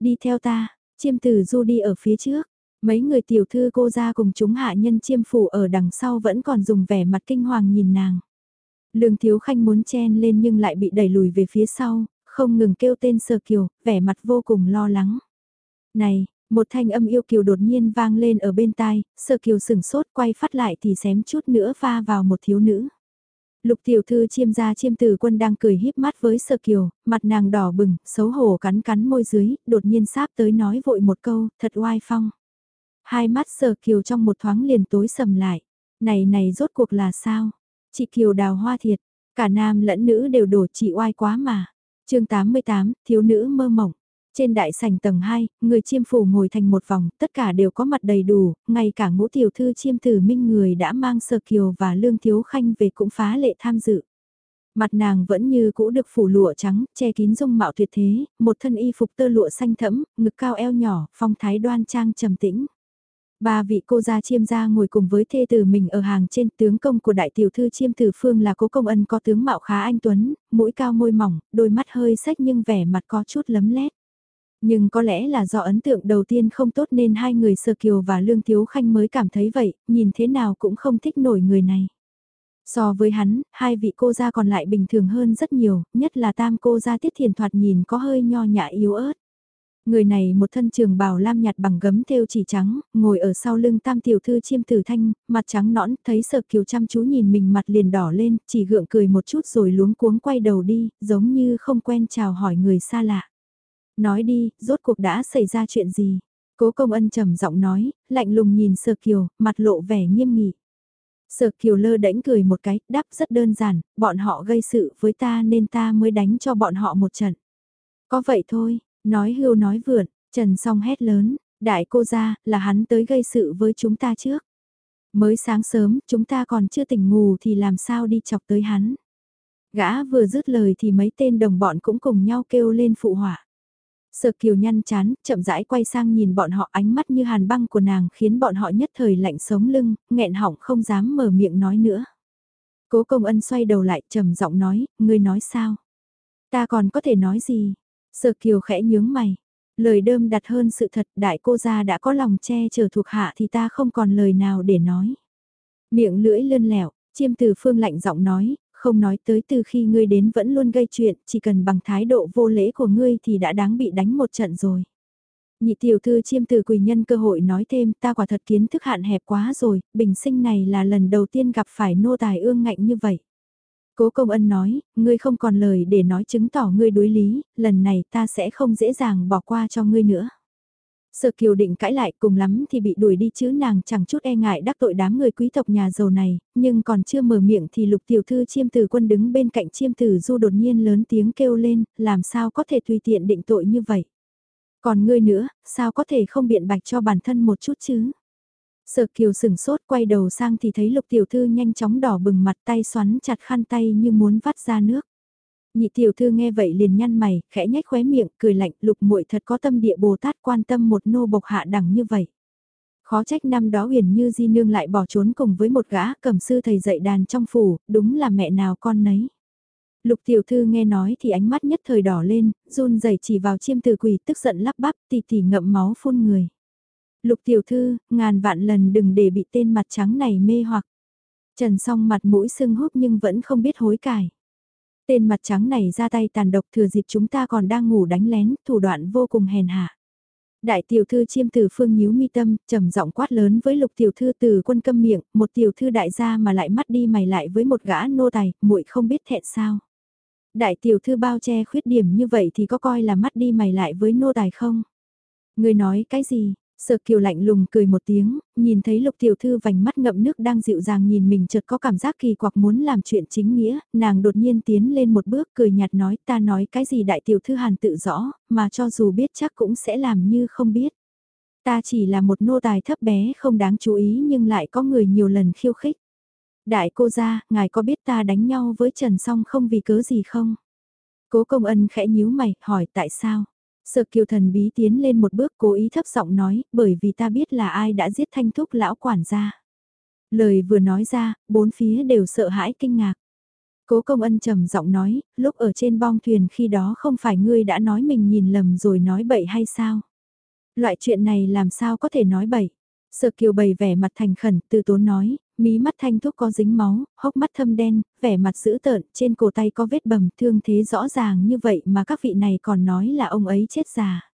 Đi theo ta, chiêm tử du đi ở phía trước, mấy người tiểu thư cô ra cùng chúng hạ nhân chiêm phủ ở đằng sau vẫn còn dùng vẻ mặt kinh hoàng nhìn nàng. Lương Thiếu Khanh muốn chen lên nhưng lại bị đẩy lùi về phía sau, không ngừng kêu tên Sở Kiều, vẻ mặt vô cùng lo lắng. Này, một thanh âm yêu kiều đột nhiên vang lên ở bên tai, sơ kiều sừng sốt quay phát lại thì xém chút nữa pha vào một thiếu nữ. Lục tiểu thư chiêm gia chiêm tử quân đang cười híp mắt với sơ kiều, mặt nàng đỏ bừng, xấu hổ cắn cắn môi dưới, đột nhiên sáp tới nói vội một câu, thật oai phong. Hai mắt sơ kiều trong một thoáng liền tối sầm lại. Này này rốt cuộc là sao? Chị kiều đào hoa thiệt, cả nam lẫn nữ đều đổ chị oai quá mà. chương 88, thiếu nữ mơ mộng. Trên đại sảnh tầng 2, người chiêm phủ ngồi thành một vòng, tất cả đều có mặt đầy đủ, ngay cả ngũ tiểu thư chiêm tử minh người đã mang sở kiều và lương thiếu khanh về cũng phá lệ tham dự. Mặt nàng vẫn như cũ được phủ lụa trắng, che kín dung mạo tuyệt thế, một thân y phục tơ lụa xanh thẫm, ngực cao eo nhỏ, phong thái đoan trang trầm tĩnh. Ba vị cô gia chiêm gia ngồi cùng với thê tử mình ở hàng trên tướng công của đại tiểu thư chiêm tử phương là cố công ân có tướng mạo khá anh tuấn, mũi cao môi mỏng, đôi mắt hơi sách nhưng vẻ mặt có chút lấm lét. Nhưng có lẽ là do ấn tượng đầu tiên không tốt nên hai người Sơ Kiều và Lương Thiếu Khanh mới cảm thấy vậy, nhìn thế nào cũng không thích nổi người này. So với hắn, hai vị cô gia còn lại bình thường hơn rất nhiều, nhất là tam cô gia tiết thiền thoạt nhìn có hơi nho nhã yếu ớt. Người này một thân trường bào lam nhạt bằng gấm thêu chỉ trắng, ngồi ở sau lưng tam tiểu thư chiêm tử thanh, mặt trắng nõn, thấy sợ kiều chăm chú nhìn mình mặt liền đỏ lên, chỉ gượng cười một chút rồi luống cuống quay đầu đi, giống như không quen chào hỏi người xa lạ. Nói đi, rốt cuộc đã xảy ra chuyện gì? Cố công ân trầm giọng nói, lạnh lùng nhìn sợ kiều, mặt lộ vẻ nghiêm nghị. Sở kiều lơ đễnh cười một cái, đáp rất đơn giản, bọn họ gây sự với ta nên ta mới đánh cho bọn họ một trận. Có vậy thôi, nói hưu nói vượn, Trần song hét lớn, đại cô ra, là hắn tới gây sự với chúng ta trước. Mới sáng sớm, chúng ta còn chưa tỉnh ngủ thì làm sao đi chọc tới hắn. Gã vừa dứt lời thì mấy tên đồng bọn cũng cùng nhau kêu lên phụ họa. Sở kiều nhăn chán, chậm rãi quay sang nhìn bọn họ ánh mắt như hàn băng của nàng khiến bọn họ nhất thời lạnh sống lưng, nghẹn họng không dám mở miệng nói nữa. Cố công ân xoay đầu lại trầm giọng nói, ngươi nói sao? Ta còn có thể nói gì? Sở kiều khẽ nhướng mày. Lời đơm đặt hơn sự thật đại cô gia đã có lòng che chở thuộc hạ thì ta không còn lời nào để nói. Miệng lưỡi lươn lẹo, chiêm từ phương lạnh giọng nói, không nói tới từ khi ngươi đến vẫn luôn gây chuyện, chỉ cần bằng thái độ vô lễ của ngươi thì đã đáng bị đánh một trận rồi. Nhị tiểu thư chiêm từ quỳ nhân cơ hội nói thêm ta quả thật kiến thức hạn hẹp quá rồi, bình sinh này là lần đầu tiên gặp phải nô tài ương ngạnh như vậy. Cố công ân nói, ngươi không còn lời để nói chứng tỏ ngươi đối lý, lần này ta sẽ không dễ dàng bỏ qua cho ngươi nữa. Sở kiều định cãi lại cùng lắm thì bị đuổi đi chứ nàng chẳng chút e ngại đắc tội đám người quý tộc nhà giàu này, nhưng còn chưa mở miệng thì lục tiểu thư chiêm tử quân đứng bên cạnh chiêm tử du đột nhiên lớn tiếng kêu lên, làm sao có thể tùy tiện định tội như vậy. Còn ngươi nữa, sao có thể không biện bạch cho bản thân một chút chứ? Sở kiều sừng sốt quay đầu sang thì thấy lục tiểu thư nhanh chóng đỏ bừng mặt tay xoắn chặt khăn tay như muốn vắt ra nước. Nhị tiểu thư nghe vậy liền nhăn mày, khẽ nhếch khóe miệng, cười lạnh, lục muội thật có tâm địa Bồ Tát quan tâm một nô bộc hạ đẳng như vậy. Khó trách năm đó huyền như di nương lại bỏ trốn cùng với một gã cầm sư thầy dạy đàn trong phủ, đúng là mẹ nào con nấy. Lục tiểu thư nghe nói thì ánh mắt nhất thời đỏ lên, run rẩy chỉ vào chiêm từ quỷ tức giận lắp bắp tì tì ngậm máu phun người. Lục tiểu thư, ngàn vạn lần đừng để bị tên mặt trắng này mê hoặc. Trần song mặt mũi sưng húp nhưng vẫn không biết hối cải. Tên mặt trắng này ra tay tàn độc thừa dịp chúng ta còn đang ngủ đánh lén, thủ đoạn vô cùng hèn hạ. Đại tiểu thư chiêm từ phương nhíu mi tâm, trầm giọng quát lớn với lục tiểu thư từ quân câm miệng, một tiểu thư đại gia mà lại mắt đi mày lại với một gã nô tài, muội không biết thẹn sao. Đại tiểu thư bao che khuyết điểm như vậy thì có coi là mắt đi mày lại với nô tài không? Người nói cái gì, Sở kiều lạnh lùng cười một tiếng, nhìn thấy lục tiểu thư vành mắt ngậm nước đang dịu dàng nhìn mình chợt có cảm giác kỳ quặc muốn làm chuyện chính nghĩa, nàng đột nhiên tiến lên một bước cười nhạt nói ta nói cái gì đại tiểu thư hàn tự rõ, mà cho dù biết chắc cũng sẽ làm như không biết. Ta chỉ là một nô tài thấp bé không đáng chú ý nhưng lại có người nhiều lần khiêu khích. Đại cô gia, ngài có biết ta đánh nhau với Trần Song không vì cớ gì không? Cố công ân khẽ nhíu mày, hỏi tại sao? Sợ kiều thần bí tiến lên một bước cố ý thấp giọng nói, bởi vì ta biết là ai đã giết thanh thúc lão quản gia. Lời vừa nói ra, bốn phía đều sợ hãi kinh ngạc. Cố công ân trầm giọng nói, lúc ở trên bong thuyền khi đó không phải ngươi đã nói mình nhìn lầm rồi nói bậy hay sao? Loại chuyện này làm sao có thể nói bậy? Sợ kiều bày vẻ mặt thành khẩn, từ tốn nói, mí mắt thanh thúc có dính máu, hốc mắt thâm đen, vẻ mặt dữ tợn, trên cổ tay có vết bầm thương thế rõ ràng như vậy mà các vị này còn nói là ông ấy chết già.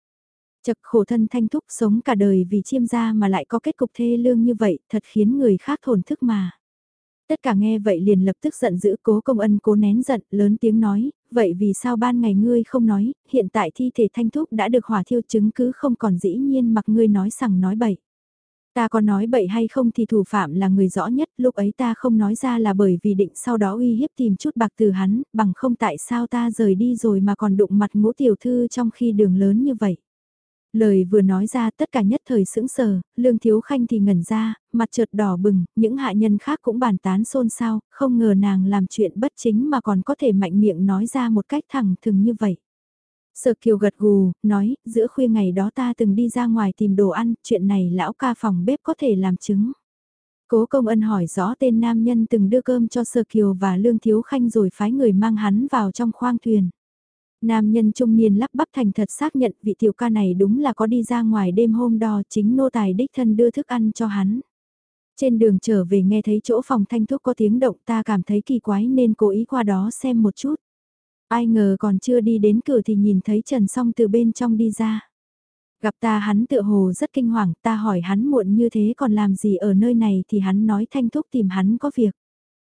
Chật khổ thân thanh thúc sống cả đời vì chiêm gia mà lại có kết cục thê lương như vậy, thật khiến người khác thổn thức mà. Tất cả nghe vậy liền lập tức giận dữ cố công ân cố nén giận, lớn tiếng nói, vậy vì sao ban ngày ngươi không nói, hiện tại thi thể thanh thúc đã được hỏa thiêu chứng cứ không còn dĩ nhiên mặc ngươi nói sằng nói bậy. Ta có nói bậy hay không thì thủ phạm là người rõ nhất, lúc ấy ta không nói ra là bởi vì định sau đó uy hiếp tìm chút bạc từ hắn, bằng không tại sao ta rời đi rồi mà còn đụng mặt ngũ tiểu thư trong khi đường lớn như vậy. Lời vừa nói ra tất cả nhất thời sững sờ, lương thiếu khanh thì ngẩn ra, mặt chợt đỏ bừng, những hạ nhân khác cũng bàn tán xôn xao, không ngờ nàng làm chuyện bất chính mà còn có thể mạnh miệng nói ra một cách thẳng thừng như vậy. Sở kiều gật gù, nói, giữa khuya ngày đó ta từng đi ra ngoài tìm đồ ăn, chuyện này lão ca phòng bếp có thể làm chứng. Cố công ân hỏi rõ tên nam nhân từng đưa cơm cho Sở Kiều và Lương Thiếu Khanh rồi phái người mang hắn vào trong khoang thuyền. Nam nhân trung niên lắp bắp thành thật xác nhận vị tiểu ca này đúng là có đi ra ngoài đêm hôm đó chính nô tài đích thân đưa thức ăn cho hắn. Trên đường trở về nghe thấy chỗ phòng thanh thuốc có tiếng động ta cảm thấy kỳ quái nên cố ý qua đó xem một chút. Ai ngờ còn chưa đi đến cửa thì nhìn thấy Trần Song từ bên trong đi ra. Gặp ta hắn tựa hồ rất kinh hoàng, ta hỏi hắn muộn như thế còn làm gì ở nơi này thì hắn nói thanh thúc tìm hắn có việc.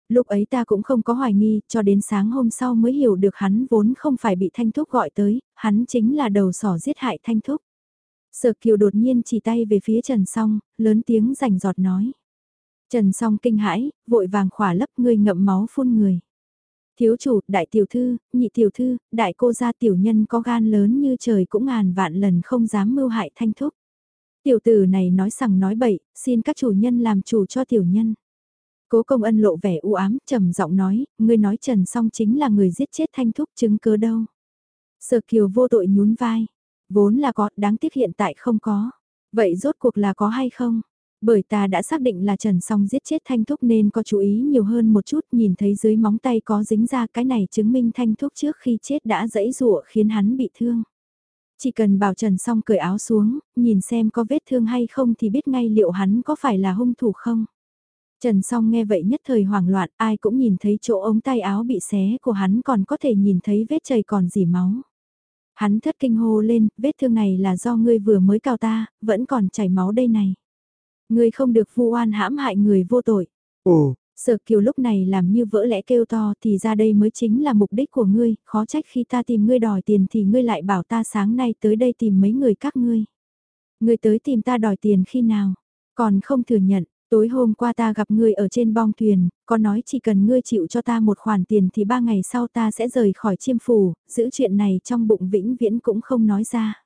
Lúc ấy ta cũng không có hoài nghi, cho đến sáng hôm sau mới hiểu được hắn vốn không phải bị thanh thúc gọi tới, hắn chính là đầu sỏ giết hại thanh thúc. Sở kiều đột nhiên chỉ tay về phía Trần Song, lớn tiếng rành giọt nói. Trần Song kinh hãi, vội vàng khỏa lấp người ngậm máu phun người. Thiếu chủ, đại tiểu thư, nhị tiểu thư, đại cô gia tiểu nhân có gan lớn như trời cũng ngàn vạn lần không dám mưu hại thanh thúc. Tiểu tử này nói sằng nói bậy, xin các chủ nhân làm chủ cho tiểu nhân. Cố công ân lộ vẻ u ám, trầm giọng nói, ngươi nói Trần Song chính là người giết chết thanh thúc chứng cứ đâu. Sở kiều vô tội nhún vai, vốn là có, đáng tiếc hiện tại không có. Vậy rốt cuộc là có hay không? Bởi ta đã xác định là Trần Song giết chết Thanh Thúc nên có chú ý nhiều hơn một chút nhìn thấy dưới móng tay có dính ra cái này chứng minh Thanh Thúc trước khi chết đã dẫy rụa khiến hắn bị thương. Chỉ cần bảo Trần Song cởi áo xuống, nhìn xem có vết thương hay không thì biết ngay liệu hắn có phải là hung thủ không. Trần Song nghe vậy nhất thời hoảng loạn, ai cũng nhìn thấy chỗ ống tay áo bị xé của hắn còn có thể nhìn thấy vết chảy còn dỉ máu. Hắn thất kinh hô lên, vết thương này là do ngươi vừa mới cào ta, vẫn còn chảy máu đây này. Ngươi không được vu oan hãm hại người vô tội. Ồ, Sở kiều lúc này làm như vỡ lẽ kêu to thì ra đây mới chính là mục đích của ngươi, khó trách khi ta tìm ngươi đòi tiền thì ngươi lại bảo ta sáng nay tới đây tìm mấy người các ngươi. Ngươi tới tìm ta đòi tiền khi nào, còn không thừa nhận, tối hôm qua ta gặp ngươi ở trên bong thuyền, có nói chỉ cần ngươi chịu cho ta một khoản tiền thì ba ngày sau ta sẽ rời khỏi chiêm phủ, giữ chuyện này trong bụng vĩnh viễn cũng không nói ra.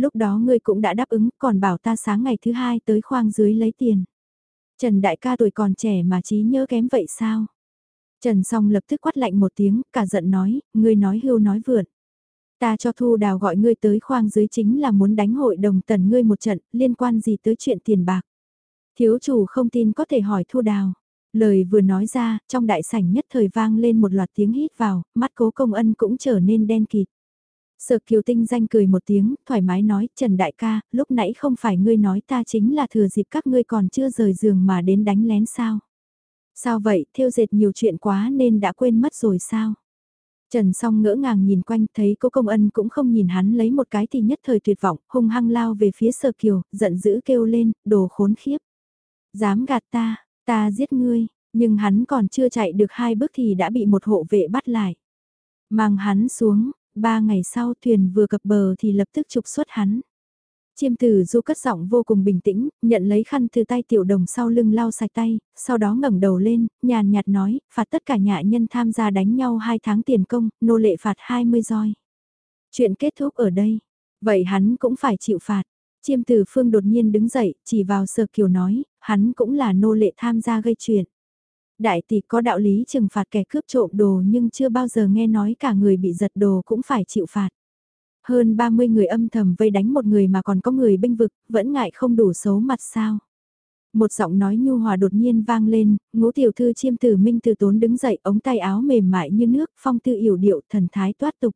Lúc đó ngươi cũng đã đáp ứng còn bảo ta sáng ngày thứ hai tới khoang dưới lấy tiền. Trần đại ca tuổi còn trẻ mà trí nhớ kém vậy sao? Trần song lập tức quát lạnh một tiếng, cả giận nói, ngươi nói hưu nói vượn. Ta cho Thu Đào gọi ngươi tới khoang dưới chính là muốn đánh hội đồng tần ngươi một trận, liên quan gì tới chuyện tiền bạc. Thiếu chủ không tin có thể hỏi Thu Đào. Lời vừa nói ra, trong đại sảnh nhất thời vang lên một loạt tiếng hít vào, mắt cố công ân cũng trở nên đen kịt. Sở kiều tinh danh cười một tiếng, thoải mái nói, Trần Đại ca, lúc nãy không phải ngươi nói ta chính là thừa dịp các ngươi còn chưa rời giường mà đến đánh lén sao? Sao vậy, theo dệt nhiều chuyện quá nên đã quên mất rồi sao? Trần song ngỡ ngàng nhìn quanh thấy cô công ân cũng không nhìn hắn lấy một cái thì nhất thời tuyệt vọng, hung hăng lao về phía sở kiều, giận dữ kêu lên, đồ khốn khiếp. Dám gạt ta, ta giết ngươi, nhưng hắn còn chưa chạy được hai bước thì đã bị một hộ vệ bắt lại. Mang hắn xuống, ba ngày sau thuyền vừa cập bờ thì lập tức trục xuất hắn. Chiêm tử du cất giọng vô cùng bình tĩnh, nhận lấy khăn từ tay tiểu đồng sau lưng lau sạch tay, sau đó ngẩng đầu lên, nhàn nhạt nói, phạt tất cả nhà nhân tham gia đánh nhau hai tháng tiền công, nô lệ phạt 20 roi. Chuyện kết thúc ở đây, vậy hắn cũng phải chịu phạt. Chiêm tử phương đột nhiên đứng dậy, chỉ vào sờ kiều nói, hắn cũng là nô lệ tham gia gây chuyện. Đại tỷ có đạo lý trừng phạt kẻ cướp trộm đồ nhưng chưa bao giờ nghe nói cả người bị giật đồ cũng phải chịu phạt. Hơn 30 người âm thầm vây đánh một người mà còn có người bênh vực, vẫn ngại không đủ xấu mặt sao. Một giọng nói nhu hòa đột nhiên vang lên, ngũ tiểu thư chiêm tử minh từ tốn đứng dậy ống tay áo mềm mại như nước, phong tư yểu điệu, thần thái toát tục.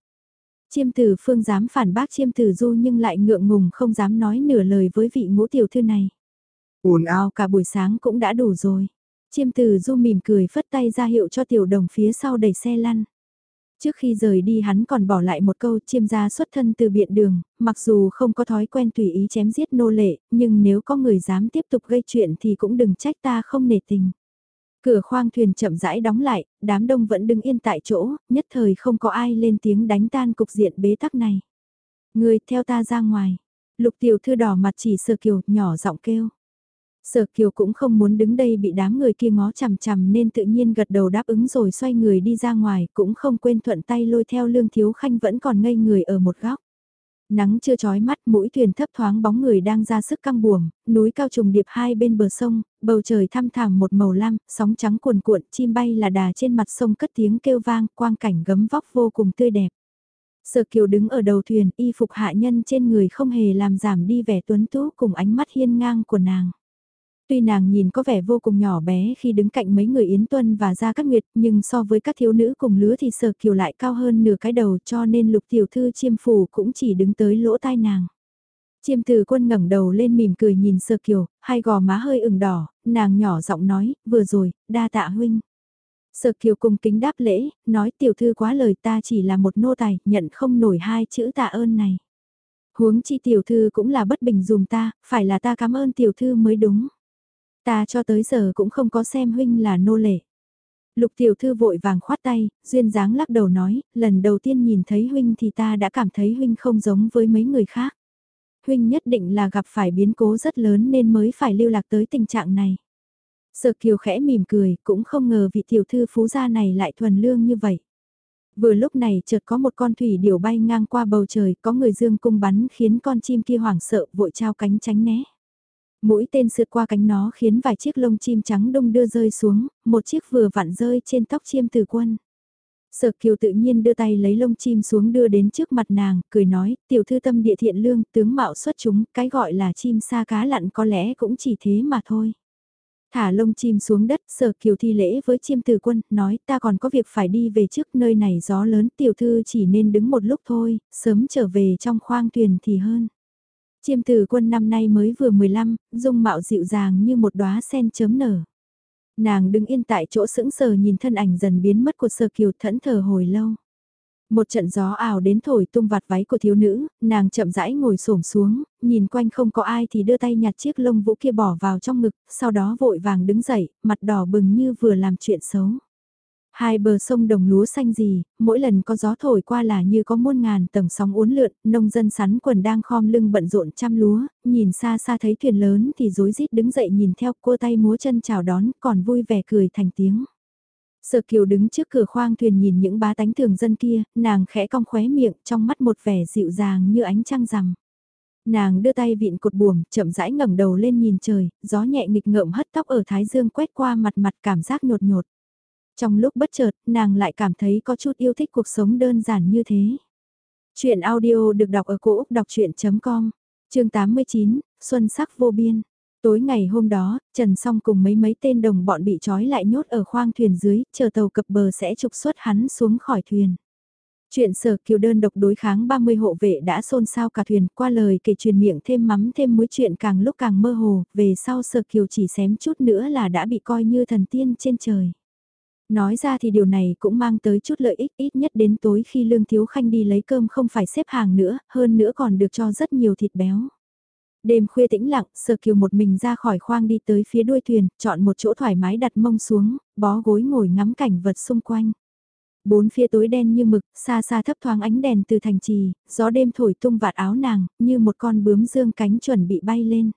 Chiêm tử phương dám phản bác chiêm tử du nhưng lại ngượng ngùng không dám nói nửa lời với vị ngũ tiểu thư này. ồn ào cả buổi sáng cũng đã đủ rồi. Chiêm từ du mỉm cười phất tay ra hiệu cho tiểu đồng phía sau đẩy xe lăn. Trước khi rời đi hắn còn bỏ lại một câu chiêm gia xuất thân từ biện đường, mặc dù không có thói quen tùy ý chém giết nô lệ, nhưng nếu có người dám tiếp tục gây chuyện thì cũng đừng trách ta không nể tình. Cửa khoang thuyền chậm rãi đóng lại, đám đông vẫn đứng yên tại chỗ, nhất thời không có ai lên tiếng đánh tan cục diện bế tắc này. Người theo ta ra ngoài. Lục tiểu thư đỏ mặt chỉ sờ kiều, nhỏ giọng kêu. Sở Kiều cũng không muốn đứng đây bị đám người kia ngó chằm chằm nên tự nhiên gật đầu đáp ứng rồi xoay người đi ra ngoài cũng không quên thuận tay lôi theo Lương Thiếu Khanh vẫn còn ngây người ở một góc. Nắng chưa chói mắt, mũi thuyền thấp thoáng bóng người đang ra sức căng buồm, núi cao trùng điệp hai bên bờ sông, bầu trời thăm thẳm một màu lam, sóng trắng cuồn cuộn, chim bay là đà trên mặt sông cất tiếng kêu vang, quang cảnh gấm vóc vô cùng tươi đẹp. Sở Kiều đứng ở đầu thuyền, y phục hạ nhân trên người không hề làm giảm đi vẻ tuấn tú cùng ánh mắt hiên ngang của nàng. Tuy nàng nhìn có vẻ vô cùng nhỏ bé khi đứng cạnh mấy người Yến Tuân và Gia Cát Nguyệt, nhưng so với các thiếu nữ cùng lứa thì Sở Kiều lại cao hơn nửa cái đầu cho nên lục tiểu thư chiêm phủ cũng chỉ đứng tới lỗ tai nàng. Chiêm từ quân ngẩng đầu lên mỉm cười nhìn Sơ Kiều, hai gò má hơi ửng đỏ, nàng nhỏ giọng nói, vừa rồi, đa tạ huynh. Sơ Kiều cung kính đáp lễ, nói tiểu thư quá lời ta chỉ là một nô tài, nhận không nổi hai chữ tạ ơn này. Huống chi tiểu thư cũng là bất bình dùm ta, phải là ta cảm ơn tiểu thư mới đúng. Ta cho tới giờ cũng không có xem huynh là nô lệ. Lục tiểu thư vội vàng khoát tay, duyên dáng lắc đầu nói, lần đầu tiên nhìn thấy huynh thì ta đã cảm thấy huynh không giống với mấy người khác. Huynh nhất định là gặp phải biến cố rất lớn nên mới phải lưu lạc tới tình trạng này. Sở kiều khẽ mỉm cười, cũng không ngờ vị tiểu thư phú gia này lại thuần lương như vậy. Vừa lúc này chợt có một con thủy điểu bay ngang qua bầu trời, có người dương cung bắn khiến con chim kia hoảng sợ vội trao cánh tránh né. Mũi tên sượt qua cánh nó khiến vài chiếc lông chim trắng đông đưa rơi xuống, một chiếc vừa vặn rơi trên tóc chim từ quân. Sở kiều tự nhiên đưa tay lấy lông chim xuống đưa đến trước mặt nàng, cười nói, tiểu thư tâm địa thiện lương, tướng mạo xuất chúng, cái gọi là chim sa cá lặn có lẽ cũng chỉ thế mà thôi. Thả lông chim xuống đất, sở kiều thi lễ với chim từ quân, nói ta còn có việc phải đi về trước nơi này gió lớn, tiểu thư chỉ nên đứng một lúc thôi, sớm trở về trong khoang thuyền thì hơn. Chiêm từ quân năm nay mới vừa 15, dung mạo dịu dàng như một đóa sen chớm nở. Nàng đứng yên tại chỗ sững sờ nhìn thân ảnh dần biến mất của sơ kiều thẫn thờ hồi lâu. Một trận gió ảo đến thổi tung vạt váy của thiếu nữ, nàng chậm rãi ngồi xổm xuống, nhìn quanh không có ai thì đưa tay nhặt chiếc lông vũ kia bỏ vào trong ngực, sau đó vội vàng đứng dậy, mặt đỏ bừng như vừa làm chuyện xấu. Hai bờ sông đồng lúa xanh gì, mỗi lần có gió thổi qua là như có muôn ngàn tầng sóng uốn lượn, nông dân sắn quần đang khom lưng bận rộn chăm lúa, nhìn xa xa thấy thuyền lớn thì rối rít đứng dậy nhìn theo cua tay múa chân chào đón còn vui vẻ cười thành tiếng. Sở kiều đứng trước cửa khoang thuyền nhìn những bá tánh thường dân kia, nàng khẽ cong khóe miệng trong mắt một vẻ dịu dàng như ánh trăng rằm. Nàng đưa tay vịn cột buồm, chậm rãi ngẩng đầu lên nhìn trời, gió nhẹ nghịch ngợm hất tóc ở thái dương quét qua mặt mặt cảm giác nhột nhột. Trong lúc bất chợt, nàng lại cảm thấy có chút yêu thích cuộc sống đơn giản như thế. Chuyện audio được đọc ở cổ Úc đọc chuyện.com, chương 89, Xuân sắc vô biên. Tối ngày hôm đó, Trần Song cùng mấy mấy tên đồng bọn bị trói lại nhốt ở khoang thuyền dưới, chờ tàu cập bờ sẽ trục xuất hắn xuống khỏi thuyền. Chuyện sở kiều đơn độc đối kháng 30 hộ vệ đã xôn xao cả thuyền qua lời kể truyền miệng thêm mắm thêm muối chuyện càng lúc càng mơ hồ, về sau sở kiều chỉ xém chút nữa là đã bị coi như thần tiên trên trời. Nói ra thì điều này cũng mang tới chút lợi ích ít nhất đến tối khi Lương Thiếu Khanh đi lấy cơm không phải xếp hàng nữa, hơn nữa còn được cho rất nhiều thịt béo. Đêm khuya tĩnh lặng, sơ Kiều một mình ra khỏi khoang đi tới phía đuôi thuyền, chọn một chỗ thoải mái đặt mông xuống, bó gối ngồi ngắm cảnh vật xung quanh. Bốn phía tối đen như mực, xa xa thấp thoáng ánh đèn từ thành trì, gió đêm thổi tung vạt áo nàng, như một con bướm dương cánh chuẩn bị bay lên.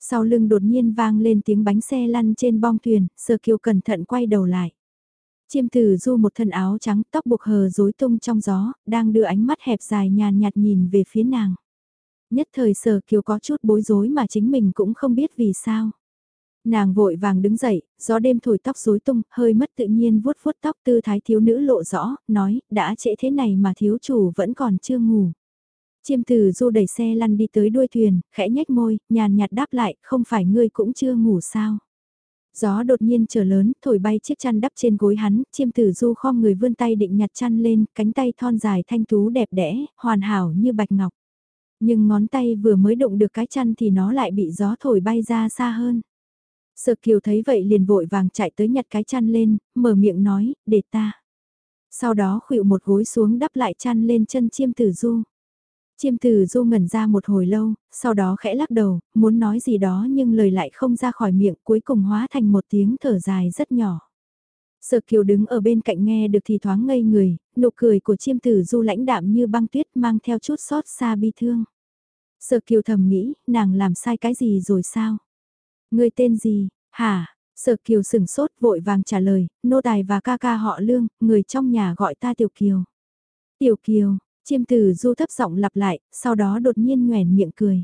Sau lưng đột nhiên vang lên tiếng bánh xe lăn trên bong thuyền, sơ Kiều cẩn thận quay đầu lại. Chiêm tử du một thân áo trắng tóc buộc hờ rối tung trong gió, đang đưa ánh mắt hẹp dài nhàn nhạt nhìn về phía nàng. Nhất thời sở kiều có chút bối rối mà chính mình cũng không biết vì sao. Nàng vội vàng đứng dậy, gió đêm thổi tóc rối tung, hơi mất tự nhiên vuốt vuốt tóc tư thái thiếu nữ lộ rõ, nói, đã trễ thế này mà thiếu chủ vẫn còn chưa ngủ. Chiêm tử du đẩy xe lăn đi tới đuôi thuyền, khẽ nhếch môi, nhàn nhạt đáp lại, không phải ngươi cũng chưa ngủ sao. Gió đột nhiên trở lớn, thổi bay chiếc chăn đắp trên gối hắn, chiêm tử du khom người vươn tay định nhặt chăn lên, cánh tay thon dài thanh tú đẹp đẽ, hoàn hảo như bạch ngọc. Nhưng ngón tay vừa mới đụng được cái chăn thì nó lại bị gió thổi bay ra xa hơn. Sợ kiều thấy vậy liền vội vàng chạy tới nhặt cái chăn lên, mở miệng nói, để ta. Sau đó khuỵu một gối xuống đắp lại chăn lên chân chiêm tử du. Chiêm từ du ngẩn ra một hồi lâu, sau đó khẽ lắc đầu, muốn nói gì đó nhưng lời lại không ra khỏi miệng cuối cùng hóa thành một tiếng thở dài rất nhỏ. Sở kiều đứng ở bên cạnh nghe được thì thoáng ngây người, nụ cười của chiêm tử du lãnh đạm như băng tuyết mang theo chút xót xa bi thương. Sở kiều thầm nghĩ, nàng làm sai cái gì rồi sao? Người tên gì, hả? Sở kiều sửng sốt vội vàng trả lời, nô tài và ca ca họ lương, người trong nhà gọi ta tiểu kiều. Tiểu kiều, Chiêm từ du thấp giọng lặp lại, sau đó đột nhiên nhoèn miệng cười.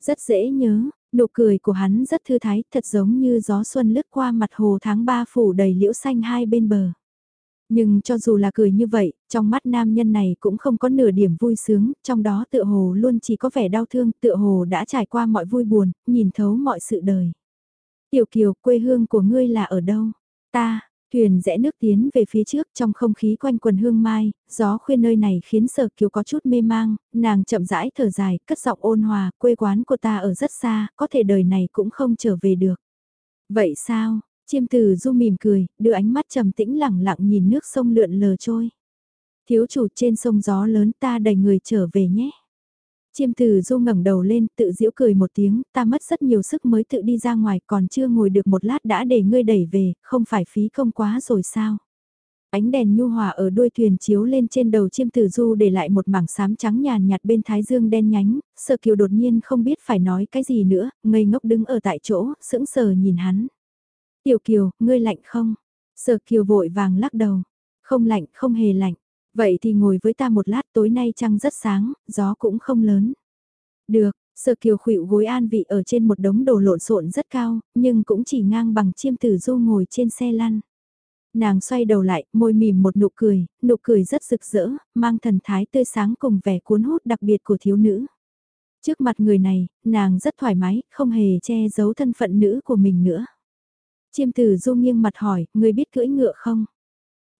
Rất dễ nhớ, nụ cười của hắn rất thư thái, thật giống như gió xuân lướt qua mặt hồ tháng 3 phủ đầy liễu xanh hai bên bờ. Nhưng cho dù là cười như vậy, trong mắt nam nhân này cũng không có nửa điểm vui sướng, trong đó tựa hồ luôn chỉ có vẻ đau thương, tựa hồ đã trải qua mọi vui buồn, nhìn thấu mọi sự đời. Tiểu Kiều, quê hương của ngươi là ở đâu? Ta, Thuyền rẽ nước tiến về phía trước trong không khí quanh quần hương mai, gió khuyên nơi này khiến sở kiều có chút mê mang, nàng chậm rãi thở dài, cất giọng ôn hòa, quê quán của ta ở rất xa, có thể đời này cũng không trở về được. Vậy sao, chiêm tử du mỉm cười, đưa ánh mắt trầm tĩnh lẳng lặng nhìn nước sông lượn lờ trôi. Thiếu chủ trên sông gió lớn ta đầy người trở về nhé. Chiêm từ du ngẩng đầu lên, tự giễu cười một tiếng, ta mất rất nhiều sức mới tự đi ra ngoài, còn chưa ngồi được một lát đã để ngươi đẩy về, không phải phí công quá rồi sao? Ánh đèn nhu hòa ở đuôi thuyền chiếu lên trên đầu chiêm Tử du để lại một mảng xám trắng nhàn nhạt bên thái dương đen nhánh, sợ kiều đột nhiên không biết phải nói cái gì nữa, ngây ngốc đứng ở tại chỗ, sững sờ nhìn hắn. Tiểu kiều, ngươi lạnh không? Sợ kiều vội vàng lắc đầu. Không lạnh, không hề lạnh. Vậy thì ngồi với ta một lát tối nay trăng rất sáng, gió cũng không lớn. Được, Sở Kiều khuỵu gối an vị ở trên một đống đồ lộn xộn rất cao, nhưng cũng chỉ ngang bằng chiêm tử du ngồi trên xe lăn. Nàng xoay đầu lại, môi mỉm một nụ cười, nụ cười rất rực rỡ, mang thần thái tươi sáng cùng vẻ cuốn hút đặc biệt của thiếu nữ. Trước mặt người này, nàng rất thoải mái, không hề che giấu thân phận nữ của mình nữa. Chiêm tử du nghiêng mặt hỏi, người biết cưỡi ngựa không?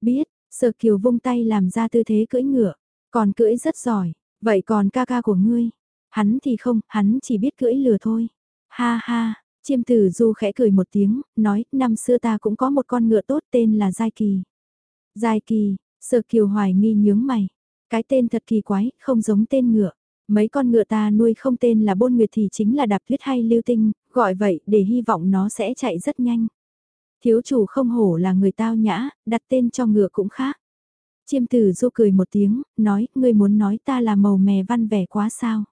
Biết, Sở Kiều vung tay làm ra tư thế cưỡi ngựa, còn cưỡi rất giỏi, vậy còn ca ca của ngươi? Hắn thì không, hắn chỉ biết cưỡi lừa thôi. Ha ha, chiêm tử du khẽ cười một tiếng, nói, năm xưa ta cũng có một con ngựa tốt tên là Giai Kỳ. Giai Kỳ, Sở Kiều hoài nghi nhướng mày. Cái tên thật kỳ quái, không giống tên ngựa. Mấy con ngựa ta nuôi không tên là bôn nguyệt thì chính là đạp tuyết hay lưu tinh, gọi vậy để hy vọng nó sẽ chạy rất nhanh. Thiếu chủ không hổ là người tao nhã, đặt tên cho ngựa cũng khác. Chiêm tử du cười một tiếng, nói, ngươi muốn nói ta là màu mè văn vẻ quá sao.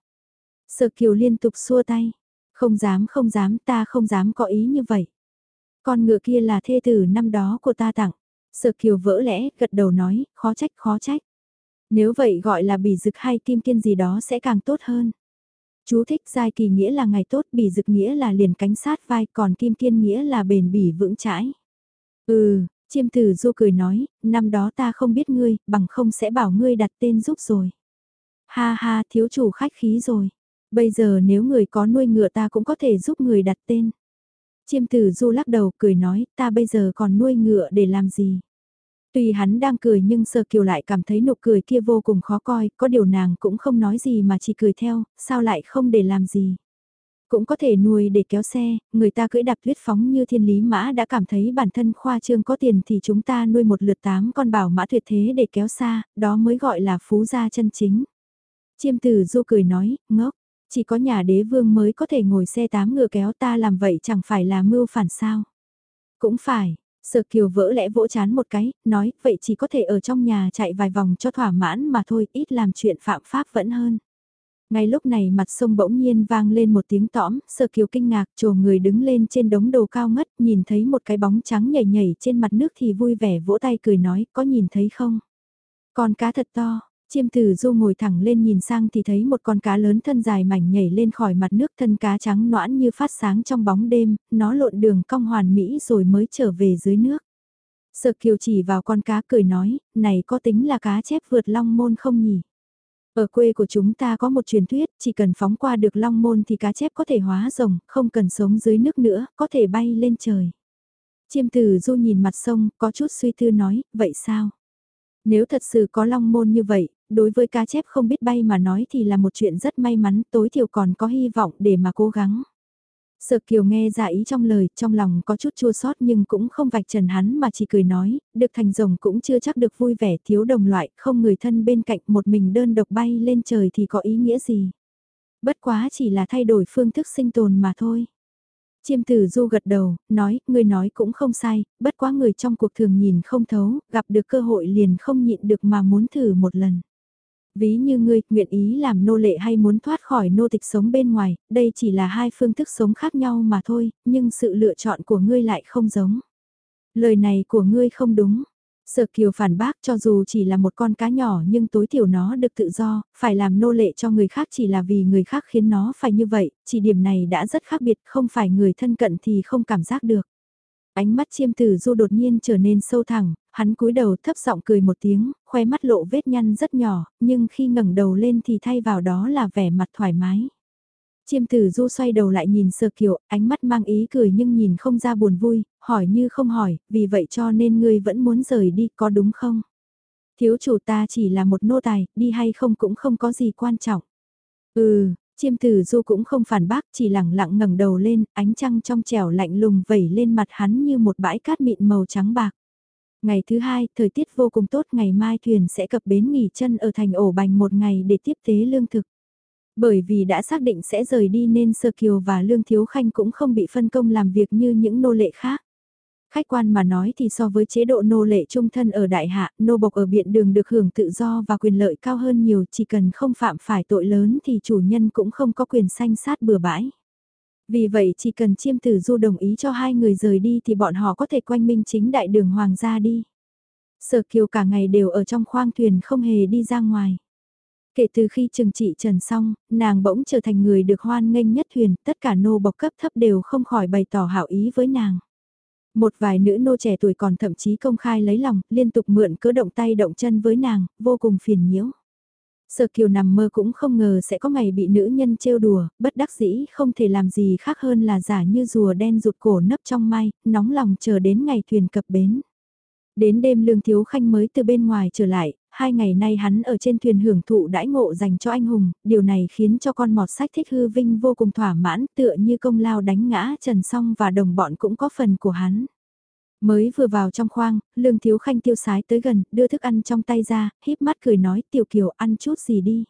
Sợ kiều liên tục xua tay, không dám không dám ta không dám có ý như vậy. Con ngựa kia là thê tử năm đó của ta tặng. Sợ kiều vỡ lẽ, gật đầu nói, khó trách khó trách. Nếu vậy gọi là bỉ dực hay kim kiên gì đó sẽ càng tốt hơn. Chú thích giai kỳ nghĩa là ngày tốt, bỉ dực nghĩa là liền cánh sát vai, còn kim kiên nghĩa là bền bỉ vững chãi. Ừ, chiêm tử du cười nói, năm đó ta không biết ngươi, bằng không sẽ bảo ngươi đặt tên giúp rồi. Ha ha, thiếu chủ khách khí rồi. Bây giờ nếu người có nuôi ngựa ta cũng có thể giúp người đặt tên. Chiêm tử du lắc đầu cười nói, ta bây giờ còn nuôi ngựa để làm gì? Tuy hắn đang cười nhưng Sơ Kiều lại cảm thấy nụ cười kia vô cùng khó coi, có điều nàng cũng không nói gì mà chỉ cười theo, sao lại không để làm gì. Cũng có thể nuôi để kéo xe, người ta cưỡi đạp thuyết phóng như thiên lý mã đã cảm thấy bản thân khoa trương có tiền thì chúng ta nuôi một lượt tám con bảo mã tuyệt thế để kéo xa, đó mới gọi là phú gia chân chính. Chiêm tử du cười nói, ngốc, chỉ có nhà đế vương mới có thể ngồi xe tám ngựa kéo ta làm vậy chẳng phải là mưu phản sao. Cũng phải, Sở Kiều vỡ lẽ vỗ chán một cái, nói, vậy chỉ có thể ở trong nhà chạy vài vòng cho thỏa mãn mà thôi, ít làm chuyện phạm pháp vẫn hơn. Ngay lúc này mặt sông bỗng nhiên vang lên một tiếng tõm, Sở Kiều kinh ngạc, trồ người đứng lên trên đống đồ cao ngất, nhìn thấy một cái bóng trắng nhảy nhảy trên mặt nước thì vui vẻ vỗ tay cười nói, có nhìn thấy không? Con cá thật to, Chiêm tử du ngồi thẳng lên nhìn sang thì thấy một con cá lớn thân dài mảnh nhảy lên khỏi mặt nước thân cá trắng noãn như phát sáng trong bóng đêm, nó lộn đường cong hoàn mỹ rồi mới trở về dưới nước. Sợ kiều chỉ vào con cá cười nói, này có tính là cá chép vượt long môn không nhỉ? Ở quê của chúng ta có một truyền thuyết, chỉ cần phóng qua được long môn thì cá chép có thể hóa rồng, không cần sống dưới nước nữa, có thể bay lên trời. Chiêm tử du nhìn mặt sông, có chút suy tư nói, vậy sao? Nếu thật sự có long môn như vậy, đối với cá chép không biết bay mà nói thì là một chuyện rất may mắn, tối thiểu còn có hy vọng để mà cố gắng. Sợ kiều nghe ra ý trong lời, trong lòng có chút chua sót nhưng cũng không vạch trần hắn mà chỉ cười nói, được thành rồng cũng chưa chắc được vui vẻ thiếu đồng loại, không người thân bên cạnh một mình đơn độc bay lên trời thì có ý nghĩa gì. Bất quá chỉ là thay đổi phương thức sinh tồn mà thôi. Chiêm tử du gật đầu, nói, người nói cũng không sai, bất quá người trong cuộc thường nhìn không thấu, gặp được cơ hội liền không nhịn được mà muốn thử một lần. Ví như ngươi, nguyện ý làm nô lệ hay muốn thoát khỏi nô tịch sống bên ngoài, đây chỉ là hai phương thức sống khác nhau mà thôi, nhưng sự lựa chọn của ngươi lại không giống. Lời này của ngươi không đúng. Sở Kiều phản bác cho dù chỉ là một con cá nhỏ nhưng tối thiểu nó được tự do, phải làm nô lệ cho người khác chỉ là vì người khác khiến nó phải như vậy, chỉ điểm này đã rất khác biệt, không phải người thân cận thì không cảm giác được. Ánh mắt chiêm tử du đột nhiên trở nên sâu thẳng, hắn cúi đầu thấp giọng cười một tiếng, khoe mắt lộ vết nhăn rất nhỏ, nhưng khi ngẩng đầu lên thì thay vào đó là vẻ mặt thoải mái. Chiêm tử du xoay đầu lại nhìn sơ kiều, ánh mắt mang ý cười nhưng nhìn không ra buồn vui, hỏi như không hỏi, vì vậy cho nên ngươi vẫn muốn rời đi, có đúng không? Thiếu chủ ta chỉ là một nô tài, đi hay không cũng không có gì quan trọng. Ừ, chiêm tử du cũng không phản bác, chỉ lẳng lặng ngẩng đầu lên, ánh trăng trong trẻo lạnh lùng vẩy lên mặt hắn như một bãi cát mịn màu trắng bạc. Ngày thứ hai, thời tiết vô cùng tốt, ngày mai thuyền sẽ cập bến nghỉ chân ở thành ổ bành một ngày để tiếp tế lương thực. Bởi vì đã xác định sẽ rời đi nên Sơ Kiều và Lương Thiếu Khanh cũng không bị phân công làm việc như những nô lệ khác. Khách quan mà nói thì so với chế độ nô lệ trung thân ở đại hạ, nô bộc ở biện đường được hưởng tự do và quyền lợi cao hơn nhiều chỉ cần không phạm phải tội lớn thì chủ nhân cũng không có quyền sanh sát bừa bãi. Vì vậy chỉ cần chiêm tử du đồng ý cho hai người rời đi thì bọn họ có thể quanh minh chính đại đường hoàng gia đi. Sở kiều cả ngày đều ở trong khoang thuyền không hề đi ra ngoài. Kể từ khi trừng trị trần xong, nàng bỗng trở thành người được hoan nghênh nhất thuyền, tất cả nô bộc cấp thấp đều không khỏi bày tỏ hảo ý với nàng. Một vài nữ nô trẻ tuổi còn thậm chí công khai lấy lòng, liên tục mượn cớ động tay động chân với nàng, vô cùng phiền nhiễu. Sở kiều nằm mơ cũng không ngờ sẽ có ngày bị nữ nhân trêu đùa, bất đắc dĩ không thể làm gì khác hơn là giả như rùa đen rụt cổ nấp trong mai, nóng lòng chờ đến ngày thuyền cập bến. Đến đêm Lương Thiếu Khanh mới từ bên ngoài trở lại, hai ngày nay hắn ở trên thuyền hưởng thụ đãi ngộ dành cho anh hùng, điều này khiến cho con mọt sách thích hư vinh vô cùng thỏa mãn tựa như công lao đánh ngã Trần Song và đồng bọn cũng có phần của hắn. Mới vừa vào trong khoang, Lương Thiếu Khanh tiêu sái tới gần, đưa thức ăn trong tay ra, híp mắt cười nói Tiểu Kiều ăn chút gì đi.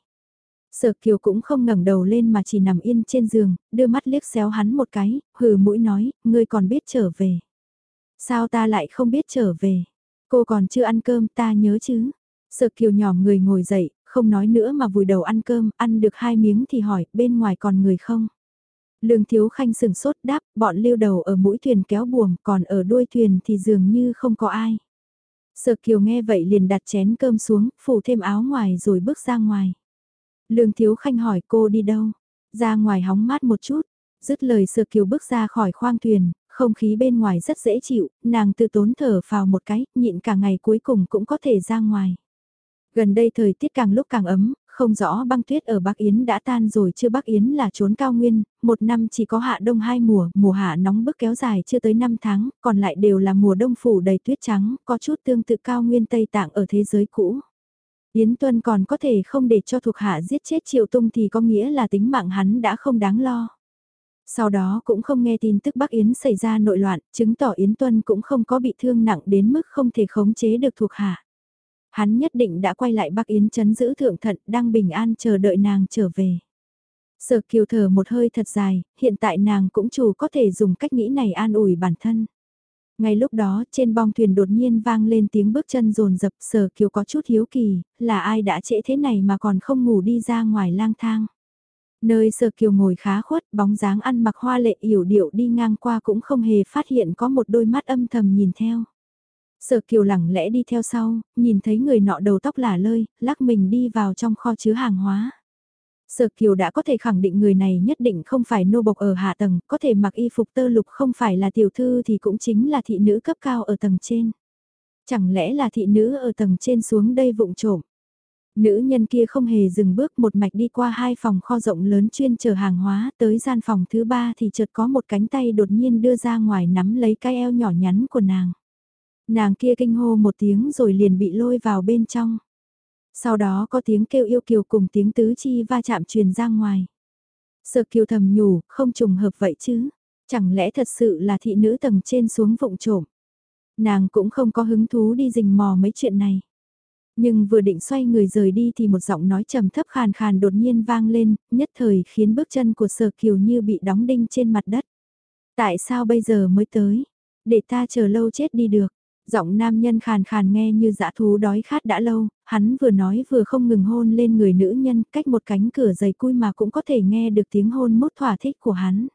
Sở Kiều cũng không ngẩng đầu lên mà chỉ nằm yên trên giường, đưa mắt liếc xéo hắn một cái, hừ mũi nói, ngươi còn biết trở về. Sao ta lại không biết trở về? Cô còn chưa ăn cơm ta nhớ chứ. Sợ kiều nhòm người ngồi dậy, không nói nữa mà vùi đầu ăn cơm, ăn được hai miếng thì hỏi, bên ngoài còn người không? Lương Thiếu Khanh sừng sốt đáp, bọn lưu đầu ở mũi thuyền kéo buồm, còn ở đuôi thuyền thì dường như không có ai. Sợ kiều nghe vậy liền đặt chén cơm xuống, phủ thêm áo ngoài rồi bước ra ngoài. Lương Thiếu Khanh hỏi cô đi đâu? Ra ngoài hóng mát một chút. Dứt lời Sợ kiều bước ra khỏi khoang thuyền, không khí bên ngoài rất dễ chịu, nàng tự tốn thở vào một cái, nhịn cả ngày cuối cùng cũng có thể ra ngoài. Gần đây thời tiết càng lúc càng ấm, không rõ băng tuyết ở Bắc Yến đã tan rồi chưa Bắc Yến là trốn cao nguyên, một năm chỉ có hạ đông hai mùa, mùa hạ nóng bức kéo dài chưa tới 5 tháng, còn lại đều là mùa đông phủ đầy tuyết trắng, có chút tương tự cao nguyên Tây Tạng ở thế giới cũ. Yến Tuân còn có thể không để cho thuộc hạ giết chết Triệu Tung thì có nghĩa là tính mạng hắn đã không đáng lo. Sau đó cũng không nghe tin tức Bắc Yến xảy ra nội loạn, chứng tỏ Yến Tuân cũng không có bị thương nặng đến mức không thể khống chế được thuộc hạ. Hắn nhất định đã quay lại Bắc Yến chấn giữ thượng thận đang bình an chờ đợi nàng trở về. Sở kiều thở một hơi thật dài, hiện tại nàng cũng chủ có thể dùng cách nghĩ này an ủi bản thân. Ngay lúc đó trên bong thuyền đột nhiên vang lên tiếng bước chân rồn rập sở kiều có chút hiếu kỳ, là ai đã trễ thế này mà còn không ngủ đi ra ngoài lang thang. Nơi sở kiều ngồi khá khuất, bóng dáng ăn mặc hoa lệ yểu điệu đi ngang qua cũng không hề phát hiện có một đôi mắt âm thầm nhìn theo. Sở kiều lẳng lẽ đi theo sau, nhìn thấy người nọ đầu tóc lả lơi, lắc mình đi vào trong kho chứa hàng hóa. Sở Kiều đã có thể khẳng định người này nhất định không phải nô bộc ở hạ tầng, có thể mặc y phục tơ lục không phải là tiểu thư thì cũng chính là thị nữ cấp cao ở tầng trên. Chẳng lẽ là thị nữ ở tầng trên xuống đây vụng trộm? Nữ nhân kia không hề dừng bước một mạch đi qua hai phòng kho rộng lớn chuyên chờ hàng hóa tới gian phòng thứ ba thì chợt có một cánh tay đột nhiên đưa ra ngoài nắm lấy cái eo nhỏ nhắn của nàng. Nàng kia kinh hô một tiếng rồi liền bị lôi vào bên trong. Sau đó có tiếng kêu yêu kiều cùng tiếng tứ chi va chạm truyền ra ngoài. Sợ kiều thầm nhủ, không trùng hợp vậy chứ. Chẳng lẽ thật sự là thị nữ tầng trên xuống vụng trộm. Nàng cũng không có hứng thú đi rình mò mấy chuyện này. Nhưng vừa định xoay người rời đi thì một giọng nói trầm thấp khàn khàn đột nhiên vang lên, nhất thời khiến bước chân của sở kiều như bị đóng đinh trên mặt đất. Tại sao bây giờ mới tới? Để ta chờ lâu chết đi được. Giọng nam nhân khàn khàn nghe như dã thú đói khát đã lâu, hắn vừa nói vừa không ngừng hôn lên người nữ nhân cách một cánh cửa dày cui mà cũng có thể nghe được tiếng hôn mốt thỏa thích của hắn.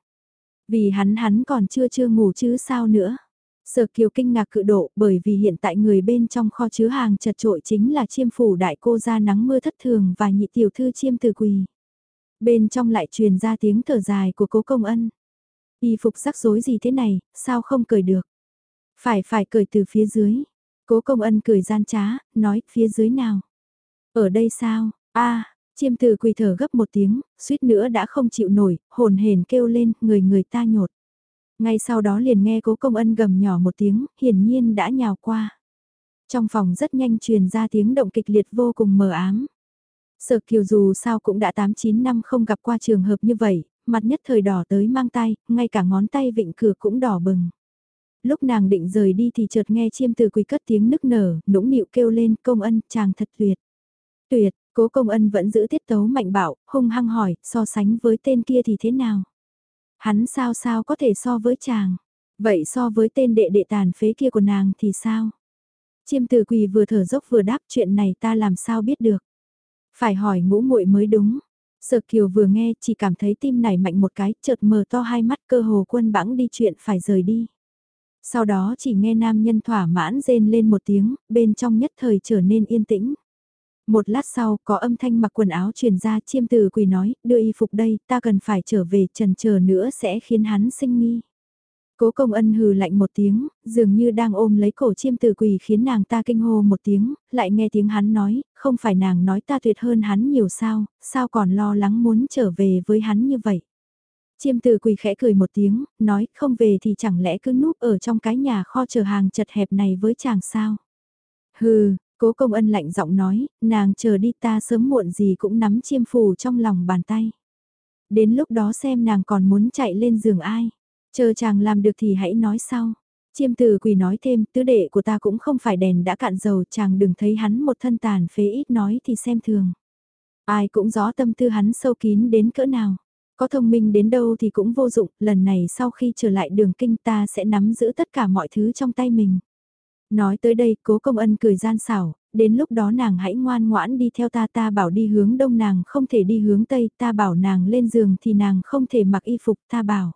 Vì hắn hắn còn chưa chưa ngủ chứ sao nữa. Sở Kiều kinh ngạc cự độ bởi vì hiện tại người bên trong kho chứa hàng chật trội chính là chiêm phủ đại cô ra nắng mưa thất thường và nhị tiểu thư chiêm từ quỳ. Bên trong lại truyền ra tiếng thở dài của cố công ân. Y phục rắc rối gì thế này, sao không cười được? Phải phải cười từ phía dưới. Cố công ân cười gian trá, nói phía dưới nào? Ở đây sao? a chiêm từ quỳ thở gấp một tiếng, suýt nữa đã không chịu nổi, hồn hền kêu lên, người người ta nhột. Ngay sau đó liền nghe cố công ân gầm nhỏ một tiếng, hiển nhiên đã nhào qua. Trong phòng rất nhanh truyền ra tiếng động kịch liệt vô cùng mờ ám. Sở kiều dù sao cũng đã 8-9 năm không gặp qua trường hợp như vậy, mặt nhất thời đỏ tới mang tay, ngay cả ngón tay vịnh cửa cũng đỏ bừng. Lúc nàng định rời đi thì chợt nghe chiêm từ quỳ cất tiếng nức nở, nũng nịu kêu lên công ân chàng thật tuyệt. Tuyệt, cố công ân vẫn giữ tiết tấu mạnh bạo, hung hăng hỏi, so sánh với tên kia thì thế nào? Hắn sao sao có thể so với chàng? Vậy so với tên đệ đệ tàn phế kia của nàng thì sao? Chiêm từ quỳ vừa thở dốc vừa đáp chuyện này ta làm sao biết được? Phải hỏi ngũ muội mới đúng. Sở Kiều vừa nghe chỉ cảm thấy tim này mạnh một cái, chợt mở to hai mắt cơ hồ quân bẵng đi chuyện phải rời đi. Sau đó chỉ nghe nam nhân thỏa mãn rên lên một tiếng, bên trong nhất thời trở nên yên tĩnh. Một lát sau, có âm thanh mặc quần áo truyền ra chiêm từ quỳ nói, đưa y phục đây, ta cần phải trở về, trần chờ nữa sẽ khiến hắn sinh nghi. Cố công ân hừ lạnh một tiếng, dường như đang ôm lấy cổ chiêm từ quỳ khiến nàng ta kinh hô một tiếng, lại nghe tiếng hắn nói, không phải nàng nói ta tuyệt hơn hắn nhiều sao, sao còn lo lắng muốn trở về với hắn như vậy. Chiêm từ quỳ khẽ cười một tiếng, nói không về thì chẳng lẽ cứ núp ở trong cái nhà kho chờ hàng chật hẹp này với chàng sao. Hừ, cố công ân lạnh giọng nói, nàng chờ đi ta sớm muộn gì cũng nắm chiêm phù trong lòng bàn tay. Đến lúc đó xem nàng còn muốn chạy lên giường ai. Chờ chàng làm được thì hãy nói sau. Chiêm từ quỳ nói thêm, tứ đệ của ta cũng không phải đèn đã cạn dầu, chàng đừng thấy hắn một thân tàn phế ít nói thì xem thường. Ai cũng rõ tâm tư hắn sâu kín đến cỡ nào. Có thông minh đến đâu thì cũng vô dụng, lần này sau khi trở lại đường kinh ta sẽ nắm giữ tất cả mọi thứ trong tay mình. Nói tới đây, cố công ân cười gian xảo, đến lúc đó nàng hãy ngoan ngoãn đi theo ta ta bảo đi hướng đông nàng không thể đi hướng tây, ta bảo nàng lên giường thì nàng không thể mặc y phục, ta bảo.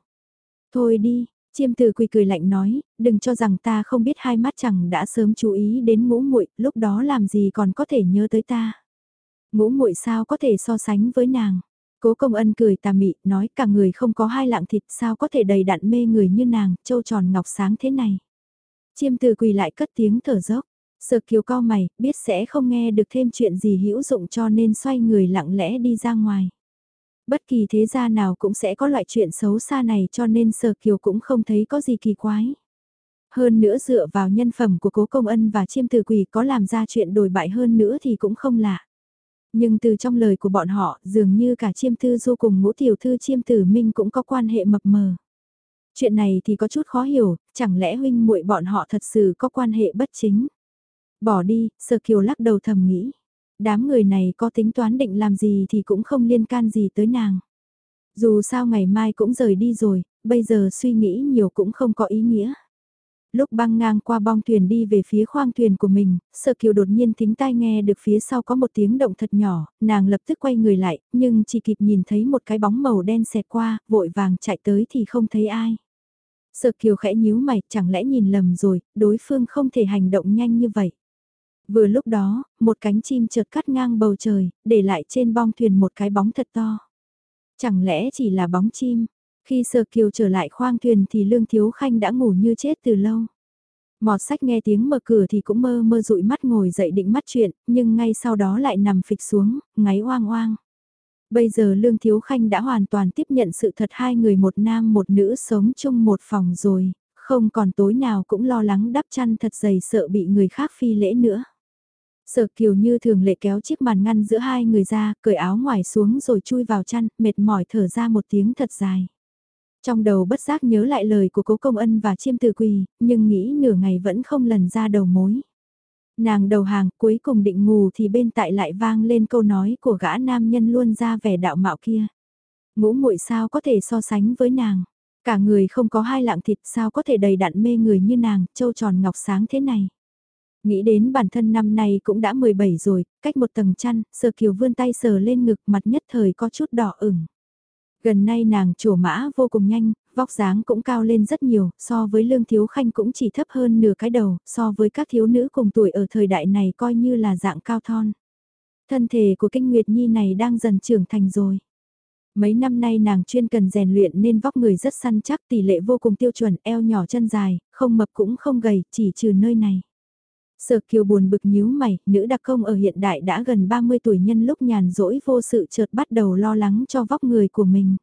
Thôi đi, chiêm từ quỳ cười lạnh nói, đừng cho rằng ta không biết hai mắt chẳng đã sớm chú ý đến ngũ muội lúc đó làm gì còn có thể nhớ tới ta. Ngũ muội sao có thể so sánh với nàng. Cố công ân cười tà mị, nói cả người không có hai lạng thịt sao có thể đầy đặn mê người như nàng, châu tròn ngọc sáng thế này. Chiêm từ quỳ lại cất tiếng thở dốc. Sợ kiều co mày, biết sẽ không nghe được thêm chuyện gì hữu dụng cho nên xoay người lặng lẽ đi ra ngoài. Bất kỳ thế gia nào cũng sẽ có loại chuyện xấu xa này cho nên sở kiều cũng không thấy có gì kỳ quái. Hơn nữa dựa vào nhân phẩm của cố công ân và chiêm từ quỳ có làm ra chuyện đổi bại hơn nữa thì cũng không lạ. Nhưng từ trong lời của bọn họ dường như cả chiêm thư du cùng ngũ tiểu thư chiêm tử minh cũng có quan hệ mập mờ. Chuyện này thì có chút khó hiểu, chẳng lẽ huynh muội bọn họ thật sự có quan hệ bất chính. Bỏ đi, sơ Kiều lắc đầu thầm nghĩ. Đám người này có tính toán định làm gì thì cũng không liên can gì tới nàng. Dù sao ngày mai cũng rời đi rồi, bây giờ suy nghĩ nhiều cũng không có ý nghĩa. Lúc băng ngang qua bong thuyền đi về phía khoang thuyền của mình, sợ Kiều đột nhiên thính tai nghe được phía sau có một tiếng động thật nhỏ, nàng lập tức quay người lại, nhưng chỉ kịp nhìn thấy một cái bóng màu đen xẹt qua, vội vàng chạy tới thì không thấy ai. Sợ Kiều khẽ nhíu mày, chẳng lẽ nhìn lầm rồi, đối phương không thể hành động nhanh như vậy. Vừa lúc đó, một cánh chim chợt cắt ngang bầu trời, để lại trên bong thuyền một cái bóng thật to. Chẳng lẽ chỉ là bóng chim? Khi Sở Kiều trở lại khoang thuyền thì Lương Thiếu Khanh đã ngủ như chết từ lâu. Mọt sách nghe tiếng mở cửa thì cũng mơ mơ dụi mắt ngồi dậy định mắt chuyện, nhưng ngay sau đó lại nằm phịch xuống, ngáy oang oang. Bây giờ Lương Thiếu Khanh đã hoàn toàn tiếp nhận sự thật hai người một nam một nữ sống chung một phòng rồi, không còn tối nào cũng lo lắng đắp chăn thật dày sợ bị người khác phi lễ nữa. Sở kiều như thường lệ kéo chiếc màn ngăn giữa hai người ra, cởi áo ngoài xuống rồi chui vào chăn, mệt mỏi thở ra một tiếng thật dài. Trong đầu bất giác nhớ lại lời của cố công ân và chiêm từ quỳ, nhưng nghĩ nửa ngày vẫn không lần ra đầu mối. Nàng đầu hàng cuối cùng định ngủ thì bên tại lại vang lên câu nói của gã nam nhân luôn ra vẻ đạo mạo kia. Ngũ muội sao có thể so sánh với nàng. Cả người không có hai lạng thịt sao có thể đầy đặn mê người như nàng, trâu tròn ngọc sáng thế này. Nghĩ đến bản thân năm nay cũng đã 17 rồi, cách một tầng chăn, sờ kiều vươn tay sờ lên ngực mặt nhất thời có chút đỏ ửng. Gần nay nàng trổ mã vô cùng nhanh, Vóc dáng cũng cao lên rất nhiều, so với Lương Thiếu Khanh cũng chỉ thấp hơn nửa cái đầu, so với các thiếu nữ cùng tuổi ở thời đại này coi như là dạng cao thon. Thân thể của Kinh Nguyệt Nhi này đang dần trưởng thành rồi. Mấy năm nay nàng chuyên cần rèn luyện nên vóc người rất săn chắc tỷ lệ vô cùng tiêu chuẩn, eo nhỏ chân dài, không mập cũng không gầy, chỉ trừ nơi này. Sở kiều buồn bực nhíu mày, nữ đặc công ở hiện đại đã gần 30 tuổi nhân lúc nhàn rỗi vô sự chợt bắt đầu lo lắng cho vóc người của mình.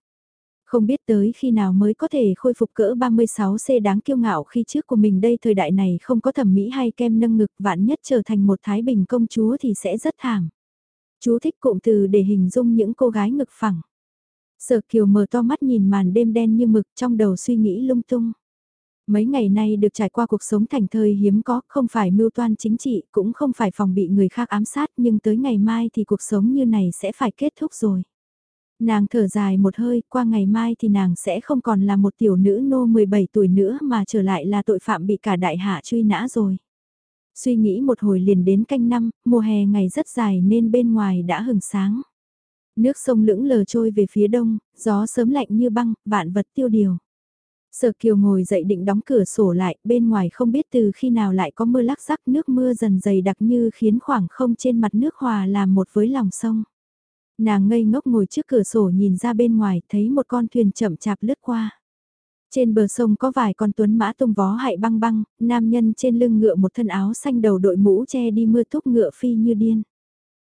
Không biết tới khi nào mới có thể khôi phục cỡ 36C đáng kiêu ngạo khi trước của mình đây thời đại này không có thẩm mỹ hay kem nâng ngực vạn nhất trở thành một thái bình công chúa thì sẽ rất thảm. Chú thích cụm từ để hình dung những cô gái ngực phẳng. Sở kiều mở to mắt nhìn màn đêm đen như mực trong đầu suy nghĩ lung tung. Mấy ngày nay được trải qua cuộc sống thành thời hiếm có, không phải mưu toan chính trị, cũng không phải phòng bị người khác ám sát, nhưng tới ngày mai thì cuộc sống như này sẽ phải kết thúc rồi. Nàng thở dài một hơi, qua ngày mai thì nàng sẽ không còn là một tiểu nữ nô 17 tuổi nữa mà trở lại là tội phạm bị cả đại hạ truy nã rồi. Suy nghĩ một hồi liền đến canh năm, mùa hè ngày rất dài nên bên ngoài đã hừng sáng. Nước sông lững lờ trôi về phía đông, gió sớm lạnh như băng, vạn vật tiêu điều. Sở Kiều ngồi dậy định đóng cửa sổ lại, bên ngoài không biết từ khi nào lại có mưa lắc rắc nước mưa dần dày đặc như khiến khoảng không trên mặt nước hòa làm một với lòng sông. Nàng ngây ngốc ngồi trước cửa sổ nhìn ra bên ngoài thấy một con thuyền chậm chạp lướt qua. Trên bờ sông có vài con tuấn mã tung vó hại băng băng, nam nhân trên lưng ngựa một thân áo xanh đầu đội mũ che đi mưa thúc ngựa phi như điên.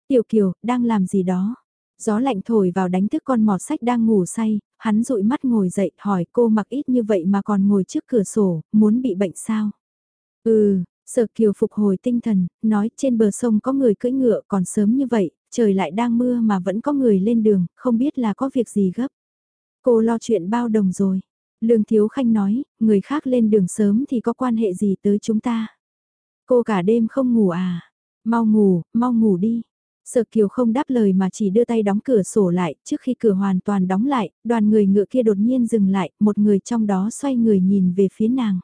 Tiểu Kiều, đang làm gì đó? Gió lạnh thổi vào đánh thức con mọt sách đang ngủ say, hắn dụi mắt ngồi dậy hỏi cô mặc ít như vậy mà còn ngồi trước cửa sổ, muốn bị bệnh sao? Ừ, Sở Kiều phục hồi tinh thần, nói trên bờ sông có người cưỡi ngựa còn sớm như vậy, trời lại đang mưa mà vẫn có người lên đường, không biết là có việc gì gấp. Cô lo chuyện bao đồng rồi. Lương Thiếu Khanh nói, người khác lên đường sớm thì có quan hệ gì tới chúng ta. Cô cả đêm không ngủ à? Mau ngủ, mau ngủ đi. Sở Kiều không đáp lời mà chỉ đưa tay đóng cửa sổ lại, trước khi cửa hoàn toàn đóng lại, đoàn người ngựa kia đột nhiên dừng lại, một người trong đó xoay người nhìn về phía nàng.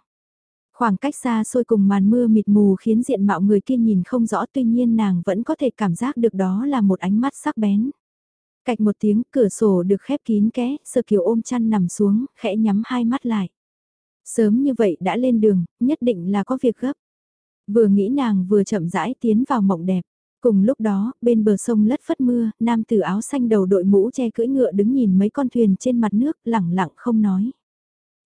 Khoảng cách xa xôi cùng màn mưa mịt mù khiến diện mạo người kia nhìn không rõ tuy nhiên nàng vẫn có thể cảm giác được đó là một ánh mắt sắc bén. Cạch một tiếng cửa sổ được khép kín ké, Sở Kiều ôm chăn nằm xuống, khẽ nhắm hai mắt lại. Sớm như vậy đã lên đường, nhất định là có việc gấp. Vừa nghĩ nàng vừa chậm rãi tiến vào mộng đẹp. Cùng lúc đó, bên bờ sông lất phất mưa, nam tử áo xanh đầu đội mũ che cưỡi ngựa đứng nhìn mấy con thuyền trên mặt nước, lẳng lặng không nói.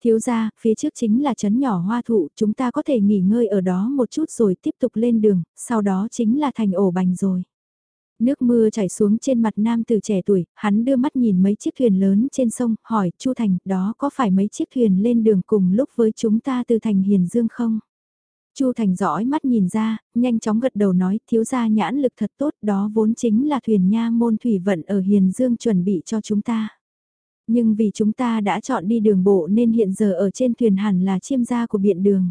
Thiếu ra, phía trước chính là trấn nhỏ hoa thụ, chúng ta có thể nghỉ ngơi ở đó một chút rồi tiếp tục lên đường, sau đó chính là thành ổ bành rồi. Nước mưa chảy xuống trên mặt nam từ trẻ tuổi, hắn đưa mắt nhìn mấy chiếc thuyền lớn trên sông, hỏi, Chu Thành, đó có phải mấy chiếc thuyền lên đường cùng lúc với chúng ta từ thành Hiền Dương không? Chu Thành dõi mắt nhìn ra, nhanh chóng gật đầu nói thiếu gia nhãn lực thật tốt đó vốn chính là thuyền nha môn thủy vận ở Hiền Dương chuẩn bị cho chúng ta. Nhưng vì chúng ta đã chọn đi đường bộ nên hiện giờ ở trên thuyền hẳn là chiêm gia của biện đường.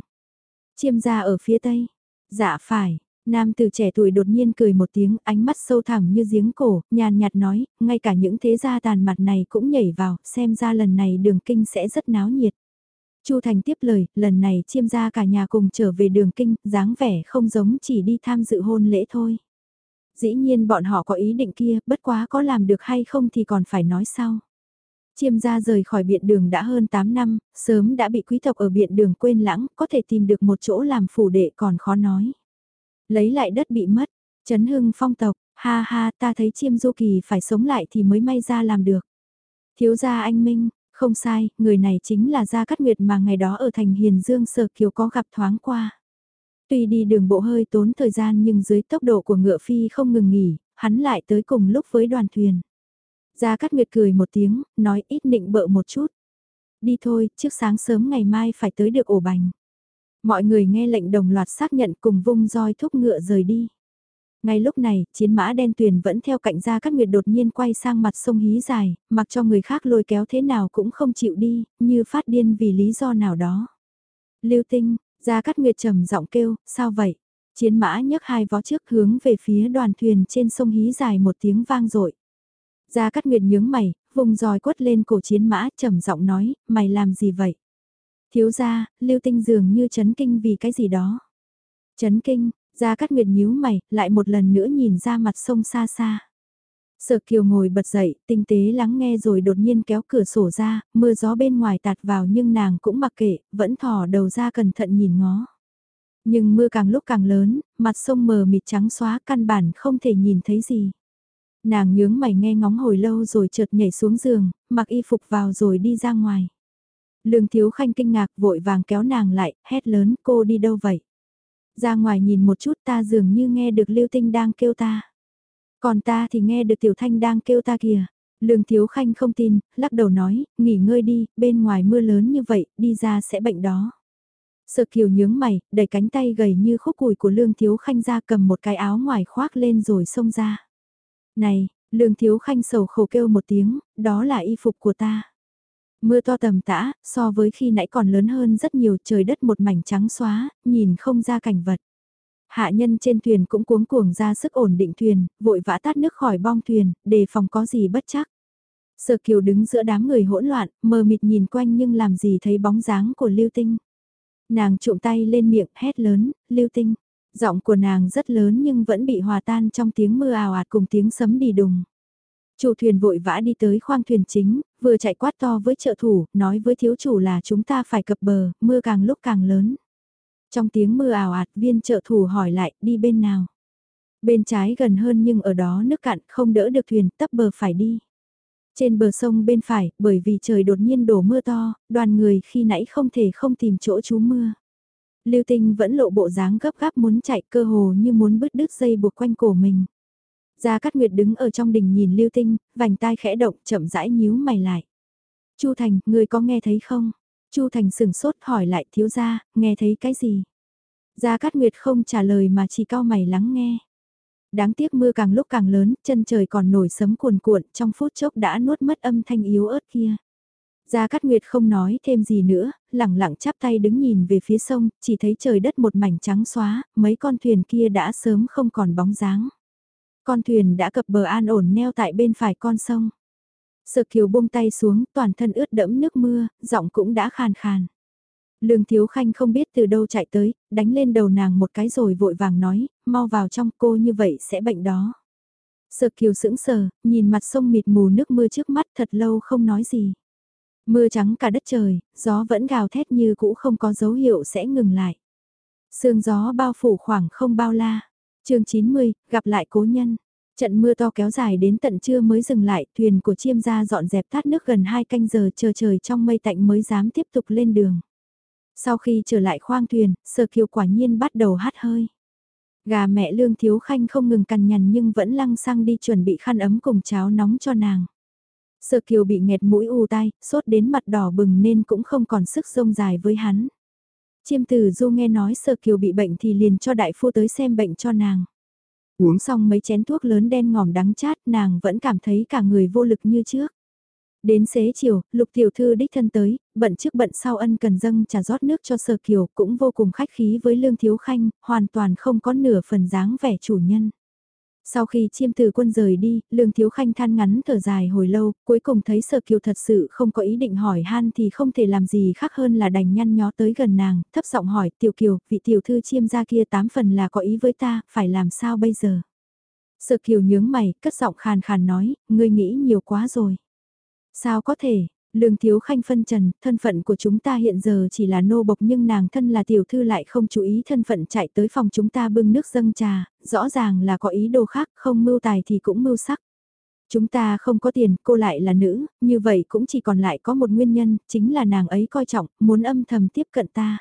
Chiêm gia ở phía tây. Dạ phải, nam từ trẻ tuổi đột nhiên cười một tiếng ánh mắt sâu thẳm như giếng cổ, nhàn nhạt nói, ngay cả những thế gia tàn mặt này cũng nhảy vào, xem ra lần này đường kinh sẽ rất náo nhiệt. Chu Thành tiếp lời, lần này chiêm gia cả nhà cùng trở về đường kinh, dáng vẻ không giống chỉ đi tham dự hôn lễ thôi. Dĩ nhiên bọn họ có ý định kia, bất quá có làm được hay không thì còn phải nói sau. Chiêm gia rời khỏi biện đường đã hơn 8 năm, sớm đã bị quý tộc ở biện đường quên lãng, có thể tìm được một chỗ làm phủ đệ còn khó nói. Lấy lại đất bị mất, chấn hưng phong tộc, ha ha ta thấy chiêm du kỳ phải sống lại thì mới may ra làm được. Thiếu gia anh Minh, không sai, người này chính là Gia Cát Nguyệt mà ngày đó ở thành Hiền Dương Sở Kiều có gặp thoáng qua. Tuy đi đường bộ hơi tốn thời gian nhưng dưới tốc độ của ngựa phi không ngừng nghỉ, hắn lại tới cùng lúc với đoàn thuyền. Gia Cát Nguyệt cười một tiếng, nói ít nịnh bợ một chút. Đi thôi, trước sáng sớm ngày mai phải tới được ổ bành. Mọi người nghe lệnh đồng loạt xác nhận cùng vung roi thúc ngựa rời đi. Ngay lúc này, chiến mã đen tuyền vẫn theo cạnh Gia Cát Nguyệt đột nhiên quay sang mặt sông hí dài, mặc cho người khác lôi kéo thế nào cũng không chịu đi, như phát điên vì lý do nào đó. Lưu tinh, Gia Cát Nguyệt trầm giọng kêu, sao vậy? Chiến mã nhấc hai vó trước hướng về phía đoàn thuyền trên sông hí dài một tiếng vang dội Gia Cát Nguyệt nhướng mày, vùng roi quất lên cổ chiến mã trầm giọng nói, mày làm gì vậy? Thiếu gia, lưu tinh dường như chấn kinh vì cái gì đó. Chấn kinh, Gia Cát Nguyệt nhíu mày, lại một lần nữa nhìn ra mặt sông xa xa. Sở Kiều ngồi bật dậy, tinh tế lắng nghe rồi đột nhiên kéo cửa sổ ra, mưa gió bên ngoài tạt vào nhưng nàng cũng mặc kệ, vẫn thò đầu ra cẩn thận nhìn ngó. Nhưng mưa càng lúc càng lớn, mặt sông mờ mịt trắng xóa căn bản không thể nhìn thấy gì. Nàng nhướng mày nghe ngóng hồi lâu rồi chợt nhảy xuống giường, mặc y phục vào rồi đi ra ngoài. Lương Thiếu Khanh kinh ngạc vội vàng kéo nàng lại, hét lớn cô đi đâu vậy? Ra ngoài nhìn một chút ta dường như nghe được Lưu Tinh đang kêu ta. Còn ta thì nghe được Tiểu Thanh đang kêu ta kìa. Lương Thiếu Khanh không tin, lắc đầu nói, nghỉ ngơi đi, bên ngoài mưa lớn như vậy, đi ra sẽ bệnh đó. Sợ kiều nhướng mày, đẩy cánh tay gầy như khúc củi của Lương Thiếu Khanh ra cầm một cái áo ngoài khoác lên rồi xông ra. Này, Lương Thiếu Khanh sầu khổ kêu một tiếng, đó là y phục của ta. Mưa to tầm tã, so với khi nãy còn lớn hơn rất nhiều trời đất một mảnh trắng xóa, nhìn không ra cảnh vật. Hạ nhân trên thuyền cũng cuống cuồng ra sức ổn định thuyền, vội vã tát nước khỏi bong thuyền, đề phòng có gì bất chắc. Sở Kiều đứng giữa đám người hỗn loạn, mờ mịt nhìn quanh nhưng làm gì thấy bóng dáng của Lưu Tinh. Nàng trụm tay lên miệng hét lớn, Lưu Tinh. Giọng của nàng rất lớn nhưng vẫn bị hòa tan trong tiếng mưa ào ạt cùng tiếng sấm đi đùng. Chủ thuyền vội vã đi tới khoang thuyền chính, vừa chạy quát to với trợ thủ, nói với thiếu chủ là chúng ta phải cập bờ, mưa càng lúc càng lớn. Trong tiếng mưa ảo ạt viên trợ thủ hỏi lại đi bên nào. Bên trái gần hơn nhưng ở đó nước cạn không đỡ được thuyền tấp bờ phải đi. Trên bờ sông bên phải, bởi vì trời đột nhiên đổ mưa to, đoàn người khi nãy không thể không tìm chỗ trú mưa. Lưu Tinh vẫn lộ bộ dáng gấp gáp muốn chạy cơ hồ như muốn bứt đứt dây buộc quanh cổ mình. Gia Cát Nguyệt đứng ở trong đình nhìn Lưu Tinh, vành tai khẽ động chậm rãi nhíu mày lại. Chu Thành, người có nghe thấy không? Chu Thành sừng sốt hỏi lại thiếu gia, nghe thấy cái gì? Gia Cát Nguyệt không trả lời mà chỉ cao mày lắng nghe. Đáng tiếc mưa càng lúc càng lớn, chân trời còn nổi sấm cuồn cuộn, trong phút chốc đã nuốt mất âm thanh yếu ớt kia. Gia Cát Nguyệt không nói thêm gì nữa, lẳng lặng chắp tay đứng nhìn về phía sông, chỉ thấy trời đất một mảnh trắng xóa, mấy con thuyền kia đã sớm không còn bóng dáng. Con thuyền đã cập bờ an ổn neo tại bên phải con sông. Sợ kiều buông tay xuống, toàn thân ướt đẫm nước mưa, giọng cũng đã khàn khàn. Lương Thiếu Khanh không biết từ đâu chạy tới, đánh lên đầu nàng một cái rồi vội vàng nói, mau vào trong cô như vậy sẽ bệnh đó. Sợ kiều sững sờ, nhìn mặt sông mịt mù nước mưa trước mắt thật lâu không nói gì. Mưa trắng cả đất trời, gió vẫn gào thét như cũ không có dấu hiệu sẽ ngừng lại. Sương gió bao phủ khoảng không bao la chương 90, gặp lại cố nhân. Trận mưa to kéo dài đến tận trưa mới dừng lại, thuyền của chiêm gia dọn dẹp tát nước gần 2 canh giờ chờ trời trong mây tạnh mới dám tiếp tục lên đường. Sau khi trở lại khoang thuyền, sờ kiều quả nhiên bắt đầu hát hơi. Gà mẹ lương thiếu khanh không ngừng cằn nhằn nhưng vẫn lăng xăng đi chuẩn bị khăn ấm cùng cháo nóng cho nàng. Sơ kiều bị nghẹt mũi u tai, sốt đến mặt đỏ bừng nên cũng không còn sức rông dài với hắn. Chiêm tử du nghe nói sơ kiều bị bệnh thì liền cho đại phu tới xem bệnh cho nàng. Uống xong mấy chén thuốc lớn đen ngòm đắng chát nàng vẫn cảm thấy cả người vô lực như trước. Đến xế chiều, lục tiểu thư đích thân tới, bận trước bận sau ân cần dâng trà rót nước cho sơ kiều cũng vô cùng khách khí với lương thiếu khanh, hoàn toàn không có nửa phần dáng vẻ chủ nhân. Sau khi chiêm từ quân rời đi, Lương Thiếu Khanh than ngắn thở dài hồi lâu, cuối cùng thấy Sở Kiều thật sự không có ý định hỏi han thì không thể làm gì khác hơn là đành nhăn nhó tới gần nàng, thấp giọng hỏi, Tiểu Kiều, vị tiểu thư chiêm gia kia tám phần là có ý với ta, phải làm sao bây giờ? Sở Kiều nhướng mày, cất giọng khàn khàn nói, ngươi nghĩ nhiều quá rồi. Sao có thể, Lương Thiếu Khanh phân trần, thân phận của chúng ta hiện giờ chỉ là nô bộc nhưng nàng thân là tiểu thư lại không chú ý thân phận chạy tới phòng chúng ta bưng nước dâng trà, rõ ràng là có ý đồ khác, không mưu tài thì cũng mưu sắc. Chúng ta không có tiền, cô lại là nữ, như vậy cũng chỉ còn lại có một nguyên nhân, chính là nàng ấy coi trọng, muốn âm thầm tiếp cận ta.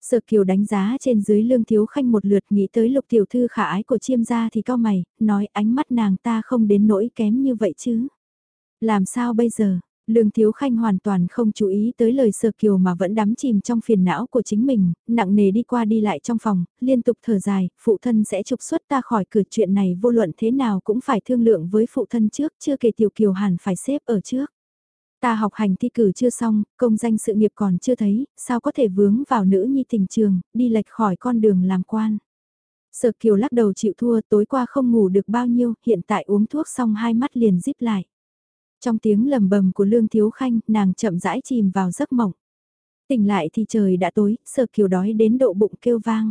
Sở Kiều đánh giá trên dưới lương thiếu khanh một lượt nghĩ tới lục tiểu thư khả ái của chiêm gia thì cao mày, nói ánh mắt nàng ta không đến nỗi kém như vậy chứ. Làm sao bây giờ, Lương Thiếu Khanh hoàn toàn không chú ý tới lời sơ kiều mà vẫn đắm chìm trong phiền não của chính mình, nặng nề đi qua đi lại trong phòng, liên tục thở dài, phụ thân sẽ trục xuất ta khỏi cửa chuyện này vô luận thế nào cũng phải thương lượng với phụ thân trước, chưa kể tiểu kiều hẳn phải xếp ở trước. Ta học hành thi cử chưa xong, công danh sự nghiệp còn chưa thấy, sao có thể vướng vào nữ nhi tình trường, đi lệch khỏi con đường làm quan. Sở kiều lắc đầu chịu thua tối qua không ngủ được bao nhiêu, hiện tại uống thuốc xong hai mắt liền díp lại. Trong tiếng lầm bầm của Lương Thiếu Khanh, nàng chậm rãi chìm vào giấc mộng. Tỉnh lại thì trời đã tối, sợ kiều đói đến độ bụng kêu vang.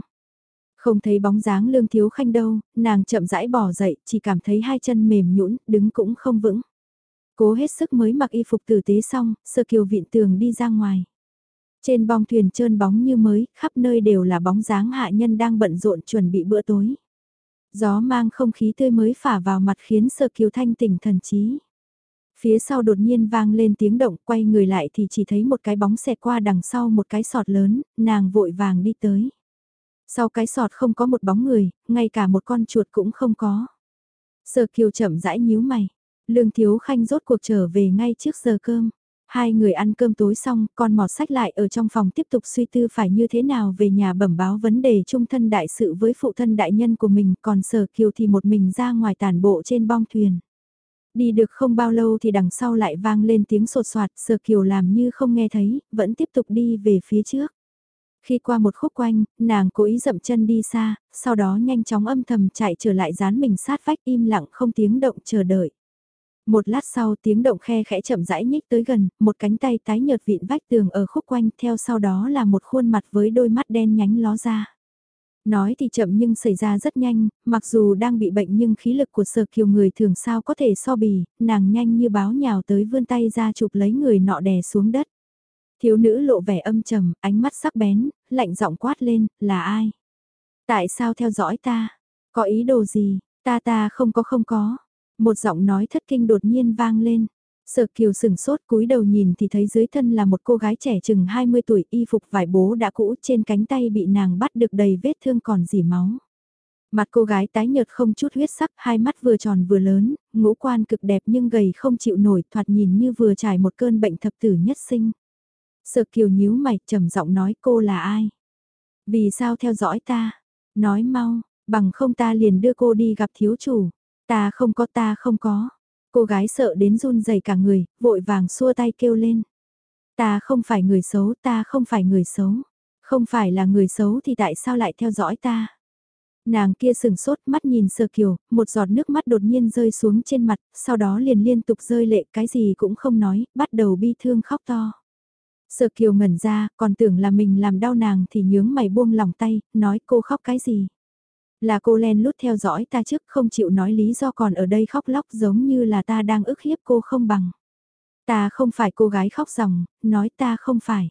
Không thấy bóng dáng lương thiếu khanh đâu, nàng chậm rãi bỏ dậy, chỉ cảm thấy hai chân mềm nhũn, đứng cũng không vững. Cố hết sức mới mặc y phục tử tế xong, sơ kiều viện tường đi ra ngoài. Trên bong thuyền trơn bóng như mới, khắp nơi đều là bóng dáng hạ nhân đang bận rộn chuẩn bị bữa tối. Gió mang không khí tươi mới phả vào mặt khiến sơ kiều thanh tỉnh thần trí. Phía sau đột nhiên vang lên tiếng động quay người lại thì chỉ thấy một cái bóng xẹt qua đằng sau một cái sọt lớn, nàng vội vàng đi tới. Sau cái sọt không có một bóng người, ngay cả một con chuột cũng không có. sở kiều chậm rãi nhíu mày. Lương Thiếu Khanh rốt cuộc trở về ngay trước giờ cơm. Hai người ăn cơm tối xong, con mọt sách lại ở trong phòng tiếp tục suy tư phải như thế nào về nhà bẩm báo vấn đề trung thân đại sự với phụ thân đại nhân của mình, còn sở kiều thì một mình ra ngoài tàn bộ trên bong thuyền. Đi được không bao lâu thì đằng sau lại vang lên tiếng sột soạt, sở kiều làm như không nghe thấy, vẫn tiếp tục đi về phía trước. Khi qua một khúc quanh, nàng cố ý dậm chân đi xa, sau đó nhanh chóng âm thầm chạy trở lại dán mình sát vách im lặng không tiếng động chờ đợi. Một lát sau tiếng động khe khẽ chậm rãi nhích tới gần, một cánh tay tái nhợt vịn vách tường ở khúc quanh theo sau đó là một khuôn mặt với đôi mắt đen nhánh ló ra. Nói thì chậm nhưng xảy ra rất nhanh, mặc dù đang bị bệnh nhưng khí lực của sở kiều người thường sao có thể so bì, nàng nhanh như báo nhào tới vươn tay ra chụp lấy người nọ đè xuống đất. Thiếu nữ lộ vẻ âm trầm, ánh mắt sắc bén, lạnh giọng quát lên, là ai? Tại sao theo dõi ta? Có ý đồ gì? Ta ta không có không có. Một giọng nói thất kinh đột nhiên vang lên. Sở kiều sừng sốt cúi đầu nhìn thì thấy dưới thân là một cô gái trẻ chừng 20 tuổi y phục vải bố đã cũ trên cánh tay bị nàng bắt được đầy vết thương còn dỉ máu. Mặt cô gái tái nhợt không chút huyết sắc, hai mắt vừa tròn vừa lớn, ngũ quan cực đẹp nhưng gầy không chịu nổi, thoạt nhìn như vừa trải một cơn bệnh thập tử nhất sinh. Sở kiều nhíu mày trầm giọng nói cô là ai? Vì sao theo dõi ta? Nói mau, bằng không ta liền đưa cô đi gặp thiếu chủ. Ta không có ta không có. Cô gái sợ đến run rẩy cả người, vội vàng xua tay kêu lên. Ta không phải người xấu, ta không phải người xấu. Không phải là người xấu thì tại sao lại theo dõi ta? Nàng kia sừng sốt mắt nhìn sơ kiều, một giọt nước mắt đột nhiên rơi xuống trên mặt, sau đó liền liên tục rơi lệ cái gì cũng không nói, bắt đầu bi thương khóc to. Sơ kiều ngẩn ra, còn tưởng là mình làm đau nàng thì nhướng mày buông lòng tay, nói cô khóc cái gì. Là cô len lút theo dõi ta trước không chịu nói lý do còn ở đây khóc lóc giống như là ta đang ức hiếp cô không bằng. Ta không phải cô gái khóc ròng, nói ta không phải.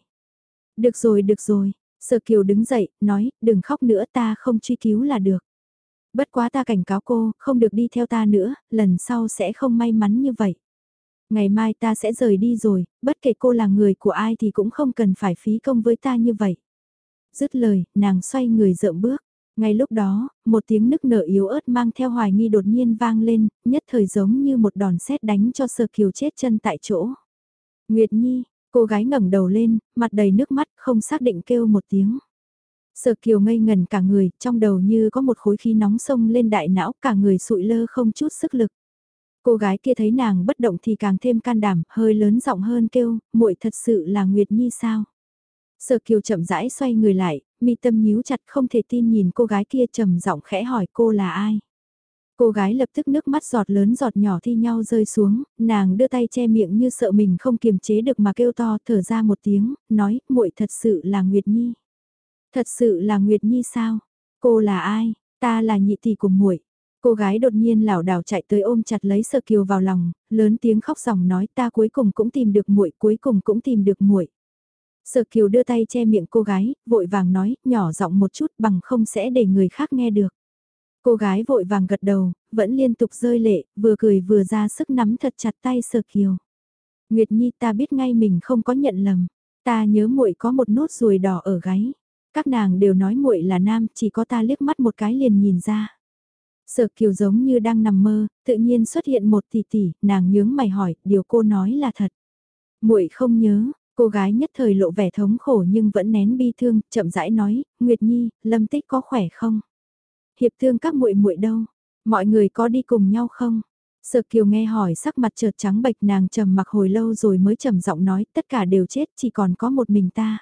Được rồi được rồi, Sở Kiều đứng dậy, nói, đừng khóc nữa ta không truy cứu là được. Bất quá ta cảnh cáo cô, không được đi theo ta nữa, lần sau sẽ không may mắn như vậy. Ngày mai ta sẽ rời đi rồi, bất kể cô là người của ai thì cũng không cần phải phí công với ta như vậy. Dứt lời, nàng xoay người rợm bước. Ngay lúc đó, một tiếng nức nở yếu ớt mang theo hoài nghi đột nhiên vang lên, nhất thời giống như một đòn sét đánh cho sơ kiều chết chân tại chỗ. Nguyệt Nhi, cô gái ngẩng đầu lên, mặt đầy nước mắt, không xác định kêu một tiếng. Sở kiều ngây ngần cả người, trong đầu như có một khối khí nóng sông lên đại não, cả người sụi lơ không chút sức lực. Cô gái kia thấy nàng bất động thì càng thêm can đảm, hơi lớn giọng hơn kêu, muội thật sự là Nguyệt Nhi sao? Sở Kiều chậm rãi xoay người lại, mi tâm nhíu chặt không thể tin nhìn cô gái kia trầm giọng khẽ hỏi cô là ai. Cô gái lập tức nước mắt giọt lớn giọt nhỏ thi nhau rơi xuống, nàng đưa tay che miệng như sợ mình không kiềm chế được mà kêu to thở ra một tiếng, nói, muội thật sự là Nguyệt Nhi. Thật sự là Nguyệt Nhi sao? Cô là ai? Ta là nhị tỷ của muội. Cô gái đột nhiên lảo đảo chạy tới ôm chặt lấy Sở Kiều vào lòng, lớn tiếng khóc ròng nói ta cuối cùng cũng tìm được muội, cuối cùng cũng tìm được muội. Sở Kiều đưa tay che miệng cô gái, vội vàng nói, nhỏ giọng một chút bằng không sẽ để người khác nghe được. Cô gái vội vàng gật đầu, vẫn liên tục rơi lệ, vừa cười vừa ra sức nắm thật chặt tay Sở Kiều. Nguyệt Nhi ta biết ngay mình không có nhận lầm, ta nhớ muội có một nốt ruồi đỏ ở gáy. Các nàng đều nói muội là nam, chỉ có ta liếc mắt một cái liền nhìn ra. Sở Kiều giống như đang nằm mơ, tự nhiên xuất hiện một tỷ tỷ, nàng nhướng mày hỏi, điều cô nói là thật. Muội không nhớ, Cô gái nhất thời lộ vẻ thống khổ nhưng vẫn nén bi thương, chậm rãi nói, Nguyệt Nhi, Lâm Tích có khỏe không? Hiệp thương các muội muội đâu? Mọi người có đi cùng nhau không? Sợ Kiều nghe hỏi sắc mặt chợt trắng bệch nàng trầm mặc hồi lâu rồi mới trầm giọng nói tất cả đều chết chỉ còn có một mình ta.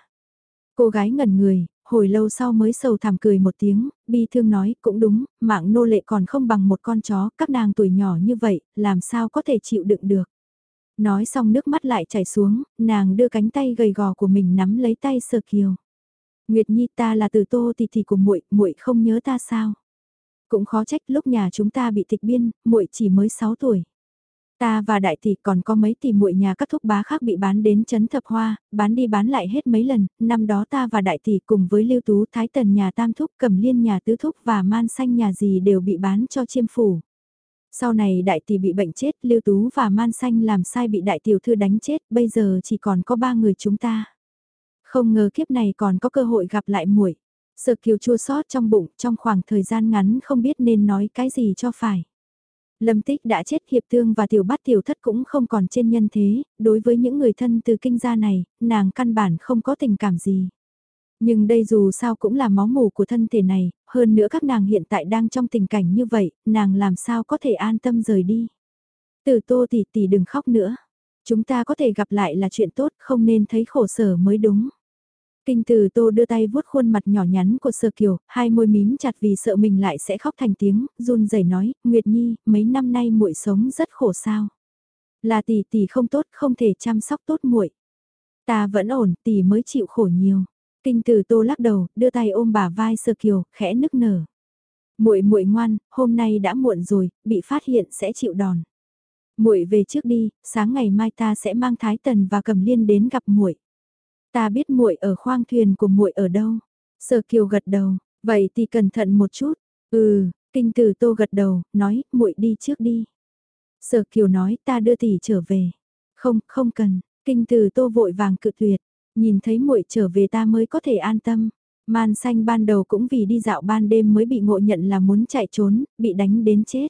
Cô gái ngẩn người, hồi lâu sau mới sầu thảm cười một tiếng, bi thương nói cũng đúng, mạng nô lệ còn không bằng một con chó, các nàng tuổi nhỏ như vậy, làm sao có thể chịu đựng được. Nói xong nước mắt lại chảy xuống, nàng đưa cánh tay gầy gò của mình nắm lấy tay sơ kiều. Nguyệt Nhi ta là từ tô thì thì của muội, muội không nhớ ta sao? Cũng khó trách lúc nhà chúng ta bị tịch biên, muội chỉ mới 6 tuổi. Ta và đại tỷ còn có mấy tỷ muội nhà các thúc bá khác bị bán đến chấn thập hoa, bán đi bán lại hết mấy lần, năm đó ta và đại tỷ cùng với lưu tú thái tần nhà tam thúc cầm liên nhà tứ thúc và man xanh nhà gì đều bị bán cho chiêm phủ. Sau này đại tỷ bị bệnh chết, lưu tú và man xanh làm sai bị đại tiểu thư đánh chết, bây giờ chỉ còn có ba người chúng ta. Không ngờ kiếp này còn có cơ hội gặp lại muội. Sợ kiều chua xót trong bụng trong khoảng thời gian ngắn không biết nên nói cái gì cho phải. Lâm tích đã chết hiệp thương và tiểu bát tiểu thất cũng không còn trên nhân thế, đối với những người thân từ kinh gia này, nàng căn bản không có tình cảm gì. Nhưng đây dù sao cũng là máu mù của thân thể này, hơn nữa các nàng hiện tại đang trong tình cảnh như vậy, nàng làm sao có thể an tâm rời đi. Từ tô tỷ tỷ đừng khóc nữa. Chúng ta có thể gặp lại là chuyện tốt, không nên thấy khổ sở mới đúng. Kinh từ tô đưa tay vuốt khuôn mặt nhỏ nhắn của sơ kiều, hai môi mím chặt vì sợ mình lại sẽ khóc thành tiếng, run rẩy nói, Nguyệt Nhi, mấy năm nay muội sống rất khổ sao. Là tỷ tỷ không tốt, không thể chăm sóc tốt muội. Ta vẫn ổn, tỷ mới chịu khổ nhiều. Kinh từ tô lắc đầu, đưa tay ôm bà vai sơ kiều, khẽ nức nở. Muội muội ngoan, hôm nay đã muộn rồi, bị phát hiện sẽ chịu đòn. Muội về trước đi, sáng ngày mai ta sẽ mang Thái Tần và Cầm Liên đến gặp muội. Ta biết muội ở khoang thuyền của muội ở đâu. Sở Kiều gật đầu, vậy thì cẩn thận một chút. Ừ, Kinh Tử Tô gật đầu, nói, muội đi trước đi. Sở Kiều nói, ta đưa tỷ trở về. Không, không cần. Kinh Tử Tô vội vàng cự tuyệt, nhìn thấy muội trở về ta mới có thể an tâm. Man xanh ban đầu cũng vì đi dạo ban đêm mới bị ngộ nhận là muốn chạy trốn, bị đánh đến chết.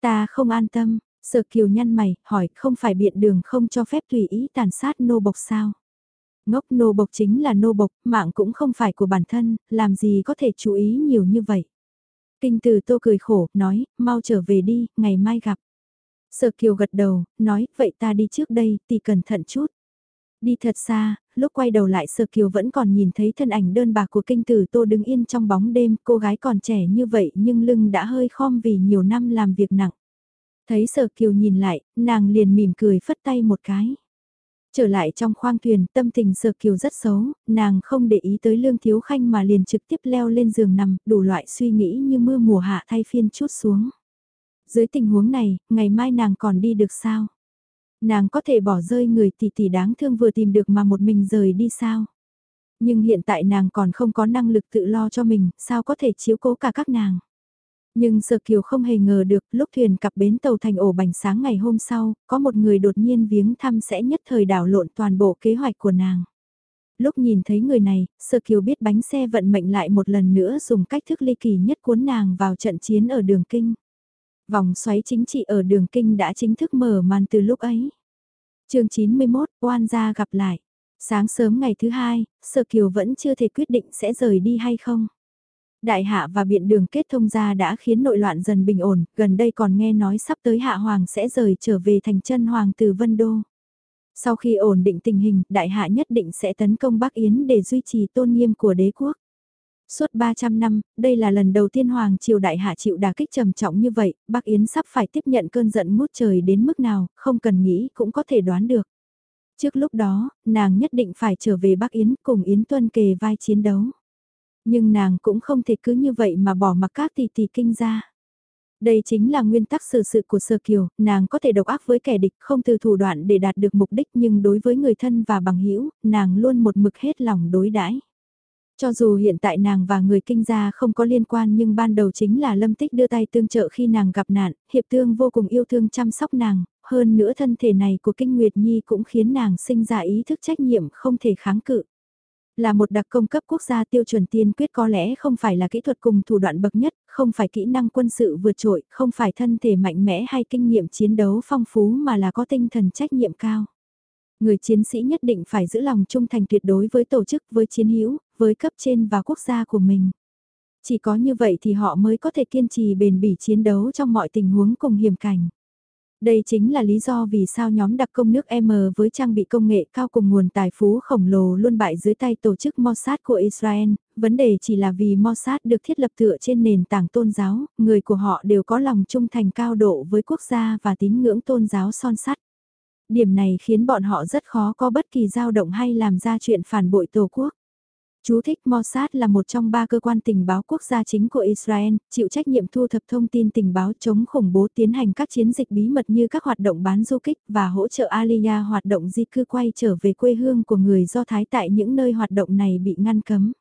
Ta không an tâm, Sở Kiều nhăn mày, hỏi không phải biện đường không cho phép tùy ý tàn sát nô bộc sao? Ngốc nô bộc chính là nô bộc, mạng cũng không phải của bản thân, làm gì có thể chú ý nhiều như vậy. Kinh từ tô cười khổ, nói, mau trở về đi, ngày mai gặp. Sở Kiều gật đầu, nói, vậy ta đi trước đây, thì cẩn thận chút. Đi thật xa, lúc quay đầu lại Sở Kiều vẫn còn nhìn thấy thân ảnh đơn bạc của kinh tử tô đứng yên trong bóng đêm, cô gái còn trẻ như vậy nhưng lưng đã hơi khom vì nhiều năm làm việc nặng. Thấy Sở Kiều nhìn lại, nàng liền mỉm cười phất tay một cái. Trở lại trong khoang thuyền, tâm tình Sở Kiều rất xấu, nàng không để ý tới Lương Thiếu Khanh mà liền trực tiếp leo lên giường nằm, đủ loại suy nghĩ như mưa mùa hạ thay phiên chút xuống. Dưới tình huống này, ngày mai nàng còn đi được sao? Nàng có thể bỏ rơi người tỷ tỷ đáng thương vừa tìm được mà một mình rời đi sao? Nhưng hiện tại nàng còn không có năng lực tự lo cho mình, sao có thể chiếu cố cả các nàng? Nhưng Sở Kiều không hề ngờ được lúc thuyền cặp bến tàu thành ổ bánh sáng ngày hôm sau, có một người đột nhiên viếng thăm sẽ nhất thời đảo lộn toàn bộ kế hoạch của nàng. Lúc nhìn thấy người này, Sở Kiều biết bánh xe vận mệnh lại một lần nữa dùng cách thức ly kỳ nhất cuốn nàng vào trận chiến ở đường kinh. Vòng xoáy chính trị ở đường kinh đã chính thức mở màn từ lúc ấy. chương 91, oan gia gặp lại. Sáng sớm ngày thứ hai, Sở Kiều vẫn chưa thể quyết định sẽ rời đi hay không. Đại hạ và biện đường kết thông ra đã khiến nội loạn dần bình ổn, gần đây còn nghe nói sắp tới hạ hoàng sẽ rời trở về thành chân hoàng từ Vân Đô. Sau khi ổn định tình hình, đại hạ nhất định sẽ tấn công Bắc Yến để duy trì tôn nghiêm của đế quốc. Suốt 300 năm, đây là lần đầu tiên Hoàng triều đại hạ chịu đả kích trầm trọng như vậy, Bắc Yến sắp phải tiếp nhận cơn giận ngút trời đến mức nào, không cần nghĩ cũng có thể đoán được. Trước lúc đó, nàng nhất định phải trở về Bắc Yến cùng Yến Tuân kề vai chiến đấu. Nhưng nàng cũng không thể cứ như vậy mà bỏ mặc các tỷ tỷ kinh ra. Đây chính là nguyên tắc xử sự của Sơ Kiều, nàng có thể độc ác với kẻ địch không từ thủ đoạn để đạt được mục đích nhưng đối với người thân và bằng hữu nàng luôn một mực hết lòng đối đãi. Cho dù hiện tại nàng và người kinh gia không có liên quan nhưng ban đầu chính là lâm tích đưa tay tương trợ khi nàng gặp nạn, hiệp tương vô cùng yêu thương chăm sóc nàng, hơn nữa thân thể này của kinh Nguyệt Nhi cũng khiến nàng sinh ra ý thức trách nhiệm không thể kháng cự. Là một đặc công cấp quốc gia tiêu chuẩn tiên quyết có lẽ không phải là kỹ thuật cùng thủ đoạn bậc nhất, không phải kỹ năng quân sự vượt trội, không phải thân thể mạnh mẽ hay kinh nghiệm chiến đấu phong phú mà là có tinh thần trách nhiệm cao. Người chiến sĩ nhất định phải giữ lòng trung thành tuyệt đối với tổ chức, với chiến hữu, với cấp trên và quốc gia của mình. Chỉ có như vậy thì họ mới có thể kiên trì bền bỉ chiến đấu trong mọi tình huống cùng hiểm cảnh. Đây chính là lý do vì sao nhóm đặc công nước M với trang bị công nghệ cao cùng nguồn tài phú khổng lồ luôn bại dưới tay tổ chức Mossad của Israel, vấn đề chỉ là vì Mossad được thiết lập tựa trên nền tảng tôn giáo, người của họ đều có lòng trung thành cao độ với quốc gia và tín ngưỡng tôn giáo son sắt. Điểm này khiến bọn họ rất khó có bất kỳ dao động hay làm ra chuyện phản bội tổ quốc. Chú thích Mossad là một trong ba cơ quan tình báo quốc gia chính của Israel, chịu trách nhiệm thu thập thông tin tình báo chống khủng bố tiến hành các chiến dịch bí mật như các hoạt động bán du kích và hỗ trợ Aliyah hoạt động di cư quay trở về quê hương của người Do Thái tại những nơi hoạt động này bị ngăn cấm.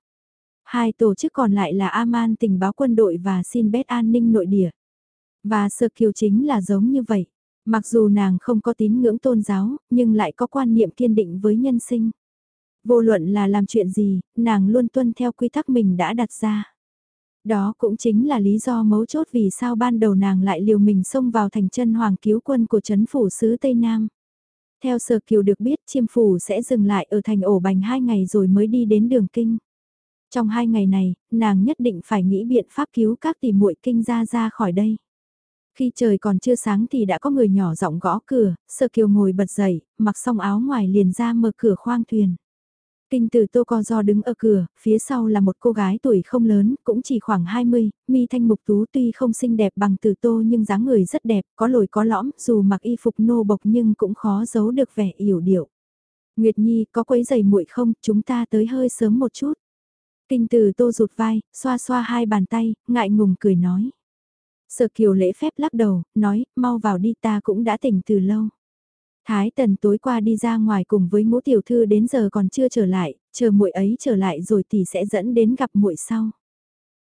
Hai tổ chức còn lại là Aman tình báo quân đội và Sinbet an ninh nội địa. Và Sơ Kiều chính là giống như vậy. Mặc dù nàng không có tín ngưỡng tôn giáo, nhưng lại có quan niệm kiên định với nhân sinh. Vô luận là làm chuyện gì, nàng luôn tuân theo quy tắc mình đã đặt ra. Đó cũng chính là lý do mấu chốt vì sao ban đầu nàng lại liều mình xông vào thành chân hoàng cứu quân của chấn phủ sứ Tây Nam. Theo sở kiều được biết chiêm phủ sẽ dừng lại ở thành ổ bành hai ngày rồi mới đi đến đường kinh. Trong hai ngày này, nàng nhất định phải nghĩ biện pháp cứu các tỷ muội kinh ra ra khỏi đây. Khi trời còn chưa sáng thì đã có người nhỏ giọng gõ cửa, sơ Kiều ngồi bật dậy, mặc xong áo ngoài liền ra mở cửa khoang thuyền. Kinh tử tô co do đứng ở cửa, phía sau là một cô gái tuổi không lớn, cũng chỉ khoảng 20, mi thanh mục tú tuy không xinh đẹp bằng tử tô nhưng dáng người rất đẹp, có lồi có lõm, dù mặc y phục nô bộc nhưng cũng khó giấu được vẻ yểu điệu. Nguyệt Nhi có quấy giày muội không, chúng ta tới hơi sớm một chút. Kinh tử tô rụt vai, xoa xoa hai bàn tay, ngại ngùng cười nói. Sở kiều lễ phép lắc đầu, nói, mau vào đi ta cũng đã tỉnh từ lâu. Thái tần tối qua đi ra ngoài cùng với ngũ tiểu thư đến giờ còn chưa trở lại, chờ muội ấy trở lại rồi thì sẽ dẫn đến gặp muội sau.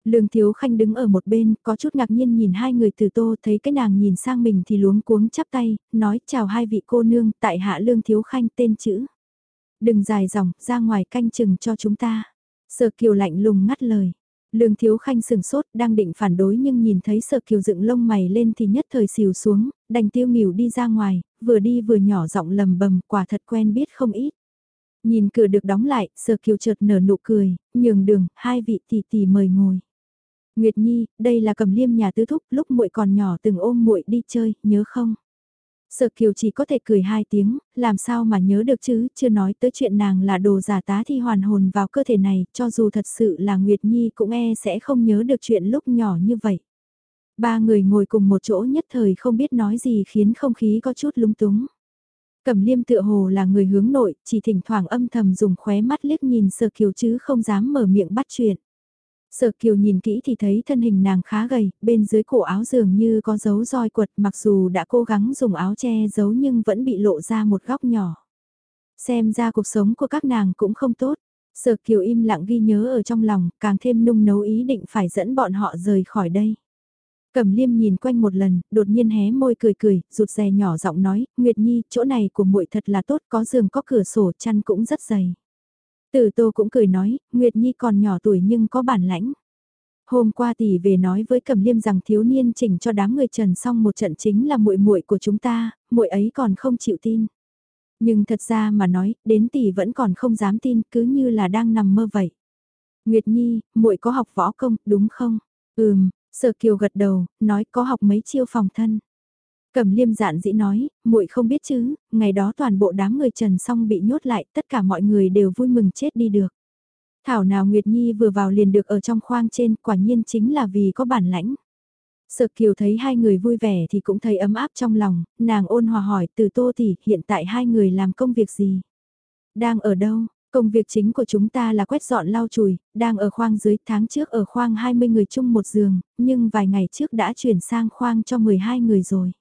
Lương Thiếu Khanh đứng ở một bên, có chút ngạc nhiên nhìn hai người từ tô thấy cái nàng nhìn sang mình thì luống cuống chắp tay, nói chào hai vị cô nương, tại hạ Lương Thiếu Khanh tên chữ. Đừng dài dòng, ra ngoài canh chừng cho chúng ta. Sở kiều lạnh lùng ngắt lời. Lương Thiếu Khanh sừng sốt, đang định phản đối nhưng nhìn thấy sợ kiều dựng lông mày lên thì nhất thời xìu xuống, đành tiêu nghỉu đi ra ngoài, vừa đi vừa nhỏ giọng lầm bầm quả thật quen biết không ít. Nhìn cửa được đóng lại, sợ kiều chợt nở nụ cười, nhường đường, hai vị tỷ tỷ mời ngồi. Nguyệt Nhi, đây là cầm liêm nhà tứ thúc, lúc muội còn nhỏ từng ôm muội đi chơi, nhớ không? Sở Kiều chỉ có thể cười hai tiếng, làm sao mà nhớ được chứ, chưa nói tới chuyện nàng là đồ giả tá thi hoàn hồn vào cơ thể này, cho dù thật sự là Nguyệt Nhi cũng e sẽ không nhớ được chuyện lúc nhỏ như vậy. Ba người ngồi cùng một chỗ nhất thời không biết nói gì khiến không khí có chút lúng túng. Cẩm liêm tựa hồ là người hướng nội, chỉ thỉnh thoảng âm thầm dùng khóe mắt liếc nhìn Sở Kiều chứ không dám mở miệng bắt chuyện. Sở Kiều nhìn kỹ thì thấy thân hình nàng khá gầy, bên dưới cổ áo dường như có dấu roi quật mặc dù đã cố gắng dùng áo che giấu nhưng vẫn bị lộ ra một góc nhỏ. Xem ra cuộc sống của các nàng cũng không tốt. Sở Kiều im lặng ghi nhớ ở trong lòng, càng thêm nung nấu ý định phải dẫn bọn họ rời khỏi đây. Cẩm liêm nhìn quanh một lần, đột nhiên hé môi cười cười, rụt rè nhỏ giọng nói, Nguyệt Nhi, chỗ này của muội thật là tốt, có giường có cửa sổ, chăn cũng rất dày. Tử Tô cũng cười nói, Nguyệt Nhi còn nhỏ tuổi nhưng có bản lãnh. Hôm qua tỷ về nói với Cẩm Liêm rằng thiếu niên chỉnh cho đám người Trần xong một trận chính là muội muội của chúng ta, muội ấy còn không chịu tin. Nhưng thật ra mà nói, đến tỷ vẫn còn không dám tin, cứ như là đang nằm mơ vậy. Nguyệt Nhi, muội có học võ công, đúng không? Ừm, Sở Kiều gật đầu, nói có học mấy chiêu phòng thân. Cẩm liêm dạn dĩ nói, muội không biết chứ, ngày đó toàn bộ đám người trần xong bị nhốt lại, tất cả mọi người đều vui mừng chết đi được. Thảo nào Nguyệt Nhi vừa vào liền được ở trong khoang trên, quả nhiên chính là vì có bản lãnh. Sợ kiều thấy hai người vui vẻ thì cũng thấy ấm áp trong lòng, nàng ôn hòa hỏi từ tô thì hiện tại hai người làm công việc gì? Đang ở đâu? Công việc chính của chúng ta là quét dọn lau chùi, đang ở khoang dưới tháng trước ở khoang 20 người chung một giường, nhưng vài ngày trước đã chuyển sang khoang cho 12 người rồi.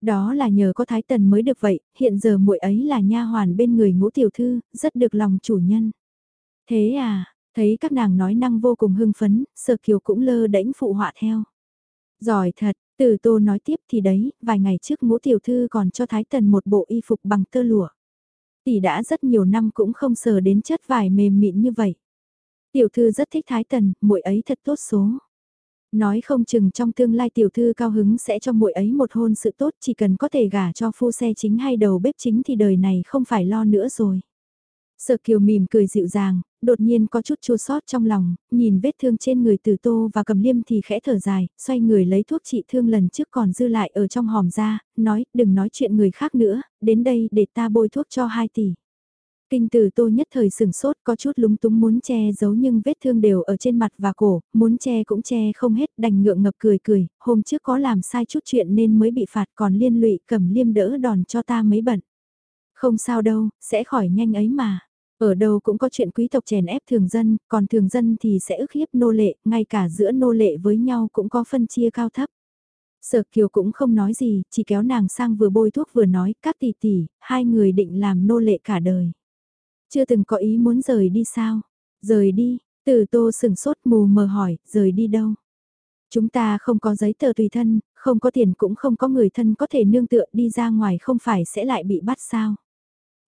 Đó là nhờ có Thái Tần mới được vậy, hiện giờ muội ấy là nha hoàn bên người ngũ tiểu thư, rất được lòng chủ nhân. Thế à, thấy các nàng nói năng vô cùng hưng phấn, Sở Kiều cũng lơ đễnh phụ họa theo. Giỏi thật, từ tô nói tiếp thì đấy, vài ngày trước ngũ tiểu thư còn cho Thái Tần một bộ y phục bằng tơ lụa. Tỷ đã rất nhiều năm cũng không sờ đến chất vải mềm mịn như vậy. Tiểu thư rất thích Thái Tần, muội ấy thật tốt số. Nói không chừng trong tương lai tiểu thư cao hứng sẽ cho muội ấy một hôn sự tốt chỉ cần có thể gả cho phu xe chính hay đầu bếp chính thì đời này không phải lo nữa rồi. Sợ kiều mỉm cười dịu dàng, đột nhiên có chút chua sót trong lòng, nhìn vết thương trên người từ tô và cầm liêm thì khẽ thở dài, xoay người lấy thuốc trị thương lần trước còn dư lại ở trong hòm ra, nói đừng nói chuyện người khác nữa, đến đây để ta bôi thuốc cho hai tỷ. Kinh tử tô nhất thời sừng sốt có chút lúng túng muốn che giấu nhưng vết thương đều ở trên mặt và cổ, muốn che cũng che không hết đành ngượng ngập cười cười, hôm trước có làm sai chút chuyện nên mới bị phạt còn liên lụy cầm liêm đỡ đòn cho ta mấy bận. Không sao đâu, sẽ khỏi nhanh ấy mà. Ở đâu cũng có chuyện quý tộc chèn ép thường dân, còn thường dân thì sẽ ức hiếp nô lệ, ngay cả giữa nô lệ với nhau cũng có phân chia cao thấp. Sở Kiều cũng không nói gì, chỉ kéo nàng sang vừa bôi thuốc vừa nói, các tỷ tỷ, hai người định làm nô lệ cả đời. Chưa từng có ý muốn rời đi sao? Rời đi, từ tô sừng sốt mù mờ hỏi, rời đi đâu? Chúng ta không có giấy tờ tùy thân, không có tiền cũng không có người thân có thể nương tựa đi ra ngoài không phải sẽ lại bị bắt sao?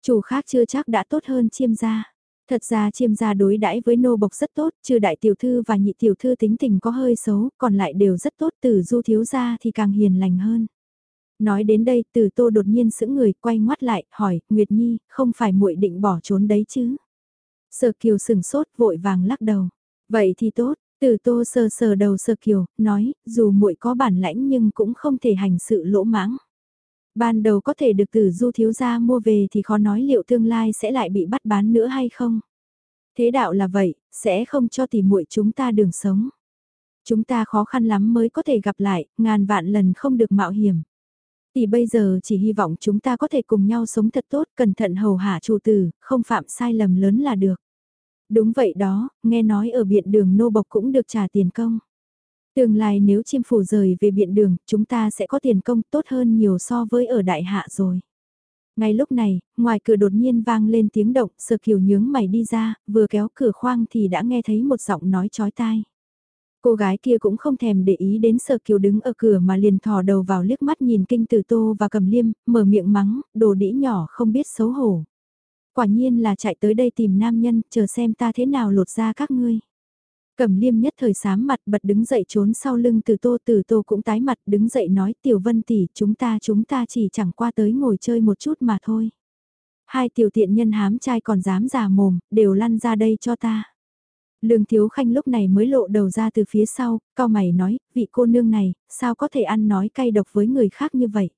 Chủ khác chưa chắc đã tốt hơn chiêm gia. Thật ra chiêm gia đối đãi với nô bộc rất tốt, trừ đại tiểu thư và nhị tiểu thư tính tình có hơi xấu, còn lại đều rất tốt từ du thiếu gia thì càng hiền lành hơn. Nói đến đây từ tô đột nhiên sững người quay ngoắt lại, hỏi, Nguyệt Nhi, không phải muội định bỏ trốn đấy chứ? Sở kiều sừng sốt vội vàng lắc đầu. Vậy thì tốt, từ tô sờ sờ đầu sở kiều, nói, dù muội có bản lãnh nhưng cũng không thể hành sự lỗ mãng. Ban đầu có thể được từ du thiếu gia mua về thì khó nói liệu tương lai sẽ lại bị bắt bán nữa hay không. Thế đạo là vậy, sẽ không cho tỷ muội chúng ta đường sống. Chúng ta khó khăn lắm mới có thể gặp lại, ngàn vạn lần không được mạo hiểm thì bây giờ chỉ hy vọng chúng ta có thể cùng nhau sống thật tốt, cẩn thận hầu hạ chủ tử, không phạm sai lầm lớn là được. Đúng vậy đó, nghe nói ở biện đường nô bộc cũng được trả tiền công. Tương lai nếu chiêm phủ rời về biện đường, chúng ta sẽ có tiền công tốt hơn nhiều so với ở đại hạ rồi. Ngay lúc này, ngoài cửa đột nhiên vang lên tiếng động, sờ kiều nhướng mày đi ra, vừa kéo cửa khoang thì đã nghe thấy một giọng nói chói tai. Cô gái kia cũng không thèm để ý đến sở kiều đứng ở cửa mà liền thò đầu vào liếc mắt nhìn kinh tử tô và cầm liêm, mở miệng mắng, đồ đĩ nhỏ không biết xấu hổ. Quả nhiên là chạy tới đây tìm nam nhân, chờ xem ta thế nào lột ra các ngươi. Cẩm liêm nhất thời sám mặt bật đứng dậy trốn sau lưng từ tô từ tô cũng tái mặt đứng dậy nói tiểu vân tỷ chúng ta chúng ta chỉ chẳng qua tới ngồi chơi một chút mà thôi. Hai tiểu tiện nhân hám trai còn dám già mồm, đều lăn ra đây cho ta. Lương Thiếu Khanh lúc này mới lộ đầu ra từ phía sau, cao mày nói, vị cô nương này, sao có thể ăn nói cay độc với người khác như vậy?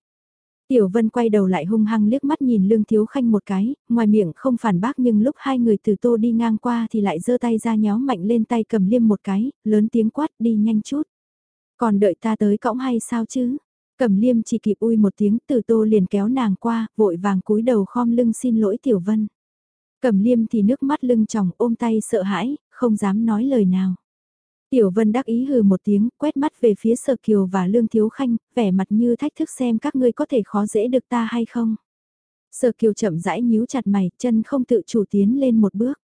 Tiểu Vân quay đầu lại hung hăng liếc mắt nhìn Lương Thiếu Khanh một cái, ngoài miệng không phản bác nhưng lúc hai người từ tô đi ngang qua thì lại giơ tay ra nhéo mạnh lên tay cầm liêm một cái, lớn tiếng quát đi nhanh chút. Còn đợi ta tới cõng hay sao chứ? Cầm liêm chỉ kịp ui một tiếng từ tô liền kéo nàng qua, vội vàng cúi đầu khom lưng xin lỗi Tiểu Vân. Cầm liêm thì nước mắt lưng tròng ôm tay sợ hãi, không dám nói lời nào. Tiểu Vân đắc ý hừ một tiếng, quét mắt về phía Sở Kiều và Lương Thiếu Khanh, vẻ mặt như thách thức xem các ngươi có thể khó dễ được ta hay không. Sở Kiều chậm rãi nhíu chặt mày, chân không tự chủ tiến lên một bước.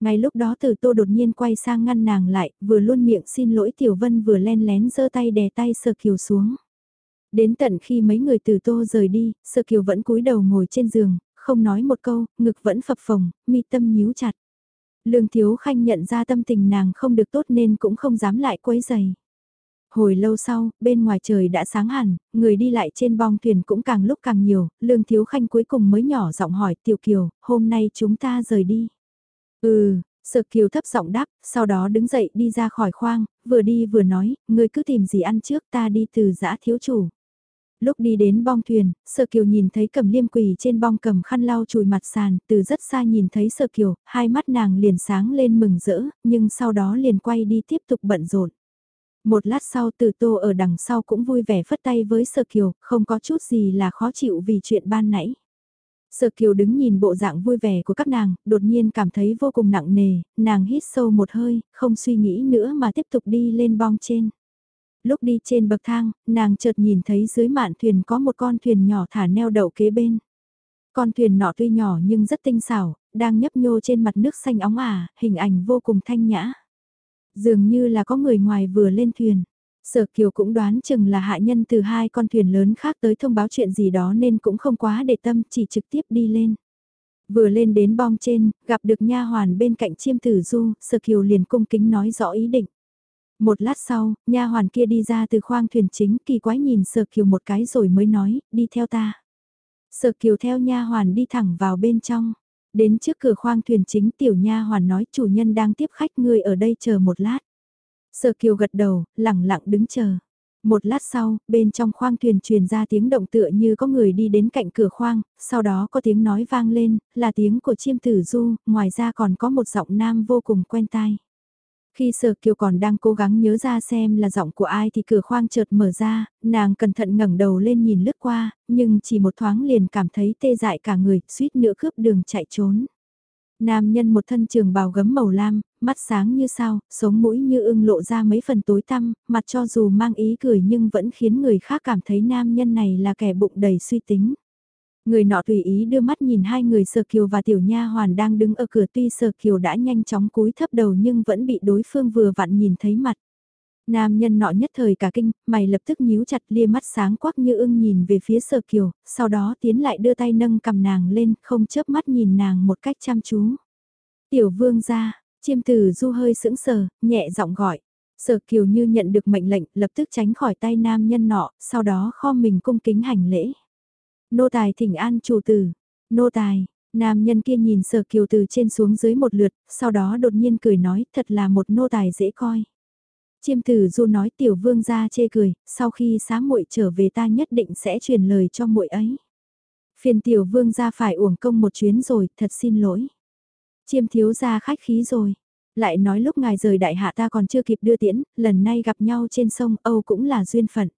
Ngay lúc đó Từ Tô đột nhiên quay sang ngăn nàng lại, vừa luôn miệng xin lỗi Tiểu Vân vừa len lén giơ tay đè tay Sở Kiều xuống. Đến tận khi mấy người Từ Tô rời đi, Sở Kiều vẫn cúi đầu ngồi trên giường, không nói một câu, ngực vẫn phập phồng, mi tâm nhíu chặt. Lương Thiếu Khanh nhận ra tâm tình nàng không được tốt nên cũng không dám lại quấy giày. Hồi lâu sau, bên ngoài trời đã sáng hẳn, người đi lại trên bong thuyền cũng càng lúc càng nhiều, Lương Thiếu Khanh cuối cùng mới nhỏ giọng hỏi Tiểu Kiều, hôm nay chúng ta rời đi. Ừ, Sở Kiều thấp giọng đáp, sau đó đứng dậy đi ra khỏi khoang, vừa đi vừa nói, người cứ tìm gì ăn trước ta đi từ giã thiếu chủ. Lúc đi đến bong thuyền, Sở Kiều nhìn thấy cầm liêm quỳ trên bong cầm khăn lau chùi mặt sàn, từ rất xa nhìn thấy Sở Kiều, hai mắt nàng liền sáng lên mừng rỡ, nhưng sau đó liền quay đi tiếp tục bận rộn. Một lát sau từ tô ở đằng sau cũng vui vẻ phất tay với Sở Kiều, không có chút gì là khó chịu vì chuyện ban nãy. Sở Kiều đứng nhìn bộ dạng vui vẻ của các nàng, đột nhiên cảm thấy vô cùng nặng nề, nàng hít sâu một hơi, không suy nghĩ nữa mà tiếp tục đi lên bong trên lúc đi trên bậc thang, nàng chợt nhìn thấy dưới mạn thuyền có một con thuyền nhỏ thả neo đậu kế bên. Con thuyền nọ tuy nhỏ nhưng rất tinh xảo, đang nhấp nhô trên mặt nước xanh óng ả, hình ảnh vô cùng thanh nhã. Dường như là có người ngoài vừa lên thuyền. Sở Kiều cũng đoán chừng là hạ nhân từ hai con thuyền lớn khác tới thông báo chuyện gì đó nên cũng không quá để tâm, chỉ trực tiếp đi lên. Vừa lên đến bong trên, gặp được nha hoàn bên cạnh chiêm tử du, Sở Kiều liền cung kính nói rõ ý định. Một lát sau, nha hoàn kia đi ra từ khoang thuyền chính kỳ quái nhìn Sở Kiều một cái rồi mới nói, đi theo ta. Sở Kiều theo nha hoàn đi thẳng vào bên trong. Đến trước cửa khoang thuyền chính tiểu nha hoàn nói chủ nhân đang tiếp khách người ở đây chờ một lát. Sở Kiều gật đầu, lặng lặng đứng chờ. Một lát sau, bên trong khoang thuyền truyền ra tiếng động tựa như có người đi đến cạnh cửa khoang, sau đó có tiếng nói vang lên, là tiếng của chiêm tử du, ngoài ra còn có một giọng nam vô cùng quen tai. Khi Sở Kiều còn đang cố gắng nhớ ra xem là giọng của ai thì cửa khoang chợt mở ra, nàng cẩn thận ngẩng đầu lên nhìn lướt qua, nhưng chỉ một thoáng liền cảm thấy tê dại cả người, suýt nữa cướp đường chạy trốn. Nam nhân một thân trường bào gấm màu lam, mắt sáng như sao, sống mũi như ưng lộ ra mấy phần tối tăm, mặt cho dù mang ý cười nhưng vẫn khiến người khác cảm thấy nam nhân này là kẻ bụng đầy suy tính. Người nọ tùy ý đưa mắt nhìn hai người Sở Kiều và Tiểu Nha Hoàn đang đứng ở cửa tuy Sở Kiều đã nhanh chóng cúi thấp đầu nhưng vẫn bị đối phương vừa vặn nhìn thấy mặt. Nam nhân nọ nhất thời cả kinh, mày lập tức nhíu chặt lia mắt sáng quắc như ưng nhìn về phía Sở Kiều, sau đó tiến lại đưa tay nâng cầm nàng lên, không chớp mắt nhìn nàng một cách chăm chú. Tiểu vương ra, chiêm tử du hơi sững sờ, nhẹ giọng gọi. Sở Kiều như nhận được mệnh lệnh, lập tức tránh khỏi tay nam nhân nọ, sau đó kho mình cung kính hành lễ. Nô tài thỉnh an chủ tử. Nô tài, nam nhân kia nhìn sở kiều từ trên xuống dưới một lượt, sau đó đột nhiên cười nói thật là một nô tài dễ coi. Chiêm tử du nói tiểu vương ra chê cười, sau khi xá muội trở về ta nhất định sẽ truyền lời cho muội ấy. Phiền tiểu vương ra phải uổng công một chuyến rồi, thật xin lỗi. Chiêm thiếu ra khách khí rồi. Lại nói lúc ngài rời đại hạ ta còn chưa kịp đưa tiễn, lần nay gặp nhau trên sông Âu cũng là duyên phận.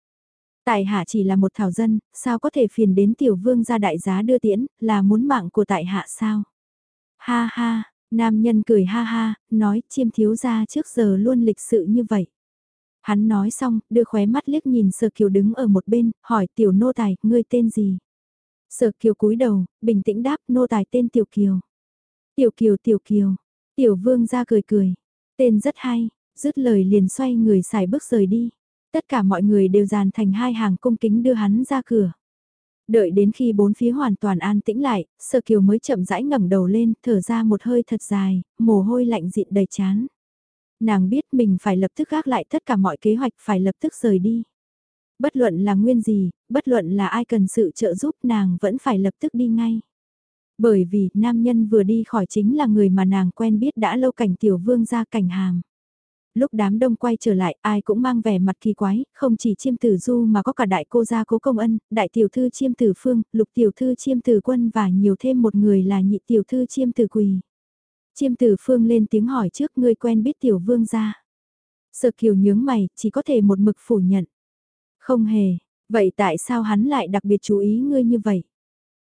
Tại hạ chỉ là một thảo dân, sao có thể phiền đến tiểu vương ra đại giá đưa tiễn, là muốn mạng của tại hạ sao? Ha ha, nam nhân cười ha ha, nói chiêm thiếu ra trước giờ luôn lịch sự như vậy. Hắn nói xong, đưa khóe mắt liếc nhìn Sở Kiều đứng ở một bên, hỏi tiểu nô tài, ngươi tên gì? Sở Kiều cúi đầu, bình tĩnh đáp nô tài tên Tiểu Kiều. Tiểu Kiều Tiểu Kiều, Tiểu Vương ra cười cười, tên rất hay, dứt lời liền xoay người xài bước rời đi. Tất cả mọi người đều dàn thành hai hàng cung kính đưa hắn ra cửa. Đợi đến khi bốn phía hoàn toàn an tĩnh lại, Sở Kiều mới chậm rãi ngẩng đầu lên, thở ra một hơi thật dài, mồ hôi lạnh dịn đầy chán. Nàng biết mình phải lập tức gác lại tất cả mọi kế hoạch phải lập tức rời đi. Bất luận là nguyên gì, bất luận là ai cần sự trợ giúp nàng vẫn phải lập tức đi ngay. Bởi vì nam nhân vừa đi khỏi chính là người mà nàng quen biết đã lâu cảnh tiểu vương ra cảnh hàm lúc đám đông quay trở lại ai cũng mang vẻ mặt kỳ quái, không chỉ chiêm tử du mà có cả đại cô gia cố công ân, đại tiểu thư chiêm tử phương, lục tiểu thư chiêm tử quân và nhiều thêm một người là nhị tiểu thư chiêm tử quỳ. Chiêm tử phương lên tiếng hỏi trước ngươi quen biết tiểu vương gia. Sợ kiều nhướng mày, chỉ có thể một mực phủ nhận. Không hề, vậy tại sao hắn lại đặc biệt chú ý ngươi như vậy?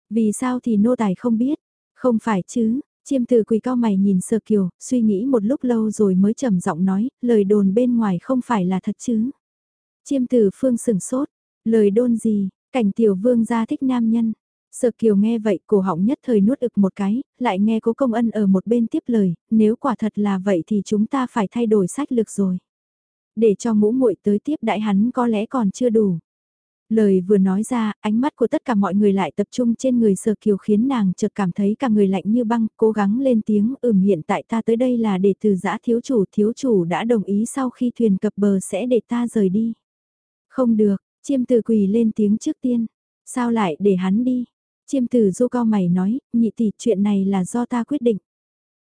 Vì sao thì nô tài không biết? Không phải chứ, Chiêm từ quỳ cao mày nhìn sơ kiều, suy nghĩ một lúc lâu rồi mới trầm giọng nói, lời đồn bên ngoài không phải là thật chứ. Chiêm từ phương sừng sốt, lời đôn gì, cảnh tiểu vương gia thích nam nhân. Sở kiều nghe vậy cổ họng nhất thời nuốt ực một cái, lại nghe cố công ân ở một bên tiếp lời, nếu quả thật là vậy thì chúng ta phải thay đổi sách lược rồi. Để cho ngũ muội tới tiếp đại hắn có lẽ còn chưa đủ. Lời vừa nói ra, ánh mắt của tất cả mọi người lại tập trung trên người Sở Kiều khiến nàng chợt cảm thấy cả người lạnh như băng, cố gắng lên tiếng ừm hiện tại ta tới đây là để từ giã thiếu chủ, thiếu chủ đã đồng ý sau khi thuyền cập bờ sẽ để ta rời đi. Không được, chiêm từ quỳ lên tiếng trước tiên, sao lại để hắn đi? Chiêm từ du cao mày nói, nhị tỷ chuyện này là do ta quyết định.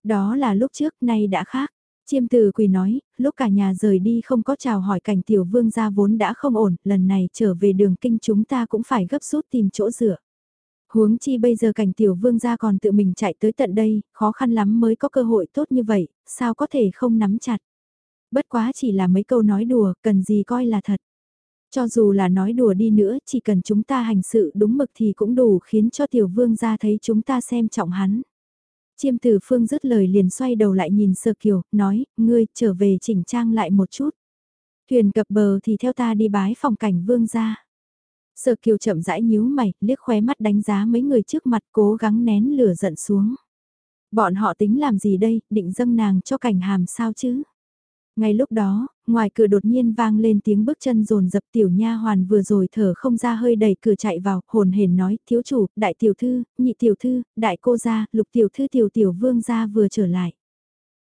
Đó là lúc trước, nay đã khác. Chiêm từ quỳ nói, lúc cả nhà rời đi không có chào hỏi cảnh tiểu vương gia vốn đã không ổn, lần này trở về đường kinh chúng ta cũng phải gấp rút tìm chỗ dựa. Huống chi bây giờ cảnh tiểu vương gia còn tự mình chạy tới tận đây, khó khăn lắm mới có cơ hội tốt như vậy, sao có thể không nắm chặt. Bất quá chỉ là mấy câu nói đùa, cần gì coi là thật. Cho dù là nói đùa đi nữa, chỉ cần chúng ta hành sự đúng mực thì cũng đủ khiến cho tiểu vương gia thấy chúng ta xem trọng hắn. Chiêm tử phương dứt lời liền xoay đầu lại nhìn sơ kiều, nói, ngươi trở về chỉnh trang lại một chút. Thuyền cập bờ thì theo ta đi bái phòng cảnh vương ra. Sơ kiều chậm rãi nhíu mày, liếc khóe mắt đánh giá mấy người trước mặt cố gắng nén lửa giận xuống. Bọn họ tính làm gì đây, định dâng nàng cho cảnh hàm sao chứ? Ngay lúc đó, ngoài cửa đột nhiên vang lên tiếng bước chân rồn dập tiểu nha hoàn vừa rồi thở không ra hơi đẩy cửa chạy vào, hồn hển nói, thiếu chủ, đại tiểu thư, nhị tiểu thư, đại cô gia, lục tiểu thư tiểu tiểu vương gia vừa trở lại.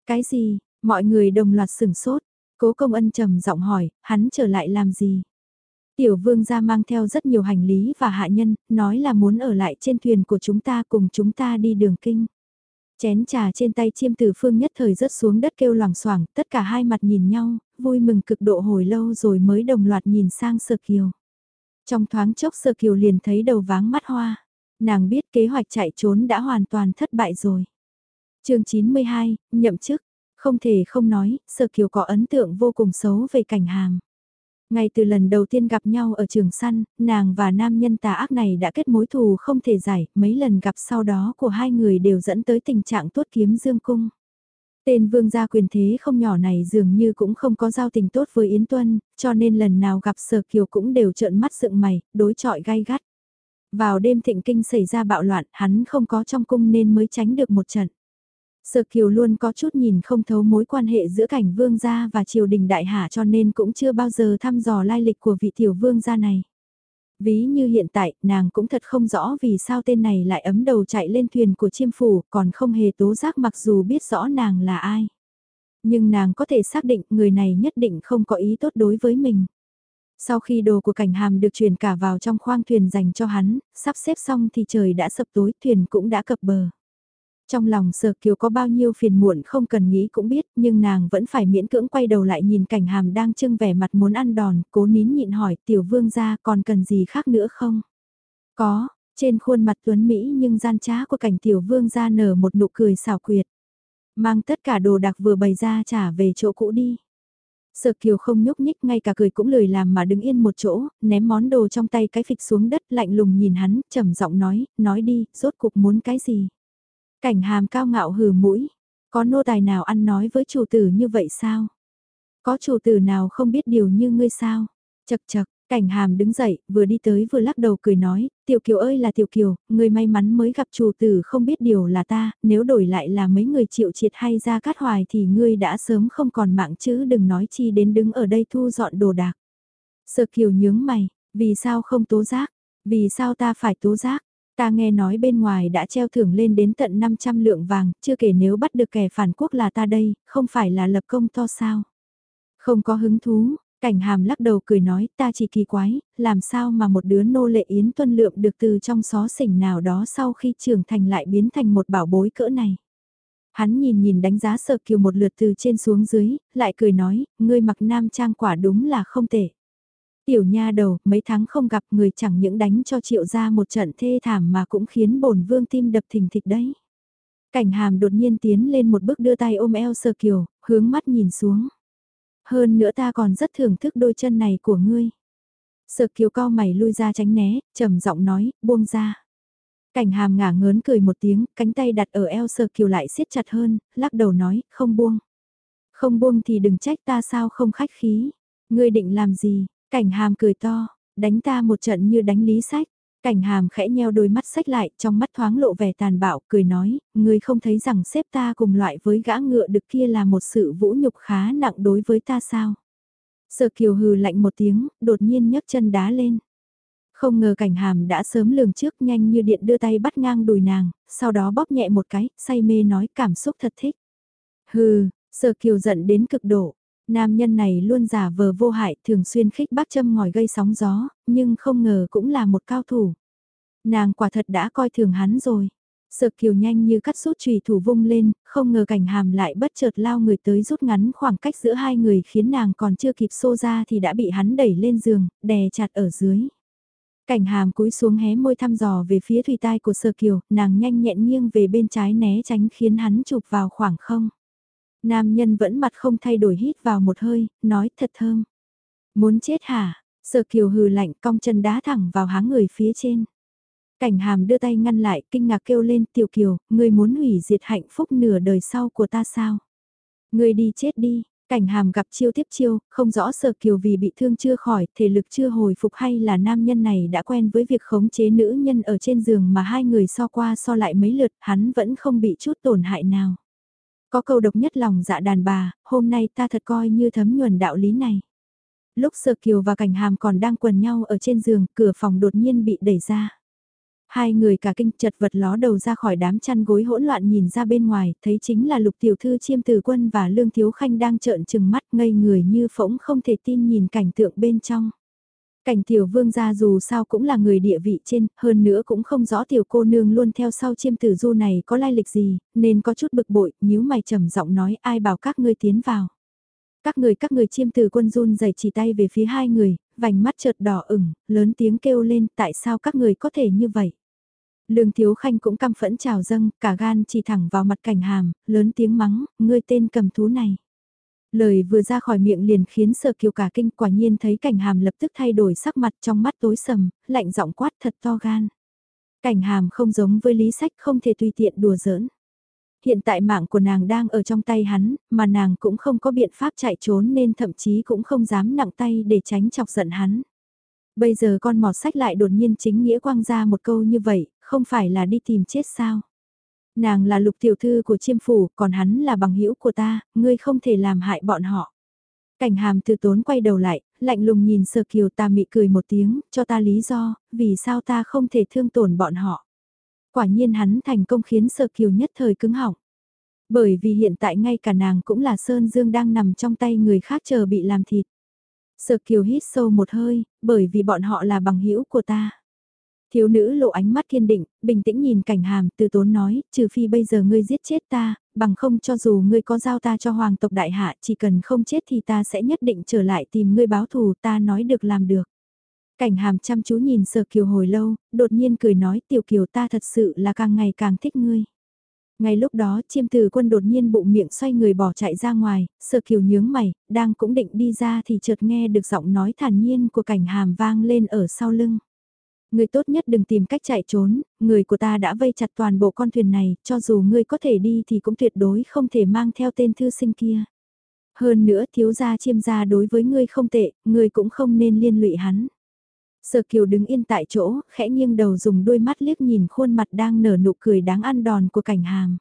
Cái gì, mọi người đồng loạt sửng sốt, cố công ân trầm giọng hỏi, hắn trở lại làm gì? Tiểu vương gia mang theo rất nhiều hành lý và hạ nhân, nói là muốn ở lại trên thuyền của chúng ta cùng chúng ta đi đường kinh. Chén trà trên tay chiêm tử phương nhất thời rớt xuống đất kêu loảng xoảng tất cả hai mặt nhìn nhau, vui mừng cực độ hồi lâu rồi mới đồng loạt nhìn sang sơ kiều. Trong thoáng chốc sơ kiều liền thấy đầu váng mắt hoa, nàng biết kế hoạch chạy trốn đã hoàn toàn thất bại rồi. chương 92, nhậm chức, không thể không nói, sơ kiều có ấn tượng vô cùng xấu về cảnh hàm. Ngay từ lần đầu tiên gặp nhau ở trường săn, nàng và nam nhân tà ác này đã kết mối thù không thể giải, mấy lần gặp sau đó của hai người đều dẫn tới tình trạng tuốt kiếm dương cung. Tên vương gia quyền thế không nhỏ này dường như cũng không có giao tình tốt với Yến Tuân, cho nên lần nào gặp Sở Kiều cũng đều trợn mắt dựng mày, đối chọi gai gắt. Vào đêm thịnh kinh xảy ra bạo loạn, hắn không có trong cung nên mới tránh được một trận. Sở Kiều luôn có chút nhìn không thấu mối quan hệ giữa cảnh vương gia và triều đình đại hạ cho nên cũng chưa bao giờ thăm dò lai lịch của vị tiểu vương gia này. Ví như hiện tại, nàng cũng thật không rõ vì sao tên này lại ấm đầu chạy lên thuyền của chiêm phủ, còn không hề tố giác mặc dù biết rõ nàng là ai. Nhưng nàng có thể xác định người này nhất định không có ý tốt đối với mình. Sau khi đồ của cảnh hàm được chuyển cả vào trong khoang thuyền dành cho hắn, sắp xếp xong thì trời đã sập tối, thuyền cũng đã cập bờ. Trong lòng sở kiều có bao nhiêu phiền muộn không cần nghĩ cũng biết, nhưng nàng vẫn phải miễn cưỡng quay đầu lại nhìn cảnh hàm đang trưng vẻ mặt muốn ăn đòn, cố nín nhịn hỏi tiểu vương ra còn cần gì khác nữa không? Có, trên khuôn mặt tuấn Mỹ nhưng gian trá của cảnh tiểu vương ra nở một nụ cười xảo quyệt. Mang tất cả đồ đặc vừa bày ra trả về chỗ cũ đi. Sở kiều không nhúc nhích ngay cả cười cũng lười làm mà đứng yên một chỗ, ném món đồ trong tay cái phịch xuống đất lạnh lùng nhìn hắn, trầm giọng nói, nói đi, rốt cuộc muốn cái gì? Cảnh hàm cao ngạo hừ mũi, có nô tài nào ăn nói với chủ tử như vậy sao? Có chủ tử nào không biết điều như ngươi sao? Chật chật, cảnh hàm đứng dậy, vừa đi tới vừa lắc đầu cười nói, tiểu kiều ơi là tiểu kiều, người may mắn mới gặp chủ tử không biết điều là ta, nếu đổi lại là mấy người chịu triệt hay ra cát hoài thì ngươi đã sớm không còn mạng chứ đừng nói chi đến đứng ở đây thu dọn đồ đạc. Sợ kiều nhướng mày, vì sao không tố giác, vì sao ta phải tố giác, Ta nghe nói bên ngoài đã treo thưởng lên đến tận 500 lượng vàng, chưa kể nếu bắt được kẻ phản quốc là ta đây, không phải là lập công to sao. Không có hứng thú, cảnh hàm lắc đầu cười nói ta chỉ kỳ quái, làm sao mà một đứa nô lệ yến tuân lượng được từ trong xó xỉnh nào đó sau khi trưởng thành lại biến thành một bảo bối cỡ này. Hắn nhìn nhìn đánh giá sợ kiều một lượt từ trên xuống dưới, lại cười nói, ngươi mặc nam trang quả đúng là không tệ. Tiểu nha đầu, mấy tháng không gặp người chẳng những đánh cho triệu ra một trận thê thảm mà cũng khiến bổn vương tim đập thình thịch đấy. Cảnh hàm đột nhiên tiến lên một bước đưa tay ôm eo sơ kiều, hướng mắt nhìn xuống. Hơn nữa ta còn rất thưởng thức đôi chân này của ngươi. Sợ kiều cao mày lui ra tránh né, trầm giọng nói, buông ra. Cảnh hàm ngả ngớn cười một tiếng, cánh tay đặt ở eo sơ kiều lại siết chặt hơn, lắc đầu nói, không buông. Không buông thì đừng trách ta sao không khách khí. Ngươi định làm gì, Cảnh hàm cười to, đánh ta một trận như đánh lý sách. Cảnh hàm khẽ nheo đôi mắt sách lại, trong mắt thoáng lộ vẻ tàn bạo, cười nói, người không thấy rằng xếp ta cùng loại với gã ngựa được kia là một sự vũ nhục khá nặng đối với ta sao? Sở kiều hừ lạnh một tiếng, đột nhiên nhấc chân đá lên. Không ngờ cảnh hàm đã sớm lường trước nhanh như điện đưa tay bắt ngang đùi nàng, sau đó bóp nhẹ một cái, say mê nói cảm xúc thật thích. Hừ, sở kiều giận đến cực độ, Nam nhân này luôn giả vờ vô hại, thường xuyên khích bác châm ngòi gây sóng gió, nhưng không ngờ cũng là một cao thủ. Nàng quả thật đã coi thường hắn rồi. Sợ kiều nhanh như cắt sút trùy thủ vung lên, không ngờ cảnh hàm lại bất chợt lao người tới rút ngắn khoảng cách giữa hai người khiến nàng còn chưa kịp xô ra thì đã bị hắn đẩy lên giường, đè chặt ở dưới. Cảnh hàm cúi xuống hé môi thăm dò về phía thủy tai của sơ kiều, nàng nhanh nhẹn nghiêng về bên trái né tránh khiến hắn chụp vào khoảng không. Nam nhân vẫn mặt không thay đổi hít vào một hơi, nói thật thơm. Muốn chết hả? Sở kiều hừ lạnh cong chân đá thẳng vào háng người phía trên. Cảnh hàm đưa tay ngăn lại, kinh ngạc kêu lên tiểu kiều, ngươi muốn hủy diệt hạnh phúc nửa đời sau của ta sao? Ngươi đi chết đi, cảnh hàm gặp chiêu tiếp chiêu, không rõ sở kiều vì bị thương chưa khỏi, thể lực chưa hồi phục hay là nam nhân này đã quen với việc khống chế nữ nhân ở trên giường mà hai người so qua so lại mấy lượt, hắn vẫn không bị chút tổn hại nào. Có câu độc nhất lòng dạ đàn bà, hôm nay ta thật coi như thấm nhuần đạo lý này. Lúc Sơ Kiều và Cảnh Hàm còn đang quần nhau ở trên giường, cửa phòng đột nhiên bị đẩy ra. Hai người cả kinh chật vật ló đầu ra khỏi đám chăn gối hỗn loạn nhìn ra bên ngoài, thấy chính là lục tiểu thư chiêm từ quân và lương thiếu khanh đang trợn trừng mắt ngây người như phỗng không thể tin nhìn cảnh tượng bên trong. Cảnh tiểu vương gia dù sao cũng là người địa vị trên, hơn nữa cũng không rõ tiểu cô nương luôn theo sau chiêm tử du này có lai lịch gì, nên có chút bực bội, nhíu mày trầm giọng nói ai bảo các ngươi tiến vào. Các người các người chiêm tử quân run dày chỉ tay về phía hai người, vành mắt chợt đỏ ửng, lớn tiếng kêu lên tại sao các người có thể như vậy. Lương Thiếu Khanh cũng căm phẫn trào dâng, cả gan chỉ thẳng vào mặt cảnh hàm, lớn tiếng mắng, ngươi tên cầm thú này. Lời vừa ra khỏi miệng liền khiến sở kiều cả kinh quả nhiên thấy cảnh hàm lập tức thay đổi sắc mặt trong mắt tối sầm, lạnh giọng quát thật to gan. Cảnh hàm không giống với lý sách không thể tùy tiện đùa giỡn. Hiện tại mạng của nàng đang ở trong tay hắn, mà nàng cũng không có biện pháp chạy trốn nên thậm chí cũng không dám nặng tay để tránh chọc giận hắn. Bây giờ con mọt sách lại đột nhiên chính nghĩa quang ra một câu như vậy, không phải là đi tìm chết sao? Nàng là lục tiểu thư của chiêm phủ, còn hắn là bằng hữu của ta, ngươi không thể làm hại bọn họ. Cảnh hàm từ tốn quay đầu lại, lạnh lùng nhìn sơ kiều ta mị cười một tiếng, cho ta lý do, vì sao ta không thể thương tổn bọn họ. Quả nhiên hắn thành công khiến sơ kiều nhất thời cứng họng. Bởi vì hiện tại ngay cả nàng cũng là Sơn Dương đang nằm trong tay người khác chờ bị làm thịt. Sở kiều hít sâu một hơi, bởi vì bọn họ là bằng hữu của ta. Thiếu nữ lộ ánh mắt kiên định, bình tĩnh nhìn cảnh hàm, từ tốn nói, trừ phi bây giờ ngươi giết chết ta, bằng không cho dù ngươi có giao ta cho hoàng tộc đại hạ, chỉ cần không chết thì ta sẽ nhất định trở lại tìm ngươi báo thù, ta nói được làm được. Cảnh hàm chăm chú nhìn sở kiều hồi lâu, đột nhiên cười nói tiểu kiều ta thật sự là càng ngày càng thích ngươi. Ngay lúc đó chiêm từ quân đột nhiên bụng miệng xoay người bỏ chạy ra ngoài, sở kiều nhướng mày, đang cũng định đi ra thì chợt nghe được giọng nói thản nhiên của cảnh hàm vang lên ở sau lưng. Người tốt nhất đừng tìm cách chạy trốn, người của ta đã vây chặt toàn bộ con thuyền này, cho dù ngươi có thể đi thì cũng tuyệt đối không thể mang theo tên thư sinh kia. Hơn nữa thiếu gia chiêm gia đối với ngươi không tệ, ngươi cũng không nên liên lụy hắn. Sở Kiều đứng yên tại chỗ, khẽ nghiêng đầu dùng đôi mắt liếc nhìn khuôn mặt đang nở nụ cười đáng ăn đòn của cảnh hàm.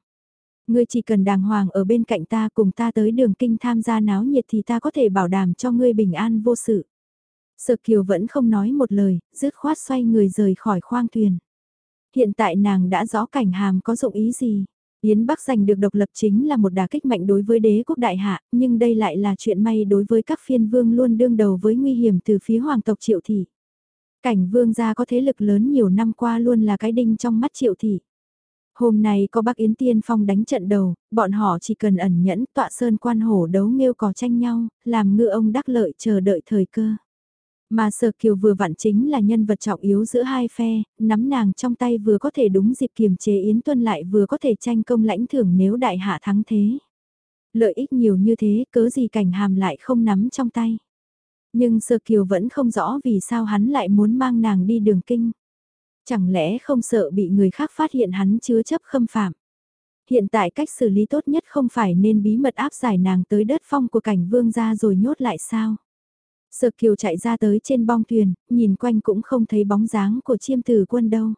Ngươi chỉ cần đàng hoàng ở bên cạnh ta cùng ta tới đường kinh tham gia náo nhiệt thì ta có thể bảo đảm cho ngươi bình an vô sự. Sở Kiều vẫn không nói một lời, dứt khoát xoay người rời khỏi khoang thuyền. Hiện tại nàng đã rõ cảnh hàm có dụng ý gì. Yến Bắc giành được độc lập chính là một đà kích mạnh đối với đế quốc đại hạ, nhưng đây lại là chuyện may đối với các phiên vương luôn đương đầu với nguy hiểm từ phía hoàng tộc triệu thị. Cảnh vương gia có thế lực lớn nhiều năm qua luôn là cái đinh trong mắt triệu thị. Hôm nay có bác Yến Tiên Phong đánh trận đầu, bọn họ chỉ cần ẩn nhẫn tọa sơn quan hổ đấu nghêu cò tranh nhau, làm ngư ông đắc lợi chờ đợi thời cơ. Mà Sở Kiều vừa vặn chính là nhân vật trọng yếu giữa hai phe, nắm nàng trong tay vừa có thể đúng dịp kiềm chế Yến Tuân lại vừa có thể tranh công lãnh thưởng nếu đại hạ thắng thế. Lợi ích nhiều như thế cớ gì cảnh hàm lại không nắm trong tay. Nhưng Sơ Kiều vẫn không rõ vì sao hắn lại muốn mang nàng đi đường kinh. Chẳng lẽ không sợ bị người khác phát hiện hắn chứa chấp khâm phạm. Hiện tại cách xử lý tốt nhất không phải nên bí mật áp giải nàng tới đất phong của cảnh vương gia rồi nhốt lại sao. Sở Kiều chạy ra tới trên bong thuyền, nhìn quanh cũng không thấy bóng dáng của chiêm tử quân đâu.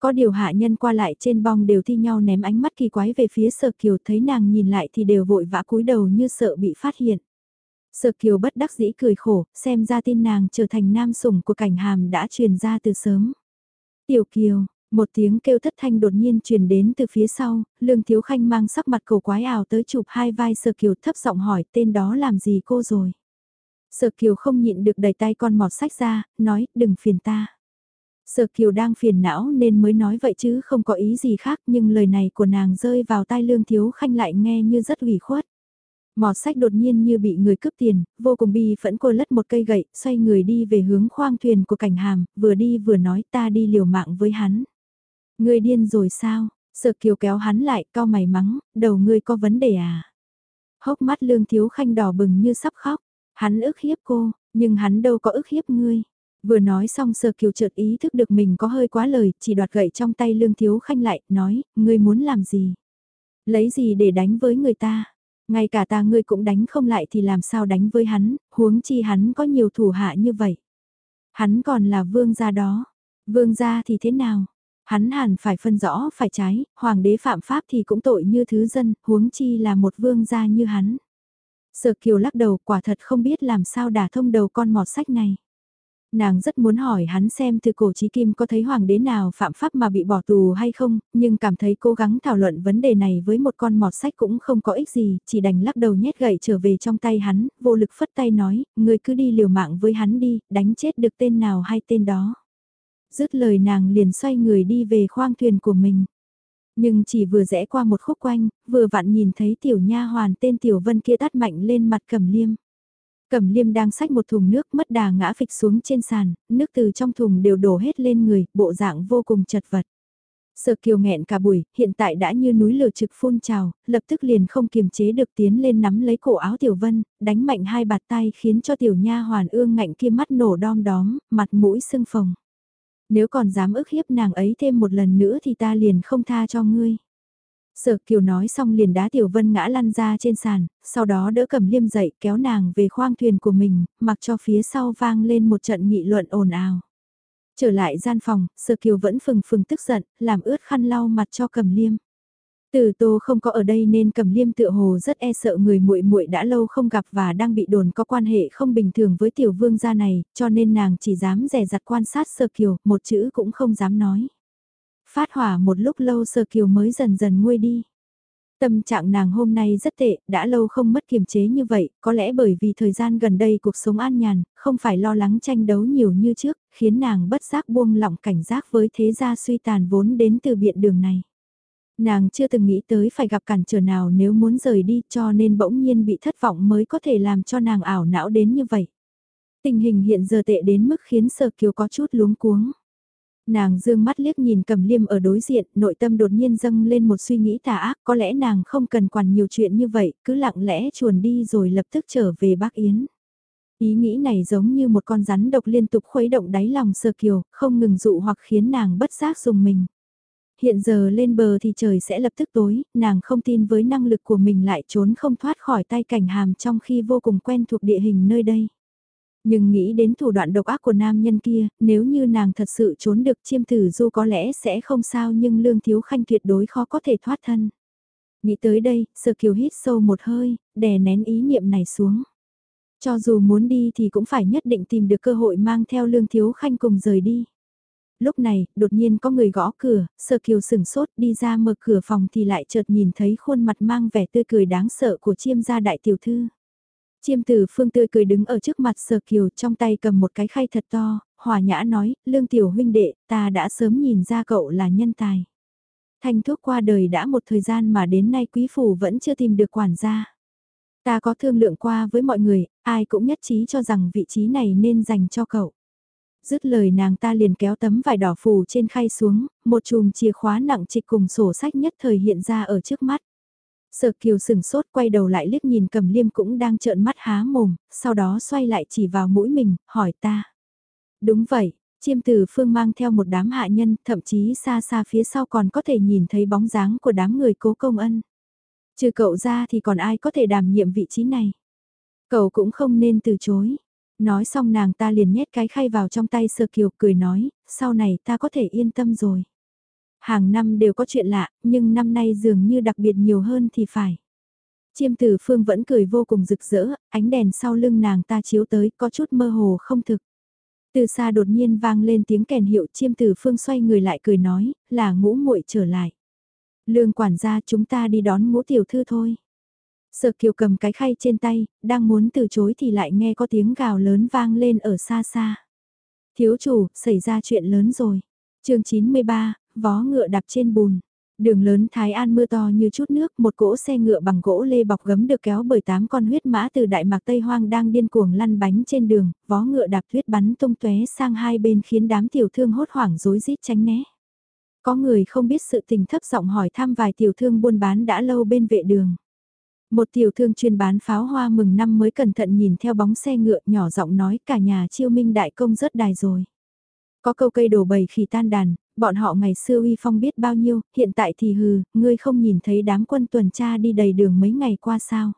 Có điều hạ nhân qua lại trên bong đều thi nhau ném ánh mắt kỳ quái về phía Sở Kiều thấy nàng nhìn lại thì đều vội vã cúi đầu như sợ bị phát hiện. Sở Kiều bất đắc dĩ cười khổ, xem ra tin nàng trở thành nam sủng của cảnh hàm đã truyền ra từ sớm. Tiểu Kiều, một tiếng kêu thất thanh đột nhiên truyền đến từ phía sau, Lương Thiếu Khanh mang sắc mặt cầu quái ảo tới chụp hai vai Sở Kiều thấp giọng hỏi tên đó làm gì cô rồi. Sở Kiều không nhịn được đẩy tay con mọt sách ra, nói đừng phiền ta. Sở Kiều đang phiền não nên mới nói vậy chứ không có ý gì khác nhưng lời này của nàng rơi vào tai Lương Thiếu Khanh lại nghe như rất ủy khuất. Mọt sách đột nhiên như bị người cướp tiền, vô cùng bi phẫn cô lất một cây gậy, xoay người đi về hướng khoang thuyền của cảnh hàm, vừa đi vừa nói ta đi liều mạng với hắn. Người điên rồi sao? Sở kiều kéo hắn lại, cao mày mắng, đầu ngươi có vấn đề à? Hốc mắt lương thiếu khanh đỏ bừng như sắp khóc, hắn ức hiếp cô, nhưng hắn đâu có ức hiếp ngươi. Vừa nói xong Sơ kiều chợt ý thức được mình có hơi quá lời, chỉ đoạt gậy trong tay lương thiếu khanh lại, nói, ngươi muốn làm gì? Lấy gì để đánh với người ta? Ngay cả ta ngươi cũng đánh không lại thì làm sao đánh với hắn, huống chi hắn có nhiều thủ hạ như vậy. Hắn còn là vương gia đó. Vương gia thì thế nào? Hắn hẳn phải phân rõ phải trái, hoàng đế phạm pháp thì cũng tội như thứ dân, huống chi là một vương gia như hắn. Sở kiều lắc đầu quả thật không biết làm sao đả thông đầu con mọt sách này nàng rất muốn hỏi hắn xem từ cổ chí kim có thấy hoàng đế nào phạm pháp mà bị bỏ tù hay không, nhưng cảm thấy cố gắng thảo luận vấn đề này với một con mọt sách cũng không có ích gì, chỉ đành lắc đầu nhét gậy trở về trong tay hắn, vô lực phất tay nói, người cứ đi liều mạng với hắn đi, đánh chết được tên nào hay tên đó. Dứt lời nàng liền xoay người đi về khoang thuyền của mình. Nhưng chỉ vừa rẽ qua một khúc quanh, vừa vặn nhìn thấy tiểu nha hoàn tên tiểu vân kia tát mạnh lên mặt cầm liêm. Cẩm liêm đang xách một thùng nước mất đà ngã phịch xuống trên sàn, nước từ trong thùng đều đổ hết lên người, bộ dạng vô cùng chật vật. Sở kiều nghẹn cả buổi, hiện tại đã như núi lửa trực phun trào, lập tức liền không kiềm chế được tiến lên nắm lấy cổ áo tiểu vân, đánh mạnh hai bạt tay khiến cho tiểu nha hoàn ương ngạnh kia mắt nổ đom đóm, mặt mũi sưng phồng. Nếu còn dám ức hiếp nàng ấy thêm một lần nữa thì ta liền không tha cho ngươi. Sở Kiều nói xong liền đá Tiểu Vân ngã lăn ra trên sàn, sau đó đỡ cầm liêm dậy kéo nàng về khoang thuyền của mình, mặc cho phía sau vang lên một trận nghị luận ồn ào. Trở lại gian phòng, Sở Kiều vẫn phừng phừng tức giận, làm ướt khăn lau mặt cho cầm liêm. Từ Tô không có ở đây nên Cầm Liêm tựa hồ rất e sợ người muội muội đã lâu không gặp và đang bị đồn có quan hệ không bình thường với tiểu vương gia này, cho nên nàng chỉ dám rẻ rặt quan sát Sơ Kiều, một chữ cũng không dám nói. Phát hỏa một lúc lâu Sơ Kiều mới dần dần nguôi đi. Tâm trạng nàng hôm nay rất tệ, đã lâu không mất kiềm chế như vậy, có lẽ bởi vì thời gian gần đây cuộc sống an nhàn, không phải lo lắng tranh đấu nhiều như trước, khiến nàng bất giác buông lỏng cảnh giác với thế gia suy tàn vốn đến từ biện đường này. Nàng chưa từng nghĩ tới phải gặp cản trở nào nếu muốn rời đi cho nên bỗng nhiên bị thất vọng mới có thể làm cho nàng ảo não đến như vậy. Tình hình hiện giờ tệ đến mức khiến sở kiều có chút luống cuống. Nàng dương mắt liếc nhìn cầm liêm ở đối diện, nội tâm đột nhiên dâng lên một suy nghĩ tà ác, có lẽ nàng không cần quản nhiều chuyện như vậy, cứ lặng lẽ chuồn đi rồi lập tức trở về bác Yến. Ý nghĩ này giống như một con rắn độc liên tục khuấy động đáy lòng sơ kiều, không ngừng dụ hoặc khiến nàng bất giác dùng mình. Hiện giờ lên bờ thì trời sẽ lập tức tối, nàng không tin với năng lực của mình lại trốn không thoát khỏi tay cảnh hàm trong khi vô cùng quen thuộc địa hình nơi đây. Nhưng nghĩ đến thủ đoạn độc ác của nam nhân kia, nếu như nàng thật sự trốn được chiêm tử du có lẽ sẽ không sao nhưng lương thiếu khanh tuyệt đối khó có thể thoát thân. Nghĩ tới đây, sơ kiều hít sâu một hơi, đè nén ý niệm này xuống. Cho dù muốn đi thì cũng phải nhất định tìm được cơ hội mang theo lương thiếu khanh cùng rời đi. Lúc này, đột nhiên có người gõ cửa, sơ kiều sửng sốt đi ra mở cửa phòng thì lại chợt nhìn thấy khuôn mặt mang vẻ tươi cười đáng sợ của chiêm gia đại tiểu thư. Chiêm tử phương tươi cười đứng ở trước mặt sơ kiều trong tay cầm một cái khay thật to, hòa nhã nói, lương tiểu huynh đệ, ta đã sớm nhìn ra cậu là nhân tài. Thanh thuốc qua đời đã một thời gian mà đến nay quý phủ vẫn chưa tìm được quản gia. Ta có thương lượng qua với mọi người, ai cũng nhất trí cho rằng vị trí này nên dành cho cậu. Dứt lời nàng ta liền kéo tấm vải đỏ phủ trên khay xuống, một chùm chìa khóa nặng trịch cùng sổ sách nhất thời hiện ra ở trước mắt. Sở kiều sừng sốt quay đầu lại liếc nhìn cầm liêm cũng đang trợn mắt há mồm, sau đó xoay lại chỉ vào mũi mình, hỏi ta. Đúng vậy, chiêm tử phương mang theo một đám hạ nhân, thậm chí xa xa phía sau còn có thể nhìn thấy bóng dáng của đám người cố công ân. Trừ cậu ra thì còn ai có thể đảm nhiệm vị trí này. Cậu cũng không nên từ chối. Nói xong nàng ta liền nhét cái khay vào trong tay sơ kiều cười nói, sau này ta có thể yên tâm rồi. Hàng năm đều có chuyện lạ, nhưng năm nay dường như đặc biệt nhiều hơn thì phải. Chiêm tử phương vẫn cười vô cùng rực rỡ, ánh đèn sau lưng nàng ta chiếu tới có chút mơ hồ không thực. Từ xa đột nhiên vang lên tiếng kèn hiệu chiêm tử phương xoay người lại cười nói, là ngũ muội trở lại. Lương quản gia chúng ta đi đón ngũ tiểu thư thôi. Sở kiều cầm cái khay trên tay, đang muốn từ chối thì lại nghe có tiếng gào lớn vang lên ở xa xa. Thiếu chủ, xảy ra chuyện lớn rồi. chương 93, vó ngựa đạp trên bùn. Đường lớn Thái An mưa to như chút nước, một cỗ xe ngựa bằng gỗ lê bọc gấm được kéo bởi tám con huyết mã từ Đại Mạc Tây Hoang đang điên cuồng lăn bánh trên đường, vó ngựa đạp huyết bắn tung tóe sang hai bên khiến đám tiểu thương hốt hoảng rối rít tránh né. Có người không biết sự tình thấp giọng hỏi thăm vài tiểu thương buôn bán đã lâu bên vệ đường. Một tiểu thương chuyên bán pháo hoa mừng năm mới cẩn thận nhìn theo bóng xe ngựa nhỏ giọng nói cả nhà chiêu minh đại công rớt đài rồi. Có câu cây đổ bầy khi tan đàn, bọn họ ngày xưa uy phong biết bao nhiêu, hiện tại thì hừ, ngươi không nhìn thấy đám quân tuần tra đi đầy đường mấy ngày qua sao.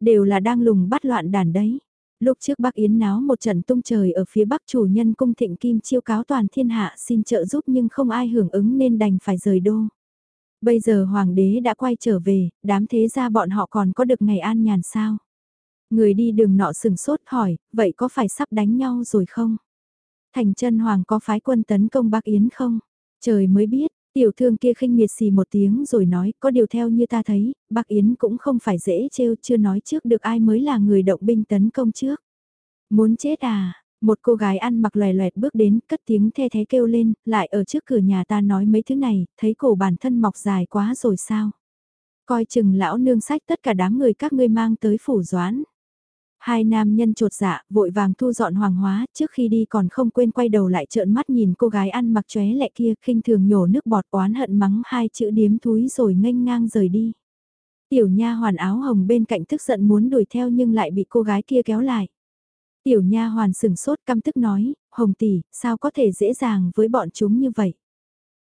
Đều là đang lùng bắt loạn đàn đấy. Lúc trước bác Yến náo một trận tung trời ở phía bắc chủ nhân cung thịnh kim chiêu cáo toàn thiên hạ xin trợ giúp nhưng không ai hưởng ứng nên đành phải rời đô. Bây giờ hoàng đế đã quay trở về, đám thế gia bọn họ còn có được ngày an nhàn sao? Người đi đường nọ sừng sốt hỏi, vậy có phải sắp đánh nhau rồi không? Thành chân hoàng có phái quân tấn công bắc Yến không? Trời mới biết, tiểu thương kia khinh miệt xì một tiếng rồi nói, có điều theo như ta thấy, bắc Yến cũng không phải dễ trêu chưa nói trước được ai mới là người động binh tấn công trước. Muốn chết à, một cô gái ăn mặc loè loẹt bước đến, cất tiếng the thế kêu lên, lại ở trước cửa nhà ta nói mấy thứ này, thấy cổ bản thân mọc dài quá rồi sao? Coi chừng lão nương sách tất cả đám người các ngươi mang tới phủ doãn. Hai nam nhân trột dạ, vội vàng thu dọn hoàng hóa, trước khi đi còn không quên quay đầu lại trợn mắt nhìn cô gái ăn mặc chóe lẹ kia, khinh thường nhổ nước bọt oán hận mắng hai chữ điếm thúi rồi nghênh ngang rời đi. Tiểu nha hoàn áo hồng bên cạnh tức giận muốn đuổi theo nhưng lại bị cô gái kia kéo lại. Tiểu nha hoàn sừng sốt căm tức nói, hồng tỷ, sao có thể dễ dàng với bọn chúng như vậy?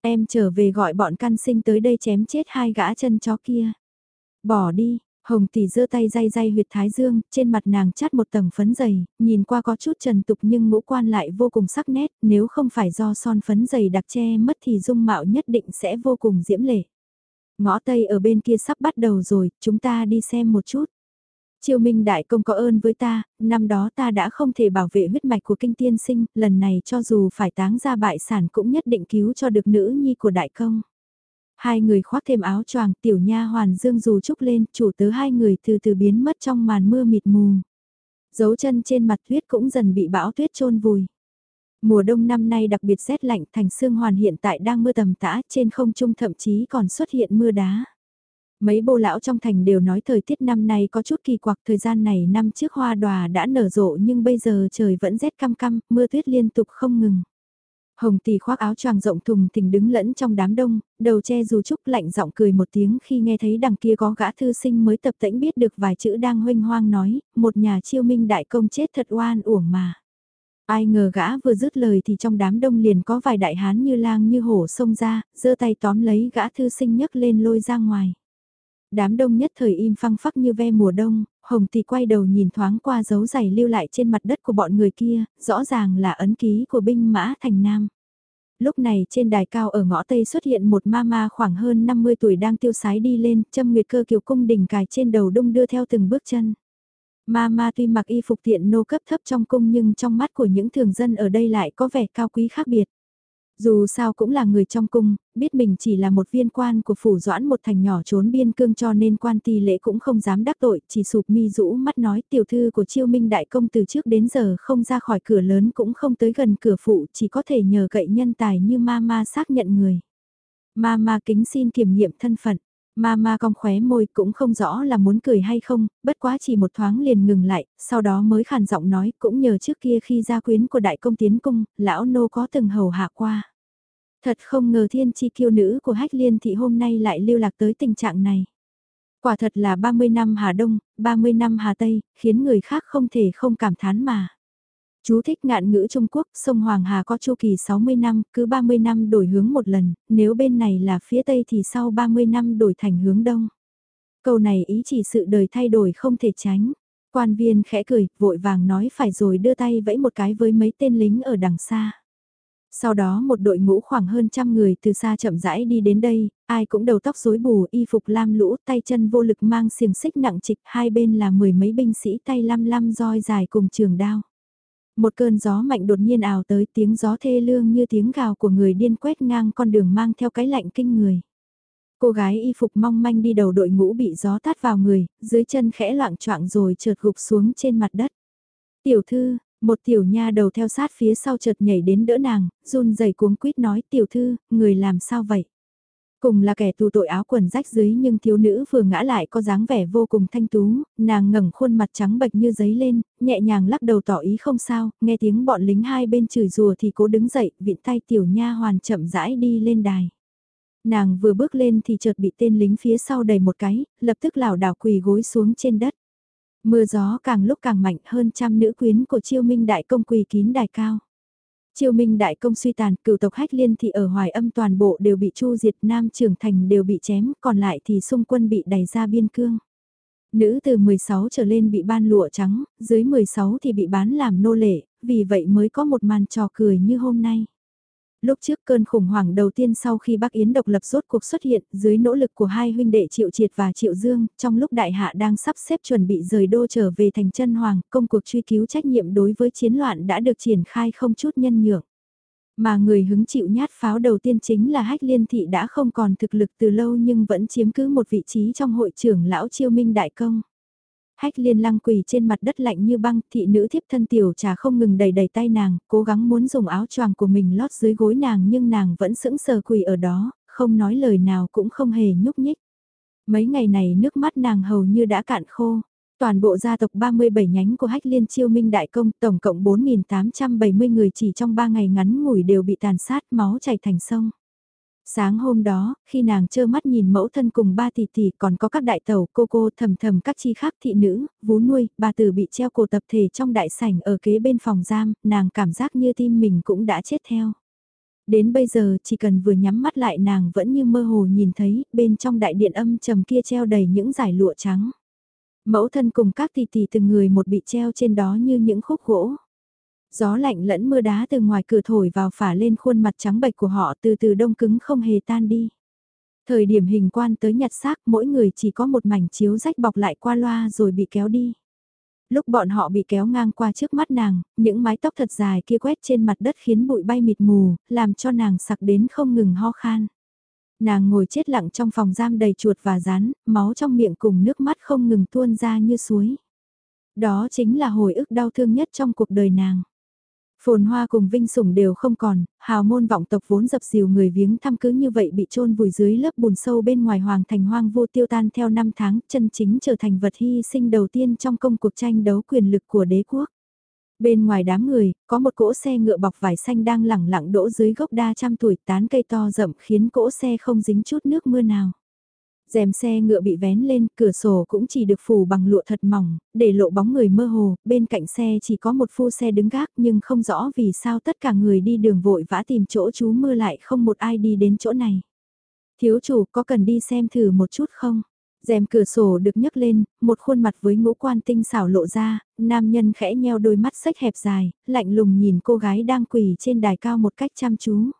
Em trở về gọi bọn căn sinh tới đây chém chết hai gã chân chó kia. Bỏ đi, Hồng tỷ giơ tay day day huyệt thái dương, trên mặt nàng chát một tầng phấn dày, nhìn qua có chút trần tục nhưng ngũ quan lại vô cùng sắc nét, nếu không phải do son phấn dày đặc che mất thì dung mạo nhất định sẽ vô cùng diễm lệ. Ngõ Tây ở bên kia sắp bắt đầu rồi, chúng ta đi xem một chút. Triều Minh Đại Công có ơn với ta, năm đó ta đã không thể bảo vệ huyết mạch của kinh tiên sinh, lần này cho dù phải táng ra bại sản cũng nhất định cứu cho được nữ nhi của Đại Công. Hai người khoác thêm áo choàng, tiểu nha hoàn dương dù trúc lên, chủ tớ hai người từ từ biến mất trong màn mưa mịt mù. Dấu chân trên mặt tuyết cũng dần bị bão tuyết trôn vùi. Mùa đông năm nay đặc biệt rét lạnh thành xương hoàn hiện tại đang mưa tầm tã trên không trung thậm chí còn xuất hiện mưa đá. Mấy bô lão trong thành đều nói thời tiết năm nay có chút kỳ quặc thời gian này năm trước hoa đòa đã nở rộ nhưng bây giờ trời vẫn rét căm căm, mưa tuyết liên tục không ngừng. Hồng tỷ khoác áo choàng rộng thùng thình đứng lẫn trong đám đông, đầu che dù trúc lạnh giọng cười một tiếng khi nghe thấy đằng kia có gã thư sinh mới tập tễnh biết được vài chữ đang hoanh hoang nói, một nhà chiêu minh đại công chết thật oan uổng mà. Ai ngờ gã vừa dứt lời thì trong đám đông liền có vài đại hán như lang như hổ xông ra, giơ tay tóm lấy gã thư sinh nhấc lên lôi ra ngoài. Đám đông nhất thời im phăng phắc như ve mùa đông, Hồng thì quay đầu nhìn thoáng qua dấu giày lưu lại trên mặt đất của bọn người kia, rõ ràng là ấn ký của binh mã thành nam. Lúc này trên đài cao ở ngõ Tây xuất hiện một ma ma khoảng hơn 50 tuổi đang tiêu sái đi lên, châm nguyệt cơ kiều cung đỉnh cài trên đầu đông đưa theo từng bước chân. Ma ma tuy mặc y phục tiện nô cấp thấp trong cung nhưng trong mắt của những thường dân ở đây lại có vẻ cao quý khác biệt. Dù sao cũng là người trong cung, biết mình chỉ là một viên quan của phủ doãn một thành nhỏ trốn biên cương cho nên quan tỳ lễ cũng không dám đắc tội, chỉ sụp mi rũ mắt nói tiểu thư của chiêu minh đại công từ trước đến giờ không ra khỏi cửa lớn cũng không tới gần cửa phụ, chỉ có thể nhờ cậy nhân tài như ma ma xác nhận người. Ma ma kính xin kiểm nghiệm thân phận. Ma ma cong khóe môi cũng không rõ là muốn cười hay không, bất quá chỉ một thoáng liền ngừng lại, sau đó mới khàn giọng nói cũng nhờ trước kia khi gia quyến của đại công tiến cung, lão nô có từng hầu hạ qua. Thật không ngờ thiên chi kiêu nữ của hách liên thị hôm nay lại lưu lạc tới tình trạng này. Quả thật là 30 năm Hà Đông, 30 năm Hà Tây, khiến người khác không thể không cảm thán mà. Chú thích ngạn ngữ Trung Quốc, sông Hoàng Hà có chu kỳ 60 năm, cứ 30 năm đổi hướng một lần, nếu bên này là phía Tây thì sau 30 năm đổi thành hướng Đông. Câu này ý chỉ sự đời thay đổi không thể tránh. Quan viên khẽ cười, vội vàng nói phải rồi đưa tay vẫy một cái với mấy tên lính ở đằng xa. Sau đó một đội ngũ khoảng hơn trăm người từ xa chậm rãi đi đến đây, ai cũng đầu tóc rối bù, y phục lam lũ, tay chân vô lực mang xiềng xích nặng trịch, hai bên là mười mấy binh sĩ tay lăm lăm roi dài cùng trường đao. Một cơn gió mạnh đột nhiên ào tới tiếng gió thê lương như tiếng gào của người điên quét ngang con đường mang theo cái lạnh kinh người. Cô gái y phục mong manh đi đầu đội ngũ bị gió tát vào người, dưới chân khẽ loạn choạng rồi trượt gục xuống trên mặt đất. Tiểu thư, một tiểu nha đầu theo sát phía sau chợt nhảy đến đỡ nàng, run rẩy cuống quýt nói tiểu thư, người làm sao vậy? Cùng là kẻ tù tội áo quần rách dưới nhưng thiếu nữ vừa ngã lại có dáng vẻ vô cùng thanh tú, nàng ngẩng khuôn mặt trắng bệch như giấy lên, nhẹ nhàng lắc đầu tỏ ý không sao, nghe tiếng bọn lính hai bên chửi rùa thì cố đứng dậy, vịn tay tiểu nha hoàn chậm rãi đi lên đài. Nàng vừa bước lên thì chợt bị tên lính phía sau đẩy một cái, lập tức lảo đảo quỳ gối xuống trên đất. Mưa gió càng lúc càng mạnh hơn trăm nữ quyến của chiêu minh đại công quỳ kín đài cao. Chiêu minh đại công suy tàn, cựu tộc hách liên thị ở hoài âm toàn bộ đều bị chu diệt, nam trưởng thành đều bị chém, còn lại thì xung quân bị đẩy ra biên cương. Nữ từ 16 trở lên bị ban lụa trắng, dưới 16 thì bị bán làm nô lệ, vì vậy mới có một màn trò cười như hôm nay. Lúc trước cơn khủng hoảng đầu tiên sau khi Bắc Yến độc lập rốt cuộc xuất hiện, dưới nỗ lực của hai huynh đệ Triệu Triệt và Triệu Dương, trong lúc đại hạ đang sắp xếp chuẩn bị rời đô trở về thành chân hoàng, công cuộc truy cứu trách nhiệm đối với chiến loạn đã được triển khai không chút nhân nhượng. Mà người hứng chịu nhát pháo đầu tiên chính là Hách Liên Thị đã không còn thực lực từ lâu nhưng vẫn chiếm cứ một vị trí trong hội trưởng lão chiêu minh đại công. Hách liên lăng quỳ trên mặt đất lạnh như băng, thị nữ thiếp thân tiểu trà không ngừng đầy đầy tay nàng, cố gắng muốn dùng áo choàng của mình lót dưới gối nàng nhưng nàng vẫn sững sờ quỳ ở đó, không nói lời nào cũng không hề nhúc nhích. Mấy ngày này nước mắt nàng hầu như đã cạn khô. Toàn bộ gia tộc 37 nhánh của Hách Liên Chiêu Minh Đại Công tổng cộng 4.870 người chỉ trong 3 ngày ngắn ngủi đều bị tàn sát máu chảy thành sông. Sáng hôm đó, khi nàng trơ mắt nhìn mẫu thân cùng ba tỷ tỷ còn có các đại tàu cô cô thầm thầm các chi khác thị nữ, vú nuôi, bà tử bị treo cổ tập thể trong đại sảnh ở kế bên phòng giam, nàng cảm giác như tim mình cũng đã chết theo. Đến bây giờ chỉ cần vừa nhắm mắt lại nàng vẫn như mơ hồ nhìn thấy bên trong đại điện âm trầm kia treo đầy những giải lụa trắng. Mẫu thân cùng các tỷ tỷ từng người một bị treo trên đó như những khúc gỗ. Gió lạnh lẫn mưa đá từ ngoài cửa thổi vào phả lên khuôn mặt trắng bệch của họ từ từ đông cứng không hề tan đi. Thời điểm hình quan tới nhặt xác mỗi người chỉ có một mảnh chiếu rách bọc lại qua loa rồi bị kéo đi. Lúc bọn họ bị kéo ngang qua trước mắt nàng, những mái tóc thật dài kia quét trên mặt đất khiến bụi bay mịt mù, làm cho nàng sặc đến không ngừng ho khan. Nàng ngồi chết lặng trong phòng giam đầy chuột và rán, máu trong miệng cùng nước mắt không ngừng tuôn ra như suối. Đó chính là hồi ức đau thương nhất trong cuộc đời nàng. Phồn hoa cùng vinh sủng đều không còn, hào môn vọng tộc vốn dập dìu người viếng thăm cứ như vậy bị chôn vùi dưới lớp bùn sâu bên ngoài hoàng thành hoang vô tiêu tan theo năm tháng, chân chính trở thành vật hy sinh đầu tiên trong công cuộc tranh đấu quyền lực của đế quốc. Bên ngoài đám người, có một cỗ xe ngựa bọc vải xanh đang lẳng lặng đỗ dưới gốc đa trăm tuổi tán cây to rậm khiến cỗ xe không dính chút nước mưa nào rèm xe ngựa bị vén lên, cửa sổ cũng chỉ được phủ bằng lụa thật mỏng, để lộ bóng người mơ hồ, bên cạnh xe chỉ có một phu xe đứng gác nhưng không rõ vì sao tất cả người đi đường vội vã tìm chỗ trú mưa lại không một ai đi đến chỗ này. Thiếu chủ có cần đi xem thử một chút không? rèm cửa sổ được nhấc lên, một khuôn mặt với ngũ quan tinh xảo lộ ra, nam nhân khẽ nheo đôi mắt sách hẹp dài, lạnh lùng nhìn cô gái đang quỳ trên đài cao một cách chăm chú.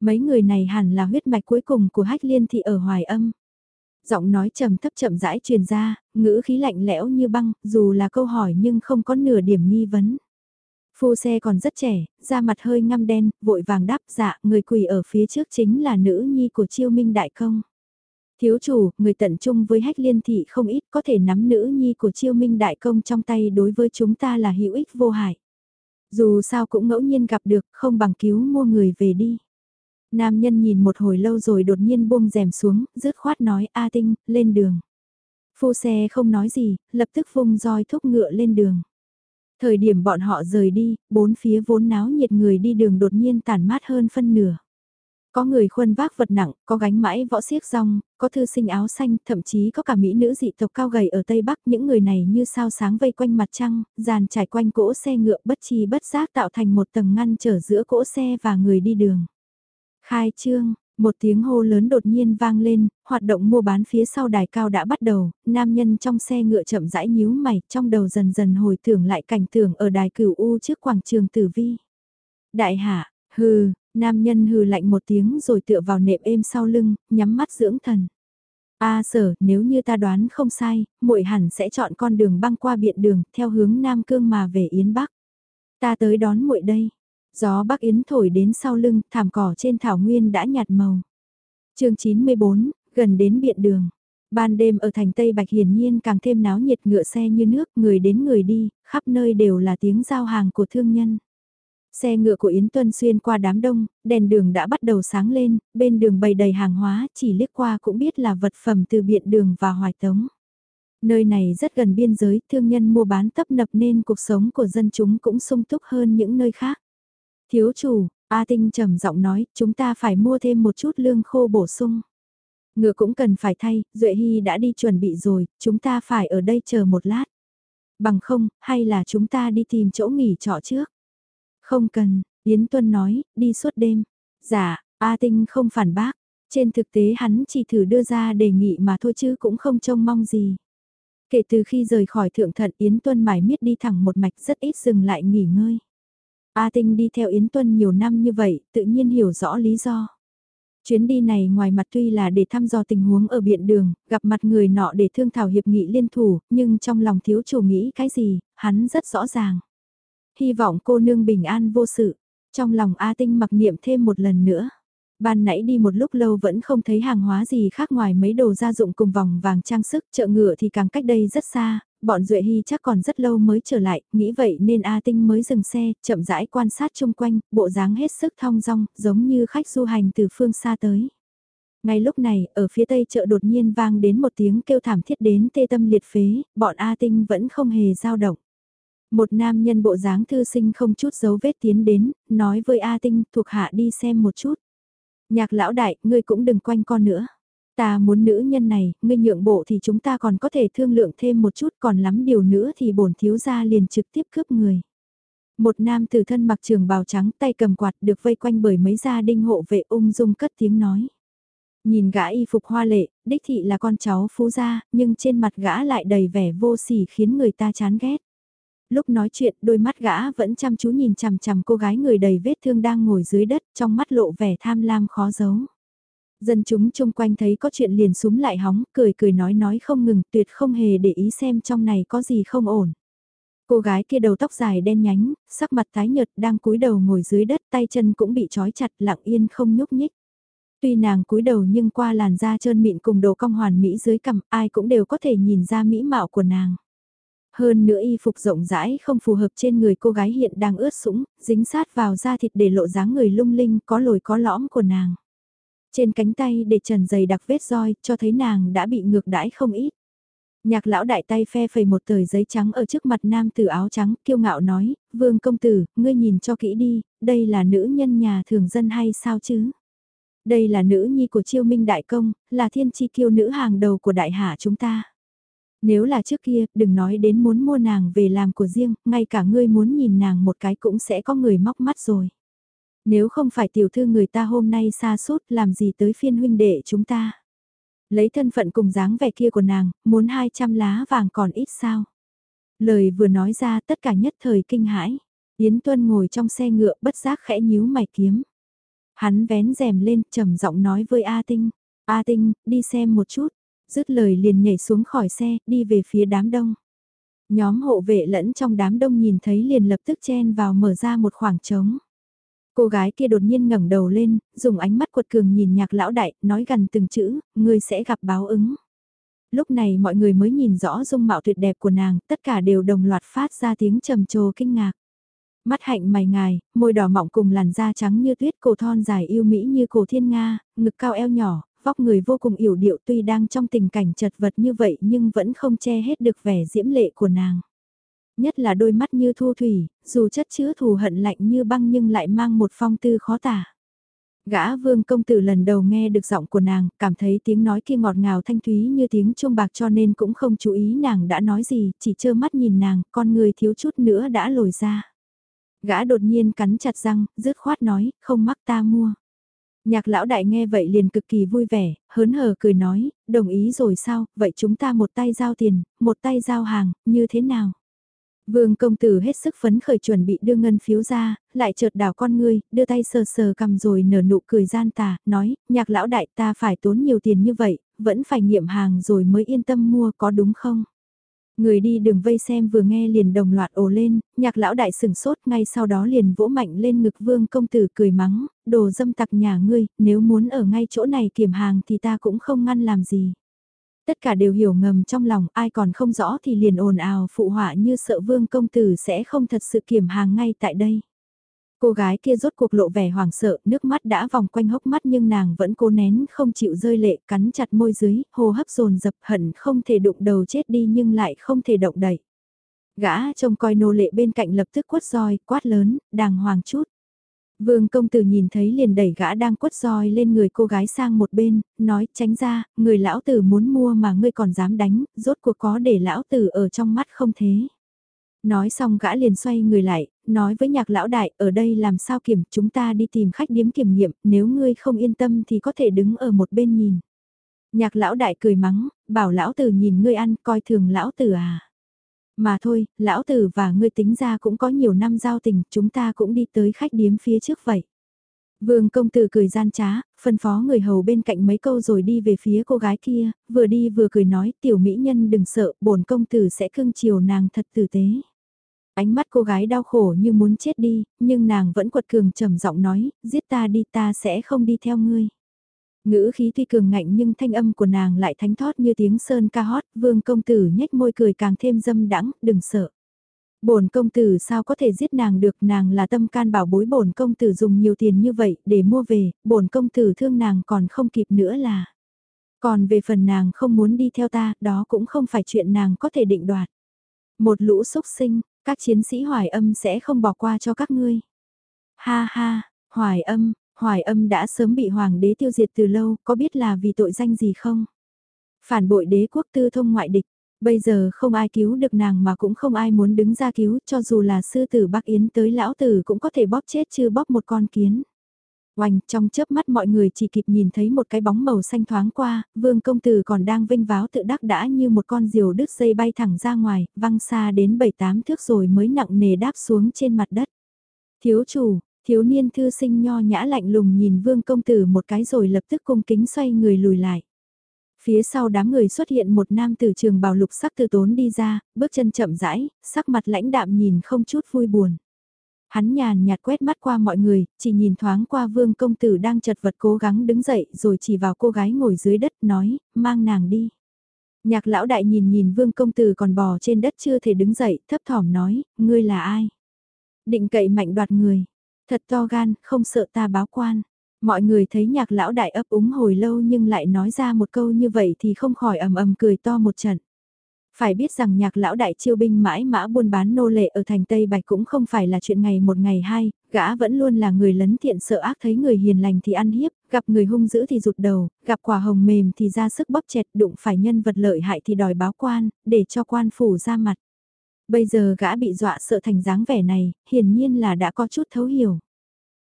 Mấy người này hẳn là huyết mạch cuối cùng của hách liên thị ở hoài âm giọng nói trầm thấp chậm rãi truyền ra, ngữ khí lạnh lẽo như băng, dù là câu hỏi nhưng không có nửa điểm nghi vấn. Phu xe còn rất trẻ, da mặt hơi ngăm đen, vội vàng đáp dạ, người quỳ ở phía trước chính là nữ nhi của chiêu minh đại công. Thiếu chủ, người tận trung với hách liên thị không ít có thể nắm nữ nhi của chiêu minh đại công trong tay đối với chúng ta là hữu ích vô hại. Dù sao cũng ngẫu nhiên gặp được, không bằng cứu mua người về đi. Nam nhân nhìn một hồi lâu rồi đột nhiên buông rèm xuống, rứt khoát nói A Tinh, lên đường. Phu xe không nói gì, lập tức vung roi thúc ngựa lên đường. Thời điểm bọn họ rời đi, bốn phía vốn náo nhiệt người đi đường đột nhiên tản mát hơn phân nửa. Có người khuân vác vật nặng, có gánh mãi võ xiếc rong, có thư sinh áo xanh, thậm chí có cả mỹ nữ dị tộc cao gầy ở Tây Bắc. Những người này như sao sáng vây quanh mặt trăng, dàn trải quanh cỗ xe ngựa bất chi bất giác tạo thành một tầng ngăn trở giữa cỗ xe và người đi đường. Khai trương, một tiếng hô lớn đột nhiên vang lên, hoạt động mua bán phía sau đài cao đã bắt đầu, nam nhân trong xe ngựa chậm rãi nhíu mày, trong đầu dần dần hồi tưởng lại cảnh tượng ở đài cửu U trước quảng trường tử vi. Đại hạ, hừ, nam nhân hừ lạnh một tiếng rồi tựa vào nệm êm sau lưng, nhắm mắt dưỡng thần. A sở, nếu như ta đoán không sai, muội hẳn sẽ chọn con đường băng qua biện đường, theo hướng Nam Cương mà về Yến Bắc. Ta tới đón muội đây. Gió Bắc Yến thổi đến sau lưng, thảm cỏ trên thảo nguyên đã nhạt màu. chương 94, gần đến biện đường. Ban đêm ở thành Tây Bạch hiển nhiên càng thêm náo nhiệt ngựa xe như nước, người đến người đi, khắp nơi đều là tiếng giao hàng của thương nhân. Xe ngựa của Yến Tuân xuyên qua đám đông, đèn đường đã bắt đầu sáng lên, bên đường bày đầy hàng hóa, chỉ liếc qua cũng biết là vật phẩm từ biện đường và hoài tống. Nơi này rất gần biên giới, thương nhân mua bán tấp nập nên cuộc sống của dân chúng cũng sung túc hơn những nơi khác. Thiếu chủ, A Tinh trầm giọng nói, chúng ta phải mua thêm một chút lương khô bổ sung. Ngựa cũng cần phải thay, Duệ Hy đã đi chuẩn bị rồi, chúng ta phải ở đây chờ một lát. Bằng không, hay là chúng ta đi tìm chỗ nghỉ trọ trước? Không cần, Yến Tuân nói, đi suốt đêm. Dạ, A Tinh không phản bác. Trên thực tế hắn chỉ thử đưa ra đề nghị mà thôi chứ cũng không trông mong gì. Kể từ khi rời khỏi thượng thận Yến Tuân mải miết đi thẳng một mạch rất ít dừng lại nghỉ ngơi. A Tinh đi theo Yến Tuân nhiều năm như vậy, tự nhiên hiểu rõ lý do. Chuyến đi này ngoài mặt tuy là để thăm dò tình huống ở biện đường, gặp mặt người nọ để thương thảo hiệp nghị liên thủ, nhưng trong lòng thiếu chủ nghĩ cái gì, hắn rất rõ ràng. Hy vọng cô nương bình an vô sự, trong lòng A Tinh mặc niệm thêm một lần nữa. Ban nãy đi một lúc lâu vẫn không thấy hàng hóa gì khác ngoài mấy đồ gia dụng cùng vòng vàng trang sức, chợ ngựa thì càng cách đây rất xa, bọn Duệ Hy chắc còn rất lâu mới trở lại, nghĩ vậy nên A Tinh mới dừng xe, chậm rãi quan sát chung quanh, bộ dáng hết sức thong dong, giống như khách du hành từ phương xa tới. Ngay lúc này, ở phía tây chợ đột nhiên vang đến một tiếng kêu thảm thiết đến tê tâm liệt phế, bọn A Tinh vẫn không hề dao động. Một nam nhân bộ dáng thư sinh không chút dấu vết tiến đến, nói với A Tinh thuộc hạ đi xem một chút. Nhạc lão đại, ngươi cũng đừng quanh con nữa. Ta muốn nữ nhân này, ngươi nhượng bộ thì chúng ta còn có thể thương lượng thêm một chút còn lắm điều nữa thì bổn thiếu gia liền trực tiếp cướp người. Một nam tử thân mặc trường bào trắng tay cầm quạt được vây quanh bởi mấy gia đinh hộ vệ ung dung cất tiếng nói. Nhìn gã y phục hoa lệ, đích thị là con cháu phú gia, nhưng trên mặt gã lại đầy vẻ vô sỉ khiến người ta chán ghét. Lúc nói chuyện đôi mắt gã vẫn chăm chú nhìn chằm chằm cô gái người đầy vết thương đang ngồi dưới đất trong mắt lộ vẻ tham lam khó giấu. Dân chúng chung quanh thấy có chuyện liền súng lại hóng, cười cười nói nói không ngừng, tuyệt không hề để ý xem trong này có gì không ổn. Cô gái kia đầu tóc dài đen nhánh, sắc mặt tái nhợt đang cúi đầu ngồi dưới đất tay chân cũng bị trói chặt lặng yên không nhúc nhích. Tuy nàng cúi đầu nhưng qua làn da trơn mịn cùng đồ cong hoàn mỹ dưới cằm ai cũng đều có thể nhìn ra mỹ mạo của nàng. Hơn nữa y phục rộng rãi không phù hợp trên người cô gái hiện đang ướt sũng, dính sát vào da thịt để lộ dáng người lung linh có lồi có lõm của nàng. Trên cánh tay để trần dày đặc vết roi cho thấy nàng đã bị ngược đãi không ít. Nhạc lão đại tay phe phẩy một tờ giấy trắng ở trước mặt nam tử áo trắng kiêu ngạo nói, vương công tử, ngươi nhìn cho kỹ đi, đây là nữ nhân nhà thường dân hay sao chứ? Đây là nữ nhi của chiêu minh đại công, là thiên chi kiêu nữ hàng đầu của đại hạ chúng ta. Nếu là trước kia, đừng nói đến muốn mua nàng về làm của riêng, ngay cả ngươi muốn nhìn nàng một cái cũng sẽ có người móc mắt rồi. Nếu không phải tiểu thư người ta hôm nay xa suốt làm gì tới phiên huynh đệ chúng ta. Lấy thân phận cùng dáng vẻ kia của nàng, muốn 200 lá vàng còn ít sao. Lời vừa nói ra tất cả nhất thời kinh hãi. Yến Tuân ngồi trong xe ngựa bất giác khẽ nhíu mày kiếm. Hắn vén rèm lên trầm giọng nói với A Tinh. A Tinh, đi xem một chút. Dứt lời liền nhảy xuống khỏi xe, đi về phía đám đông. Nhóm hộ vệ lẫn trong đám đông nhìn thấy liền lập tức chen vào mở ra một khoảng trống. Cô gái kia đột nhiên ngẩng đầu lên, dùng ánh mắt quật cường nhìn nhạc lão đại, nói gần từng chữ, ngươi sẽ gặp báo ứng. Lúc này mọi người mới nhìn rõ dung mạo tuyệt đẹp của nàng, tất cả đều đồng loạt phát ra tiếng trầm trồ kinh ngạc. Mắt hạnh mày ngài, môi đỏ mọng cùng làn da trắng như tuyết cổ thon dài yêu mỹ như cổ thiên nga, ngực cao eo nhỏ, vóc người vô cùng yểu điệu tuy đang trong tình cảnh chật vật như vậy nhưng vẫn không che hết được vẻ diễm lệ của nàng. Nhất là đôi mắt như thu thủy, dù chất chứa thù hận lạnh như băng nhưng lại mang một phong tư khó tả. Gã vương công tử lần đầu nghe được giọng của nàng, cảm thấy tiếng nói kia ngọt ngào thanh thúy như tiếng chuông bạc cho nên cũng không chú ý nàng đã nói gì, chỉ trơ mắt nhìn nàng, con người thiếu chút nữa đã lồi ra. Gã đột nhiên cắn chặt răng, rứt khoát nói, không mắc ta mua. Nhạc lão đại nghe vậy liền cực kỳ vui vẻ, hớn hở cười nói, đồng ý rồi sao, vậy chúng ta một tay giao tiền, một tay giao hàng, như thế nào? Vương công tử hết sức phấn khởi chuẩn bị đưa ngân phiếu ra, lại chợt đảo con ngươi, đưa tay sờ sờ cầm rồi nở nụ cười gian tà, nói, nhạc lão đại ta phải tốn nhiều tiền như vậy, vẫn phải nghiệm hàng rồi mới yên tâm mua có đúng không? Người đi đường vây xem vừa nghe liền đồng loạt ồ lên, nhạc lão đại sừng sốt ngay sau đó liền vỗ mạnh lên ngực vương công tử cười mắng, đồ dâm tặc nhà ngươi, nếu muốn ở ngay chỗ này kiểm hàng thì ta cũng không ngăn làm gì. Tất cả đều hiểu ngầm trong lòng, ai còn không rõ thì liền ồn ào phụ họa như sợ vương công tử sẽ không thật sự kiểm hàng ngay tại đây. Cô gái kia rốt cuộc lộ vẻ hoảng sợ, nước mắt đã vòng quanh hốc mắt nhưng nàng vẫn cố nén không chịu rơi lệ, cắn chặt môi dưới, hô hấp dồn dập hận không thể đụng đầu chết đi nhưng lại không thể động đậy. Gã trông coi nô lệ bên cạnh lập tức quất roi, quát lớn, đàng hoàng chút. Vương công tử nhìn thấy liền đẩy gã đang quất roi lên người cô gái sang một bên, nói tránh ra, người lão tử muốn mua mà ngươi còn dám đánh, rốt cuộc có để lão tử ở trong mắt không thế. Nói xong gã liền xoay người lại, nói với nhạc lão đại, ở đây làm sao kiểm, chúng ta đi tìm khách điếm kiểm nghiệm, nếu ngươi không yên tâm thì có thể đứng ở một bên nhìn. Nhạc lão đại cười mắng, bảo lão tử nhìn ngươi ăn, coi thường lão tử à. Mà thôi, lão tử và ngươi tính ra cũng có nhiều năm giao tình, chúng ta cũng đi tới khách điếm phía trước vậy. Vương công tử cười gian trá, phân phó người hầu bên cạnh mấy câu rồi đi về phía cô gái kia, vừa đi vừa cười nói tiểu mỹ nhân đừng sợ, bổn công tử sẽ cưng chiều nàng thật tử tế. Ánh mắt cô gái đau khổ như muốn chết đi, nhưng nàng vẫn quật cường trầm giọng nói, giết ta đi ta sẽ không đi theo ngươi. Ngữ khí tuy cường ngạnh nhưng thanh âm của nàng lại thánh thót như tiếng sơn ca hót, vương công tử nhếch môi cười càng thêm dâm đắng, đừng sợ. Bổn công tử sao có thể giết nàng được, nàng là tâm can bảo bối bổn công tử dùng nhiều tiền như vậy để mua về, bổn công tử thương nàng còn không kịp nữa là. Còn về phần nàng không muốn đi theo ta, đó cũng không phải chuyện nàng có thể định đoạt. Một lũ xúc sinh, các chiến sĩ hoài âm sẽ không bỏ qua cho các ngươi. Ha ha, hoài âm, hoài âm đã sớm bị hoàng đế tiêu diệt từ lâu, có biết là vì tội danh gì không? Phản bội đế quốc tư thông ngoại địch, bây giờ không ai cứu được nàng mà cũng không ai muốn đứng ra cứu cho dù là sư tử Bắc Yến tới lão tử cũng có thể bóp chết chứ bóp một con kiến. Oanh, trong chớp mắt mọi người chỉ kịp nhìn thấy một cái bóng màu xanh thoáng qua, vương công tử còn đang vinh váo tự đắc đã như một con diều đứt dây bay thẳng ra ngoài, văng xa đến 7-8 thước rồi mới nặng nề đáp xuống trên mặt đất. Thiếu chủ, thiếu niên thư sinh nho nhã lạnh lùng nhìn vương công tử một cái rồi lập tức cung kính xoay người lùi lại. Phía sau đám người xuất hiện một nam tử trường bào lục sắc từ tốn đi ra, bước chân chậm rãi, sắc mặt lãnh đạm nhìn không chút vui buồn. Hắn nhàn nhạt quét mắt qua mọi người, chỉ nhìn thoáng qua vương công tử đang chật vật cố gắng đứng dậy rồi chỉ vào cô gái ngồi dưới đất nói, mang nàng đi. Nhạc lão đại nhìn nhìn vương công tử còn bò trên đất chưa thể đứng dậy, thấp thỏm nói, ngươi là ai? Định cậy mạnh đoạt người, thật to gan, không sợ ta báo quan. Mọi người thấy nhạc lão đại ấp úng hồi lâu nhưng lại nói ra một câu như vậy thì không khỏi ầm ầm cười to một trận. Phải biết rằng nhạc lão đại chiêu binh mãi mã buôn bán nô lệ ở thành Tây Bạch cũng không phải là chuyện ngày một ngày hai, gã vẫn luôn là người lấn thiện sợ ác thấy người hiền lành thì ăn hiếp, gặp người hung dữ thì rụt đầu, gặp quả hồng mềm thì ra sức bóp chẹt đụng phải nhân vật lợi hại thì đòi báo quan, để cho quan phủ ra mặt. Bây giờ gã bị dọa sợ thành dáng vẻ này, hiển nhiên là đã có chút thấu hiểu.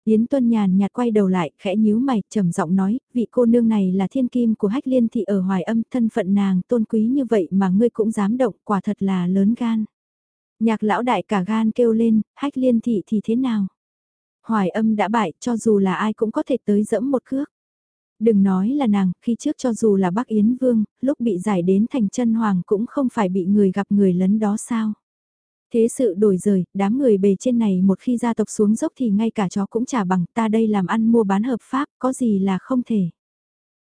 Yến Tuân nhàn nhạt quay đầu lại, khẽ nhíu mày, trầm giọng nói, vị cô nương này là thiên kim của hách liên thị ở hoài âm, thân phận nàng tôn quý như vậy mà ngươi cũng dám động, quả thật là lớn gan. Nhạc lão đại cả gan kêu lên, hách liên thị thì thế nào? Hoài âm đã bại, cho dù là ai cũng có thể tới dẫm một cước. Đừng nói là nàng, khi trước cho dù là Bắc Yến Vương, lúc bị giải đến thành chân hoàng cũng không phải bị người gặp người lấn đó sao? Thế sự đổi rời, đám người bề trên này một khi gia tộc xuống dốc thì ngay cả chó cũng trả bằng ta đây làm ăn mua bán hợp pháp, có gì là không thể.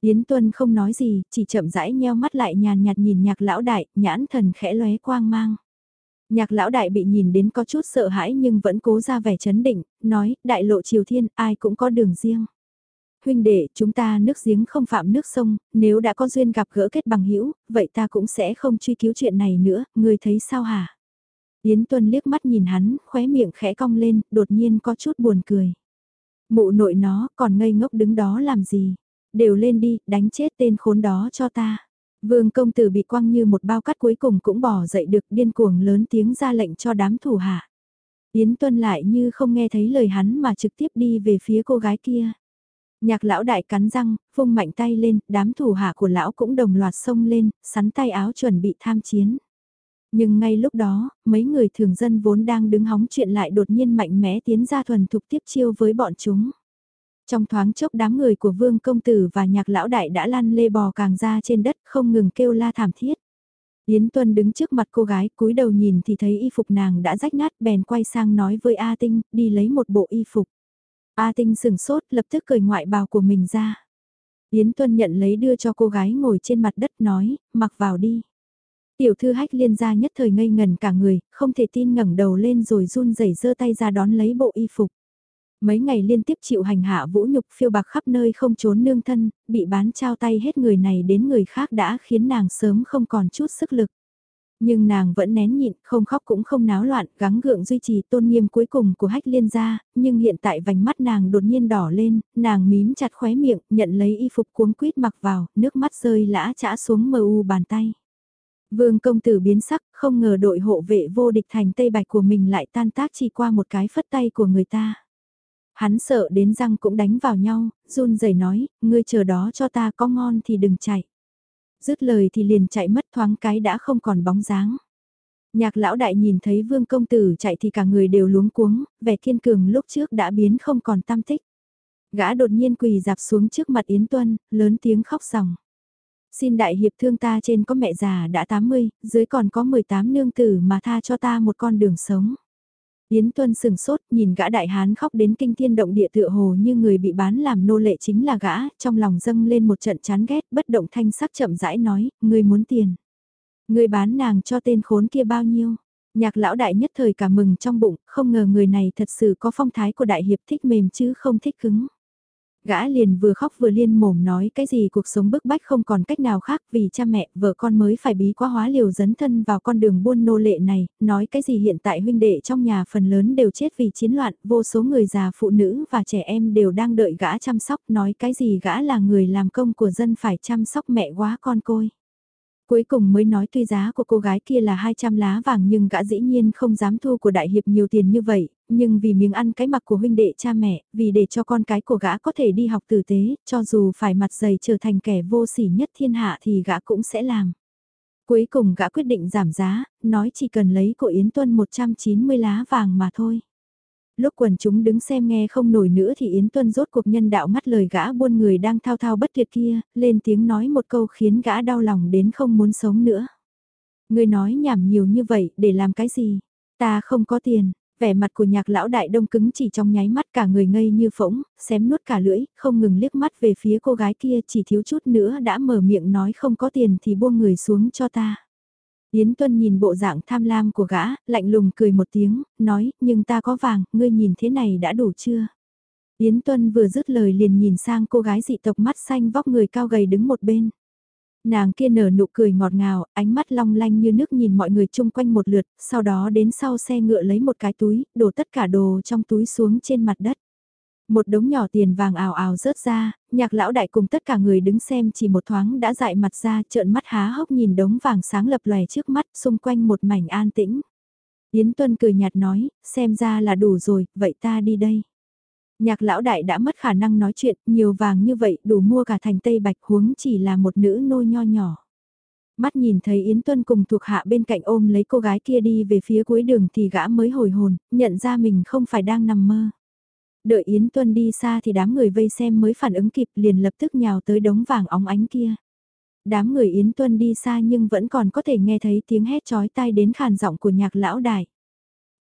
Yến Tuân không nói gì, chỉ chậm rãi nheo mắt lại nhàn nhạt nhìn nhạc lão đại, nhãn thần khẽ lóe quang mang. Nhạc lão đại bị nhìn đến có chút sợ hãi nhưng vẫn cố ra vẻ chấn định, nói, đại lộ triều thiên, ai cũng có đường riêng. Huynh đệ, chúng ta nước giếng không phạm nước sông, nếu đã có duyên gặp gỡ kết bằng hữu vậy ta cũng sẽ không truy cứu chuyện này nữa, ngươi thấy sao hả? Yến Tuân liếc mắt nhìn hắn, khóe miệng khẽ cong lên, đột nhiên có chút buồn cười. Mụ nội nó, còn ngây ngốc đứng đó làm gì? Đều lên đi, đánh chết tên khốn đó cho ta. Vương công tử bị quăng như một bao cắt cuối cùng cũng bỏ dậy được điên cuồng lớn tiếng ra lệnh cho đám thủ hạ. Yến Tuân lại như không nghe thấy lời hắn mà trực tiếp đi về phía cô gái kia. Nhạc lão đại cắn răng, phung mạnh tay lên, đám thủ hạ của lão cũng đồng loạt xông lên, sắn tay áo chuẩn bị tham chiến. Nhưng ngay lúc đó, mấy người thường dân vốn đang đứng hóng chuyện lại đột nhiên mạnh mẽ tiến ra thuần thục tiếp chiêu với bọn chúng. Trong thoáng chốc đám người của vương công tử và nhạc lão đại đã lăn lê bò càng ra trên đất không ngừng kêu la thảm thiết. Yến Tuân đứng trước mặt cô gái cúi đầu nhìn thì thấy y phục nàng đã rách nát bèn quay sang nói với A Tinh đi lấy một bộ y phục. A Tinh sừng sốt lập tức cởi ngoại bào của mình ra. Yến Tuân nhận lấy đưa cho cô gái ngồi trên mặt đất nói, mặc vào đi. Tiểu thư hách liên gia nhất thời ngây ngần cả người, không thể tin ngẩng đầu lên rồi run rẩy giơ tay ra đón lấy bộ y phục. Mấy ngày liên tiếp chịu hành hạ vũ nhục phiêu bạc khắp nơi không trốn nương thân, bị bán trao tay hết người này đến người khác đã khiến nàng sớm không còn chút sức lực. Nhưng nàng vẫn nén nhịn, không khóc cũng không náo loạn, gắng gượng duy trì tôn nghiêm cuối cùng của hách liên gia, nhưng hiện tại vành mắt nàng đột nhiên đỏ lên, nàng mím chặt khóe miệng, nhận lấy y phục cuống quýt mặc vào, nước mắt rơi lã chã xuống mờ u bàn tay. Vương công tử biến sắc, không ngờ đội hộ vệ vô địch thành Tây Bạch của mình lại tan tác chỉ qua một cái phất tay của người ta. Hắn sợ đến răng cũng đánh vào nhau, run rẩy nói, ngươi chờ đó cho ta có ngon thì đừng chạy. Dứt lời thì liền chạy mất thoáng cái đã không còn bóng dáng. Nhạc lão đại nhìn thấy vương công tử chạy thì cả người đều luống cuống, vẻ kiên cường lúc trước đã biến không còn tam tích. Gã đột nhiên quỳ dạp xuống trước mặt Yến Tuân, lớn tiếng khóc ròng. Xin đại hiệp thương ta trên có mẹ già đã 80, dưới còn có 18 nương tử mà tha cho ta một con đường sống. Yến Tuân sừng sốt nhìn gã đại hán khóc đến kinh thiên động địa tựa hồ như người bị bán làm nô lệ chính là gã, trong lòng dâng lên một trận chán ghét bất động thanh sắc chậm rãi nói, người muốn tiền. Người bán nàng cho tên khốn kia bao nhiêu? Nhạc lão đại nhất thời cả mừng trong bụng, không ngờ người này thật sự có phong thái của đại hiệp thích mềm chứ không thích cứng. Gã liền vừa khóc vừa liên mồm nói cái gì cuộc sống bức bách không còn cách nào khác vì cha mẹ, vợ con mới phải bí quá hóa liều dấn thân vào con đường buôn nô lệ này, nói cái gì hiện tại huynh đệ trong nhà phần lớn đều chết vì chiến loạn, vô số người già phụ nữ và trẻ em đều đang đợi gã chăm sóc, nói cái gì gã là người làm công của dân phải chăm sóc mẹ quá con côi. Cuối cùng mới nói tuy giá của cô gái kia là 200 lá vàng nhưng gã dĩ nhiên không dám thu của đại hiệp nhiều tiền như vậy, nhưng vì miếng ăn cái mặc của huynh đệ cha mẹ, vì để cho con cái của gã có thể đi học tử tế, cho dù phải mặt dày trở thành kẻ vô sỉ nhất thiên hạ thì gã cũng sẽ làm. Cuối cùng gã quyết định giảm giá, nói chỉ cần lấy của Yến Tuân 190 lá vàng mà thôi. Lúc quần chúng đứng xem nghe không nổi nữa thì Yến Tuân rốt cuộc nhân đạo ngắt lời gã buôn người đang thao thao bất tuyệt kia, lên tiếng nói một câu khiến gã đau lòng đến không muốn sống nữa. Người nói nhảm nhiều như vậy để làm cái gì? Ta không có tiền, vẻ mặt của nhạc lão đại đông cứng chỉ trong nháy mắt cả người ngây như phỗng, xém nuốt cả lưỡi, không ngừng liếc mắt về phía cô gái kia chỉ thiếu chút nữa đã mở miệng nói không có tiền thì buông người xuống cho ta. Yến Tuân nhìn bộ dạng tham lam của gã, lạnh lùng cười một tiếng, nói, nhưng ta có vàng, ngươi nhìn thế này đã đủ chưa? Yến Tuân vừa dứt lời liền nhìn sang cô gái dị tộc mắt xanh vóc người cao gầy đứng một bên. Nàng kia nở nụ cười ngọt ngào, ánh mắt long lanh như nước nhìn mọi người chung quanh một lượt, sau đó đến sau xe ngựa lấy một cái túi, đổ tất cả đồ trong túi xuống trên mặt đất. Một đống nhỏ tiền vàng ảo ảo rớt ra, nhạc lão đại cùng tất cả người đứng xem chỉ một thoáng đã dại mặt ra trợn mắt há hốc nhìn đống vàng sáng lập lòe trước mắt xung quanh một mảnh an tĩnh. Yến Tuân cười nhạt nói, xem ra là đủ rồi, vậy ta đi đây. Nhạc lão đại đã mất khả năng nói chuyện, nhiều vàng như vậy đủ mua cả thành Tây Bạch huống chỉ là một nữ nô nho nhỏ. Mắt nhìn thấy Yến Tuân cùng thuộc hạ bên cạnh ôm lấy cô gái kia đi về phía cuối đường thì gã mới hồi hồn, nhận ra mình không phải đang nằm mơ. Đợi Yến Tuân đi xa thì đám người vây xem mới phản ứng kịp liền lập tức nhào tới đống vàng óng ánh kia. Đám người Yến Tuân đi xa nhưng vẫn còn có thể nghe thấy tiếng hét chói tai đến khàn giọng của nhạc lão đại.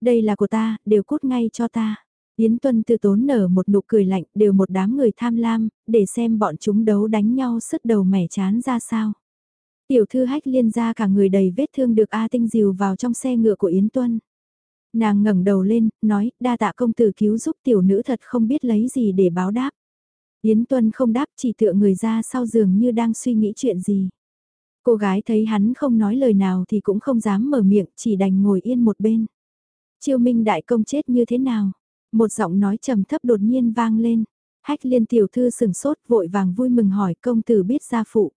Đây là của ta, đều cút ngay cho ta. Yến Tuân từ tốn nở một nụ cười lạnh, đều một đám người tham lam, để xem bọn chúng đấu đánh nhau sức đầu mẻ chán ra sao. Tiểu thư hách liên ra cả người đầy vết thương được A Tinh dìu vào trong xe ngựa của Yến Tuân. Nàng ngẩng đầu lên, nói, đa tạ công tử cứu giúp tiểu nữ thật không biết lấy gì để báo đáp. Yến Tuân không đáp chỉ tựa người ra sau giường như đang suy nghĩ chuyện gì. Cô gái thấy hắn không nói lời nào thì cũng không dám mở miệng, chỉ đành ngồi yên một bên. Chiêu minh đại công chết như thế nào? Một giọng nói trầm thấp đột nhiên vang lên. Hách liên tiểu thư sừng sốt vội vàng vui mừng hỏi công tử biết gia phụ.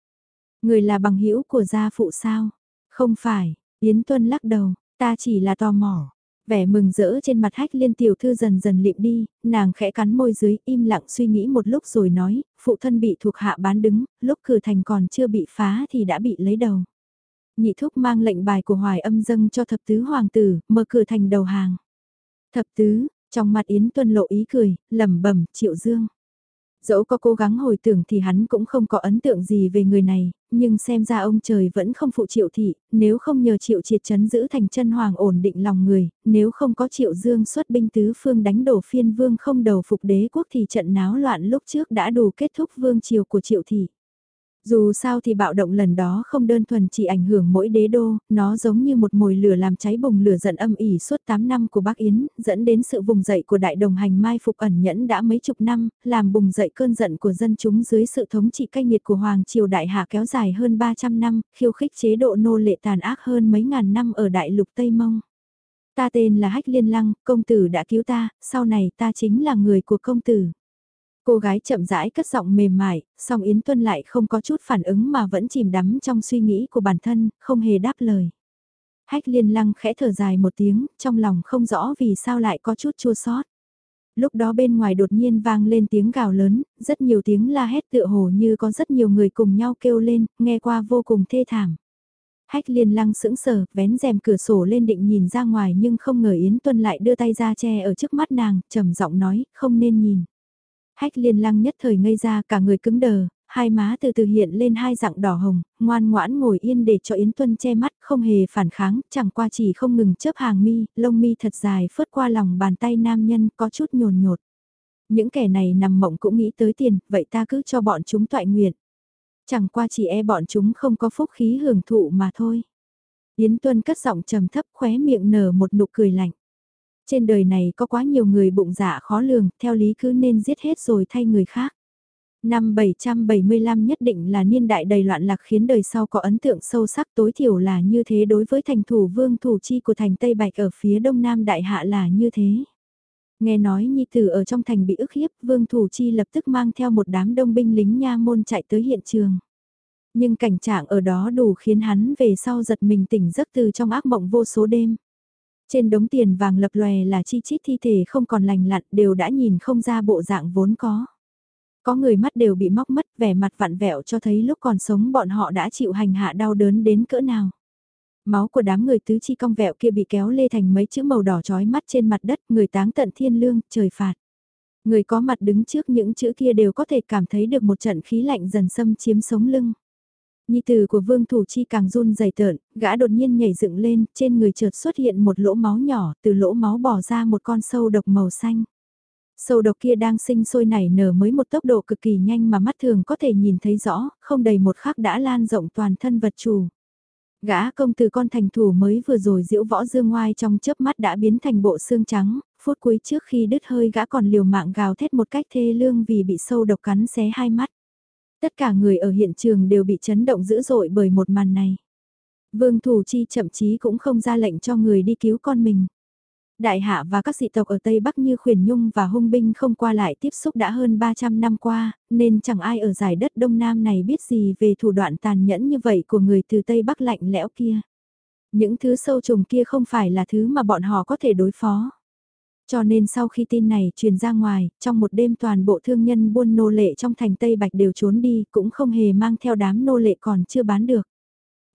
Người là bằng hữu của gia phụ sao? Không phải, Yến Tuân lắc đầu, ta chỉ là tò mò. Vẻ mừng rỡ trên mặt hách liên tiểu thư dần dần lịm đi, nàng khẽ cắn môi dưới im lặng suy nghĩ một lúc rồi nói, phụ thân bị thuộc hạ bán đứng, lúc cửa thành còn chưa bị phá thì đã bị lấy đầu. Nhị thúc mang lệnh bài của hoài âm dâng cho thập tứ hoàng tử, mở cửa thành đầu hàng. Thập tứ, trong mặt Yến Tuân lộ ý cười, lẩm bẩm triệu dương. Dẫu có cố gắng hồi tưởng thì hắn cũng không có ấn tượng gì về người này, nhưng xem ra ông trời vẫn không phụ triệu thị, nếu không nhờ triệu triệt chấn giữ thành chân hoàng ổn định lòng người, nếu không có triệu dương xuất binh tứ phương đánh đổ phiên vương không đầu phục đế quốc thì trận náo loạn lúc trước đã đủ kết thúc vương triều của triệu thị. Dù sao thì bạo động lần đó không đơn thuần chỉ ảnh hưởng mỗi đế đô, nó giống như một mồi lửa làm cháy bùng lửa giận âm ỉ suốt 8 năm của Bắc Yến, dẫn đến sự vùng dậy của đại đồng hành mai phục ẩn nhẫn đã mấy chục năm, làm bùng dậy cơn giận của dân chúng dưới sự thống trị cay nghiệt của Hoàng Triều Đại Hạ kéo dài hơn 300 năm, khiêu khích chế độ nô lệ tàn ác hơn mấy ngàn năm ở Đại lục Tây Mông. Ta tên là Hách Liên Lăng, công tử đã cứu ta, sau này ta chính là người của công tử. Cô gái chậm rãi cất giọng mềm mại, song Yến Tuân lại không có chút phản ứng mà vẫn chìm đắm trong suy nghĩ của bản thân, không hề đáp lời. Hách liên lăng khẽ thở dài một tiếng, trong lòng không rõ vì sao lại có chút chua sót. Lúc đó bên ngoài đột nhiên vang lên tiếng gào lớn, rất nhiều tiếng la hét tựa hồ như có rất nhiều người cùng nhau kêu lên, nghe qua vô cùng thê thảm. Hách liên lăng sững sờ, vén rèm cửa sổ lên định nhìn ra ngoài nhưng không ngờ Yến Tuân lại đưa tay ra che ở trước mắt nàng, trầm giọng nói, không nên nhìn. Hách liên lăng nhất thời ngây ra cả người cứng đờ, hai má từ từ hiện lên hai dạng đỏ hồng, ngoan ngoãn ngồi yên để cho Yến Tuân che mắt, không hề phản kháng, chẳng qua chỉ không ngừng chớp hàng mi, lông mi thật dài phớt qua lòng bàn tay nam nhân có chút nhồn nhột. Những kẻ này nằm mộng cũng nghĩ tới tiền, vậy ta cứ cho bọn chúng toại nguyện. Chẳng qua chỉ e bọn chúng không có phúc khí hưởng thụ mà thôi. Yến Tuân cất giọng trầm thấp khóe miệng nở một nụ cười lạnh. Trên đời này có quá nhiều người bụng dạ khó lường, theo lý cứ nên giết hết rồi thay người khác. Năm 775 nhất định là niên đại đầy loạn lạc khiến đời sau có ấn tượng sâu sắc tối thiểu là như thế đối với thành thủ vương thủ chi của thành Tây Bạch ở phía đông nam đại hạ là như thế. Nghe nói Nhi Tử ở trong thành bị ức hiếp, Vương Thủ Chi lập tức mang theo một đám đông binh lính nha môn chạy tới hiện trường. Nhưng cảnh trạng ở đó đủ khiến hắn về sau giật mình tỉnh giấc từ trong ác mộng vô số đêm. Trên đống tiền vàng lập lòe là chi chít thi thể không còn lành lặn đều đã nhìn không ra bộ dạng vốn có. Có người mắt đều bị móc mất vẻ mặt vặn vẹo cho thấy lúc còn sống bọn họ đã chịu hành hạ đau đớn đến cỡ nào. Máu của đám người tứ chi cong vẹo kia bị kéo lê thành mấy chữ màu đỏ trói mắt trên mặt đất, người táng tận thiên lương, trời phạt. Người có mặt đứng trước những chữ kia đều có thể cảm thấy được một trận khí lạnh dần xâm chiếm sống lưng. Nhi tử của vương thủ chi càng run dày tợn, gã đột nhiên nhảy dựng lên, trên người chợt xuất hiện một lỗ máu nhỏ, từ lỗ máu bỏ ra một con sâu độc màu xanh. Sâu độc kia đang sinh sôi nảy nở mới một tốc độ cực kỳ nhanh mà mắt thường có thể nhìn thấy rõ, không đầy một khắc đã lan rộng toàn thân vật chủ. Gã công từ con thành thủ mới vừa rồi diễu võ dương ngoai trong chớp mắt đã biến thành bộ xương trắng, phút cuối trước khi đứt hơi gã còn liều mạng gào thét một cách thê lương vì bị sâu độc cắn xé hai mắt. Tất cả người ở hiện trường đều bị chấn động dữ dội bởi một màn này. Vương Thủ Chi chậm chí cũng không ra lệnh cho người đi cứu con mình. Đại hạ và các dị tộc ở Tây Bắc như khuyển nhung và hung binh không qua lại tiếp xúc đã hơn 300 năm qua, nên chẳng ai ở giải đất Đông Nam này biết gì về thủ đoạn tàn nhẫn như vậy của người từ Tây Bắc lạnh lẽo kia. Những thứ sâu trùng kia không phải là thứ mà bọn họ có thể đối phó. Cho nên sau khi tin này truyền ra ngoài, trong một đêm toàn bộ thương nhân buôn nô lệ trong thành Tây Bạch đều trốn đi, cũng không hề mang theo đám nô lệ còn chưa bán được.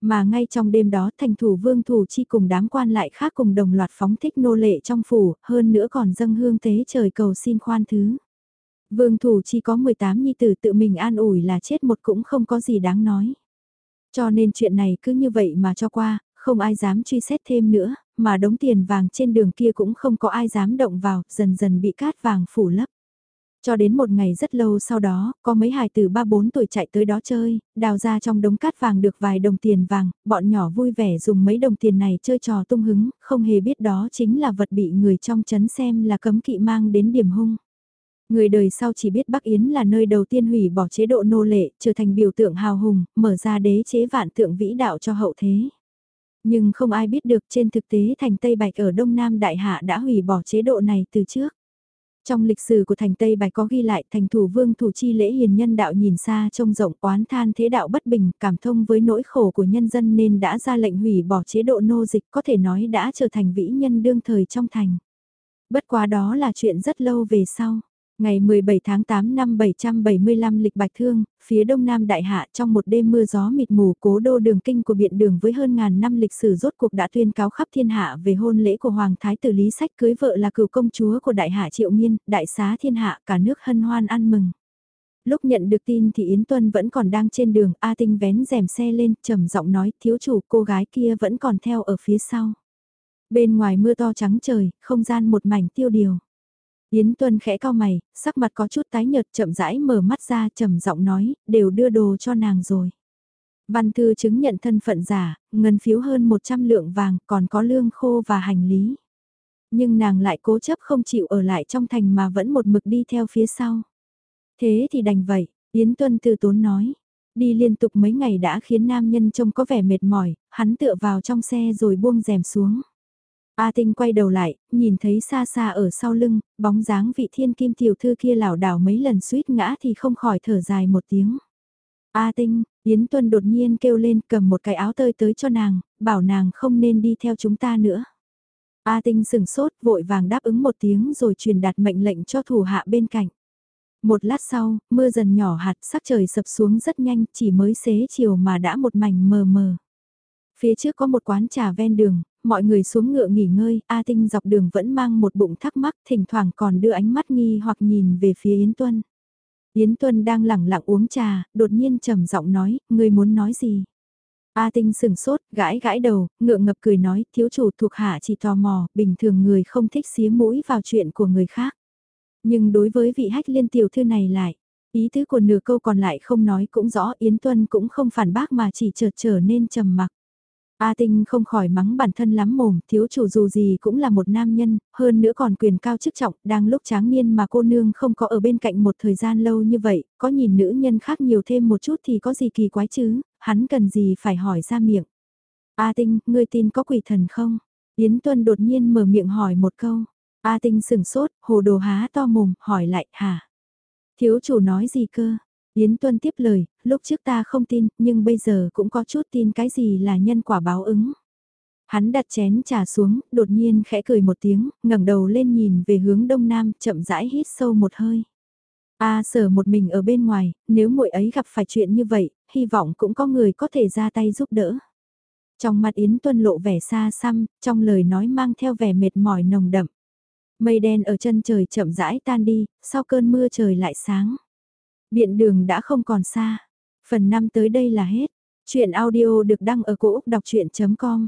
Mà ngay trong đêm đó thành thủ vương thủ chi cùng đám quan lại khác cùng đồng loạt phóng thích nô lệ trong phủ, hơn nữa còn dâng hương tế trời cầu xin khoan thứ. Vương thủ chi có 18 nhi tử tự mình an ủi là chết một cũng không có gì đáng nói. Cho nên chuyện này cứ như vậy mà cho qua, không ai dám truy xét thêm nữa, mà đống tiền vàng trên đường kia cũng không có ai dám động vào, dần dần bị cát vàng phủ lấp. Cho đến một ngày rất lâu sau đó, có mấy hài từ 3-4 tuổi chạy tới đó chơi, đào ra trong đống cát vàng được vài đồng tiền vàng, bọn nhỏ vui vẻ dùng mấy đồng tiền này chơi trò tung hứng, không hề biết đó chính là vật bị người trong chấn xem là cấm kỵ mang đến điểm hung. Người đời sau chỉ biết Bắc Yến là nơi đầu tiên hủy bỏ chế độ nô lệ, trở thành biểu tượng hào hùng, mở ra đế chế vạn tượng vĩ đạo cho hậu thế. Nhưng không ai biết được trên thực tế thành Tây Bạch ở Đông Nam Đại Hạ đã hủy bỏ chế độ này từ trước. Trong lịch sử của thành Tây Bạch có ghi lại thành thủ vương thủ chi lễ hiền nhân đạo nhìn xa trông rộng oán than thế đạo bất bình, cảm thông với nỗi khổ của nhân dân nên đã ra lệnh hủy bỏ chế độ nô dịch có thể nói đã trở thành vĩ nhân đương thời trong thành. Bất quá đó là chuyện rất lâu về sau. Ngày 17 tháng 8 năm 775 lịch bạch thương, phía đông nam đại hạ trong một đêm mưa gió mịt mù cố đô đường kinh của biện đường với hơn ngàn năm lịch sử rốt cuộc đã tuyên cáo khắp thiên hạ về hôn lễ của Hoàng Thái tử Lý Sách cưới vợ là cựu công chúa của đại hạ Triệu Nghiên, đại xá thiên hạ cả nước hân hoan ăn mừng. Lúc nhận được tin thì Yến Tuân vẫn còn đang trên đường, A Tinh vén rèm xe lên, trầm giọng nói thiếu chủ cô gái kia vẫn còn theo ở phía sau. Bên ngoài mưa to trắng trời, không gian một mảnh tiêu điều. Yến Tuân khẽ cao mày, sắc mặt có chút tái nhợt chậm rãi mở mắt ra trầm giọng nói, đều đưa đồ cho nàng rồi. Văn thư chứng nhận thân phận giả, ngân phiếu hơn 100 lượng vàng, còn có lương khô và hành lý. Nhưng nàng lại cố chấp không chịu ở lại trong thành mà vẫn một mực đi theo phía sau. Thế thì đành vậy, Yến Tuân từ tốn nói. Đi liên tục mấy ngày đã khiến nam nhân trông có vẻ mệt mỏi, hắn tựa vào trong xe rồi buông rèm xuống. A Tinh quay đầu lại, nhìn thấy xa xa ở sau lưng, bóng dáng vị thiên kim tiểu thư kia lảo đảo mấy lần suýt ngã thì không khỏi thở dài một tiếng. A Tinh, Yến Tuân đột nhiên kêu lên cầm một cái áo tơi tới cho nàng, bảo nàng không nên đi theo chúng ta nữa. A Tinh sừng sốt vội vàng đáp ứng một tiếng rồi truyền đạt mệnh lệnh cho thủ hạ bên cạnh. Một lát sau, mưa dần nhỏ hạt sắc trời sập xuống rất nhanh chỉ mới xế chiều mà đã một mảnh mờ mờ. Phía trước có một quán trà ven đường, mọi người xuống ngựa nghỉ ngơi, A Tinh dọc đường vẫn mang một bụng thắc mắc, thỉnh thoảng còn đưa ánh mắt nghi hoặc nhìn về phía Yến Tuân. Yến Tuân đang lẳng lặng uống trà, đột nhiên trầm giọng nói, người muốn nói gì? A Tinh sừng sốt, gãi gãi đầu, ngượng ngập cười nói, thiếu chủ thuộc hạ chỉ tò mò, bình thường người không thích xía mũi vào chuyện của người khác. Nhưng đối với vị hách liên tiểu thư này lại, ý tứ của nửa câu còn lại không nói cũng rõ Yến Tuân cũng không phản bác mà chỉ chợt trở nên trầm mặc. A Tinh không khỏi mắng bản thân lắm mồm, thiếu chủ dù gì cũng là một nam nhân, hơn nữa còn quyền cao chức trọng, đang lúc tráng niên mà cô nương không có ở bên cạnh một thời gian lâu như vậy, có nhìn nữ nhân khác nhiều thêm một chút thì có gì kỳ quái chứ, hắn cần gì phải hỏi ra miệng. A Tinh, ngươi tin có quỷ thần không? Yến Tuân đột nhiên mở miệng hỏi một câu. A Tinh sừng sốt, hồ đồ há to mồm, hỏi lại, hả? Thiếu chủ nói gì cơ? Yến Tuân tiếp lời, lúc trước ta không tin, nhưng bây giờ cũng có chút tin cái gì là nhân quả báo ứng. Hắn đặt chén trà xuống, đột nhiên khẽ cười một tiếng, ngẩng đầu lên nhìn về hướng đông nam, chậm rãi hít sâu một hơi. A sở một mình ở bên ngoài, nếu muội ấy gặp phải chuyện như vậy, hy vọng cũng có người có thể ra tay giúp đỡ. Trong mặt Yến Tuân lộ vẻ xa xăm, trong lời nói mang theo vẻ mệt mỏi nồng đậm. Mây đen ở chân trời chậm rãi tan đi, sau cơn mưa trời lại sáng. Biện đường đã không còn xa. Phần 5 tới đây là hết. Chuyện audio được đăng ở cổ Úc đọc chuyện.com